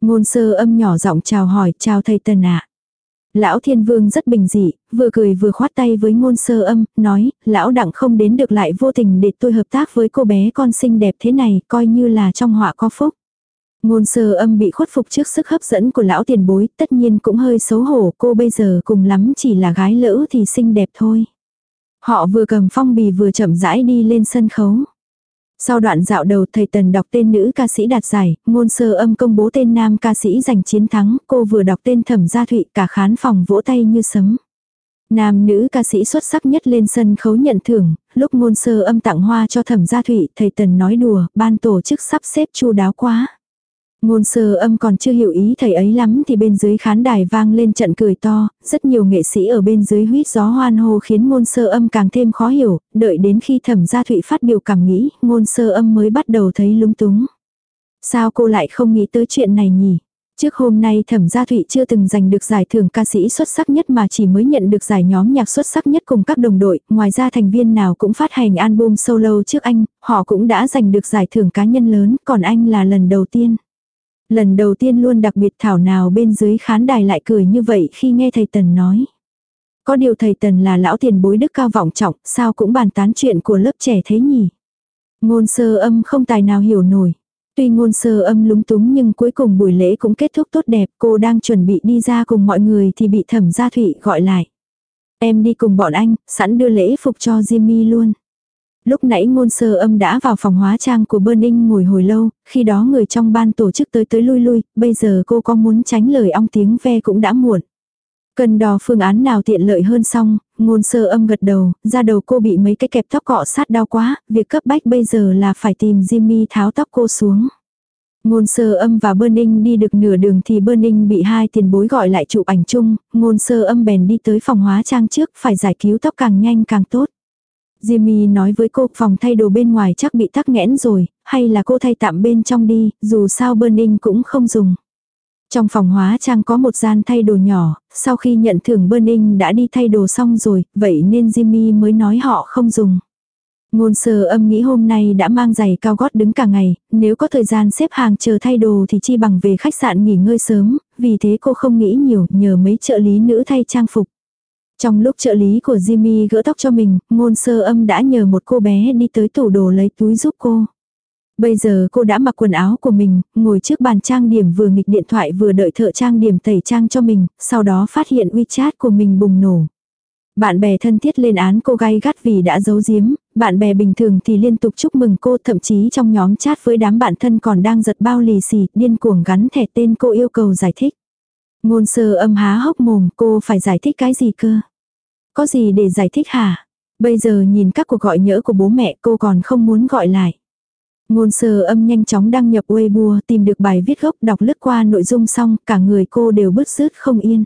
Ngôn sơ âm nhỏ giọng chào hỏi, chào thầy Tần ạ. Lão thiên vương rất bình dị, vừa cười vừa khoát tay với ngôn sơ âm, nói, lão đặng không đến được lại vô tình để tôi hợp tác với cô bé con xinh đẹp thế này, coi như là trong họa có phúc. Ngôn sơ âm bị khuất phục trước sức hấp dẫn của lão tiền bối, tất nhiên cũng hơi xấu hổ, cô bây giờ cùng lắm chỉ là gái lỡ thì xinh đẹp thôi. Họ vừa cầm phong bì vừa chậm rãi đi lên sân khấu. Sau đoạn dạo đầu thầy Tần đọc tên nữ ca sĩ đạt giải, ngôn sơ âm công bố tên nam ca sĩ giành chiến thắng, cô vừa đọc tên thẩm gia thụy cả khán phòng vỗ tay như sấm. Nam nữ ca sĩ xuất sắc nhất lên sân khấu nhận thưởng, lúc ngôn sơ âm tặng hoa cho thẩm gia thụy, thầy Tần nói đùa, ban tổ chức sắp xếp chu đáo quá. Ngôn sơ âm còn chưa hiểu ý thầy ấy lắm thì bên dưới khán đài vang lên trận cười to, rất nhiều nghệ sĩ ở bên dưới huýt gió hoan hô khiến ngôn sơ âm càng thêm khó hiểu, đợi đến khi thẩm gia thụy phát biểu cảm nghĩ, ngôn sơ âm mới bắt đầu thấy lúng túng. Sao cô lại không nghĩ tới chuyện này nhỉ? Trước hôm nay Thẩm Gia Thụy chưa từng giành được giải thưởng ca sĩ xuất sắc nhất mà chỉ mới nhận được giải nhóm nhạc xuất sắc nhất cùng các đồng đội, ngoài ra thành viên nào cũng phát hành album solo trước anh, họ cũng đã giành được giải thưởng cá nhân lớn, còn anh là lần đầu tiên. Lần đầu tiên luôn đặc biệt thảo nào bên dưới khán đài lại cười như vậy khi nghe thầy Tần nói. Có điều thầy Tần là lão tiền bối đức cao vọng trọng, sao cũng bàn tán chuyện của lớp trẻ thế nhỉ? Ngôn sơ âm không tài nào hiểu nổi. Tuy ngôn sơ âm lúng túng nhưng cuối cùng buổi lễ cũng kết thúc tốt đẹp, cô đang chuẩn bị đi ra cùng mọi người thì bị thẩm gia thụy gọi lại. Em đi cùng bọn anh, sẵn đưa lễ phục cho Jimmy luôn. Lúc nãy ngôn sơ âm đã vào phòng hóa trang của Burning ngồi hồi lâu, khi đó người trong ban tổ chức tới tới lui lui, bây giờ cô có muốn tránh lời ong tiếng ve cũng đã muộn. Cần đò phương án nào tiện lợi hơn xong, ngôn sơ âm gật đầu, ra đầu cô bị mấy cái kẹp tóc cọ sát đau quá, việc cấp bách bây giờ là phải tìm Jimmy tháo tóc cô xuống. Ngôn sơ âm và Burning đi được nửa đường thì Burning bị hai tiền bối gọi lại chụp ảnh chung, ngôn sơ âm bèn đi tới phòng hóa trang trước phải giải cứu tóc càng nhanh càng tốt. Jimmy nói với cô phòng thay đồ bên ngoài chắc bị tắc nghẽn rồi, hay là cô thay tạm bên trong đi, dù sao Burning cũng không dùng. Trong phòng hóa trang có một gian thay đồ nhỏ, sau khi nhận thưởng Burning đã đi thay đồ xong rồi, vậy nên Jimmy mới nói họ không dùng. Ngôn sơ âm nghĩ hôm nay đã mang giày cao gót đứng cả ngày, nếu có thời gian xếp hàng chờ thay đồ thì chi bằng về khách sạn nghỉ ngơi sớm, vì thế cô không nghĩ nhiều, nhờ mấy trợ lý nữ thay trang phục. Trong lúc trợ lý của Jimmy gỡ tóc cho mình, ngôn sơ âm đã nhờ một cô bé đi tới tủ đồ lấy túi giúp cô. Bây giờ cô đã mặc quần áo của mình, ngồi trước bàn trang điểm vừa nghịch điện thoại vừa đợi thợ trang điểm tẩy trang cho mình, sau đó phát hiện WeChat của mình bùng nổ. Bạn bè thân thiết lên án cô gay gắt vì đã giấu giếm, bạn bè bình thường thì liên tục chúc mừng cô thậm chí trong nhóm chat với đám bạn thân còn đang giật bao lì xì, điên cuồng gắn thẻ tên cô yêu cầu giải thích. Ngôn sơ âm há hốc mồm cô phải giải thích cái gì cơ? Có gì để giải thích hả? Bây giờ nhìn các cuộc gọi nhỡ của bố mẹ cô còn không muốn gọi lại. Ngôn sơ âm nhanh chóng đăng nhập Weibo tìm được bài viết gốc đọc lướt qua nội dung xong cả người cô đều bứt rứt không yên.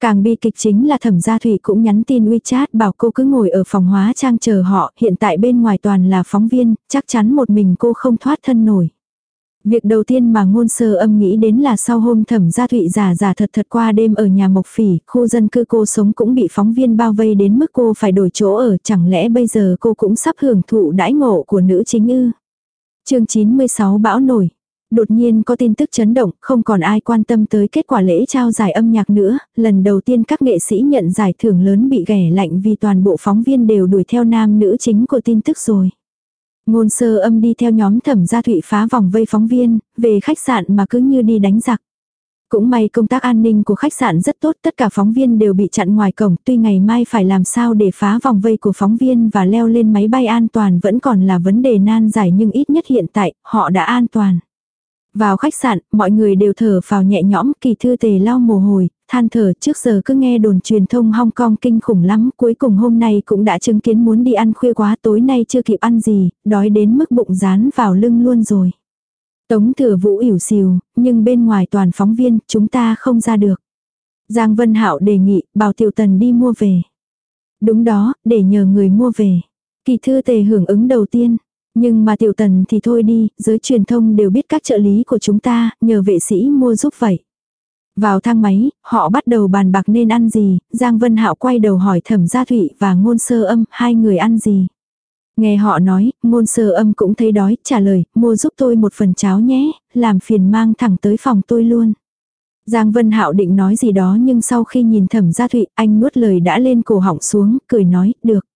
Càng bi kịch chính là thẩm gia thủy cũng nhắn tin WeChat bảo cô cứ ngồi ở phòng hóa trang chờ họ, hiện tại bên ngoài toàn là phóng viên, chắc chắn một mình cô không thoát thân nổi. Việc đầu tiên mà ngôn sơ âm nghĩ đến là sau hôm thẩm gia thụy giả giả thật thật qua đêm ở nhà Mộc Phỉ, khu dân cư cô sống cũng bị phóng viên bao vây đến mức cô phải đổi chỗ ở, chẳng lẽ bây giờ cô cũng sắp hưởng thụ đãi ngộ của nữ chính ư. chương 96 bão nổi. Đột nhiên có tin tức chấn động, không còn ai quan tâm tới kết quả lễ trao giải âm nhạc nữa, lần đầu tiên các nghệ sĩ nhận giải thưởng lớn bị ghẻ lạnh vì toàn bộ phóng viên đều đuổi theo nam nữ chính của tin tức rồi. Ngôn sơ âm đi theo nhóm thẩm gia thụy phá vòng vây phóng viên, về khách sạn mà cứ như đi đánh giặc. Cũng may công tác an ninh của khách sạn rất tốt, tất cả phóng viên đều bị chặn ngoài cổng, tuy ngày mai phải làm sao để phá vòng vây của phóng viên và leo lên máy bay an toàn vẫn còn là vấn đề nan giải nhưng ít nhất hiện tại, họ đã an toàn. Vào khách sạn, mọi người đều thở vào nhẹ nhõm, kỳ thư tề lau mồ hôi, than thở trước giờ cứ nghe đồn truyền thông Hong Kong kinh khủng lắm, cuối cùng hôm nay cũng đã chứng kiến muốn đi ăn khuya quá tối nay chưa kịp ăn gì, đói đến mức bụng rán vào lưng luôn rồi. Tống thừa vũ ỉu xìu, nhưng bên ngoài toàn phóng viên, chúng ta không ra được. Giang Vân Hạo đề nghị, bảo Tiểu Tần đi mua về. Đúng đó, để nhờ người mua về. Kỳ thư tề hưởng ứng đầu tiên. Nhưng mà tiểu tần thì thôi đi, giới truyền thông đều biết các trợ lý của chúng ta, nhờ vệ sĩ mua giúp vậy. Vào thang máy, họ bắt đầu bàn bạc nên ăn gì, Giang Vân Hạo quay đầu hỏi thẩm gia thụy và ngôn sơ âm, hai người ăn gì. Nghe họ nói, ngôn sơ âm cũng thấy đói, trả lời, mua giúp tôi một phần cháo nhé, làm phiền mang thẳng tới phòng tôi luôn. Giang Vân Hạo định nói gì đó nhưng sau khi nhìn thẩm gia thụy, anh nuốt lời đã lên cổ họng xuống, cười nói, được.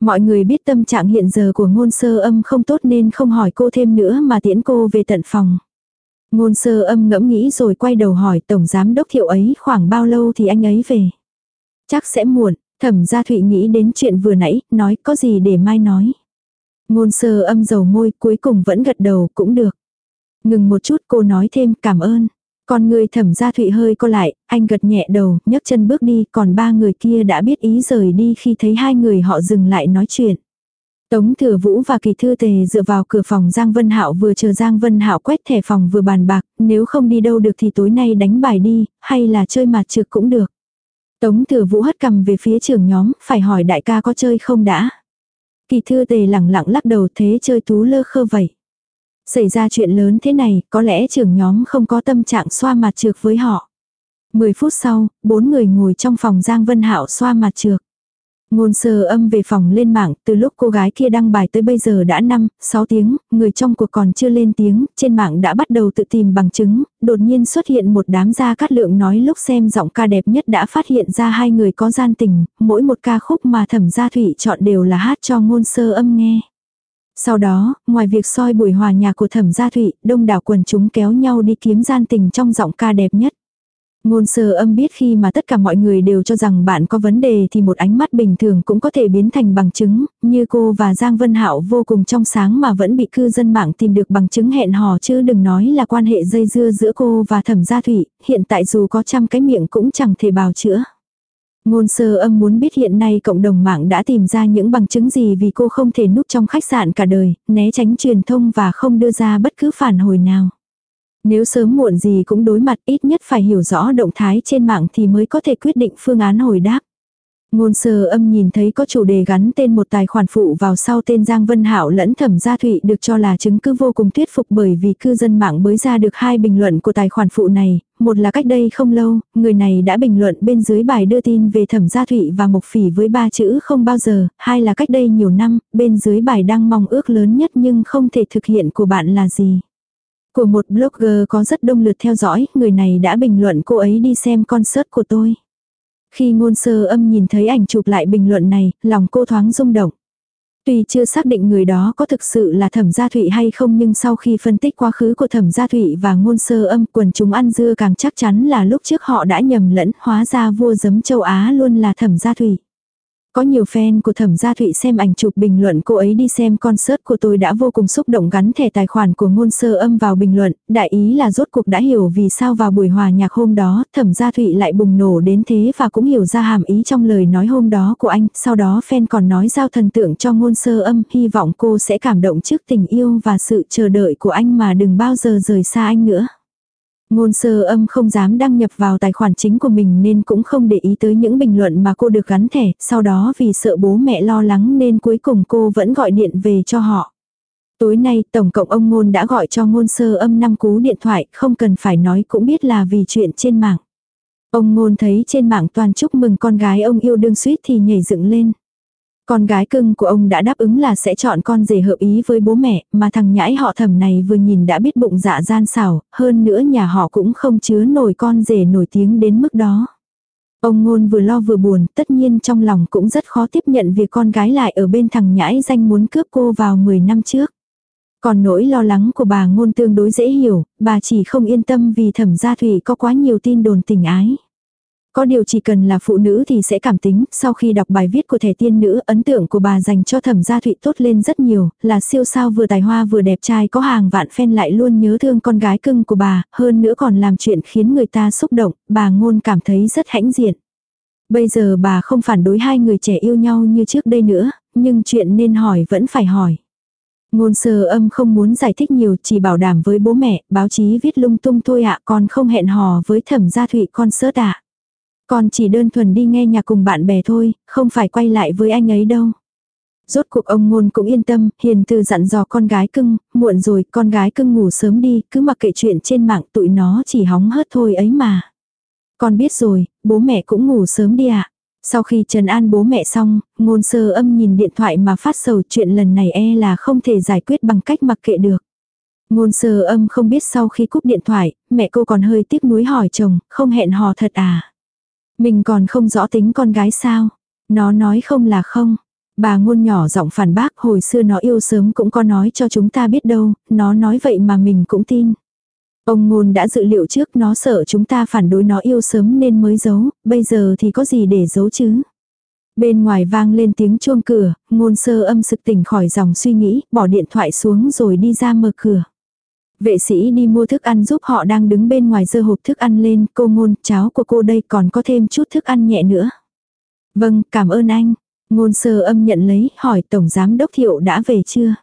Mọi người biết tâm trạng hiện giờ của ngôn sơ âm không tốt nên không hỏi cô thêm nữa mà tiễn cô về tận phòng. Ngôn sơ âm ngẫm nghĩ rồi quay đầu hỏi tổng giám đốc thiệu ấy khoảng bao lâu thì anh ấy về. Chắc sẽ muộn, thẩm gia thụy nghĩ đến chuyện vừa nãy, nói có gì để mai nói. Ngôn sơ âm dầu môi cuối cùng vẫn gật đầu cũng được. Ngừng một chút cô nói thêm cảm ơn. Còn người thẩm gia thụy hơi co lại, anh gật nhẹ đầu, nhấc chân bước đi, còn ba người kia đã biết ý rời đi khi thấy hai người họ dừng lại nói chuyện. Tống Thừa Vũ và Kỳ Thư Tề dựa vào cửa phòng Giang Vân Hạo vừa chờ Giang Vân Hạo quét thẻ phòng vừa bàn bạc, nếu không đi đâu được thì tối nay đánh bài đi, hay là chơi mặt trượt cũng được. Tống Thừa Vũ hất cầm về phía trưởng nhóm, phải hỏi đại ca có chơi không đã. Kỳ Thư Tề lẳng lặng lắc đầu thế chơi tú lơ khơ vậy. Xảy ra chuyện lớn thế này, có lẽ trưởng nhóm không có tâm trạng xoa mặt trượt với họ. 10 phút sau, bốn người ngồi trong phòng Giang Vân Hạo xoa mặt trược. Ngôn sơ âm về phòng lên mạng, từ lúc cô gái kia đăng bài tới bây giờ đã 5, 6 tiếng, người trong cuộc còn chưa lên tiếng, trên mạng đã bắt đầu tự tìm bằng chứng, đột nhiên xuất hiện một đám gia cát lượng nói lúc xem giọng ca đẹp nhất đã phát hiện ra hai người có gian tình, mỗi một ca khúc mà thẩm gia thủy chọn đều là hát cho ngôn sơ âm nghe. Sau đó, ngoài việc soi buổi hòa nhạc của thẩm gia thụy, đông đảo quần chúng kéo nhau đi kiếm gian tình trong giọng ca đẹp nhất. Ngôn sơ âm biết khi mà tất cả mọi người đều cho rằng bạn có vấn đề thì một ánh mắt bình thường cũng có thể biến thành bằng chứng, như cô và Giang Vân Hạo vô cùng trong sáng mà vẫn bị cư dân mạng tìm được bằng chứng hẹn hò chứ đừng nói là quan hệ dây dưa giữa cô và thẩm gia thủy, hiện tại dù có trăm cái miệng cũng chẳng thể bào chữa. Ngôn sơ âm muốn biết hiện nay cộng đồng mạng đã tìm ra những bằng chứng gì vì cô không thể núp trong khách sạn cả đời, né tránh truyền thông và không đưa ra bất cứ phản hồi nào. Nếu sớm muộn gì cũng đối mặt ít nhất phải hiểu rõ động thái trên mạng thì mới có thể quyết định phương án hồi đáp. Ngôn sơ âm nhìn thấy có chủ đề gắn tên một tài khoản phụ vào sau tên Giang Vân Hảo lẫn thẩm gia thụy được cho là chứng cứ vô cùng thuyết phục bởi vì cư dân mạng mới ra được hai bình luận của tài khoản phụ này, một là cách đây không lâu, người này đã bình luận bên dưới bài đưa tin về thẩm gia thụy và mộc phỉ với ba chữ không bao giờ, hai là cách đây nhiều năm, bên dưới bài đăng mong ước lớn nhất nhưng không thể thực hiện của bạn là gì. Của một blogger có rất đông lượt theo dõi, người này đã bình luận cô ấy đi xem concert của tôi. Khi ngôn sơ âm nhìn thấy ảnh chụp lại bình luận này, lòng cô thoáng rung động. Tuy chưa xác định người đó có thực sự là thẩm gia thụy hay không nhưng sau khi phân tích quá khứ của thẩm gia thụy và ngôn sơ âm quần chúng ăn dưa càng chắc chắn là lúc trước họ đã nhầm lẫn hóa ra vua giấm châu Á luôn là thẩm gia thụy. Có nhiều fan của Thẩm Gia Thụy xem ảnh chụp bình luận cô ấy đi xem concert của tôi đã vô cùng xúc động gắn thẻ tài khoản của ngôn sơ âm vào bình luận, đại ý là rốt cuộc đã hiểu vì sao vào buổi hòa nhạc hôm đó Thẩm Gia Thụy lại bùng nổ đến thế và cũng hiểu ra hàm ý trong lời nói hôm đó của anh, sau đó fan còn nói giao thần tượng cho ngôn sơ âm, hy vọng cô sẽ cảm động trước tình yêu và sự chờ đợi của anh mà đừng bao giờ rời xa anh nữa. Ngôn sơ âm không dám đăng nhập vào tài khoản chính của mình nên cũng không để ý tới những bình luận mà cô được gắn thẻ, sau đó vì sợ bố mẹ lo lắng nên cuối cùng cô vẫn gọi điện về cho họ. Tối nay tổng cộng ông ngôn đã gọi cho ngôn sơ âm 5 cú điện thoại, không cần phải nói cũng biết là vì chuyện trên mạng. Ông ngôn thấy trên mạng toàn chúc mừng con gái ông yêu đương suýt thì nhảy dựng lên. Con gái cưng của ông đã đáp ứng là sẽ chọn con rể hợp ý với bố mẹ, mà thằng nhãi họ thẩm này vừa nhìn đã biết bụng dạ gian xảo, hơn nữa nhà họ cũng không chứa nổi con rể nổi tiếng đến mức đó. Ông ngôn vừa lo vừa buồn, tất nhiên trong lòng cũng rất khó tiếp nhận việc con gái lại ở bên thằng nhãi danh muốn cướp cô vào 10 năm trước. Còn nỗi lo lắng của bà ngôn tương đối dễ hiểu, bà chỉ không yên tâm vì thẩm gia thủy có quá nhiều tin đồn tình ái. Có điều chỉ cần là phụ nữ thì sẽ cảm tính, sau khi đọc bài viết của thẻ tiên nữ, ấn tượng của bà dành cho thẩm gia thụy tốt lên rất nhiều, là siêu sao vừa tài hoa vừa đẹp trai có hàng vạn fan lại luôn nhớ thương con gái cưng của bà, hơn nữa còn làm chuyện khiến người ta xúc động, bà ngôn cảm thấy rất hãnh diện. Bây giờ bà không phản đối hai người trẻ yêu nhau như trước đây nữa, nhưng chuyện nên hỏi vẫn phải hỏi. Ngôn sơ âm không muốn giải thích nhiều, chỉ bảo đảm với bố mẹ, báo chí viết lung tung thôi ạ, còn không hẹn hò với thẩm gia thụy con sớt ạ. Con chỉ đơn thuần đi nghe nhạc cùng bạn bè thôi, không phải quay lại với anh ấy đâu. Rốt cuộc ông ngôn cũng yên tâm, hiền từ dặn dò con gái cưng, muộn rồi, con gái cưng ngủ sớm đi, cứ mặc kệ chuyện trên mạng tụi nó chỉ hóng hớt thôi ấy mà. Con biết rồi, bố mẹ cũng ngủ sớm đi ạ. Sau khi trần an bố mẹ xong, ngôn sơ âm nhìn điện thoại mà phát sầu chuyện lần này e là không thể giải quyết bằng cách mặc kệ được. Ngôn sơ âm không biết sau khi cúp điện thoại, mẹ cô còn hơi tiếc nuối hỏi chồng, không hẹn hò thật à. Mình còn không rõ tính con gái sao. Nó nói không là không. Bà ngôn nhỏ giọng phản bác hồi xưa nó yêu sớm cũng có nói cho chúng ta biết đâu, nó nói vậy mà mình cũng tin. Ông ngôn đã dự liệu trước nó sợ chúng ta phản đối nó yêu sớm nên mới giấu, bây giờ thì có gì để giấu chứ. Bên ngoài vang lên tiếng chuông cửa, ngôn sơ âm sực tỉnh khỏi dòng suy nghĩ, bỏ điện thoại xuống rồi đi ra mở cửa. Vệ sĩ đi mua thức ăn giúp họ đang đứng bên ngoài dơ hộp thức ăn lên, cô ngôn, cháu của cô đây còn có thêm chút thức ăn nhẹ nữa. Vâng, cảm ơn anh. Ngôn sơ âm nhận lấy, hỏi Tổng Giám Đốc Thiệu đã về chưa?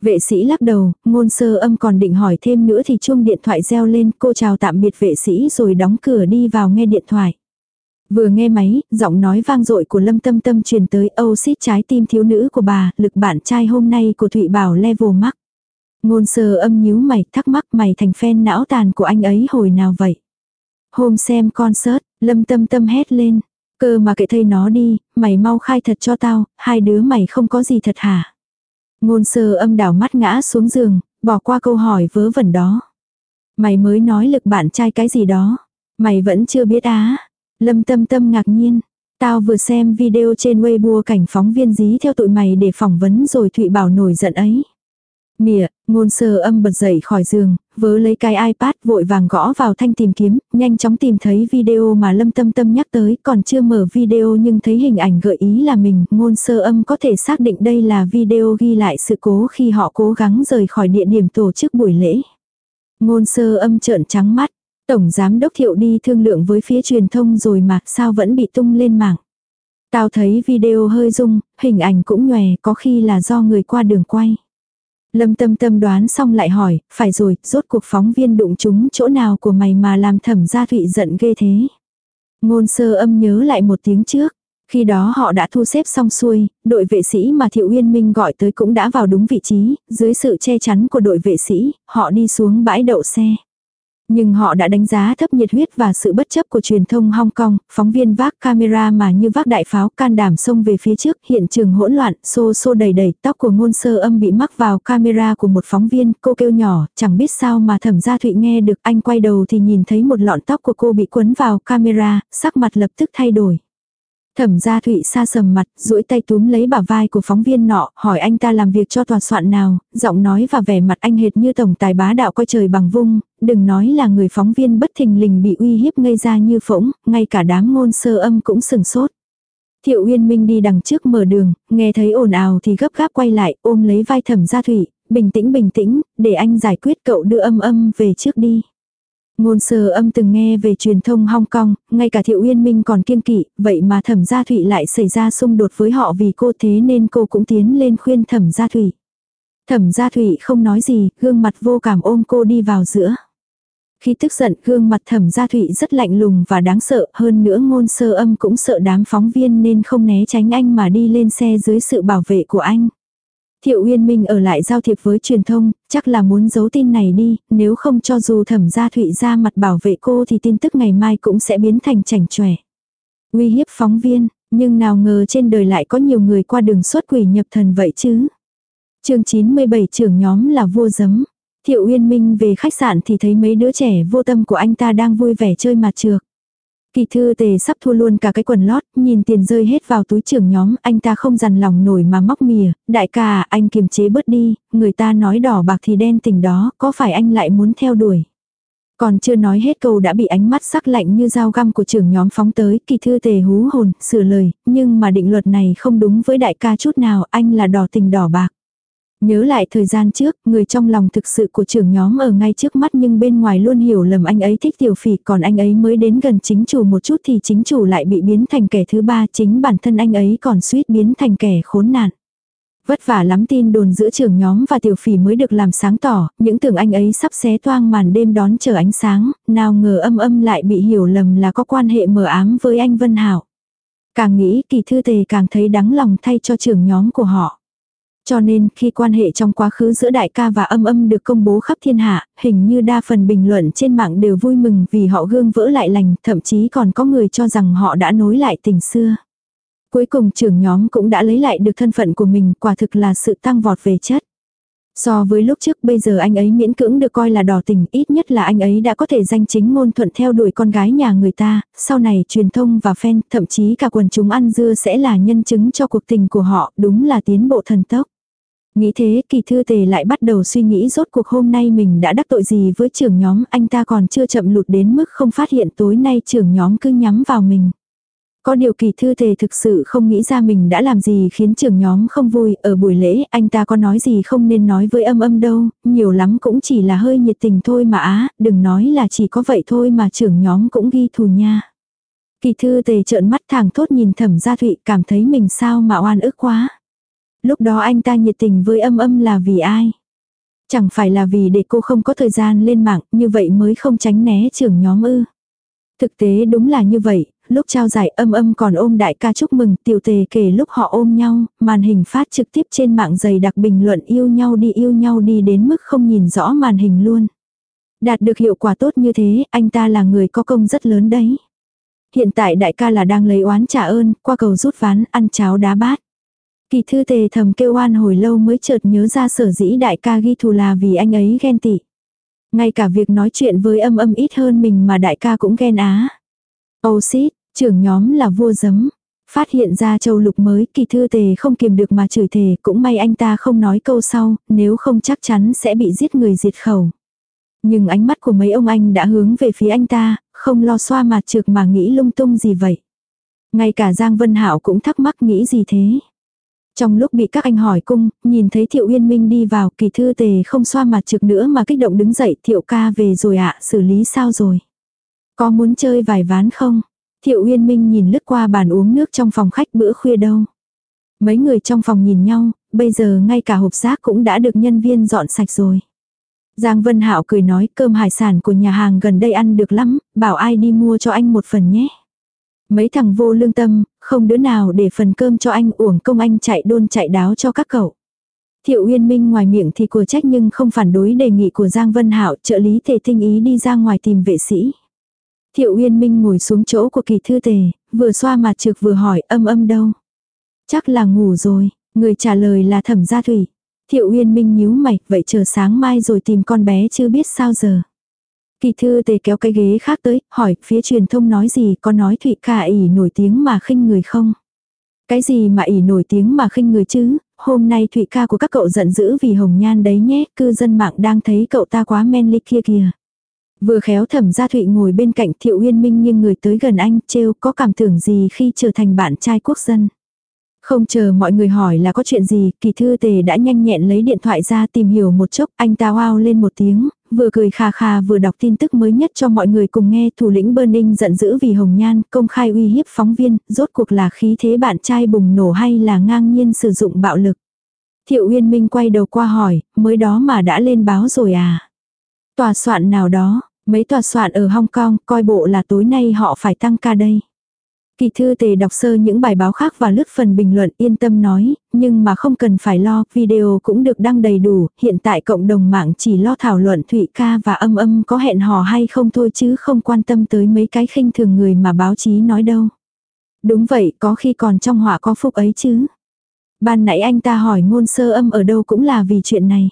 Vệ sĩ lắc đầu, ngôn sơ âm còn định hỏi thêm nữa thì chuông điện thoại reo lên, cô chào tạm biệt vệ sĩ rồi đóng cửa đi vào nghe điện thoại. Vừa nghe máy, giọng nói vang dội của Lâm Tâm Tâm truyền tới Âu xít trái tim thiếu nữ của bà, lực bạn trai hôm nay của Thụy Bảo level mắc. Ngôn sơ âm nhíu mày thắc mắc mày thành fan não tàn của anh ấy hồi nào vậy. Hôm xem concert, lâm tâm tâm hét lên. Cơ mà kệ thây nó đi, mày mau khai thật cho tao, hai đứa mày không có gì thật hả? Ngôn sơ âm đảo mắt ngã xuống giường, bỏ qua câu hỏi vớ vẩn đó. Mày mới nói lực bạn trai cái gì đó. Mày vẫn chưa biết á. Lâm tâm tâm ngạc nhiên. Tao vừa xem video trên Weibo cảnh phóng viên dí theo tụi mày để phỏng vấn rồi Thụy Bảo nổi giận ấy mịa ngôn sơ âm bật dậy khỏi giường, vớ lấy cái iPad vội vàng gõ vào thanh tìm kiếm, nhanh chóng tìm thấy video mà Lâm Tâm Tâm nhắc tới, còn chưa mở video nhưng thấy hình ảnh gợi ý là mình, ngôn sơ âm có thể xác định đây là video ghi lại sự cố khi họ cố gắng rời khỏi địa điểm tổ chức buổi lễ. Ngôn sơ âm trợn trắng mắt, Tổng Giám Đốc Thiệu đi thương lượng với phía truyền thông rồi mà sao vẫn bị tung lên mạng. Tao thấy video hơi rung, hình ảnh cũng nhòe có khi là do người qua đường quay. Lâm tâm tâm đoán xong lại hỏi, phải rồi, rốt cuộc phóng viên đụng chúng chỗ nào của mày mà làm thẩm gia thụy giận ghê thế. Ngôn sơ âm nhớ lại một tiếng trước. Khi đó họ đã thu xếp xong xuôi, đội vệ sĩ mà Thiệu Uyên Minh gọi tới cũng đã vào đúng vị trí, dưới sự che chắn của đội vệ sĩ, họ đi xuống bãi đậu xe. Nhưng họ đã đánh giá thấp nhiệt huyết và sự bất chấp của truyền thông Hong Kong, phóng viên vác camera mà như vác đại pháo can đảm xông về phía trước, hiện trường hỗn loạn, xô xô đầy đầy, tóc của ngôn sơ âm bị mắc vào camera của một phóng viên, cô kêu nhỏ, chẳng biết sao mà thẩm gia thụy nghe được, anh quay đầu thì nhìn thấy một lọn tóc của cô bị quấn vào camera, sắc mặt lập tức thay đổi. Thẩm gia thụy xa sầm mặt, duỗi tay túm lấy bả vai của phóng viên nọ, hỏi anh ta làm việc cho tòa soạn nào, giọng nói và vẻ mặt anh hệt như tổng tài bá đạo coi trời bằng vung, đừng nói là người phóng viên bất thình lình bị uy hiếp ngây ra như phỗng, ngay cả đám ngôn sơ âm cũng sừng sốt. Thiệu Uyên Minh đi đằng trước mở đường, nghe thấy ồn ào thì gấp gáp quay lại, ôm lấy vai thẩm gia thủy, bình tĩnh bình tĩnh, để anh giải quyết cậu đưa âm âm về trước đi. Ngôn sơ âm từng nghe về truyền thông Hong Kong, ngay cả Thiệu Uyên Minh còn kiên kỵ, vậy mà thẩm gia thụy lại xảy ra xung đột với họ vì cô thế nên cô cũng tiến lên khuyên thẩm gia thụy Thẩm gia thụy không nói gì, gương mặt vô cảm ôm cô đi vào giữa. Khi tức giận gương mặt thẩm gia thụy rất lạnh lùng và đáng sợ hơn nữa ngôn sơ âm cũng sợ đám phóng viên nên không né tránh anh mà đi lên xe dưới sự bảo vệ của anh. Thiệu Uyên Minh ở lại giao thiệp với truyền thông, chắc là muốn giấu tin này đi, nếu không cho dù thẩm gia thụy ra mặt bảo vệ cô thì tin tức ngày mai cũng sẽ biến thành chảnh chòe. Uy hiếp phóng viên, nhưng nào ngờ trên đời lại có nhiều người qua đường xuất quỷ nhập thần vậy chứ. chương 97 trưởng nhóm là vua giấm. Thiệu Uyên Minh về khách sạn thì thấy mấy đứa trẻ vô tâm của anh ta đang vui vẻ chơi mặt trược. Kỳ thư tề sắp thua luôn cả cái quần lót, nhìn tiền rơi hết vào túi trưởng nhóm, anh ta không dằn lòng nổi mà móc mìa, đại ca anh kiềm chế bớt đi, người ta nói đỏ bạc thì đen tình đó, có phải anh lại muốn theo đuổi. Còn chưa nói hết câu đã bị ánh mắt sắc lạnh như dao găm của trưởng nhóm phóng tới, kỳ thư tề hú hồn, sửa lời, nhưng mà định luật này không đúng với đại ca chút nào, anh là đỏ tình đỏ bạc. Nhớ lại thời gian trước, người trong lòng thực sự của trưởng nhóm ở ngay trước mắt nhưng bên ngoài luôn hiểu lầm anh ấy thích tiểu phỉ còn anh ấy mới đến gần chính chủ một chút thì chính chủ lại bị biến thành kẻ thứ ba chính bản thân anh ấy còn suýt biến thành kẻ khốn nạn. Vất vả lắm tin đồn giữa trưởng nhóm và tiểu phỉ mới được làm sáng tỏ, những tưởng anh ấy sắp xé toang màn đêm đón chờ ánh sáng, nào ngờ âm âm lại bị hiểu lầm là có quan hệ mờ ám với anh Vân Hảo. Càng nghĩ kỳ thư tề càng thấy đắng lòng thay cho trưởng nhóm của họ. Cho nên khi quan hệ trong quá khứ giữa đại ca và âm âm được công bố khắp thiên hạ, hình như đa phần bình luận trên mạng đều vui mừng vì họ gương vỡ lại lành, thậm chí còn có người cho rằng họ đã nối lại tình xưa. Cuối cùng trưởng nhóm cũng đã lấy lại được thân phận của mình, quả thực là sự tăng vọt về chất. So với lúc trước bây giờ anh ấy miễn cưỡng được coi là đỏ tình, ít nhất là anh ấy đã có thể danh chính ngôn thuận theo đuổi con gái nhà người ta, sau này truyền thông và fan, thậm chí cả quần chúng ăn dưa sẽ là nhân chứng cho cuộc tình của họ, đúng là tiến bộ thần tốc. Nghĩ thế kỳ thư tề lại bắt đầu suy nghĩ rốt cuộc hôm nay mình đã đắc tội gì với trưởng nhóm anh ta còn chưa chậm lụt đến mức không phát hiện tối nay trưởng nhóm cứ nhắm vào mình. Có điều kỳ thư tề thực sự không nghĩ ra mình đã làm gì khiến trưởng nhóm không vui, ở buổi lễ anh ta có nói gì không nên nói với âm âm đâu, nhiều lắm cũng chỉ là hơi nhiệt tình thôi mà á, đừng nói là chỉ có vậy thôi mà trưởng nhóm cũng ghi thù nha. Kỳ thư tề trợn mắt thẳng thốt nhìn thẩm gia thụy cảm thấy mình sao mà oan ức quá. Lúc đó anh ta nhiệt tình với âm âm là vì ai? Chẳng phải là vì để cô không có thời gian lên mạng, như vậy mới không tránh né trưởng nhóm ư. Thực tế đúng là như vậy, lúc trao giải âm âm còn ôm đại ca chúc mừng tiểu tề kể lúc họ ôm nhau, màn hình phát trực tiếp trên mạng dày đặc bình luận yêu nhau đi yêu nhau đi đến mức không nhìn rõ màn hình luôn. Đạt được hiệu quả tốt như thế, anh ta là người có công rất lớn đấy. Hiện tại đại ca là đang lấy oán trả ơn, qua cầu rút ván, ăn cháo đá bát. Kỳ thư tề thầm kêu oan hồi lâu mới chợt nhớ ra sở dĩ đại ca ghi thù là vì anh ấy ghen tị. Ngay cả việc nói chuyện với âm âm ít hơn mình mà đại ca cũng ghen á. Âu xít, trưởng nhóm là vua giấm. Phát hiện ra châu lục mới kỳ thư tề không kiềm được mà chửi thề cũng may anh ta không nói câu sau, nếu không chắc chắn sẽ bị giết người diệt khẩu. Nhưng ánh mắt của mấy ông anh đã hướng về phía anh ta, không lo xoa mặt trực mà nghĩ lung tung gì vậy. Ngay cả Giang Vân hảo cũng thắc mắc nghĩ gì thế. Trong lúc bị các anh hỏi cung, nhìn thấy Thiệu Uyên Minh đi vào, kỳ thư tề không xoa mặt trực nữa mà kích động đứng dậy, Thiệu ca về rồi ạ, xử lý sao rồi? Có muốn chơi vài ván không? Thiệu Uyên Minh nhìn lướt qua bàn uống nước trong phòng khách bữa khuya đâu. Mấy người trong phòng nhìn nhau, bây giờ ngay cả hộp rác cũng đã được nhân viên dọn sạch rồi. Giang Vân Hạo cười nói cơm hải sản của nhà hàng gần đây ăn được lắm, bảo ai đi mua cho anh một phần nhé. Mấy thằng vô lương tâm, không đứa nào để phần cơm cho anh uổng công anh chạy đôn chạy đáo cho các cậu. Thiệu Uyên Minh ngoài miệng thì của trách nhưng không phản đối đề nghị của Giang Vân Hạo trợ lý tề tinh ý đi ra ngoài tìm vệ sĩ. Thiệu Uyên Minh ngồi xuống chỗ của kỳ thư tề, vừa xoa mặt trực vừa hỏi âm âm đâu. Chắc là ngủ rồi, người trả lời là thẩm gia thủy. Thiệu Uyên Minh nhíu mày, vậy chờ sáng mai rồi tìm con bé chưa biết sao giờ. Kỳ thư tề kéo cái ghế khác tới, hỏi phía truyền thông nói gì có nói Thụy ca ỉ nổi tiếng mà khinh người không? Cái gì mà ỉ nổi tiếng mà khinh người chứ? Hôm nay Thụy ca của các cậu giận dữ vì hồng nhan đấy nhé, cư dân mạng đang thấy cậu ta quá men ly kia kìa. Vừa khéo thẩm gia Thụy ngồi bên cạnh Thiệu Uyên Minh nhưng người tới gần anh trêu có cảm tưởng gì khi trở thành bạn trai quốc dân. Không chờ mọi người hỏi là có chuyện gì, kỳ thư tề đã nhanh nhẹn lấy điện thoại ra tìm hiểu một chốc, anh ta wow lên một tiếng, vừa cười khà khà vừa đọc tin tức mới nhất cho mọi người cùng nghe thủ lĩnh Burning giận dữ vì Hồng Nhan công khai uy hiếp phóng viên, rốt cuộc là khí thế bạn trai bùng nổ hay là ngang nhiên sử dụng bạo lực. Thiệu Uyên Minh quay đầu qua hỏi, mới đó mà đã lên báo rồi à? Tòa soạn nào đó, mấy tòa soạn ở Hong Kong, coi bộ là tối nay họ phải tăng ca đây. Kỳ thư tề đọc sơ những bài báo khác và lướt phần bình luận yên tâm nói, nhưng mà không cần phải lo, video cũng được đăng đầy đủ, hiện tại cộng đồng mạng chỉ lo thảo luận Thụy ca và âm âm có hẹn hò hay không thôi chứ không quan tâm tới mấy cái khinh thường người mà báo chí nói đâu. Đúng vậy, có khi còn trong họa có phúc ấy chứ. Ban nãy anh ta hỏi ngôn sơ âm ở đâu cũng là vì chuyện này.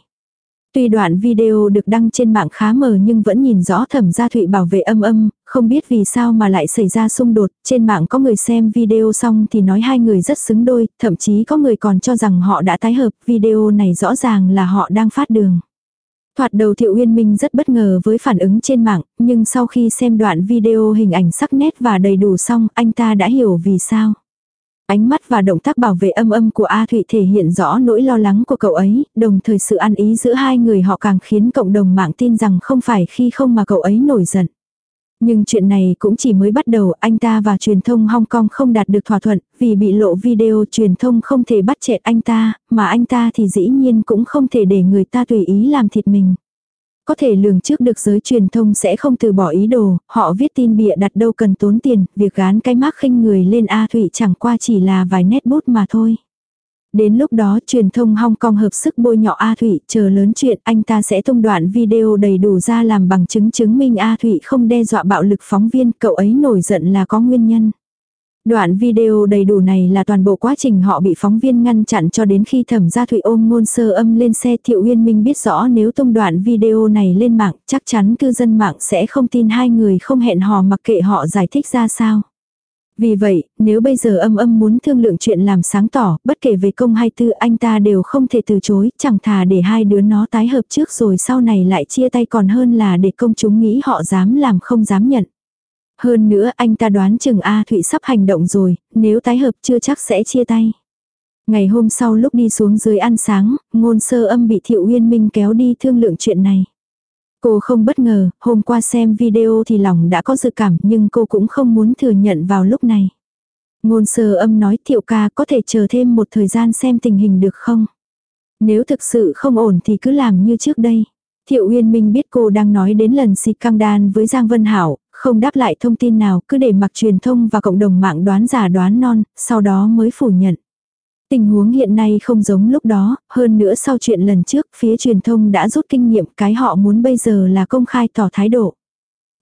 Tuy đoạn video được đăng trên mạng khá mờ nhưng vẫn nhìn rõ thẩm gia thụy bảo vệ âm âm, không biết vì sao mà lại xảy ra xung đột, trên mạng có người xem video xong thì nói hai người rất xứng đôi, thậm chí có người còn cho rằng họ đã tái hợp, video này rõ ràng là họ đang phát đường. Thoạt đầu Thiệu Uyên Minh rất bất ngờ với phản ứng trên mạng, nhưng sau khi xem đoạn video hình ảnh sắc nét và đầy đủ xong, anh ta đã hiểu vì sao. Ánh mắt và động tác bảo vệ âm âm của A Thụy thể hiện rõ nỗi lo lắng của cậu ấy, đồng thời sự ăn ý giữa hai người họ càng khiến cộng đồng mạng tin rằng không phải khi không mà cậu ấy nổi giận. Nhưng chuyện này cũng chỉ mới bắt đầu, anh ta và truyền thông Hong Kong không đạt được thỏa thuận, vì bị lộ video truyền thông không thể bắt chẹt anh ta, mà anh ta thì dĩ nhiên cũng không thể để người ta tùy ý làm thịt mình. Có thể lường trước được giới truyền thông sẽ không từ bỏ ý đồ, họ viết tin bịa đặt đâu cần tốn tiền, việc gán cái mác khinh người lên A Thụy chẳng qua chỉ là vài nét bút mà thôi. Đến lúc đó truyền thông Hong Kong hợp sức bôi nhọ A Thụy, chờ lớn chuyện anh ta sẽ tung đoạn video đầy đủ ra làm bằng chứng chứng minh A Thụy không đe dọa bạo lực phóng viên, cậu ấy nổi giận là có nguyên nhân. Đoạn video đầy đủ này là toàn bộ quá trình họ bị phóng viên ngăn chặn cho đến khi thẩm gia thụy ôm ngôn sơ âm lên xe thiệu uyên minh biết rõ nếu tung đoạn video này lên mạng chắc chắn cư dân mạng sẽ không tin hai người không hẹn hò mặc kệ họ giải thích ra sao. Vì vậy, nếu bây giờ âm âm muốn thương lượng chuyện làm sáng tỏ, bất kể về công hay tư anh ta đều không thể từ chối, chẳng thà để hai đứa nó tái hợp trước rồi sau này lại chia tay còn hơn là để công chúng nghĩ họ dám làm không dám nhận. Hơn nữa anh ta đoán chừng A Thụy sắp hành động rồi, nếu tái hợp chưa chắc sẽ chia tay. Ngày hôm sau lúc đi xuống dưới ăn sáng, ngôn sơ âm bị Thiệu Uyên Minh kéo đi thương lượng chuyện này. Cô không bất ngờ, hôm qua xem video thì lòng đã có dự cảm nhưng cô cũng không muốn thừa nhận vào lúc này. Ngôn sơ âm nói Thiệu ca có thể chờ thêm một thời gian xem tình hình được không? Nếu thực sự không ổn thì cứ làm như trước đây. Thiệu Uyên Minh biết cô đang nói đến lần xịt căng đan với Giang Vân Hảo, không đáp lại thông tin nào, cứ để mặc truyền thông và cộng đồng mạng đoán giả đoán non, sau đó mới phủ nhận. Tình huống hiện nay không giống lúc đó, hơn nữa sau chuyện lần trước, phía truyền thông đã rút kinh nghiệm, cái họ muốn bây giờ là công khai tỏ thái độ.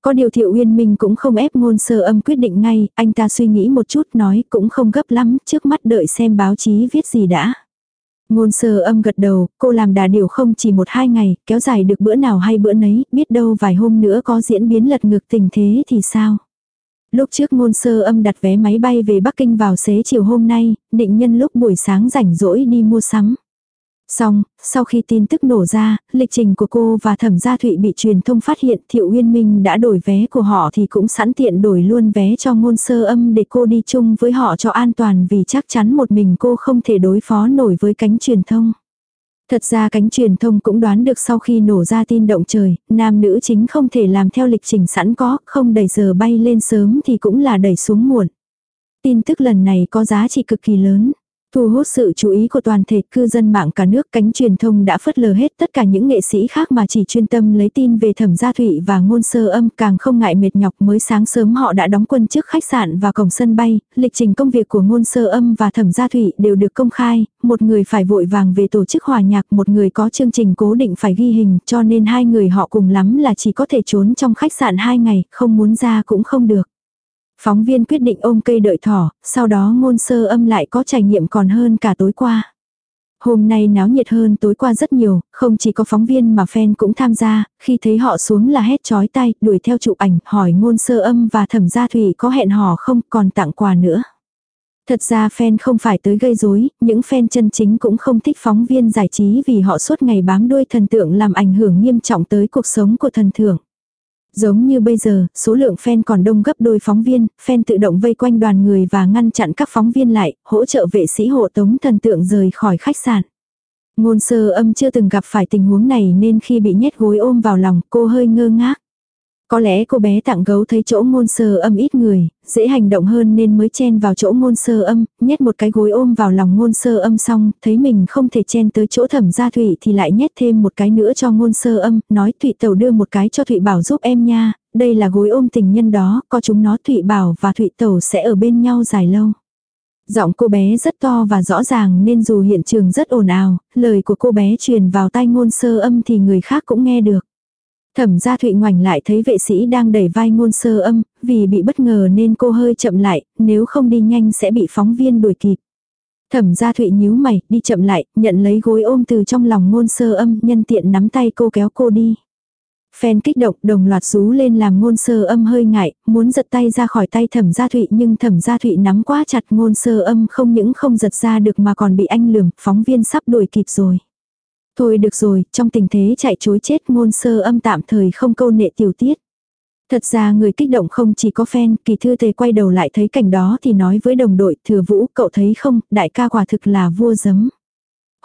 Có điều Thiệu Uyên Minh cũng không ép ngôn sơ âm quyết định ngay, anh ta suy nghĩ một chút nói cũng không gấp lắm, trước mắt đợi xem báo chí viết gì đã. Ngôn sơ âm gật đầu, cô làm đà điều không chỉ một hai ngày, kéo dài được bữa nào hay bữa nấy, biết đâu vài hôm nữa có diễn biến lật ngược tình thế thì sao. Lúc trước ngôn sơ âm đặt vé máy bay về Bắc Kinh vào xế chiều hôm nay, định nhân lúc buổi sáng rảnh rỗi đi mua sắm. Xong, sau khi tin tức nổ ra, lịch trình của cô và thẩm gia thụy bị truyền thông phát hiện Thiệu Uyên Minh đã đổi vé của họ thì cũng sẵn tiện đổi luôn vé cho ngôn sơ âm để cô đi chung với họ cho an toàn vì chắc chắn một mình cô không thể đối phó nổi với cánh truyền thông. Thật ra cánh truyền thông cũng đoán được sau khi nổ ra tin động trời, nam nữ chính không thể làm theo lịch trình sẵn có, không đẩy giờ bay lên sớm thì cũng là đẩy xuống muộn. Tin tức lần này có giá trị cực kỳ lớn. Thu hút sự chú ý của toàn thể cư dân mạng cả nước cánh truyền thông đã phớt lờ hết tất cả những nghệ sĩ khác mà chỉ chuyên tâm lấy tin về thẩm gia thụy và ngôn sơ âm càng không ngại mệt nhọc mới sáng sớm họ đã đóng quân trước khách sạn và cổng sân bay, lịch trình công việc của ngôn sơ âm và thẩm gia thụy đều được công khai, một người phải vội vàng về tổ chức hòa nhạc, một người có chương trình cố định phải ghi hình cho nên hai người họ cùng lắm là chỉ có thể trốn trong khách sạn hai ngày, không muốn ra cũng không được. Phóng viên quyết định ôm cây đợi thỏ, sau đó ngôn sơ âm lại có trải nghiệm còn hơn cả tối qua. Hôm nay náo nhiệt hơn tối qua rất nhiều, không chỉ có phóng viên mà fan cũng tham gia, khi thấy họ xuống là hét chói tay, đuổi theo chụp ảnh, hỏi ngôn sơ âm và thẩm gia thủy có hẹn hò không, còn tặng quà nữa. Thật ra fan không phải tới gây rối, những fan chân chính cũng không thích phóng viên giải trí vì họ suốt ngày bám đuôi thần tượng làm ảnh hưởng nghiêm trọng tới cuộc sống của thần thượng. Giống như bây giờ, số lượng fan còn đông gấp đôi phóng viên, fan tự động vây quanh đoàn người và ngăn chặn các phóng viên lại, hỗ trợ vệ sĩ hộ tống thần tượng rời khỏi khách sạn. Ngôn sơ âm chưa từng gặp phải tình huống này nên khi bị nhét gối ôm vào lòng cô hơi ngơ ngác. Có lẽ cô bé tặng gấu thấy chỗ ngôn sơ âm ít người, dễ hành động hơn nên mới chen vào chỗ ngôn sơ âm, nhét một cái gối ôm vào lòng ngôn sơ âm xong, thấy mình không thể chen tới chỗ thẩm gia thụy thì lại nhét thêm một cái nữa cho ngôn sơ âm, nói Thụy Tẩu đưa một cái cho Thụy Bảo giúp em nha, đây là gối ôm tình nhân đó, có chúng nó Thụy Bảo và Thụy Tẩu sẽ ở bên nhau dài lâu. Giọng cô bé rất to và rõ ràng nên dù hiện trường rất ồn ào, lời của cô bé truyền vào tai ngôn sơ âm thì người khác cũng nghe được. Thẩm gia Thụy ngoảnh lại thấy vệ sĩ đang đẩy vai ngôn sơ âm, vì bị bất ngờ nên cô hơi chậm lại, nếu không đi nhanh sẽ bị phóng viên đuổi kịp. Thẩm gia Thụy nhíu mày, đi chậm lại, nhận lấy gối ôm từ trong lòng ngôn sơ âm, nhân tiện nắm tay cô kéo cô đi. Phen kích động đồng loạt rú lên làm ngôn sơ âm hơi ngại, muốn giật tay ra khỏi tay thẩm gia thụy nhưng thẩm gia thụy nắm quá chặt ngôn sơ âm không những không giật ra được mà còn bị anh lườm, phóng viên sắp đuổi kịp rồi. Thôi được rồi, trong tình thế chạy chối chết ngôn sơ âm tạm thời không câu nệ tiểu tiết. Thật ra người kích động không chỉ có fan, kỳ thư tề quay đầu lại thấy cảnh đó thì nói với đồng đội thừa vũ cậu thấy không, đại ca quả thực là vua giấm.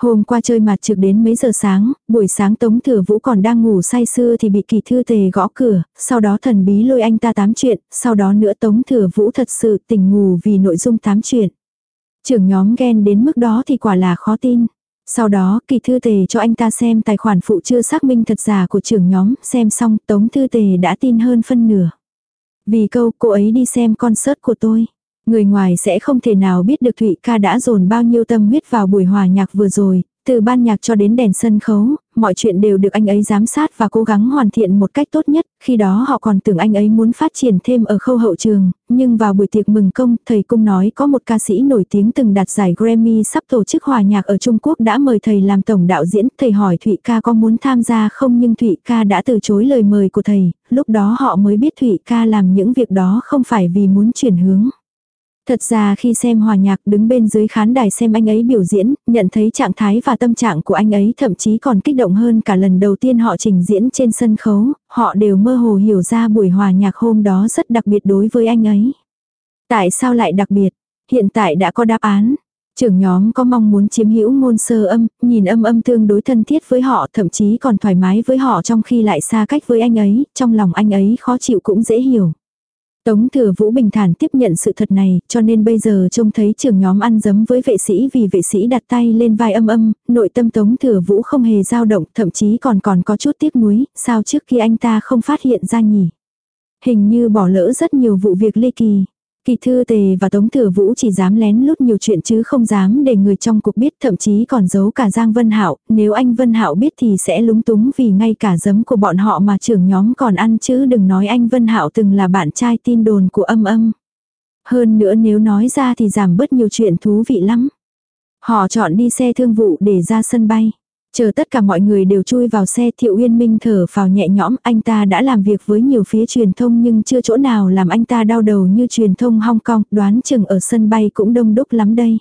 Hôm qua chơi mặt trực đến mấy giờ sáng, buổi sáng Tống Thừa Vũ còn đang ngủ say sưa thì bị kỳ thư tề gõ cửa, sau đó thần bí lôi anh ta tám chuyện, sau đó nữa Tống Thừa Vũ thật sự tỉnh ngủ vì nội dung tám chuyện. Trưởng nhóm ghen đến mức đó thì quả là khó tin. Sau đó kỳ thư tề cho anh ta xem tài khoản phụ chưa xác minh thật giả của trưởng nhóm, xem xong Tống Thư Tề đã tin hơn phân nửa. Vì câu cô ấy đi xem concert của tôi. Người ngoài sẽ không thể nào biết được Thụy ca đã dồn bao nhiêu tâm huyết vào buổi hòa nhạc vừa rồi, từ ban nhạc cho đến đèn sân khấu, mọi chuyện đều được anh ấy giám sát và cố gắng hoàn thiện một cách tốt nhất, khi đó họ còn tưởng anh ấy muốn phát triển thêm ở khâu hậu trường, nhưng vào buổi tiệc mừng công, thầy cung nói có một ca sĩ nổi tiếng từng đạt giải Grammy sắp tổ chức hòa nhạc ở Trung Quốc đã mời thầy làm tổng đạo diễn, thầy hỏi Thụy ca có muốn tham gia không? Nhưng Thụy ca đã từ chối lời mời của thầy, lúc đó họ mới biết Thụy ca làm những việc đó không phải vì muốn chuyển hướng. Thật ra khi xem hòa nhạc đứng bên dưới khán đài xem anh ấy biểu diễn, nhận thấy trạng thái và tâm trạng của anh ấy thậm chí còn kích động hơn cả lần đầu tiên họ trình diễn trên sân khấu, họ đều mơ hồ hiểu ra buổi hòa nhạc hôm đó rất đặc biệt đối với anh ấy. Tại sao lại đặc biệt? Hiện tại đã có đáp án. Trưởng nhóm có mong muốn chiếm hữu ngôn sơ âm, nhìn âm âm tương đối thân thiết với họ thậm chí còn thoải mái với họ trong khi lại xa cách với anh ấy, trong lòng anh ấy khó chịu cũng dễ hiểu. Tống thừa vũ bình thản tiếp nhận sự thật này, cho nên bây giờ trông thấy trường nhóm ăn dấm với vệ sĩ vì vệ sĩ đặt tay lên vai âm âm, nội tâm tống thừa vũ không hề dao động, thậm chí còn còn có chút tiếc nuối, sao trước khi anh ta không phát hiện ra nhỉ. Hình như bỏ lỡ rất nhiều vụ việc ly kỳ. Kỳ thư tề và Tống Thừa Vũ chỉ dám lén lút nhiều chuyện chứ không dám để người trong cuộc biết thậm chí còn giấu cả Giang Vân Hạo, nếu anh Vân Hạo biết thì sẽ lúng túng vì ngay cả giấm của bọn họ mà trưởng nhóm còn ăn chứ đừng nói anh Vân Hạo từng là bạn trai tin đồn của âm âm. Hơn nữa nếu nói ra thì giảm bớt nhiều chuyện thú vị lắm. Họ chọn đi xe thương vụ để ra sân bay. Chờ tất cả mọi người đều chui vào xe Thiệu Uyên Minh thở vào nhẹ nhõm, anh ta đã làm việc với nhiều phía truyền thông nhưng chưa chỗ nào làm anh ta đau đầu như truyền thông Hong Kong, đoán chừng ở sân bay cũng đông đúc lắm đây.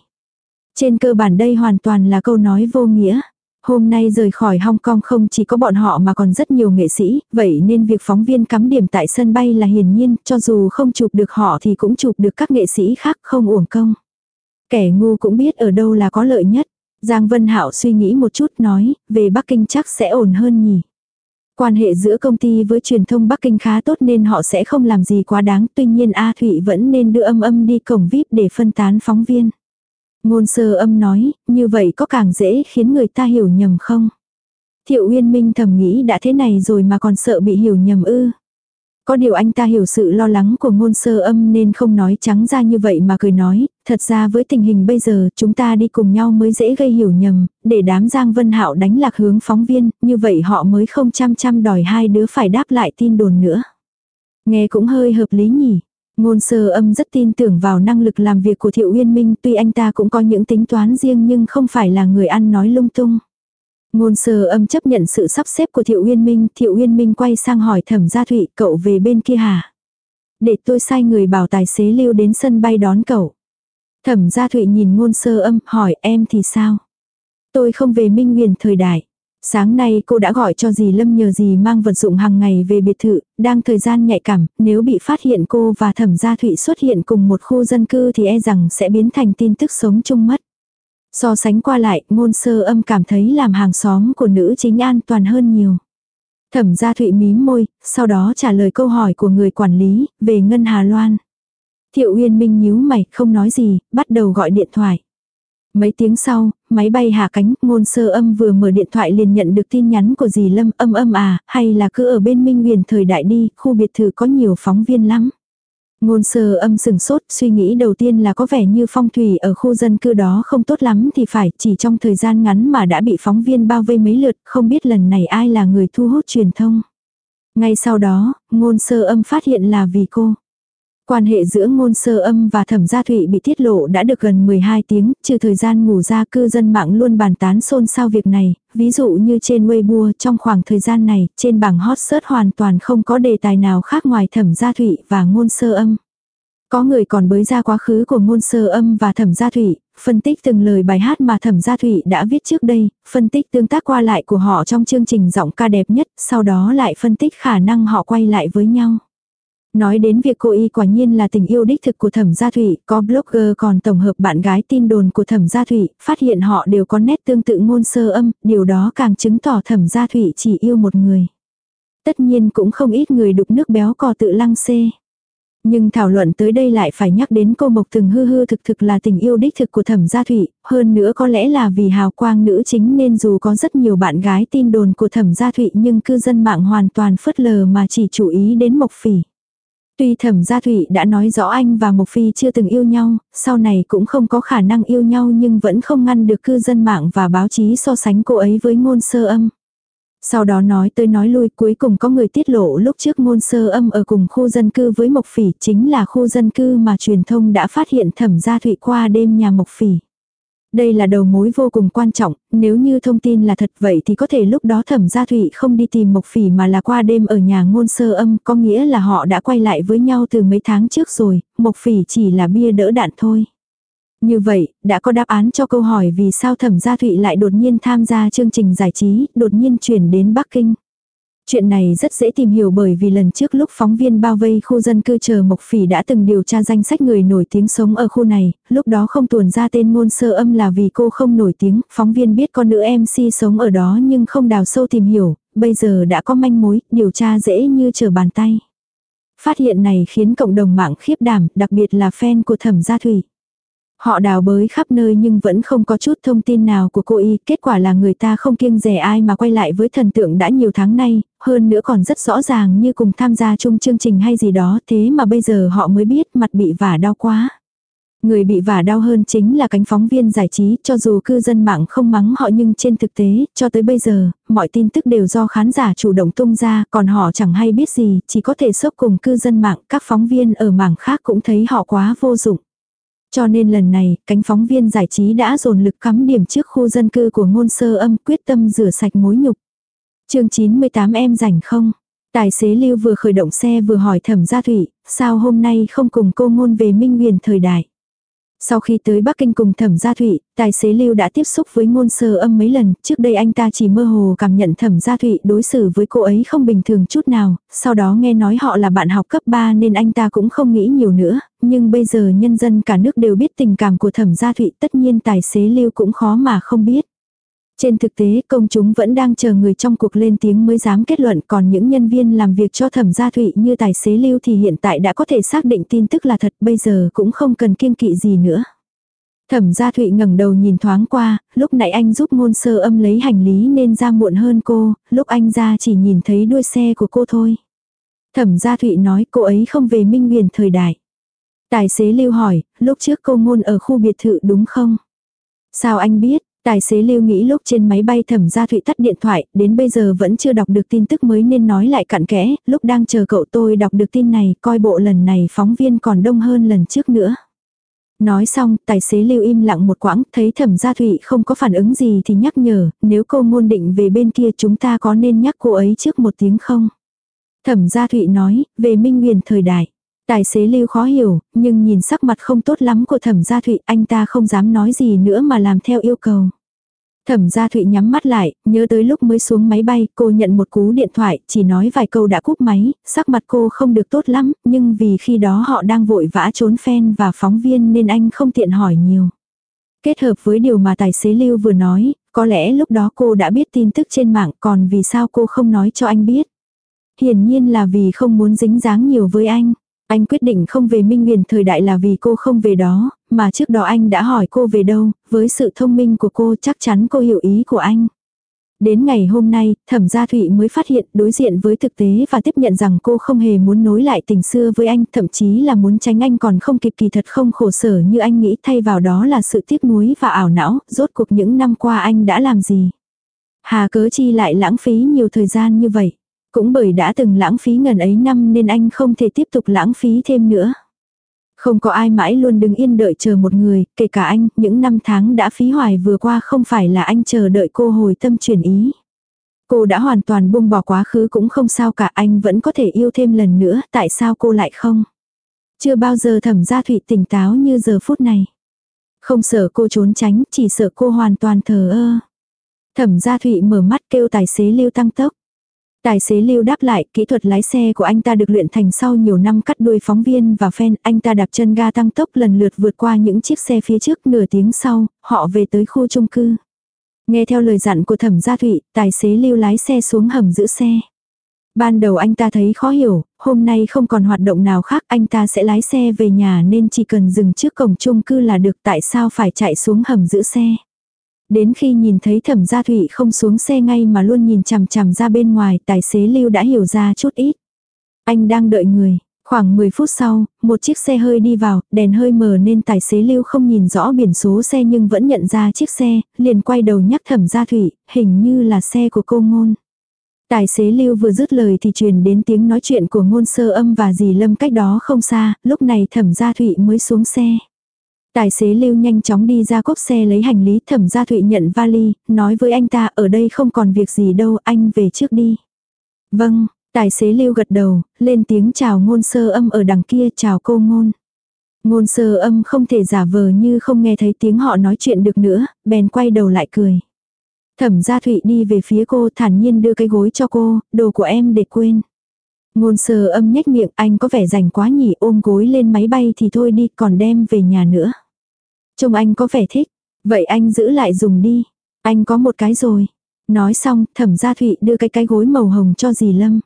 Trên cơ bản đây hoàn toàn là câu nói vô nghĩa. Hôm nay rời khỏi Hong Kong không chỉ có bọn họ mà còn rất nhiều nghệ sĩ, vậy nên việc phóng viên cắm điểm tại sân bay là hiển nhiên, cho dù không chụp được họ thì cũng chụp được các nghệ sĩ khác không uổng công. Kẻ ngu cũng biết ở đâu là có lợi nhất. Giang Vân Hạo suy nghĩ một chút nói, về Bắc Kinh chắc sẽ ổn hơn nhỉ. Quan hệ giữa công ty với truyền thông Bắc Kinh khá tốt nên họ sẽ không làm gì quá đáng, tuy nhiên A Thụy vẫn nên đưa âm âm đi cổng VIP để phân tán phóng viên. Ngôn sơ âm nói, như vậy có càng dễ khiến người ta hiểu nhầm không? Thiệu Uyên Minh thầm nghĩ đã thế này rồi mà còn sợ bị hiểu nhầm ư. Có điều anh ta hiểu sự lo lắng của ngôn sơ âm nên không nói trắng ra như vậy mà cười nói, thật ra với tình hình bây giờ chúng ta đi cùng nhau mới dễ gây hiểu nhầm, để đám Giang Vân Hạo đánh lạc hướng phóng viên, như vậy họ mới không chăm chăm đòi hai đứa phải đáp lại tin đồn nữa. Nghe cũng hơi hợp lý nhỉ. Ngôn sơ âm rất tin tưởng vào năng lực làm việc của Thiệu Uyên Minh tuy anh ta cũng có những tính toán riêng nhưng không phải là người ăn nói lung tung. Ngôn sơ âm chấp nhận sự sắp xếp của Thiệu Uyên Minh, Thiệu Uyên Minh quay sang hỏi thẩm gia thụy cậu về bên kia hả? Để tôi sai người bảo tài xế lưu đến sân bay đón cậu. Thẩm gia thụy nhìn ngôn sơ âm hỏi em thì sao? Tôi không về minh nguyền thời đại. Sáng nay cô đã gọi cho dì Lâm nhờ dì mang vật dụng hàng ngày về biệt thự, đang thời gian nhạy cảm, nếu bị phát hiện cô và thẩm gia thụy xuất hiện cùng một khu dân cư thì e rằng sẽ biến thành tin tức sống chung mất. So sánh qua lại, ngôn sơ âm cảm thấy làm hàng xóm của nữ chính an toàn hơn nhiều. Thẩm gia thụy mím môi, sau đó trả lời câu hỏi của người quản lý, về Ngân Hà Loan. Thiệu Uyên Minh nhíu mày, không nói gì, bắt đầu gọi điện thoại. Mấy tiếng sau, máy bay hạ cánh, ngôn sơ âm vừa mở điện thoại liền nhận được tin nhắn của dì Lâm âm âm à, hay là cứ ở bên Minh Huyền thời đại đi, khu biệt thự có nhiều phóng viên lắm. Ngôn sơ âm sừng sốt, suy nghĩ đầu tiên là có vẻ như phong thủy ở khu dân cư đó không tốt lắm thì phải, chỉ trong thời gian ngắn mà đã bị phóng viên bao vây mấy lượt, không biết lần này ai là người thu hút truyền thông. Ngay sau đó, ngôn sơ âm phát hiện là vì cô. Quan hệ giữa ngôn sơ âm và thẩm gia thụy bị tiết lộ đã được gần 12 tiếng, trừ thời gian ngủ ra cư dân mạng luôn bàn tán xôn xao việc này, ví dụ như trên Weibo trong khoảng thời gian này, trên bảng hot search hoàn toàn không có đề tài nào khác ngoài thẩm gia thụy và ngôn sơ âm. Có người còn bới ra quá khứ của ngôn sơ âm và thẩm gia thụy, phân tích từng lời bài hát mà thẩm gia thụy đã viết trước đây, phân tích tương tác qua lại của họ trong chương trình giọng ca đẹp nhất, sau đó lại phân tích khả năng họ quay lại với nhau. Nói đến việc cô y quả nhiên là tình yêu đích thực của thẩm gia thủy, có blogger còn tổng hợp bạn gái tin đồn của thẩm gia thủy, phát hiện họ đều có nét tương tự ngôn sơ âm, điều đó càng chứng tỏ thẩm gia thủy chỉ yêu một người. Tất nhiên cũng không ít người đục nước béo cò tự lăng xê. Nhưng thảo luận tới đây lại phải nhắc đến cô Mộc Từng hư hư thực thực là tình yêu đích thực của thẩm gia thủy, hơn nữa có lẽ là vì hào quang nữ chính nên dù có rất nhiều bạn gái tin đồn của thẩm gia thụy nhưng cư dân mạng hoàn toàn phớt lờ mà chỉ chú ý đến Mộc Phỉ. Tuy thẩm gia thủy đã nói rõ anh và Mộc Phi chưa từng yêu nhau, sau này cũng không có khả năng yêu nhau nhưng vẫn không ngăn được cư dân mạng và báo chí so sánh cô ấy với ngôn sơ âm. Sau đó nói tới nói lui cuối cùng có người tiết lộ lúc trước ngôn sơ âm ở cùng khu dân cư với Mộc Phỉ chính là khu dân cư mà truyền thông đã phát hiện thẩm gia thụy qua đêm nhà Mộc Phỉ. Đây là đầu mối vô cùng quan trọng, nếu như thông tin là thật vậy thì có thể lúc đó thẩm gia thụy không đi tìm Mộc Phỉ mà là qua đêm ở nhà ngôn sơ âm, có nghĩa là họ đã quay lại với nhau từ mấy tháng trước rồi, Mộc Phỉ chỉ là bia đỡ đạn thôi. Như vậy, đã có đáp án cho câu hỏi vì sao thẩm gia thụy lại đột nhiên tham gia chương trình giải trí, đột nhiên chuyển đến Bắc Kinh. Chuyện này rất dễ tìm hiểu bởi vì lần trước lúc phóng viên bao vây khu dân cư chờ Mộc Phỉ đã từng điều tra danh sách người nổi tiếng sống ở khu này, lúc đó không tuồn ra tên ngôn sơ âm là vì cô không nổi tiếng, phóng viên biết con nữ MC sống ở đó nhưng không đào sâu tìm hiểu, bây giờ đã có manh mối, điều tra dễ như trở bàn tay. Phát hiện này khiến cộng đồng mạng khiếp đảm, đặc biệt là fan của thẩm gia thủy. Họ đào bới khắp nơi nhưng vẫn không có chút thông tin nào của cô y, kết quả là người ta không kiêng rẻ ai mà quay lại với thần tượng đã nhiều tháng nay, hơn nữa còn rất rõ ràng như cùng tham gia chung chương trình hay gì đó, thế mà bây giờ họ mới biết mặt bị vả đau quá. Người bị vả đau hơn chính là cánh phóng viên giải trí, cho dù cư dân mạng không mắng họ nhưng trên thực tế, cho tới bây giờ, mọi tin tức đều do khán giả chủ động tung ra, còn họ chẳng hay biết gì, chỉ có thể sốc cùng cư dân mạng, các phóng viên ở mảng khác cũng thấy họ quá vô dụng. Cho nên lần này, cánh phóng viên giải trí đã dồn lực cắm điểm trước khu dân cư của ngôn sơ âm quyết tâm rửa sạch mối nhục. chương 98 em rảnh không? Tài xế Lưu vừa khởi động xe vừa hỏi thẩm gia thủy, sao hôm nay không cùng cô ngôn về minh huyền thời đại. Sau khi tới Bắc Kinh cùng thẩm gia thụy, tài xế Lưu đã tiếp xúc với ngôn sơ âm mấy lần, trước đây anh ta chỉ mơ hồ cảm nhận thẩm gia thụy đối xử với cô ấy không bình thường chút nào, sau đó nghe nói họ là bạn học cấp 3 nên anh ta cũng không nghĩ nhiều nữa, nhưng bây giờ nhân dân cả nước đều biết tình cảm của thẩm gia thụy tất nhiên tài xế Lưu cũng khó mà không biết. Trên thực tế công chúng vẫn đang chờ người trong cuộc lên tiếng mới dám kết luận còn những nhân viên làm việc cho thẩm gia thụy như tài xế lưu thì hiện tại đã có thể xác định tin tức là thật bây giờ cũng không cần kiêng kỵ gì nữa. Thẩm gia thụy ngẩng đầu nhìn thoáng qua, lúc nãy anh giúp ngôn sơ âm lấy hành lý nên ra muộn hơn cô, lúc anh ra chỉ nhìn thấy đuôi xe của cô thôi. Thẩm gia thụy nói cô ấy không về minh huyền thời đại. Tài xế lưu hỏi, lúc trước cô ngôn ở khu biệt thự đúng không? Sao anh biết, Tài xế lưu nghĩ lúc trên máy bay thẩm gia thụy tắt điện thoại, đến bây giờ vẫn chưa đọc được tin tức mới nên nói lại cặn kẽ, lúc đang chờ cậu tôi đọc được tin này, coi bộ lần này phóng viên còn đông hơn lần trước nữa. Nói xong, tài xế lưu im lặng một quãng, thấy thẩm gia thụy không có phản ứng gì thì nhắc nhở, nếu cô ngôn định về bên kia chúng ta có nên nhắc cô ấy trước một tiếng không? Thẩm gia thụy nói, về minh nguyền thời đại. Tài xế lưu khó hiểu, nhưng nhìn sắc mặt không tốt lắm của thẩm gia thụy, anh ta không dám nói gì nữa mà làm theo yêu cầu. Thẩm gia thụy nhắm mắt lại, nhớ tới lúc mới xuống máy bay, cô nhận một cú điện thoại, chỉ nói vài câu đã cúp máy, sắc mặt cô không được tốt lắm, nhưng vì khi đó họ đang vội vã trốn fan và phóng viên nên anh không tiện hỏi nhiều. Kết hợp với điều mà tài xế lưu vừa nói, có lẽ lúc đó cô đã biết tin tức trên mạng còn vì sao cô không nói cho anh biết. Hiển nhiên là vì không muốn dính dáng nhiều với anh. Anh quyết định không về Minh Nguyền thời đại là vì cô không về đó, mà trước đó anh đã hỏi cô về đâu, với sự thông minh của cô chắc chắn cô hiểu ý của anh. Đến ngày hôm nay, thẩm gia thụy mới phát hiện đối diện với thực tế và tiếp nhận rằng cô không hề muốn nối lại tình xưa với anh, thậm chí là muốn tránh anh còn không kịp kỳ thật không khổ sở như anh nghĩ thay vào đó là sự tiếc nuối và ảo não, rốt cuộc những năm qua anh đã làm gì. Hà cớ chi lại lãng phí nhiều thời gian như vậy. Cũng bởi đã từng lãng phí ngần ấy năm nên anh không thể tiếp tục lãng phí thêm nữa. Không có ai mãi luôn đứng yên đợi chờ một người, kể cả anh, những năm tháng đã phí hoài vừa qua không phải là anh chờ đợi cô hồi tâm chuyển ý. Cô đã hoàn toàn buông bỏ quá khứ cũng không sao cả anh vẫn có thể yêu thêm lần nữa, tại sao cô lại không? Chưa bao giờ thẩm gia thụy tỉnh táo như giờ phút này. Không sợ cô trốn tránh, chỉ sợ cô hoàn toàn thờ ơ. Thẩm gia thụy mở mắt kêu tài xế lưu tăng tốc. Tài xế lưu đáp lại, kỹ thuật lái xe của anh ta được luyện thành sau nhiều năm cắt đuôi phóng viên và fan, anh ta đạp chân ga tăng tốc lần lượt vượt qua những chiếc xe phía trước nửa tiếng sau, họ về tới khu chung cư. Nghe theo lời dặn của thẩm gia thụy, tài xế lưu lái xe xuống hầm giữ xe. Ban đầu anh ta thấy khó hiểu, hôm nay không còn hoạt động nào khác anh ta sẽ lái xe về nhà nên chỉ cần dừng trước cổng chung cư là được tại sao phải chạy xuống hầm giữ xe. Đến khi nhìn thấy thẩm gia thủy không xuống xe ngay mà luôn nhìn chằm chằm ra bên ngoài, tài xế lưu đã hiểu ra chút ít. Anh đang đợi người. Khoảng 10 phút sau, một chiếc xe hơi đi vào, đèn hơi mờ nên tài xế lưu không nhìn rõ biển số xe nhưng vẫn nhận ra chiếc xe, liền quay đầu nhắc thẩm gia thủy, hình như là xe của cô ngôn. Tài xế lưu vừa dứt lời thì truyền đến tiếng nói chuyện của ngôn sơ âm và dì lâm cách đó không xa, lúc này thẩm gia thụy mới xuống xe. Tài xế lưu nhanh chóng đi ra cốp xe lấy hành lý thẩm gia thụy nhận vali, nói với anh ta ở đây không còn việc gì đâu anh về trước đi. Vâng, tài xế lưu gật đầu, lên tiếng chào ngôn sơ âm ở đằng kia chào cô ngôn. Ngôn sơ âm không thể giả vờ như không nghe thấy tiếng họ nói chuyện được nữa, bèn quay đầu lại cười. Thẩm gia thụy đi về phía cô thản nhiên đưa cái gối cho cô, đồ của em để quên. Ngôn sơ âm nhếch miệng anh có vẻ rảnh quá nhỉ ôm gối lên máy bay thì thôi đi còn đem về nhà nữa. Trông anh có vẻ thích. Vậy anh giữ lại dùng đi. Anh có một cái rồi. Nói xong, thẩm gia thụy đưa cái cái gối màu hồng cho dì Lâm.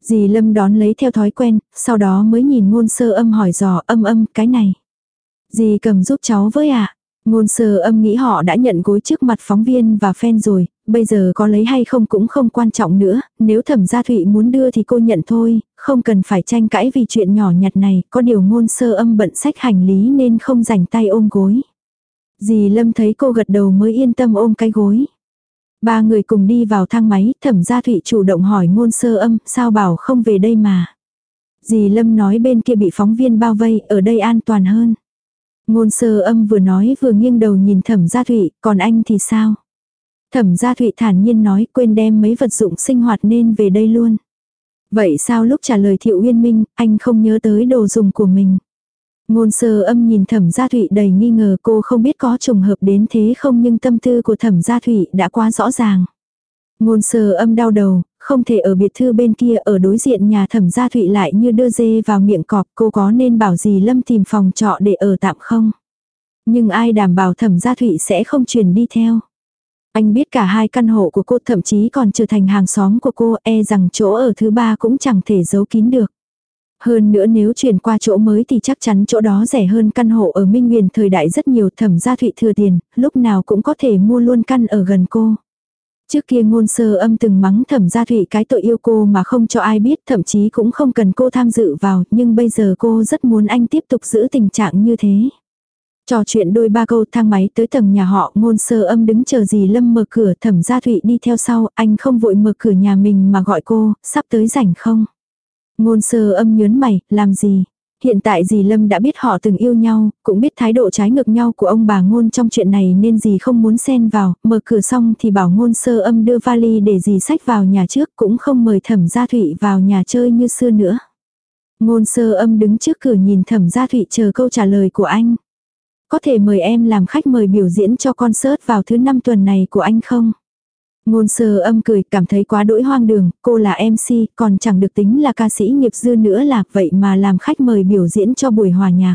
Dì Lâm đón lấy theo thói quen, sau đó mới nhìn ngôn sơ âm hỏi dò âm âm cái này. Dì cầm giúp cháu với ạ. À? Ngôn sơ âm nghĩ họ đã nhận gối trước mặt phóng viên và fan rồi, bây giờ có lấy hay không cũng không quan trọng nữa, nếu thẩm gia thụy muốn đưa thì cô nhận thôi, không cần phải tranh cãi vì chuyện nhỏ nhặt này, có điều ngôn sơ âm bận sách hành lý nên không rảnh tay ôm gối. Dì Lâm thấy cô gật đầu mới yên tâm ôm cái gối. Ba người cùng đi vào thang máy, thẩm gia thụy chủ động hỏi ngôn sơ âm, sao bảo không về đây mà. Dì Lâm nói bên kia bị phóng viên bao vây, ở đây an toàn hơn. Ngôn sơ âm vừa nói vừa nghiêng đầu nhìn thẩm gia thụy, còn anh thì sao? Thẩm gia thụy thản nhiên nói quên đem mấy vật dụng sinh hoạt nên về đây luôn. Vậy sao lúc trả lời thiệu uyên minh, anh không nhớ tới đồ dùng của mình? Ngôn sơ âm nhìn thẩm gia thụy đầy nghi ngờ cô không biết có trùng hợp đến thế không nhưng tâm tư của thẩm gia thụy đã quá rõ ràng. Ngôn sơ âm đau đầu, không thể ở biệt thư bên kia ở đối diện nhà thẩm gia thụy lại như đưa dê vào miệng cọp cô có nên bảo gì lâm tìm phòng trọ để ở tạm không? Nhưng ai đảm bảo thẩm gia thụy sẽ không truyền đi theo? Anh biết cả hai căn hộ của cô thậm chí còn trở thành hàng xóm của cô e rằng chỗ ở thứ ba cũng chẳng thể giấu kín được. Hơn nữa nếu chuyển qua chỗ mới thì chắc chắn chỗ đó rẻ hơn căn hộ ở Minh Nguyền thời đại rất nhiều thẩm gia thụy thừa tiền, lúc nào cũng có thể mua luôn căn ở gần cô. Trước kia ngôn sơ âm từng mắng thẩm gia thụy cái tội yêu cô mà không cho ai biết thậm chí cũng không cần cô tham dự vào nhưng bây giờ cô rất muốn anh tiếp tục giữ tình trạng như thế. Trò chuyện đôi ba câu thang máy tới tầng nhà họ ngôn sơ âm đứng chờ dì Lâm mở cửa thẩm gia thụy đi theo sau, anh không vội mở cửa nhà mình mà gọi cô, sắp tới rảnh không? Ngôn sơ âm nhớn mày, làm gì? Hiện tại dì Lâm đã biết họ từng yêu nhau, cũng biết thái độ trái ngược nhau của ông bà ngôn trong chuyện này nên dì không muốn xen vào, mở cửa xong thì bảo ngôn sơ âm đưa vali để dì sách vào nhà trước cũng không mời thẩm gia thụy vào nhà chơi như xưa nữa. Ngôn sơ âm đứng trước cửa nhìn thẩm gia thụy chờ câu trả lời của anh. Có thể mời em làm khách mời biểu diễn cho concert vào thứ năm tuần này của anh không? Ngôn sơ âm cười cảm thấy quá đỗi hoang đường, cô là MC còn chẳng được tính là ca sĩ nghiệp dư nữa là vậy mà làm khách mời biểu diễn cho buổi hòa nhạc.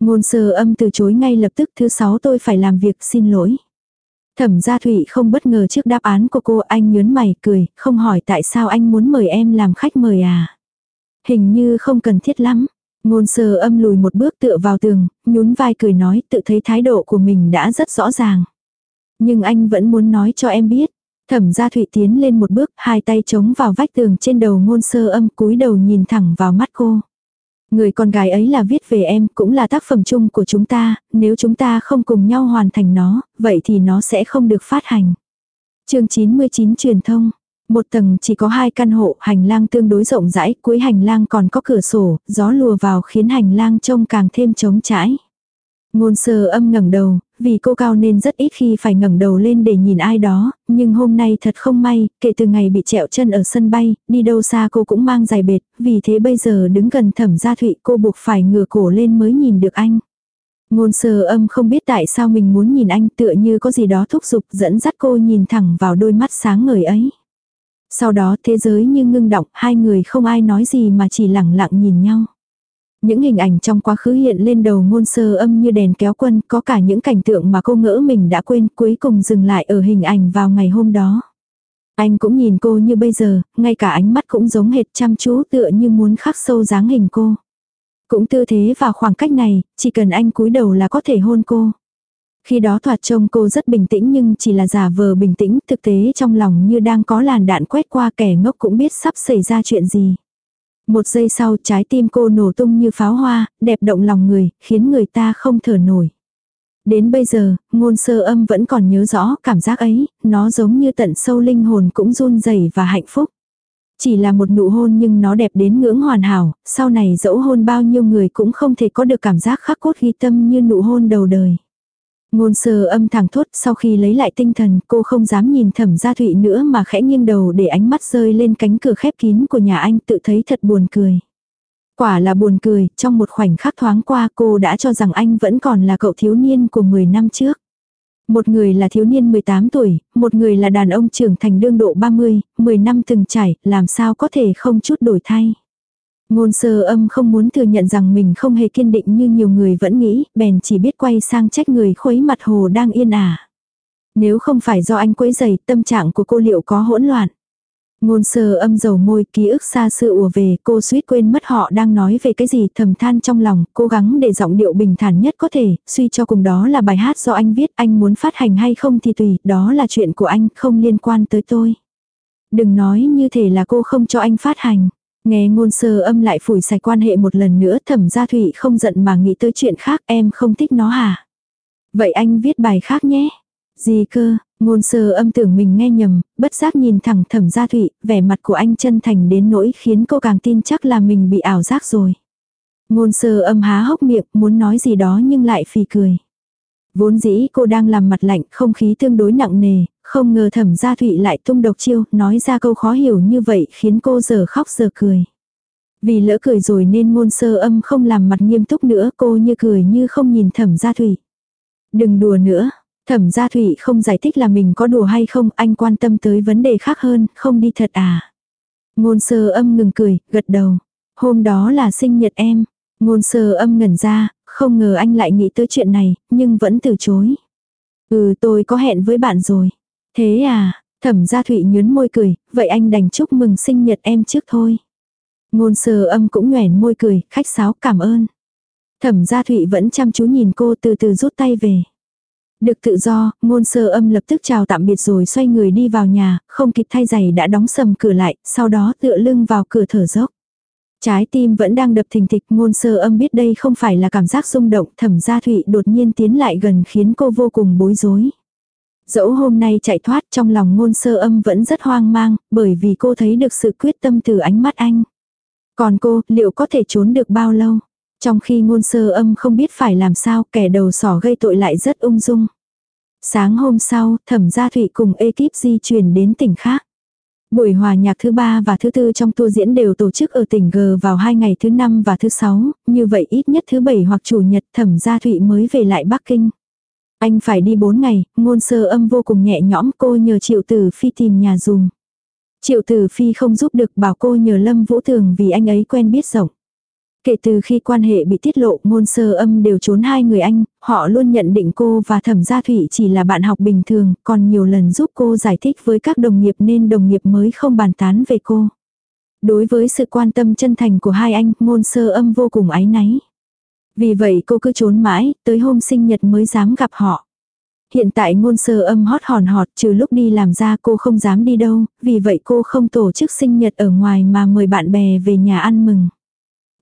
Ngôn sơ âm từ chối ngay lập tức thứ sáu tôi phải làm việc xin lỗi. Thẩm gia Thụy không bất ngờ trước đáp án của cô anh nhớn mày cười, không hỏi tại sao anh muốn mời em làm khách mời à. Hình như không cần thiết lắm. Ngôn sơ âm lùi một bước tựa vào tường, nhún vai cười nói tự thấy thái độ của mình đã rất rõ ràng. Nhưng anh vẫn muốn nói cho em biết. Thẩm gia Thụy tiến lên một bước, hai tay chống vào vách tường trên đầu ngôn sơ âm cúi đầu nhìn thẳng vào mắt cô. Người con gái ấy là viết về em, cũng là tác phẩm chung của chúng ta, nếu chúng ta không cùng nhau hoàn thành nó, vậy thì nó sẽ không được phát hành. chương 99 truyền thông. Một tầng chỉ có hai căn hộ, hành lang tương đối rộng rãi, cuối hành lang còn có cửa sổ, gió lùa vào khiến hành lang trông càng thêm trống trải. Ngôn sơ âm ngẩng đầu, vì cô cao nên rất ít khi phải ngẩng đầu lên để nhìn ai đó, nhưng hôm nay thật không may, kể từ ngày bị trẹo chân ở sân bay, đi đâu xa cô cũng mang giày bệt, vì thế bây giờ đứng gần thẩm gia thụy cô buộc phải ngửa cổ lên mới nhìn được anh. Ngôn sơ âm không biết tại sao mình muốn nhìn anh tựa như có gì đó thúc giục dẫn dắt cô nhìn thẳng vào đôi mắt sáng ngời ấy. Sau đó thế giới như ngưng động, hai người không ai nói gì mà chỉ lặng lặng nhìn nhau. Những hình ảnh trong quá khứ hiện lên đầu ngôn sơ âm như đèn kéo quân, có cả những cảnh tượng mà cô ngỡ mình đã quên cuối cùng dừng lại ở hình ảnh vào ngày hôm đó. Anh cũng nhìn cô như bây giờ, ngay cả ánh mắt cũng giống hệt chăm chú tựa như muốn khắc sâu dáng hình cô. Cũng tư thế và khoảng cách này, chỉ cần anh cúi đầu là có thể hôn cô. Khi đó thoạt trông cô rất bình tĩnh nhưng chỉ là giả vờ bình tĩnh, thực tế trong lòng như đang có làn đạn quét qua kẻ ngốc cũng biết sắp xảy ra chuyện gì. Một giây sau trái tim cô nổ tung như pháo hoa, đẹp động lòng người, khiến người ta không thở nổi. Đến bây giờ, ngôn sơ âm vẫn còn nhớ rõ cảm giác ấy, nó giống như tận sâu linh hồn cũng run rẩy và hạnh phúc. Chỉ là một nụ hôn nhưng nó đẹp đến ngưỡng hoàn hảo, sau này dẫu hôn bao nhiêu người cũng không thể có được cảm giác khắc cốt ghi tâm như nụ hôn đầu đời. Ngôn sơ âm thẳng thốt sau khi lấy lại tinh thần cô không dám nhìn thẩm gia thụy nữa mà khẽ nghiêng đầu để ánh mắt rơi lên cánh cửa khép kín của nhà anh tự thấy thật buồn cười. Quả là buồn cười, trong một khoảnh khắc thoáng qua cô đã cho rằng anh vẫn còn là cậu thiếu niên của 10 năm trước. Một người là thiếu niên 18 tuổi, một người là đàn ông trưởng thành đương độ 30, 10 năm từng trải, làm sao có thể không chút đổi thay. Ngôn sơ âm không muốn thừa nhận rằng mình không hề kiên định như nhiều người vẫn nghĩ, bèn chỉ biết quay sang trách người khuấy mặt hồ đang yên ả. Nếu không phải do anh quấy giày, tâm trạng của cô liệu có hỗn loạn. Ngôn sơ âm dầu môi ký ức xa xưa ùa về cô suýt quên mất họ đang nói về cái gì thầm than trong lòng, cố gắng để giọng điệu bình thản nhất có thể, suy cho cùng đó là bài hát do anh viết, anh muốn phát hành hay không thì tùy, đó là chuyện của anh, không liên quan tới tôi. Đừng nói như thể là cô không cho anh phát hành. Nghe ngôn sơ âm lại phủi sạch quan hệ một lần nữa thẩm gia thủy không giận mà nghĩ tới chuyện khác em không thích nó hả? Vậy anh viết bài khác nhé. Gì cơ, ngôn sơ âm tưởng mình nghe nhầm, bất giác nhìn thẳng thẩm gia thủy, vẻ mặt của anh chân thành đến nỗi khiến cô càng tin chắc là mình bị ảo giác rồi. Ngôn sơ âm há hốc miệng muốn nói gì đó nhưng lại phì cười. Vốn dĩ cô đang làm mặt lạnh, không khí tương đối nặng nề, không ngờ thẩm gia thụy lại tung độc chiêu, nói ra câu khó hiểu như vậy khiến cô giờ khóc giờ cười. Vì lỡ cười rồi nên ngôn sơ âm không làm mặt nghiêm túc nữa cô như cười như không nhìn thẩm gia thụy. Đừng đùa nữa, thẩm gia thụy không giải thích là mình có đùa hay không, anh quan tâm tới vấn đề khác hơn, không đi thật à. Ngôn sơ âm ngừng cười, gật đầu. Hôm đó là sinh nhật em. Ngôn sơ âm ngẩn ra, không ngờ anh lại nghĩ tới chuyện này, nhưng vẫn từ chối. Ừ tôi có hẹn với bạn rồi. Thế à, thẩm gia thụy nhớn môi cười, vậy anh đành chúc mừng sinh nhật em trước thôi. Ngôn sơ âm cũng nhoẻn môi cười, khách sáo cảm ơn. Thẩm gia thụy vẫn chăm chú nhìn cô từ từ rút tay về. Được tự do, ngôn sơ âm lập tức chào tạm biệt rồi xoay người đi vào nhà, không kịp thay giày đã đóng sầm cửa lại, sau đó tựa lưng vào cửa thở dốc. Trái tim vẫn đang đập thình thịch, ngôn sơ âm biết đây không phải là cảm giác rung động, thẩm gia thụy đột nhiên tiến lại gần khiến cô vô cùng bối rối. Dẫu hôm nay chạy thoát, trong lòng ngôn sơ âm vẫn rất hoang mang, bởi vì cô thấy được sự quyết tâm từ ánh mắt anh. Còn cô, liệu có thể trốn được bao lâu? Trong khi ngôn sơ âm không biết phải làm sao, kẻ đầu sỏ gây tội lại rất ung dung. Sáng hôm sau, thẩm gia thụy cùng ekip di chuyển đến tỉnh khác. Buổi hòa nhạc thứ ba và thứ tư trong tour diễn đều tổ chức ở tỉnh G vào hai ngày thứ năm và thứ sáu, như vậy ít nhất thứ bảy hoặc chủ nhật thẩm gia thụy mới về lại Bắc Kinh. Anh phải đi bốn ngày, ngôn sơ âm vô cùng nhẹ nhõm cô nhờ triệu tử phi tìm nhà dùng. Triệu tử phi không giúp được bảo cô nhờ Lâm Vũ Thường vì anh ấy quen biết rộng. Kể từ khi quan hệ bị tiết lộ ngôn sơ âm đều trốn hai người anh, họ luôn nhận định cô và thẩm gia thủy chỉ là bạn học bình thường, còn nhiều lần giúp cô giải thích với các đồng nghiệp nên đồng nghiệp mới không bàn tán về cô. Đối với sự quan tâm chân thành của hai anh, ngôn sơ âm vô cùng áy náy. Vì vậy cô cứ trốn mãi, tới hôm sinh nhật mới dám gặp họ. Hiện tại ngôn sơ âm hót hòn họt trừ lúc đi làm ra cô không dám đi đâu, vì vậy cô không tổ chức sinh nhật ở ngoài mà mời bạn bè về nhà ăn mừng.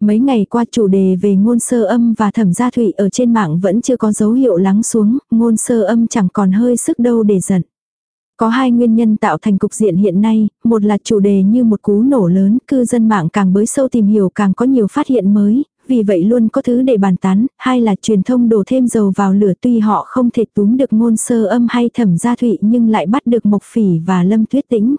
Mấy ngày qua chủ đề về ngôn sơ âm và thẩm gia thụy ở trên mạng vẫn chưa có dấu hiệu lắng xuống, ngôn sơ âm chẳng còn hơi sức đâu để giận. Có hai nguyên nhân tạo thành cục diện hiện nay, một là chủ đề như một cú nổ lớn, cư dân mạng càng bới sâu tìm hiểu càng có nhiều phát hiện mới, vì vậy luôn có thứ để bàn tán, hai là truyền thông đổ thêm dầu vào lửa tuy họ không thể túm được ngôn sơ âm hay thẩm gia thụy nhưng lại bắt được Mộc Phỉ và Lâm Tuyết Tĩnh.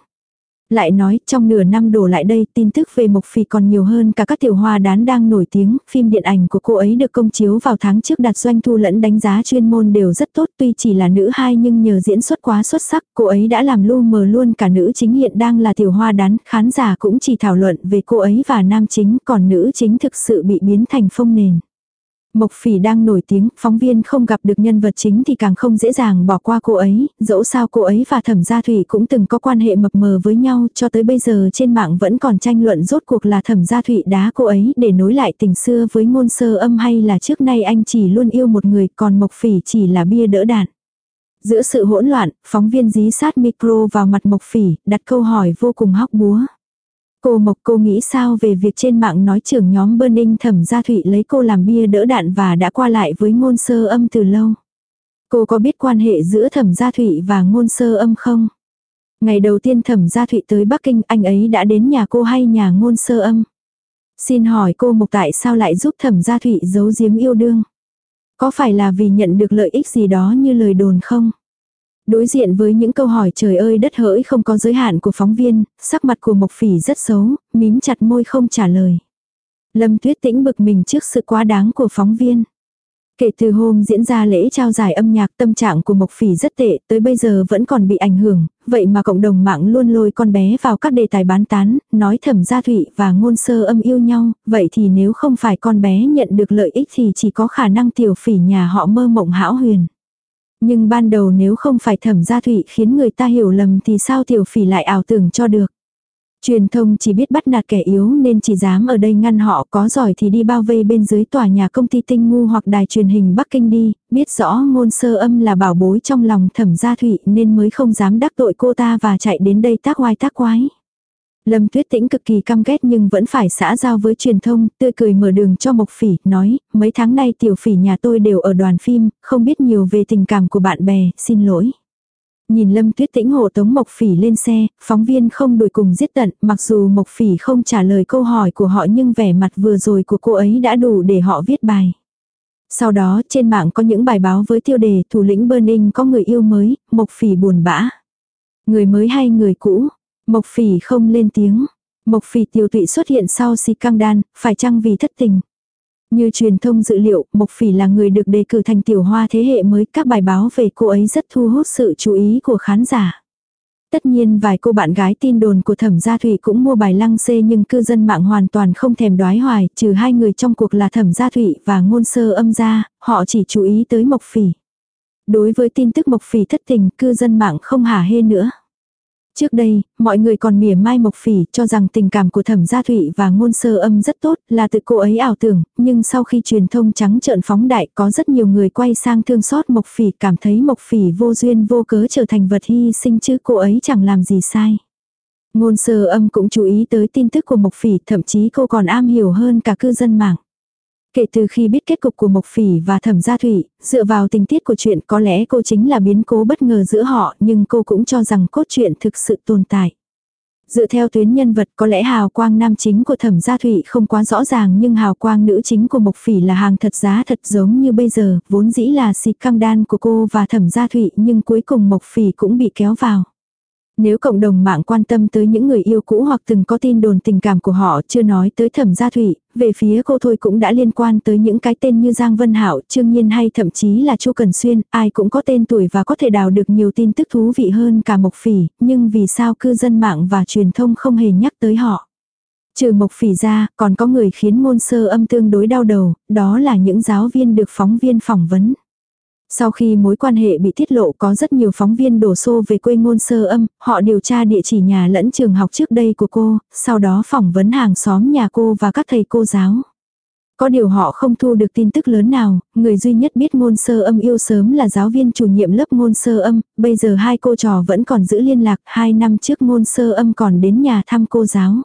Lại nói, trong nửa năm đổ lại đây, tin tức về Mộc phi còn nhiều hơn cả các tiểu hoa đán đang nổi tiếng, phim điện ảnh của cô ấy được công chiếu vào tháng trước đạt doanh thu lẫn đánh giá chuyên môn đều rất tốt, tuy chỉ là nữ hai nhưng nhờ diễn xuất quá xuất sắc, cô ấy đã làm lu mờ luôn cả nữ chính hiện đang là tiểu hoa đán, khán giả cũng chỉ thảo luận về cô ấy và nam chính, còn nữ chính thực sự bị biến thành phong nền. Mộc Phỉ đang nổi tiếng, phóng viên không gặp được nhân vật chính thì càng không dễ dàng bỏ qua cô ấy, dẫu sao cô ấy và Thẩm Gia Thủy cũng từng có quan hệ mập mờ với nhau, cho tới bây giờ trên mạng vẫn còn tranh luận rốt cuộc là Thẩm Gia Thủy đá cô ấy để nối lại tình xưa với ngôn sơ âm hay là trước nay anh chỉ luôn yêu một người còn Mộc Phỉ chỉ là bia đỡ đạn. Giữa sự hỗn loạn, phóng viên dí sát micro vào mặt Mộc Phỉ, đặt câu hỏi vô cùng hóc búa. Cô Mộc, cô nghĩ sao về việc trên mạng nói trưởng nhóm Burning thẩm gia thụy lấy cô làm bia đỡ đạn và đã qua lại với ngôn sơ âm từ lâu. Cô có biết quan hệ giữa thẩm gia thụy và ngôn sơ âm không? Ngày đầu tiên thẩm gia thụy tới Bắc Kinh, anh ấy đã đến nhà cô hay nhà ngôn sơ âm? Xin hỏi cô Mộc tại sao lại giúp thẩm gia thụy giấu giếm yêu đương? Có phải là vì nhận được lợi ích gì đó như lời đồn không? Đối diện với những câu hỏi trời ơi đất hỡi không có giới hạn của phóng viên, sắc mặt của Mộc Phỉ rất xấu, mím chặt môi không trả lời. Lâm Tuyết Tĩnh bực mình trước sự quá đáng của phóng viên. Kể từ hôm diễn ra lễ trao giải âm nhạc tâm trạng của Mộc Phỉ rất tệ, tới bây giờ vẫn còn bị ảnh hưởng, vậy mà cộng đồng mạng luôn lôi con bé vào các đề tài bán tán, nói thẩm gia thụy và ngôn sơ âm yêu nhau, vậy thì nếu không phải con bé nhận được lợi ích thì chỉ có khả năng tiểu phỉ nhà họ mơ mộng hão huyền. Nhưng ban đầu nếu không phải thẩm gia thụy khiến người ta hiểu lầm thì sao tiểu phỉ lại ảo tưởng cho được. Truyền thông chỉ biết bắt nạt kẻ yếu nên chỉ dám ở đây ngăn họ có giỏi thì đi bao vây bên dưới tòa nhà công ty tinh ngu hoặc đài truyền hình Bắc Kinh đi, biết rõ ngôn sơ âm là bảo bối trong lòng thẩm gia thụy nên mới không dám đắc tội cô ta và chạy đến đây tác oai tác quái. Lâm Tuyết Tĩnh cực kỳ căm ghét nhưng vẫn phải xã giao với truyền thông, tươi cười mở đường cho Mộc Phỉ, nói, mấy tháng nay tiểu phỉ nhà tôi đều ở đoàn phim, không biết nhiều về tình cảm của bạn bè, xin lỗi. Nhìn Lâm Tuyết Tĩnh hộ tống Mộc Phỉ lên xe, phóng viên không đuổi cùng giết tận, mặc dù Mộc Phỉ không trả lời câu hỏi của họ nhưng vẻ mặt vừa rồi của cô ấy đã đủ để họ viết bài. Sau đó trên mạng có những bài báo với tiêu đề thủ lĩnh Burning có người yêu mới, Mộc Phỉ buồn bã. Người mới hay người cũ, Mộc phỉ không lên tiếng. Mộc phỉ tiêu tụy xuất hiện sau si căng đan, phải chăng vì thất tình. Như truyền thông dữ liệu, Mộc Phỉ là người được đề cử thành tiểu hoa thế hệ mới, các bài báo về cô ấy rất thu hút sự chú ý của khán giả. Tất nhiên vài cô bạn gái tin đồn của Thẩm Gia Thủy cũng mua bài lăng xê nhưng cư dân mạng hoàn toàn không thèm đoái hoài, trừ hai người trong cuộc là Thẩm Gia Thủy và ngôn sơ âm gia, họ chỉ chú ý tới Mộc Phỉ. Đối với tin tức Mộc Phỉ thất tình, cư dân mạng không hả hê nữa. Trước đây, mọi người còn mỉa mai Mộc Phỉ cho rằng tình cảm của Thẩm Gia Thụy và ngôn sơ âm rất tốt, là tự cô ấy ảo tưởng, nhưng sau khi truyền thông trắng trợn phóng đại có rất nhiều người quay sang thương xót Mộc Phỉ cảm thấy Mộc Phỉ vô duyên vô cớ trở thành vật hy sinh chứ cô ấy chẳng làm gì sai. Ngôn sơ âm cũng chú ý tới tin tức của Mộc Phỉ, thậm chí cô còn am hiểu hơn cả cư dân mạng. Kể từ khi biết kết cục của Mộc Phỉ và Thẩm Gia Thủy, dựa vào tình tiết của chuyện có lẽ cô chính là biến cố bất ngờ giữa họ, nhưng cô cũng cho rằng cốt truyện thực sự tồn tại. Dựa theo tuyến nhân vật có lẽ hào quang nam chính của thẩm gia thụy không quá rõ ràng nhưng hào quang nữ chính của Mộc Phỉ là hàng thật giá thật giống như bây giờ, vốn dĩ là xịt căng đan của cô và thẩm gia thụy nhưng cuối cùng Mộc Phỉ cũng bị kéo vào. Nếu cộng đồng mạng quan tâm tới những người yêu cũ hoặc từng có tin đồn tình cảm của họ chưa nói tới thẩm gia thủy, về phía cô thôi cũng đã liên quan tới những cái tên như Giang Vân Hảo, Trương Nhiên hay thậm chí là Chu Cần Xuyên, ai cũng có tên tuổi và có thể đào được nhiều tin tức thú vị hơn cả Mộc Phỉ, nhưng vì sao cư dân mạng và truyền thông không hề nhắc tới họ. Trừ Mộc Phỉ ra, còn có người khiến môn sơ âm tương đối đau đầu, đó là những giáo viên được phóng viên phỏng vấn. Sau khi mối quan hệ bị tiết lộ có rất nhiều phóng viên đổ xô về quê ngôn sơ âm, họ điều tra địa chỉ nhà lẫn trường học trước đây của cô, sau đó phỏng vấn hàng xóm nhà cô và các thầy cô giáo. Có điều họ không thu được tin tức lớn nào, người duy nhất biết ngôn sơ âm yêu sớm là giáo viên chủ nhiệm lớp ngôn sơ âm, bây giờ hai cô trò vẫn còn giữ liên lạc, hai năm trước ngôn sơ âm còn đến nhà thăm cô giáo.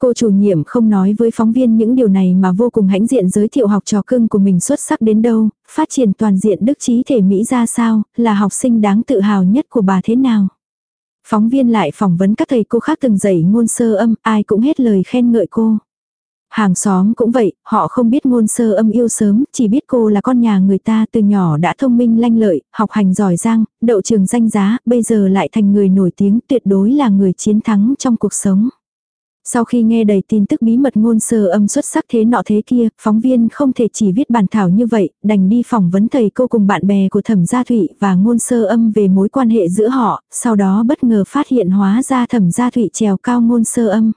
Cô chủ nhiệm không nói với phóng viên những điều này mà vô cùng hãnh diện giới thiệu học trò cưng của mình xuất sắc đến đâu, phát triển toàn diện đức trí thể Mỹ ra sao, là học sinh đáng tự hào nhất của bà thế nào. Phóng viên lại phỏng vấn các thầy cô khác từng dạy ngôn sơ âm, ai cũng hết lời khen ngợi cô. Hàng xóm cũng vậy, họ không biết ngôn sơ âm yêu sớm, chỉ biết cô là con nhà người ta từ nhỏ đã thông minh lanh lợi, học hành giỏi giang, đậu trường danh giá, bây giờ lại thành người nổi tiếng tuyệt đối là người chiến thắng trong cuộc sống. Sau khi nghe đầy tin tức bí mật ngôn sơ âm xuất sắc thế nọ thế kia, phóng viên không thể chỉ viết bản thảo như vậy, đành đi phỏng vấn thầy cô cùng bạn bè của thẩm gia thụy và ngôn sơ âm về mối quan hệ giữa họ, sau đó bất ngờ phát hiện hóa ra thẩm gia thụy trèo cao ngôn sơ âm.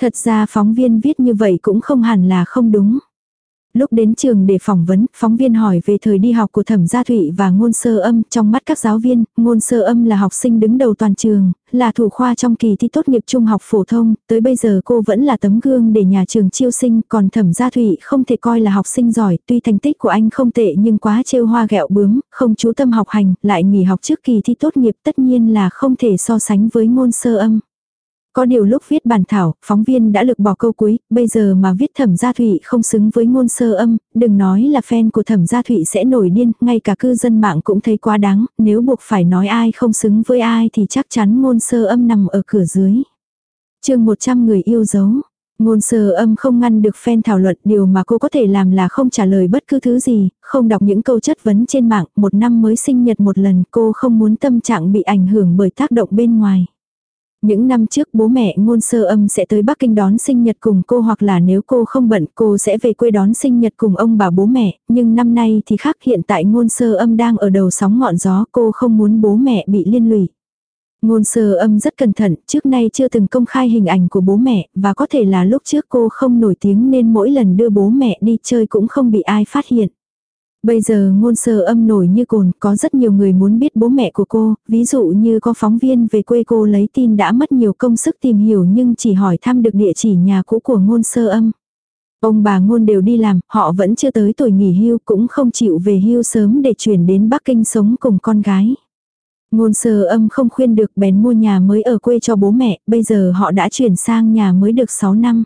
Thật ra phóng viên viết như vậy cũng không hẳn là không đúng. Lúc đến trường để phỏng vấn, phóng viên hỏi về thời đi học của Thẩm Gia Thụy và Ngôn Sơ Âm, trong mắt các giáo viên, Ngôn Sơ Âm là học sinh đứng đầu toàn trường, là thủ khoa trong kỳ thi tốt nghiệp trung học phổ thông, tới bây giờ cô vẫn là tấm gương để nhà trường chiêu sinh, còn Thẩm Gia Thụy không thể coi là học sinh giỏi, tuy thành tích của anh không tệ nhưng quá trêu hoa gẹo bướm, không chú tâm học hành, lại nghỉ học trước kỳ thi tốt nghiệp tất nhiên là không thể so sánh với Ngôn Sơ Âm. Có điều lúc viết bản thảo, phóng viên đã lực bỏ câu cuối, bây giờ mà viết thẩm gia thụy không xứng với ngôn sơ âm, đừng nói là fan của thẩm gia thụy sẽ nổi điên, ngay cả cư dân mạng cũng thấy quá đáng, nếu buộc phải nói ai không xứng với ai thì chắc chắn ngôn sơ âm nằm ở cửa dưới. chương 100 người yêu dấu. Ngôn sơ âm không ngăn được fan thảo luận điều mà cô có thể làm là không trả lời bất cứ thứ gì, không đọc những câu chất vấn trên mạng, một năm mới sinh nhật một lần cô không muốn tâm trạng bị ảnh hưởng bởi tác động bên ngoài. Những năm trước bố mẹ ngôn sơ âm sẽ tới Bắc Kinh đón sinh nhật cùng cô hoặc là nếu cô không bận cô sẽ về quê đón sinh nhật cùng ông bà bố mẹ, nhưng năm nay thì khác hiện tại ngôn sơ âm đang ở đầu sóng ngọn gió cô không muốn bố mẹ bị liên lụy. Ngôn sơ âm rất cẩn thận, trước nay chưa từng công khai hình ảnh của bố mẹ, và có thể là lúc trước cô không nổi tiếng nên mỗi lần đưa bố mẹ đi chơi cũng không bị ai phát hiện. Bây giờ ngôn sơ âm nổi như cồn, có rất nhiều người muốn biết bố mẹ của cô, ví dụ như có phóng viên về quê cô lấy tin đã mất nhiều công sức tìm hiểu nhưng chỉ hỏi thăm được địa chỉ nhà cũ của ngôn sơ âm. Ông bà ngôn đều đi làm, họ vẫn chưa tới tuổi nghỉ hưu cũng không chịu về hưu sớm để chuyển đến Bắc Kinh sống cùng con gái. Ngôn sơ âm không khuyên được bèn mua nhà mới ở quê cho bố mẹ, bây giờ họ đã chuyển sang nhà mới được 6 năm.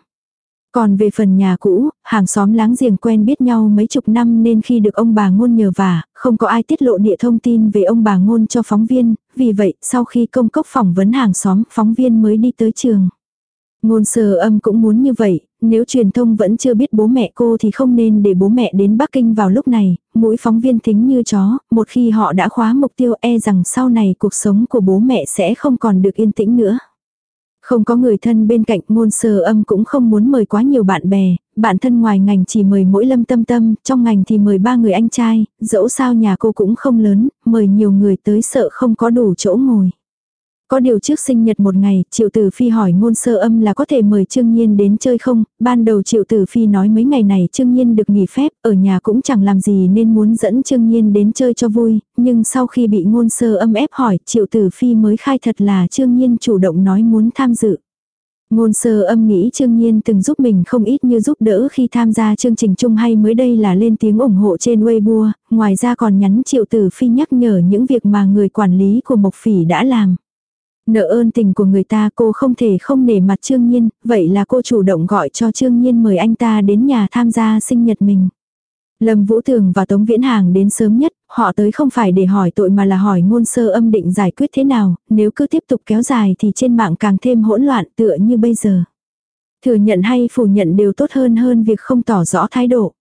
Còn về phần nhà cũ, hàng xóm láng giềng quen biết nhau mấy chục năm nên khi được ông bà ngôn nhờ vả, không có ai tiết lộ địa thông tin về ông bà ngôn cho phóng viên, vì vậy sau khi công cốc phỏng vấn hàng xóm, phóng viên mới đi tới trường. Ngôn sơ âm cũng muốn như vậy, nếu truyền thông vẫn chưa biết bố mẹ cô thì không nên để bố mẹ đến Bắc Kinh vào lúc này, mũi phóng viên thính như chó, một khi họ đã khóa mục tiêu e rằng sau này cuộc sống của bố mẹ sẽ không còn được yên tĩnh nữa. Không có người thân bên cạnh ngôn sơ âm cũng không muốn mời quá nhiều bạn bè, bạn thân ngoài ngành chỉ mời mỗi lâm tâm tâm, trong ngành thì mời ba người anh trai, dẫu sao nhà cô cũng không lớn, mời nhiều người tới sợ không có đủ chỗ ngồi. Có điều trước sinh nhật một ngày, Triệu Tử Phi hỏi ngôn sơ âm là có thể mời Trương Nhiên đến chơi không, ban đầu Triệu Tử Phi nói mấy ngày này Trương Nhiên được nghỉ phép, ở nhà cũng chẳng làm gì nên muốn dẫn Trương Nhiên đến chơi cho vui, nhưng sau khi bị ngôn sơ âm ép hỏi, Triệu Tử Phi mới khai thật là Trương Nhiên chủ động nói muốn tham dự. Ngôn sơ âm nghĩ Trương Nhiên từng giúp mình không ít như giúp đỡ khi tham gia chương trình chung hay mới đây là lên tiếng ủng hộ trên Weibo, ngoài ra còn nhắn Triệu Tử Phi nhắc nhở những việc mà người quản lý của Mộc Phỉ đã làm. Nợ ơn tình của người ta cô không thể không nể mặt Trương Nhiên, vậy là cô chủ động gọi cho Trương Nhiên mời anh ta đến nhà tham gia sinh nhật mình. Lâm Vũ Thường và Tống Viễn Hàng đến sớm nhất, họ tới không phải để hỏi tội mà là hỏi ngôn sơ âm định giải quyết thế nào, nếu cứ tiếp tục kéo dài thì trên mạng càng thêm hỗn loạn tựa như bây giờ. Thừa nhận hay phủ nhận đều tốt hơn hơn việc không tỏ rõ thái độ.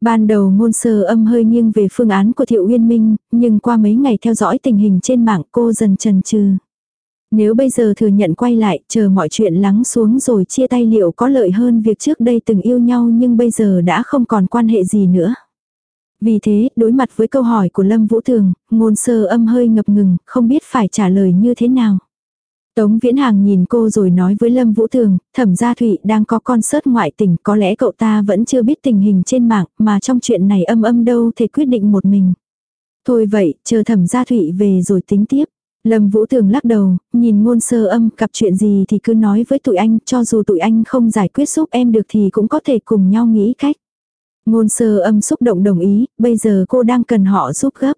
Ban đầu ngôn sơ âm hơi nghiêng về phương án của Thiệu Uyên Minh, nhưng qua mấy ngày theo dõi tình hình trên mạng cô dần chần chừ. Nếu bây giờ thừa nhận quay lại, chờ mọi chuyện lắng xuống rồi chia tay liệu có lợi hơn việc trước đây từng yêu nhau nhưng bây giờ đã không còn quan hệ gì nữa. Vì thế, đối mặt với câu hỏi của Lâm Vũ Thường, ngôn sơ âm hơi ngập ngừng, không biết phải trả lời như thế nào. Tống Viễn Hàng nhìn cô rồi nói với Lâm Vũ Thường, thẩm gia Thụy đang có concert ngoại tình có lẽ cậu ta vẫn chưa biết tình hình trên mạng, mà trong chuyện này âm âm đâu thể quyết định một mình. Thôi vậy, chờ thẩm gia Thụy về rồi tính tiếp. Lâm Vũ Thường lắc đầu, nhìn ngôn sơ âm gặp chuyện gì thì cứ nói với tụi anh, cho dù tụi anh không giải quyết giúp em được thì cũng có thể cùng nhau nghĩ cách. Ngôn sơ âm xúc động đồng ý, bây giờ cô đang cần họ giúp gấp.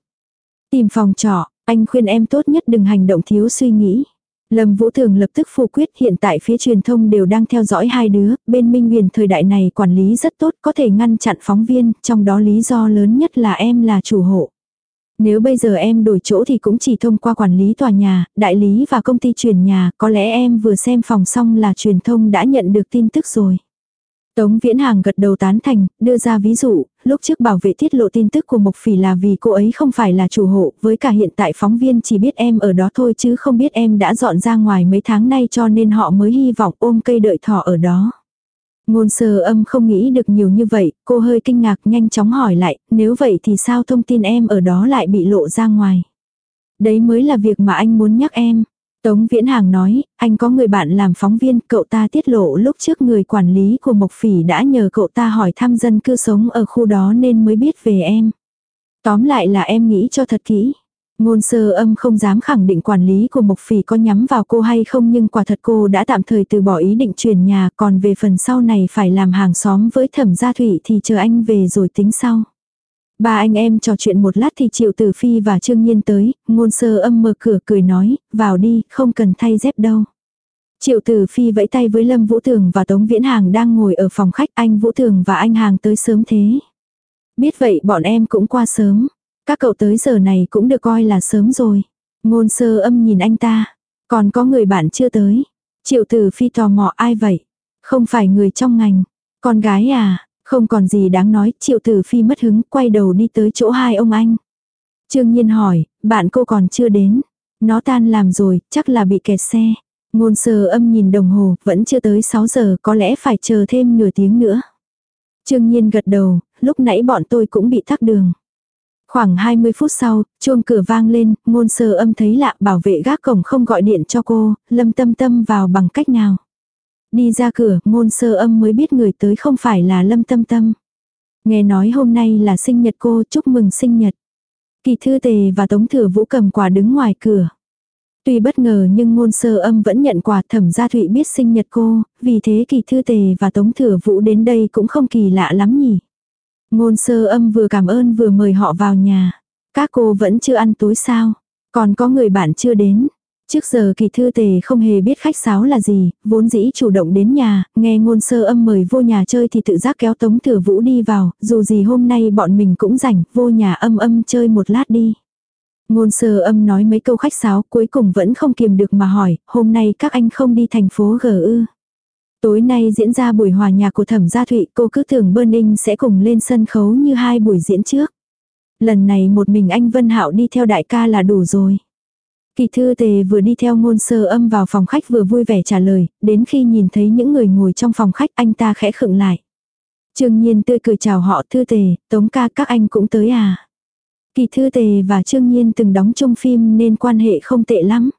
Tìm phòng trọ, anh khuyên em tốt nhất đừng hành động thiếu suy nghĩ. Lâm Vũ Thường lập tức phủ quyết hiện tại phía truyền thông đều đang theo dõi hai đứa, bên Minh Huyền thời đại này quản lý rất tốt có thể ngăn chặn phóng viên, trong đó lý do lớn nhất là em là chủ hộ. Nếu bây giờ em đổi chỗ thì cũng chỉ thông qua quản lý tòa nhà, đại lý và công ty chuyển nhà, có lẽ em vừa xem phòng xong là truyền thông đã nhận được tin tức rồi. Tống Viễn Hàng gật đầu tán thành, đưa ra ví dụ, lúc trước bảo vệ tiết lộ tin tức của Mộc Phỉ là vì cô ấy không phải là chủ hộ, với cả hiện tại phóng viên chỉ biết em ở đó thôi chứ không biết em đã dọn ra ngoài mấy tháng nay cho nên họ mới hy vọng ôm cây đợi thỏ ở đó. Ngôn sơ âm không nghĩ được nhiều như vậy, cô hơi kinh ngạc nhanh chóng hỏi lại, nếu vậy thì sao thông tin em ở đó lại bị lộ ra ngoài. Đấy mới là việc mà anh muốn nhắc em. Tống Viễn Hàng nói, anh có người bạn làm phóng viên, cậu ta tiết lộ lúc trước người quản lý của Mộc Phỉ đã nhờ cậu ta hỏi thăm dân cư sống ở khu đó nên mới biết về em. Tóm lại là em nghĩ cho thật kỹ. Ngôn sơ âm không dám khẳng định quản lý của Mộc Phỉ có nhắm vào cô hay không nhưng quả thật cô đã tạm thời từ bỏ ý định chuyển nhà còn về phần sau này phải làm hàng xóm với thẩm gia thủy thì chờ anh về rồi tính sau. Ba anh em trò chuyện một lát thì Triệu Tử Phi và Trương Nhiên tới, ngôn sơ âm mở cửa cười nói, vào đi, không cần thay dép đâu. Triệu Tử Phi vẫy tay với Lâm Vũ Thường và Tống Viễn Hàng đang ngồi ở phòng khách, anh Vũ Thường và anh Hàng tới sớm thế. Biết vậy bọn em cũng qua sớm. Các cậu tới giờ này cũng được coi là sớm rồi. Ngôn sơ âm nhìn anh ta. Còn có người bạn chưa tới. Triệu Tử Phi tò mò ai vậy? Không phải người trong ngành. Con gái à, không còn gì đáng nói, triệu tử phi mất hứng, quay đầu đi tới chỗ hai ông anh. Trương Nhiên hỏi, bạn cô còn chưa đến. Nó tan làm rồi, chắc là bị kẹt xe. Ngôn sơ âm nhìn đồng hồ, vẫn chưa tới 6 giờ, có lẽ phải chờ thêm nửa tiếng nữa. Trương Nhiên gật đầu, lúc nãy bọn tôi cũng bị tắc đường. Khoảng 20 phút sau, chuông cửa vang lên, ngôn sơ âm thấy lạ bảo vệ gác cổng không gọi điện cho cô, lâm tâm tâm vào bằng cách nào. Đi ra cửa, ngôn sơ âm mới biết người tới không phải là Lâm Tâm Tâm. Nghe nói hôm nay là sinh nhật cô, chúc mừng sinh nhật. Kỳ thư tề và tống thừa vũ cầm quà đứng ngoài cửa. Tuy bất ngờ nhưng ngôn sơ âm vẫn nhận quà thẩm gia thụy biết sinh nhật cô, vì thế kỳ thư tề và tống thừa vũ đến đây cũng không kỳ lạ lắm nhỉ. Ngôn sơ âm vừa cảm ơn vừa mời họ vào nhà. Các cô vẫn chưa ăn tối sao, còn có người bạn chưa đến. Trước giờ kỳ thư tề không hề biết khách sáo là gì, vốn dĩ chủ động đến nhà, nghe ngôn sơ âm mời vô nhà chơi thì tự giác kéo tống thừa vũ đi vào, dù gì hôm nay bọn mình cũng rảnh, vô nhà âm âm chơi một lát đi. Ngôn sơ âm nói mấy câu khách sáo cuối cùng vẫn không kiềm được mà hỏi, hôm nay các anh không đi thành phố G ư. Tối nay diễn ra buổi hòa nhạc của thẩm gia thụy cô cứ tưởng Burning sẽ cùng lên sân khấu như hai buổi diễn trước. Lần này một mình anh Vân Hạo đi theo đại ca là đủ rồi. Kỳ thư tề vừa đi theo ngôn sơ âm vào phòng khách vừa vui vẻ trả lời, đến khi nhìn thấy những người ngồi trong phòng khách anh ta khẽ khựng lại. Trương Nhiên tươi cười chào họ thư tề, tống ca các anh cũng tới à. Kỳ thư tề và Trương Nhiên từng đóng chung phim nên quan hệ không tệ lắm.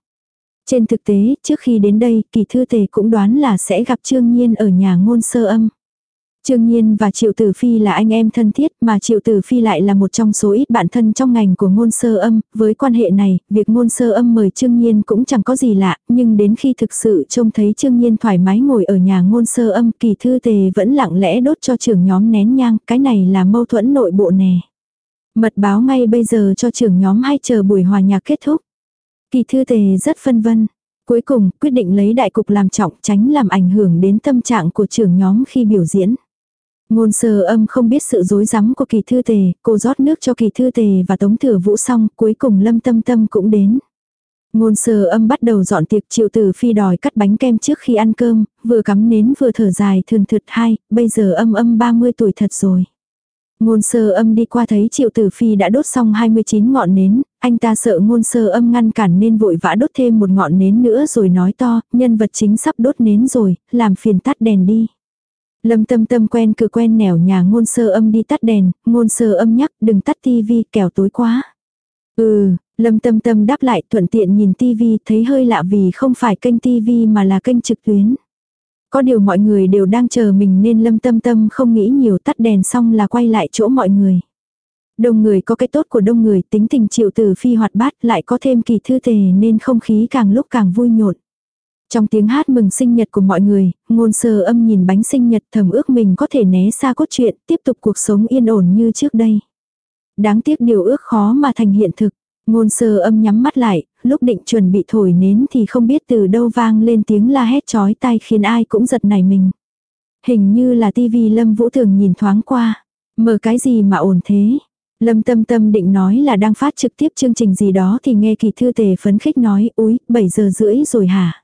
Trên thực tế, trước khi đến đây, kỳ thư tề cũng đoán là sẽ gặp Trương Nhiên ở nhà ngôn sơ âm. Trương Nhiên và Triệu Tử Phi là anh em thân thiết mà Triệu Tử Phi lại là một trong số ít bạn thân trong ngành của ngôn sơ âm. Với quan hệ này, việc ngôn sơ âm mời Trương Nhiên cũng chẳng có gì lạ, nhưng đến khi thực sự trông thấy Trương Nhiên thoải mái ngồi ở nhà ngôn sơ âm kỳ thư tề vẫn lặng lẽ đốt cho trưởng nhóm nén nhang, cái này là mâu thuẫn nội bộ nè. Mật báo ngay bây giờ cho trưởng nhóm hay chờ buổi hòa nhạc kết thúc. Kỳ thư tề rất phân vân. Cuối cùng, quyết định lấy đại cục làm trọng tránh làm ảnh hưởng đến tâm trạng của trưởng nhóm khi biểu diễn. Ngôn sơ âm không biết sự dối rắm của kỳ thư tề, cô rót nước cho kỳ thư tề và tống thừa vũ xong, cuối cùng lâm tâm tâm cũng đến. Ngôn sơ âm bắt đầu dọn tiệc triệu tử phi đòi cắt bánh kem trước khi ăn cơm, vừa cắm nến vừa thở dài thường thượt hai, bây giờ âm âm 30 tuổi thật rồi. Ngôn sơ âm đi qua thấy triệu tử phi đã đốt xong 29 ngọn nến, anh ta sợ ngôn sơ âm ngăn cản nên vội vã đốt thêm một ngọn nến nữa rồi nói to, nhân vật chính sắp đốt nến rồi, làm phiền tắt đèn đi. Lâm tâm tâm quen cứ quen nẻo nhà ngôn sơ âm đi tắt đèn, ngôn sơ âm nhắc đừng tắt tivi kẻo tối quá. Ừ, lâm tâm tâm đáp lại thuận tiện nhìn tivi thấy hơi lạ vì không phải kênh tivi mà là kênh trực tuyến. Có điều mọi người đều đang chờ mình nên lâm tâm tâm không nghĩ nhiều tắt đèn xong là quay lại chỗ mọi người. Đông người có cái tốt của đông người tính tình chịu từ phi hoạt bát lại có thêm kỳ thư tề nên không khí càng lúc càng vui nhộn. Trong tiếng hát mừng sinh nhật của mọi người, ngôn sơ âm nhìn bánh sinh nhật thầm ước mình có thể né xa cốt truyện, tiếp tục cuộc sống yên ổn như trước đây. Đáng tiếc điều ước khó mà thành hiện thực. Ngôn sơ âm nhắm mắt lại, lúc định chuẩn bị thổi nến thì không biết từ đâu vang lên tiếng la hét chói tai khiến ai cũng giật nảy mình. Hình như là tivi Lâm Vũ Thường nhìn thoáng qua. Mở cái gì mà ổn thế? Lâm Tâm Tâm định nói là đang phát trực tiếp chương trình gì đó thì nghe kỳ thư tề phấn khích nói, úi, 7 giờ rưỡi rồi hả?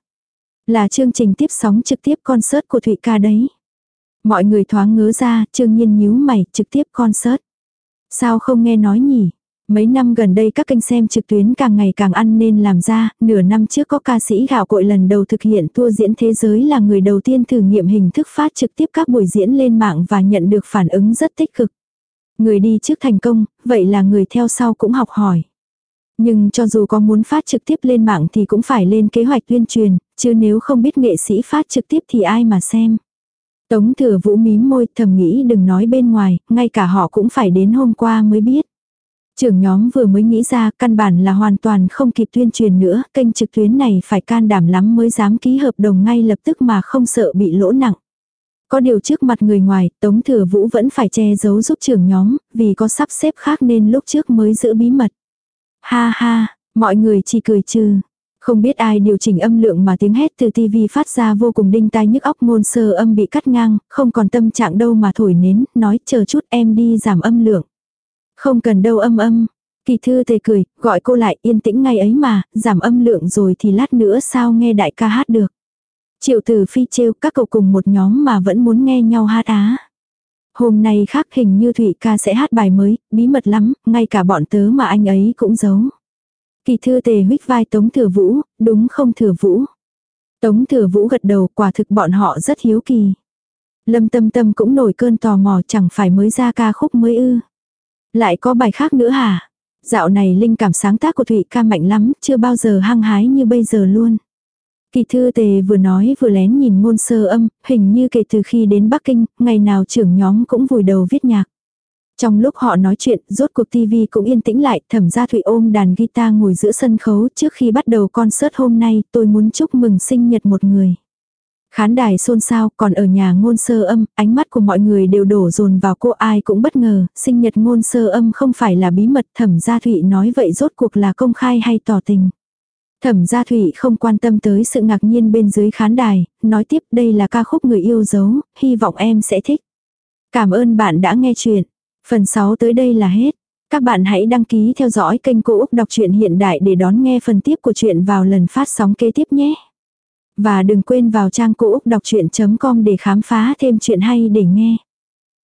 Là chương trình tiếp sóng trực tiếp concert của Thụy ca đấy. Mọi người thoáng ngớ ra, trương nhiên nhíu mày, trực tiếp concert. Sao không nghe nói nhỉ? Mấy năm gần đây các kênh xem trực tuyến càng ngày càng ăn nên làm ra, nửa năm trước có ca sĩ gạo cội lần đầu thực hiện tour diễn thế giới là người đầu tiên thử nghiệm hình thức phát trực tiếp các buổi diễn lên mạng và nhận được phản ứng rất tích cực. Người đi trước thành công, vậy là người theo sau cũng học hỏi. Nhưng cho dù có muốn phát trực tiếp lên mạng thì cũng phải lên kế hoạch tuyên truyền, chứ nếu không biết nghệ sĩ phát trực tiếp thì ai mà xem. Tống thừa vũ mím môi thầm nghĩ đừng nói bên ngoài, ngay cả họ cũng phải đến hôm qua mới biết. Trưởng nhóm vừa mới nghĩ ra căn bản là hoàn toàn không kịp tuyên truyền nữa, kênh trực tuyến này phải can đảm lắm mới dám ký hợp đồng ngay lập tức mà không sợ bị lỗ nặng. Có điều trước mặt người ngoài, Tống Thừa Vũ vẫn phải che giấu giúp trưởng nhóm, vì có sắp xếp khác nên lúc trước mới giữ bí mật. Ha ha, mọi người chỉ cười trừ. Không biết ai điều chỉnh âm lượng mà tiếng hét từ tivi phát ra vô cùng đinh tai nhức óc ngôn sơ âm bị cắt ngang, không còn tâm trạng đâu mà thổi nến, nói chờ chút em đi giảm âm lượng. Không cần đâu âm âm. Kỳ thư tề cười, gọi cô lại yên tĩnh ngay ấy mà, giảm âm lượng rồi thì lát nữa sao nghe đại ca hát được. Triệu tử phi trêu các cậu cùng một nhóm mà vẫn muốn nghe nhau hát á. Hôm nay khác hình như Thụy ca sẽ hát bài mới, bí mật lắm, ngay cả bọn tớ mà anh ấy cũng giấu. Kỳ thư tề huyết vai Tống Thừa Vũ, đúng không Thừa Vũ? Tống Thừa Vũ gật đầu quả thực bọn họ rất hiếu kỳ. Lâm Tâm Tâm cũng nổi cơn tò mò chẳng phải mới ra ca khúc mới ư. Lại có bài khác nữa hả? Dạo này linh cảm sáng tác của Thụy ca mạnh lắm, chưa bao giờ hăng hái như bây giờ luôn. Kỳ thư tề vừa nói vừa lén nhìn ngôn sơ âm, hình như kể từ khi đến Bắc Kinh, ngày nào trưởng nhóm cũng vùi đầu viết nhạc. Trong lúc họ nói chuyện, rốt cuộc TV cũng yên tĩnh lại, thẩm gia Thụy ôm đàn guitar ngồi giữa sân khấu trước khi bắt đầu concert hôm nay, tôi muốn chúc mừng sinh nhật một người. Khán đài xôn xao, còn ở nhà ngôn sơ âm, ánh mắt của mọi người đều đổ dồn vào cô ai cũng bất ngờ, sinh nhật ngôn sơ âm không phải là bí mật thẩm gia Thụy nói vậy rốt cuộc là công khai hay tỏ tình. Thẩm gia Thụy không quan tâm tới sự ngạc nhiên bên dưới khán đài, nói tiếp đây là ca khúc người yêu dấu, hy vọng em sẽ thích. Cảm ơn bạn đã nghe chuyện. Phần 6 tới đây là hết. Các bạn hãy đăng ký theo dõi kênh Cô Úc Đọc truyện Hiện Đại để đón nghe phần tiếp của chuyện vào lần phát sóng kế tiếp nhé. Và đừng quên vào trang cũ úc đọc chuyện.com để khám phá thêm chuyện hay để nghe.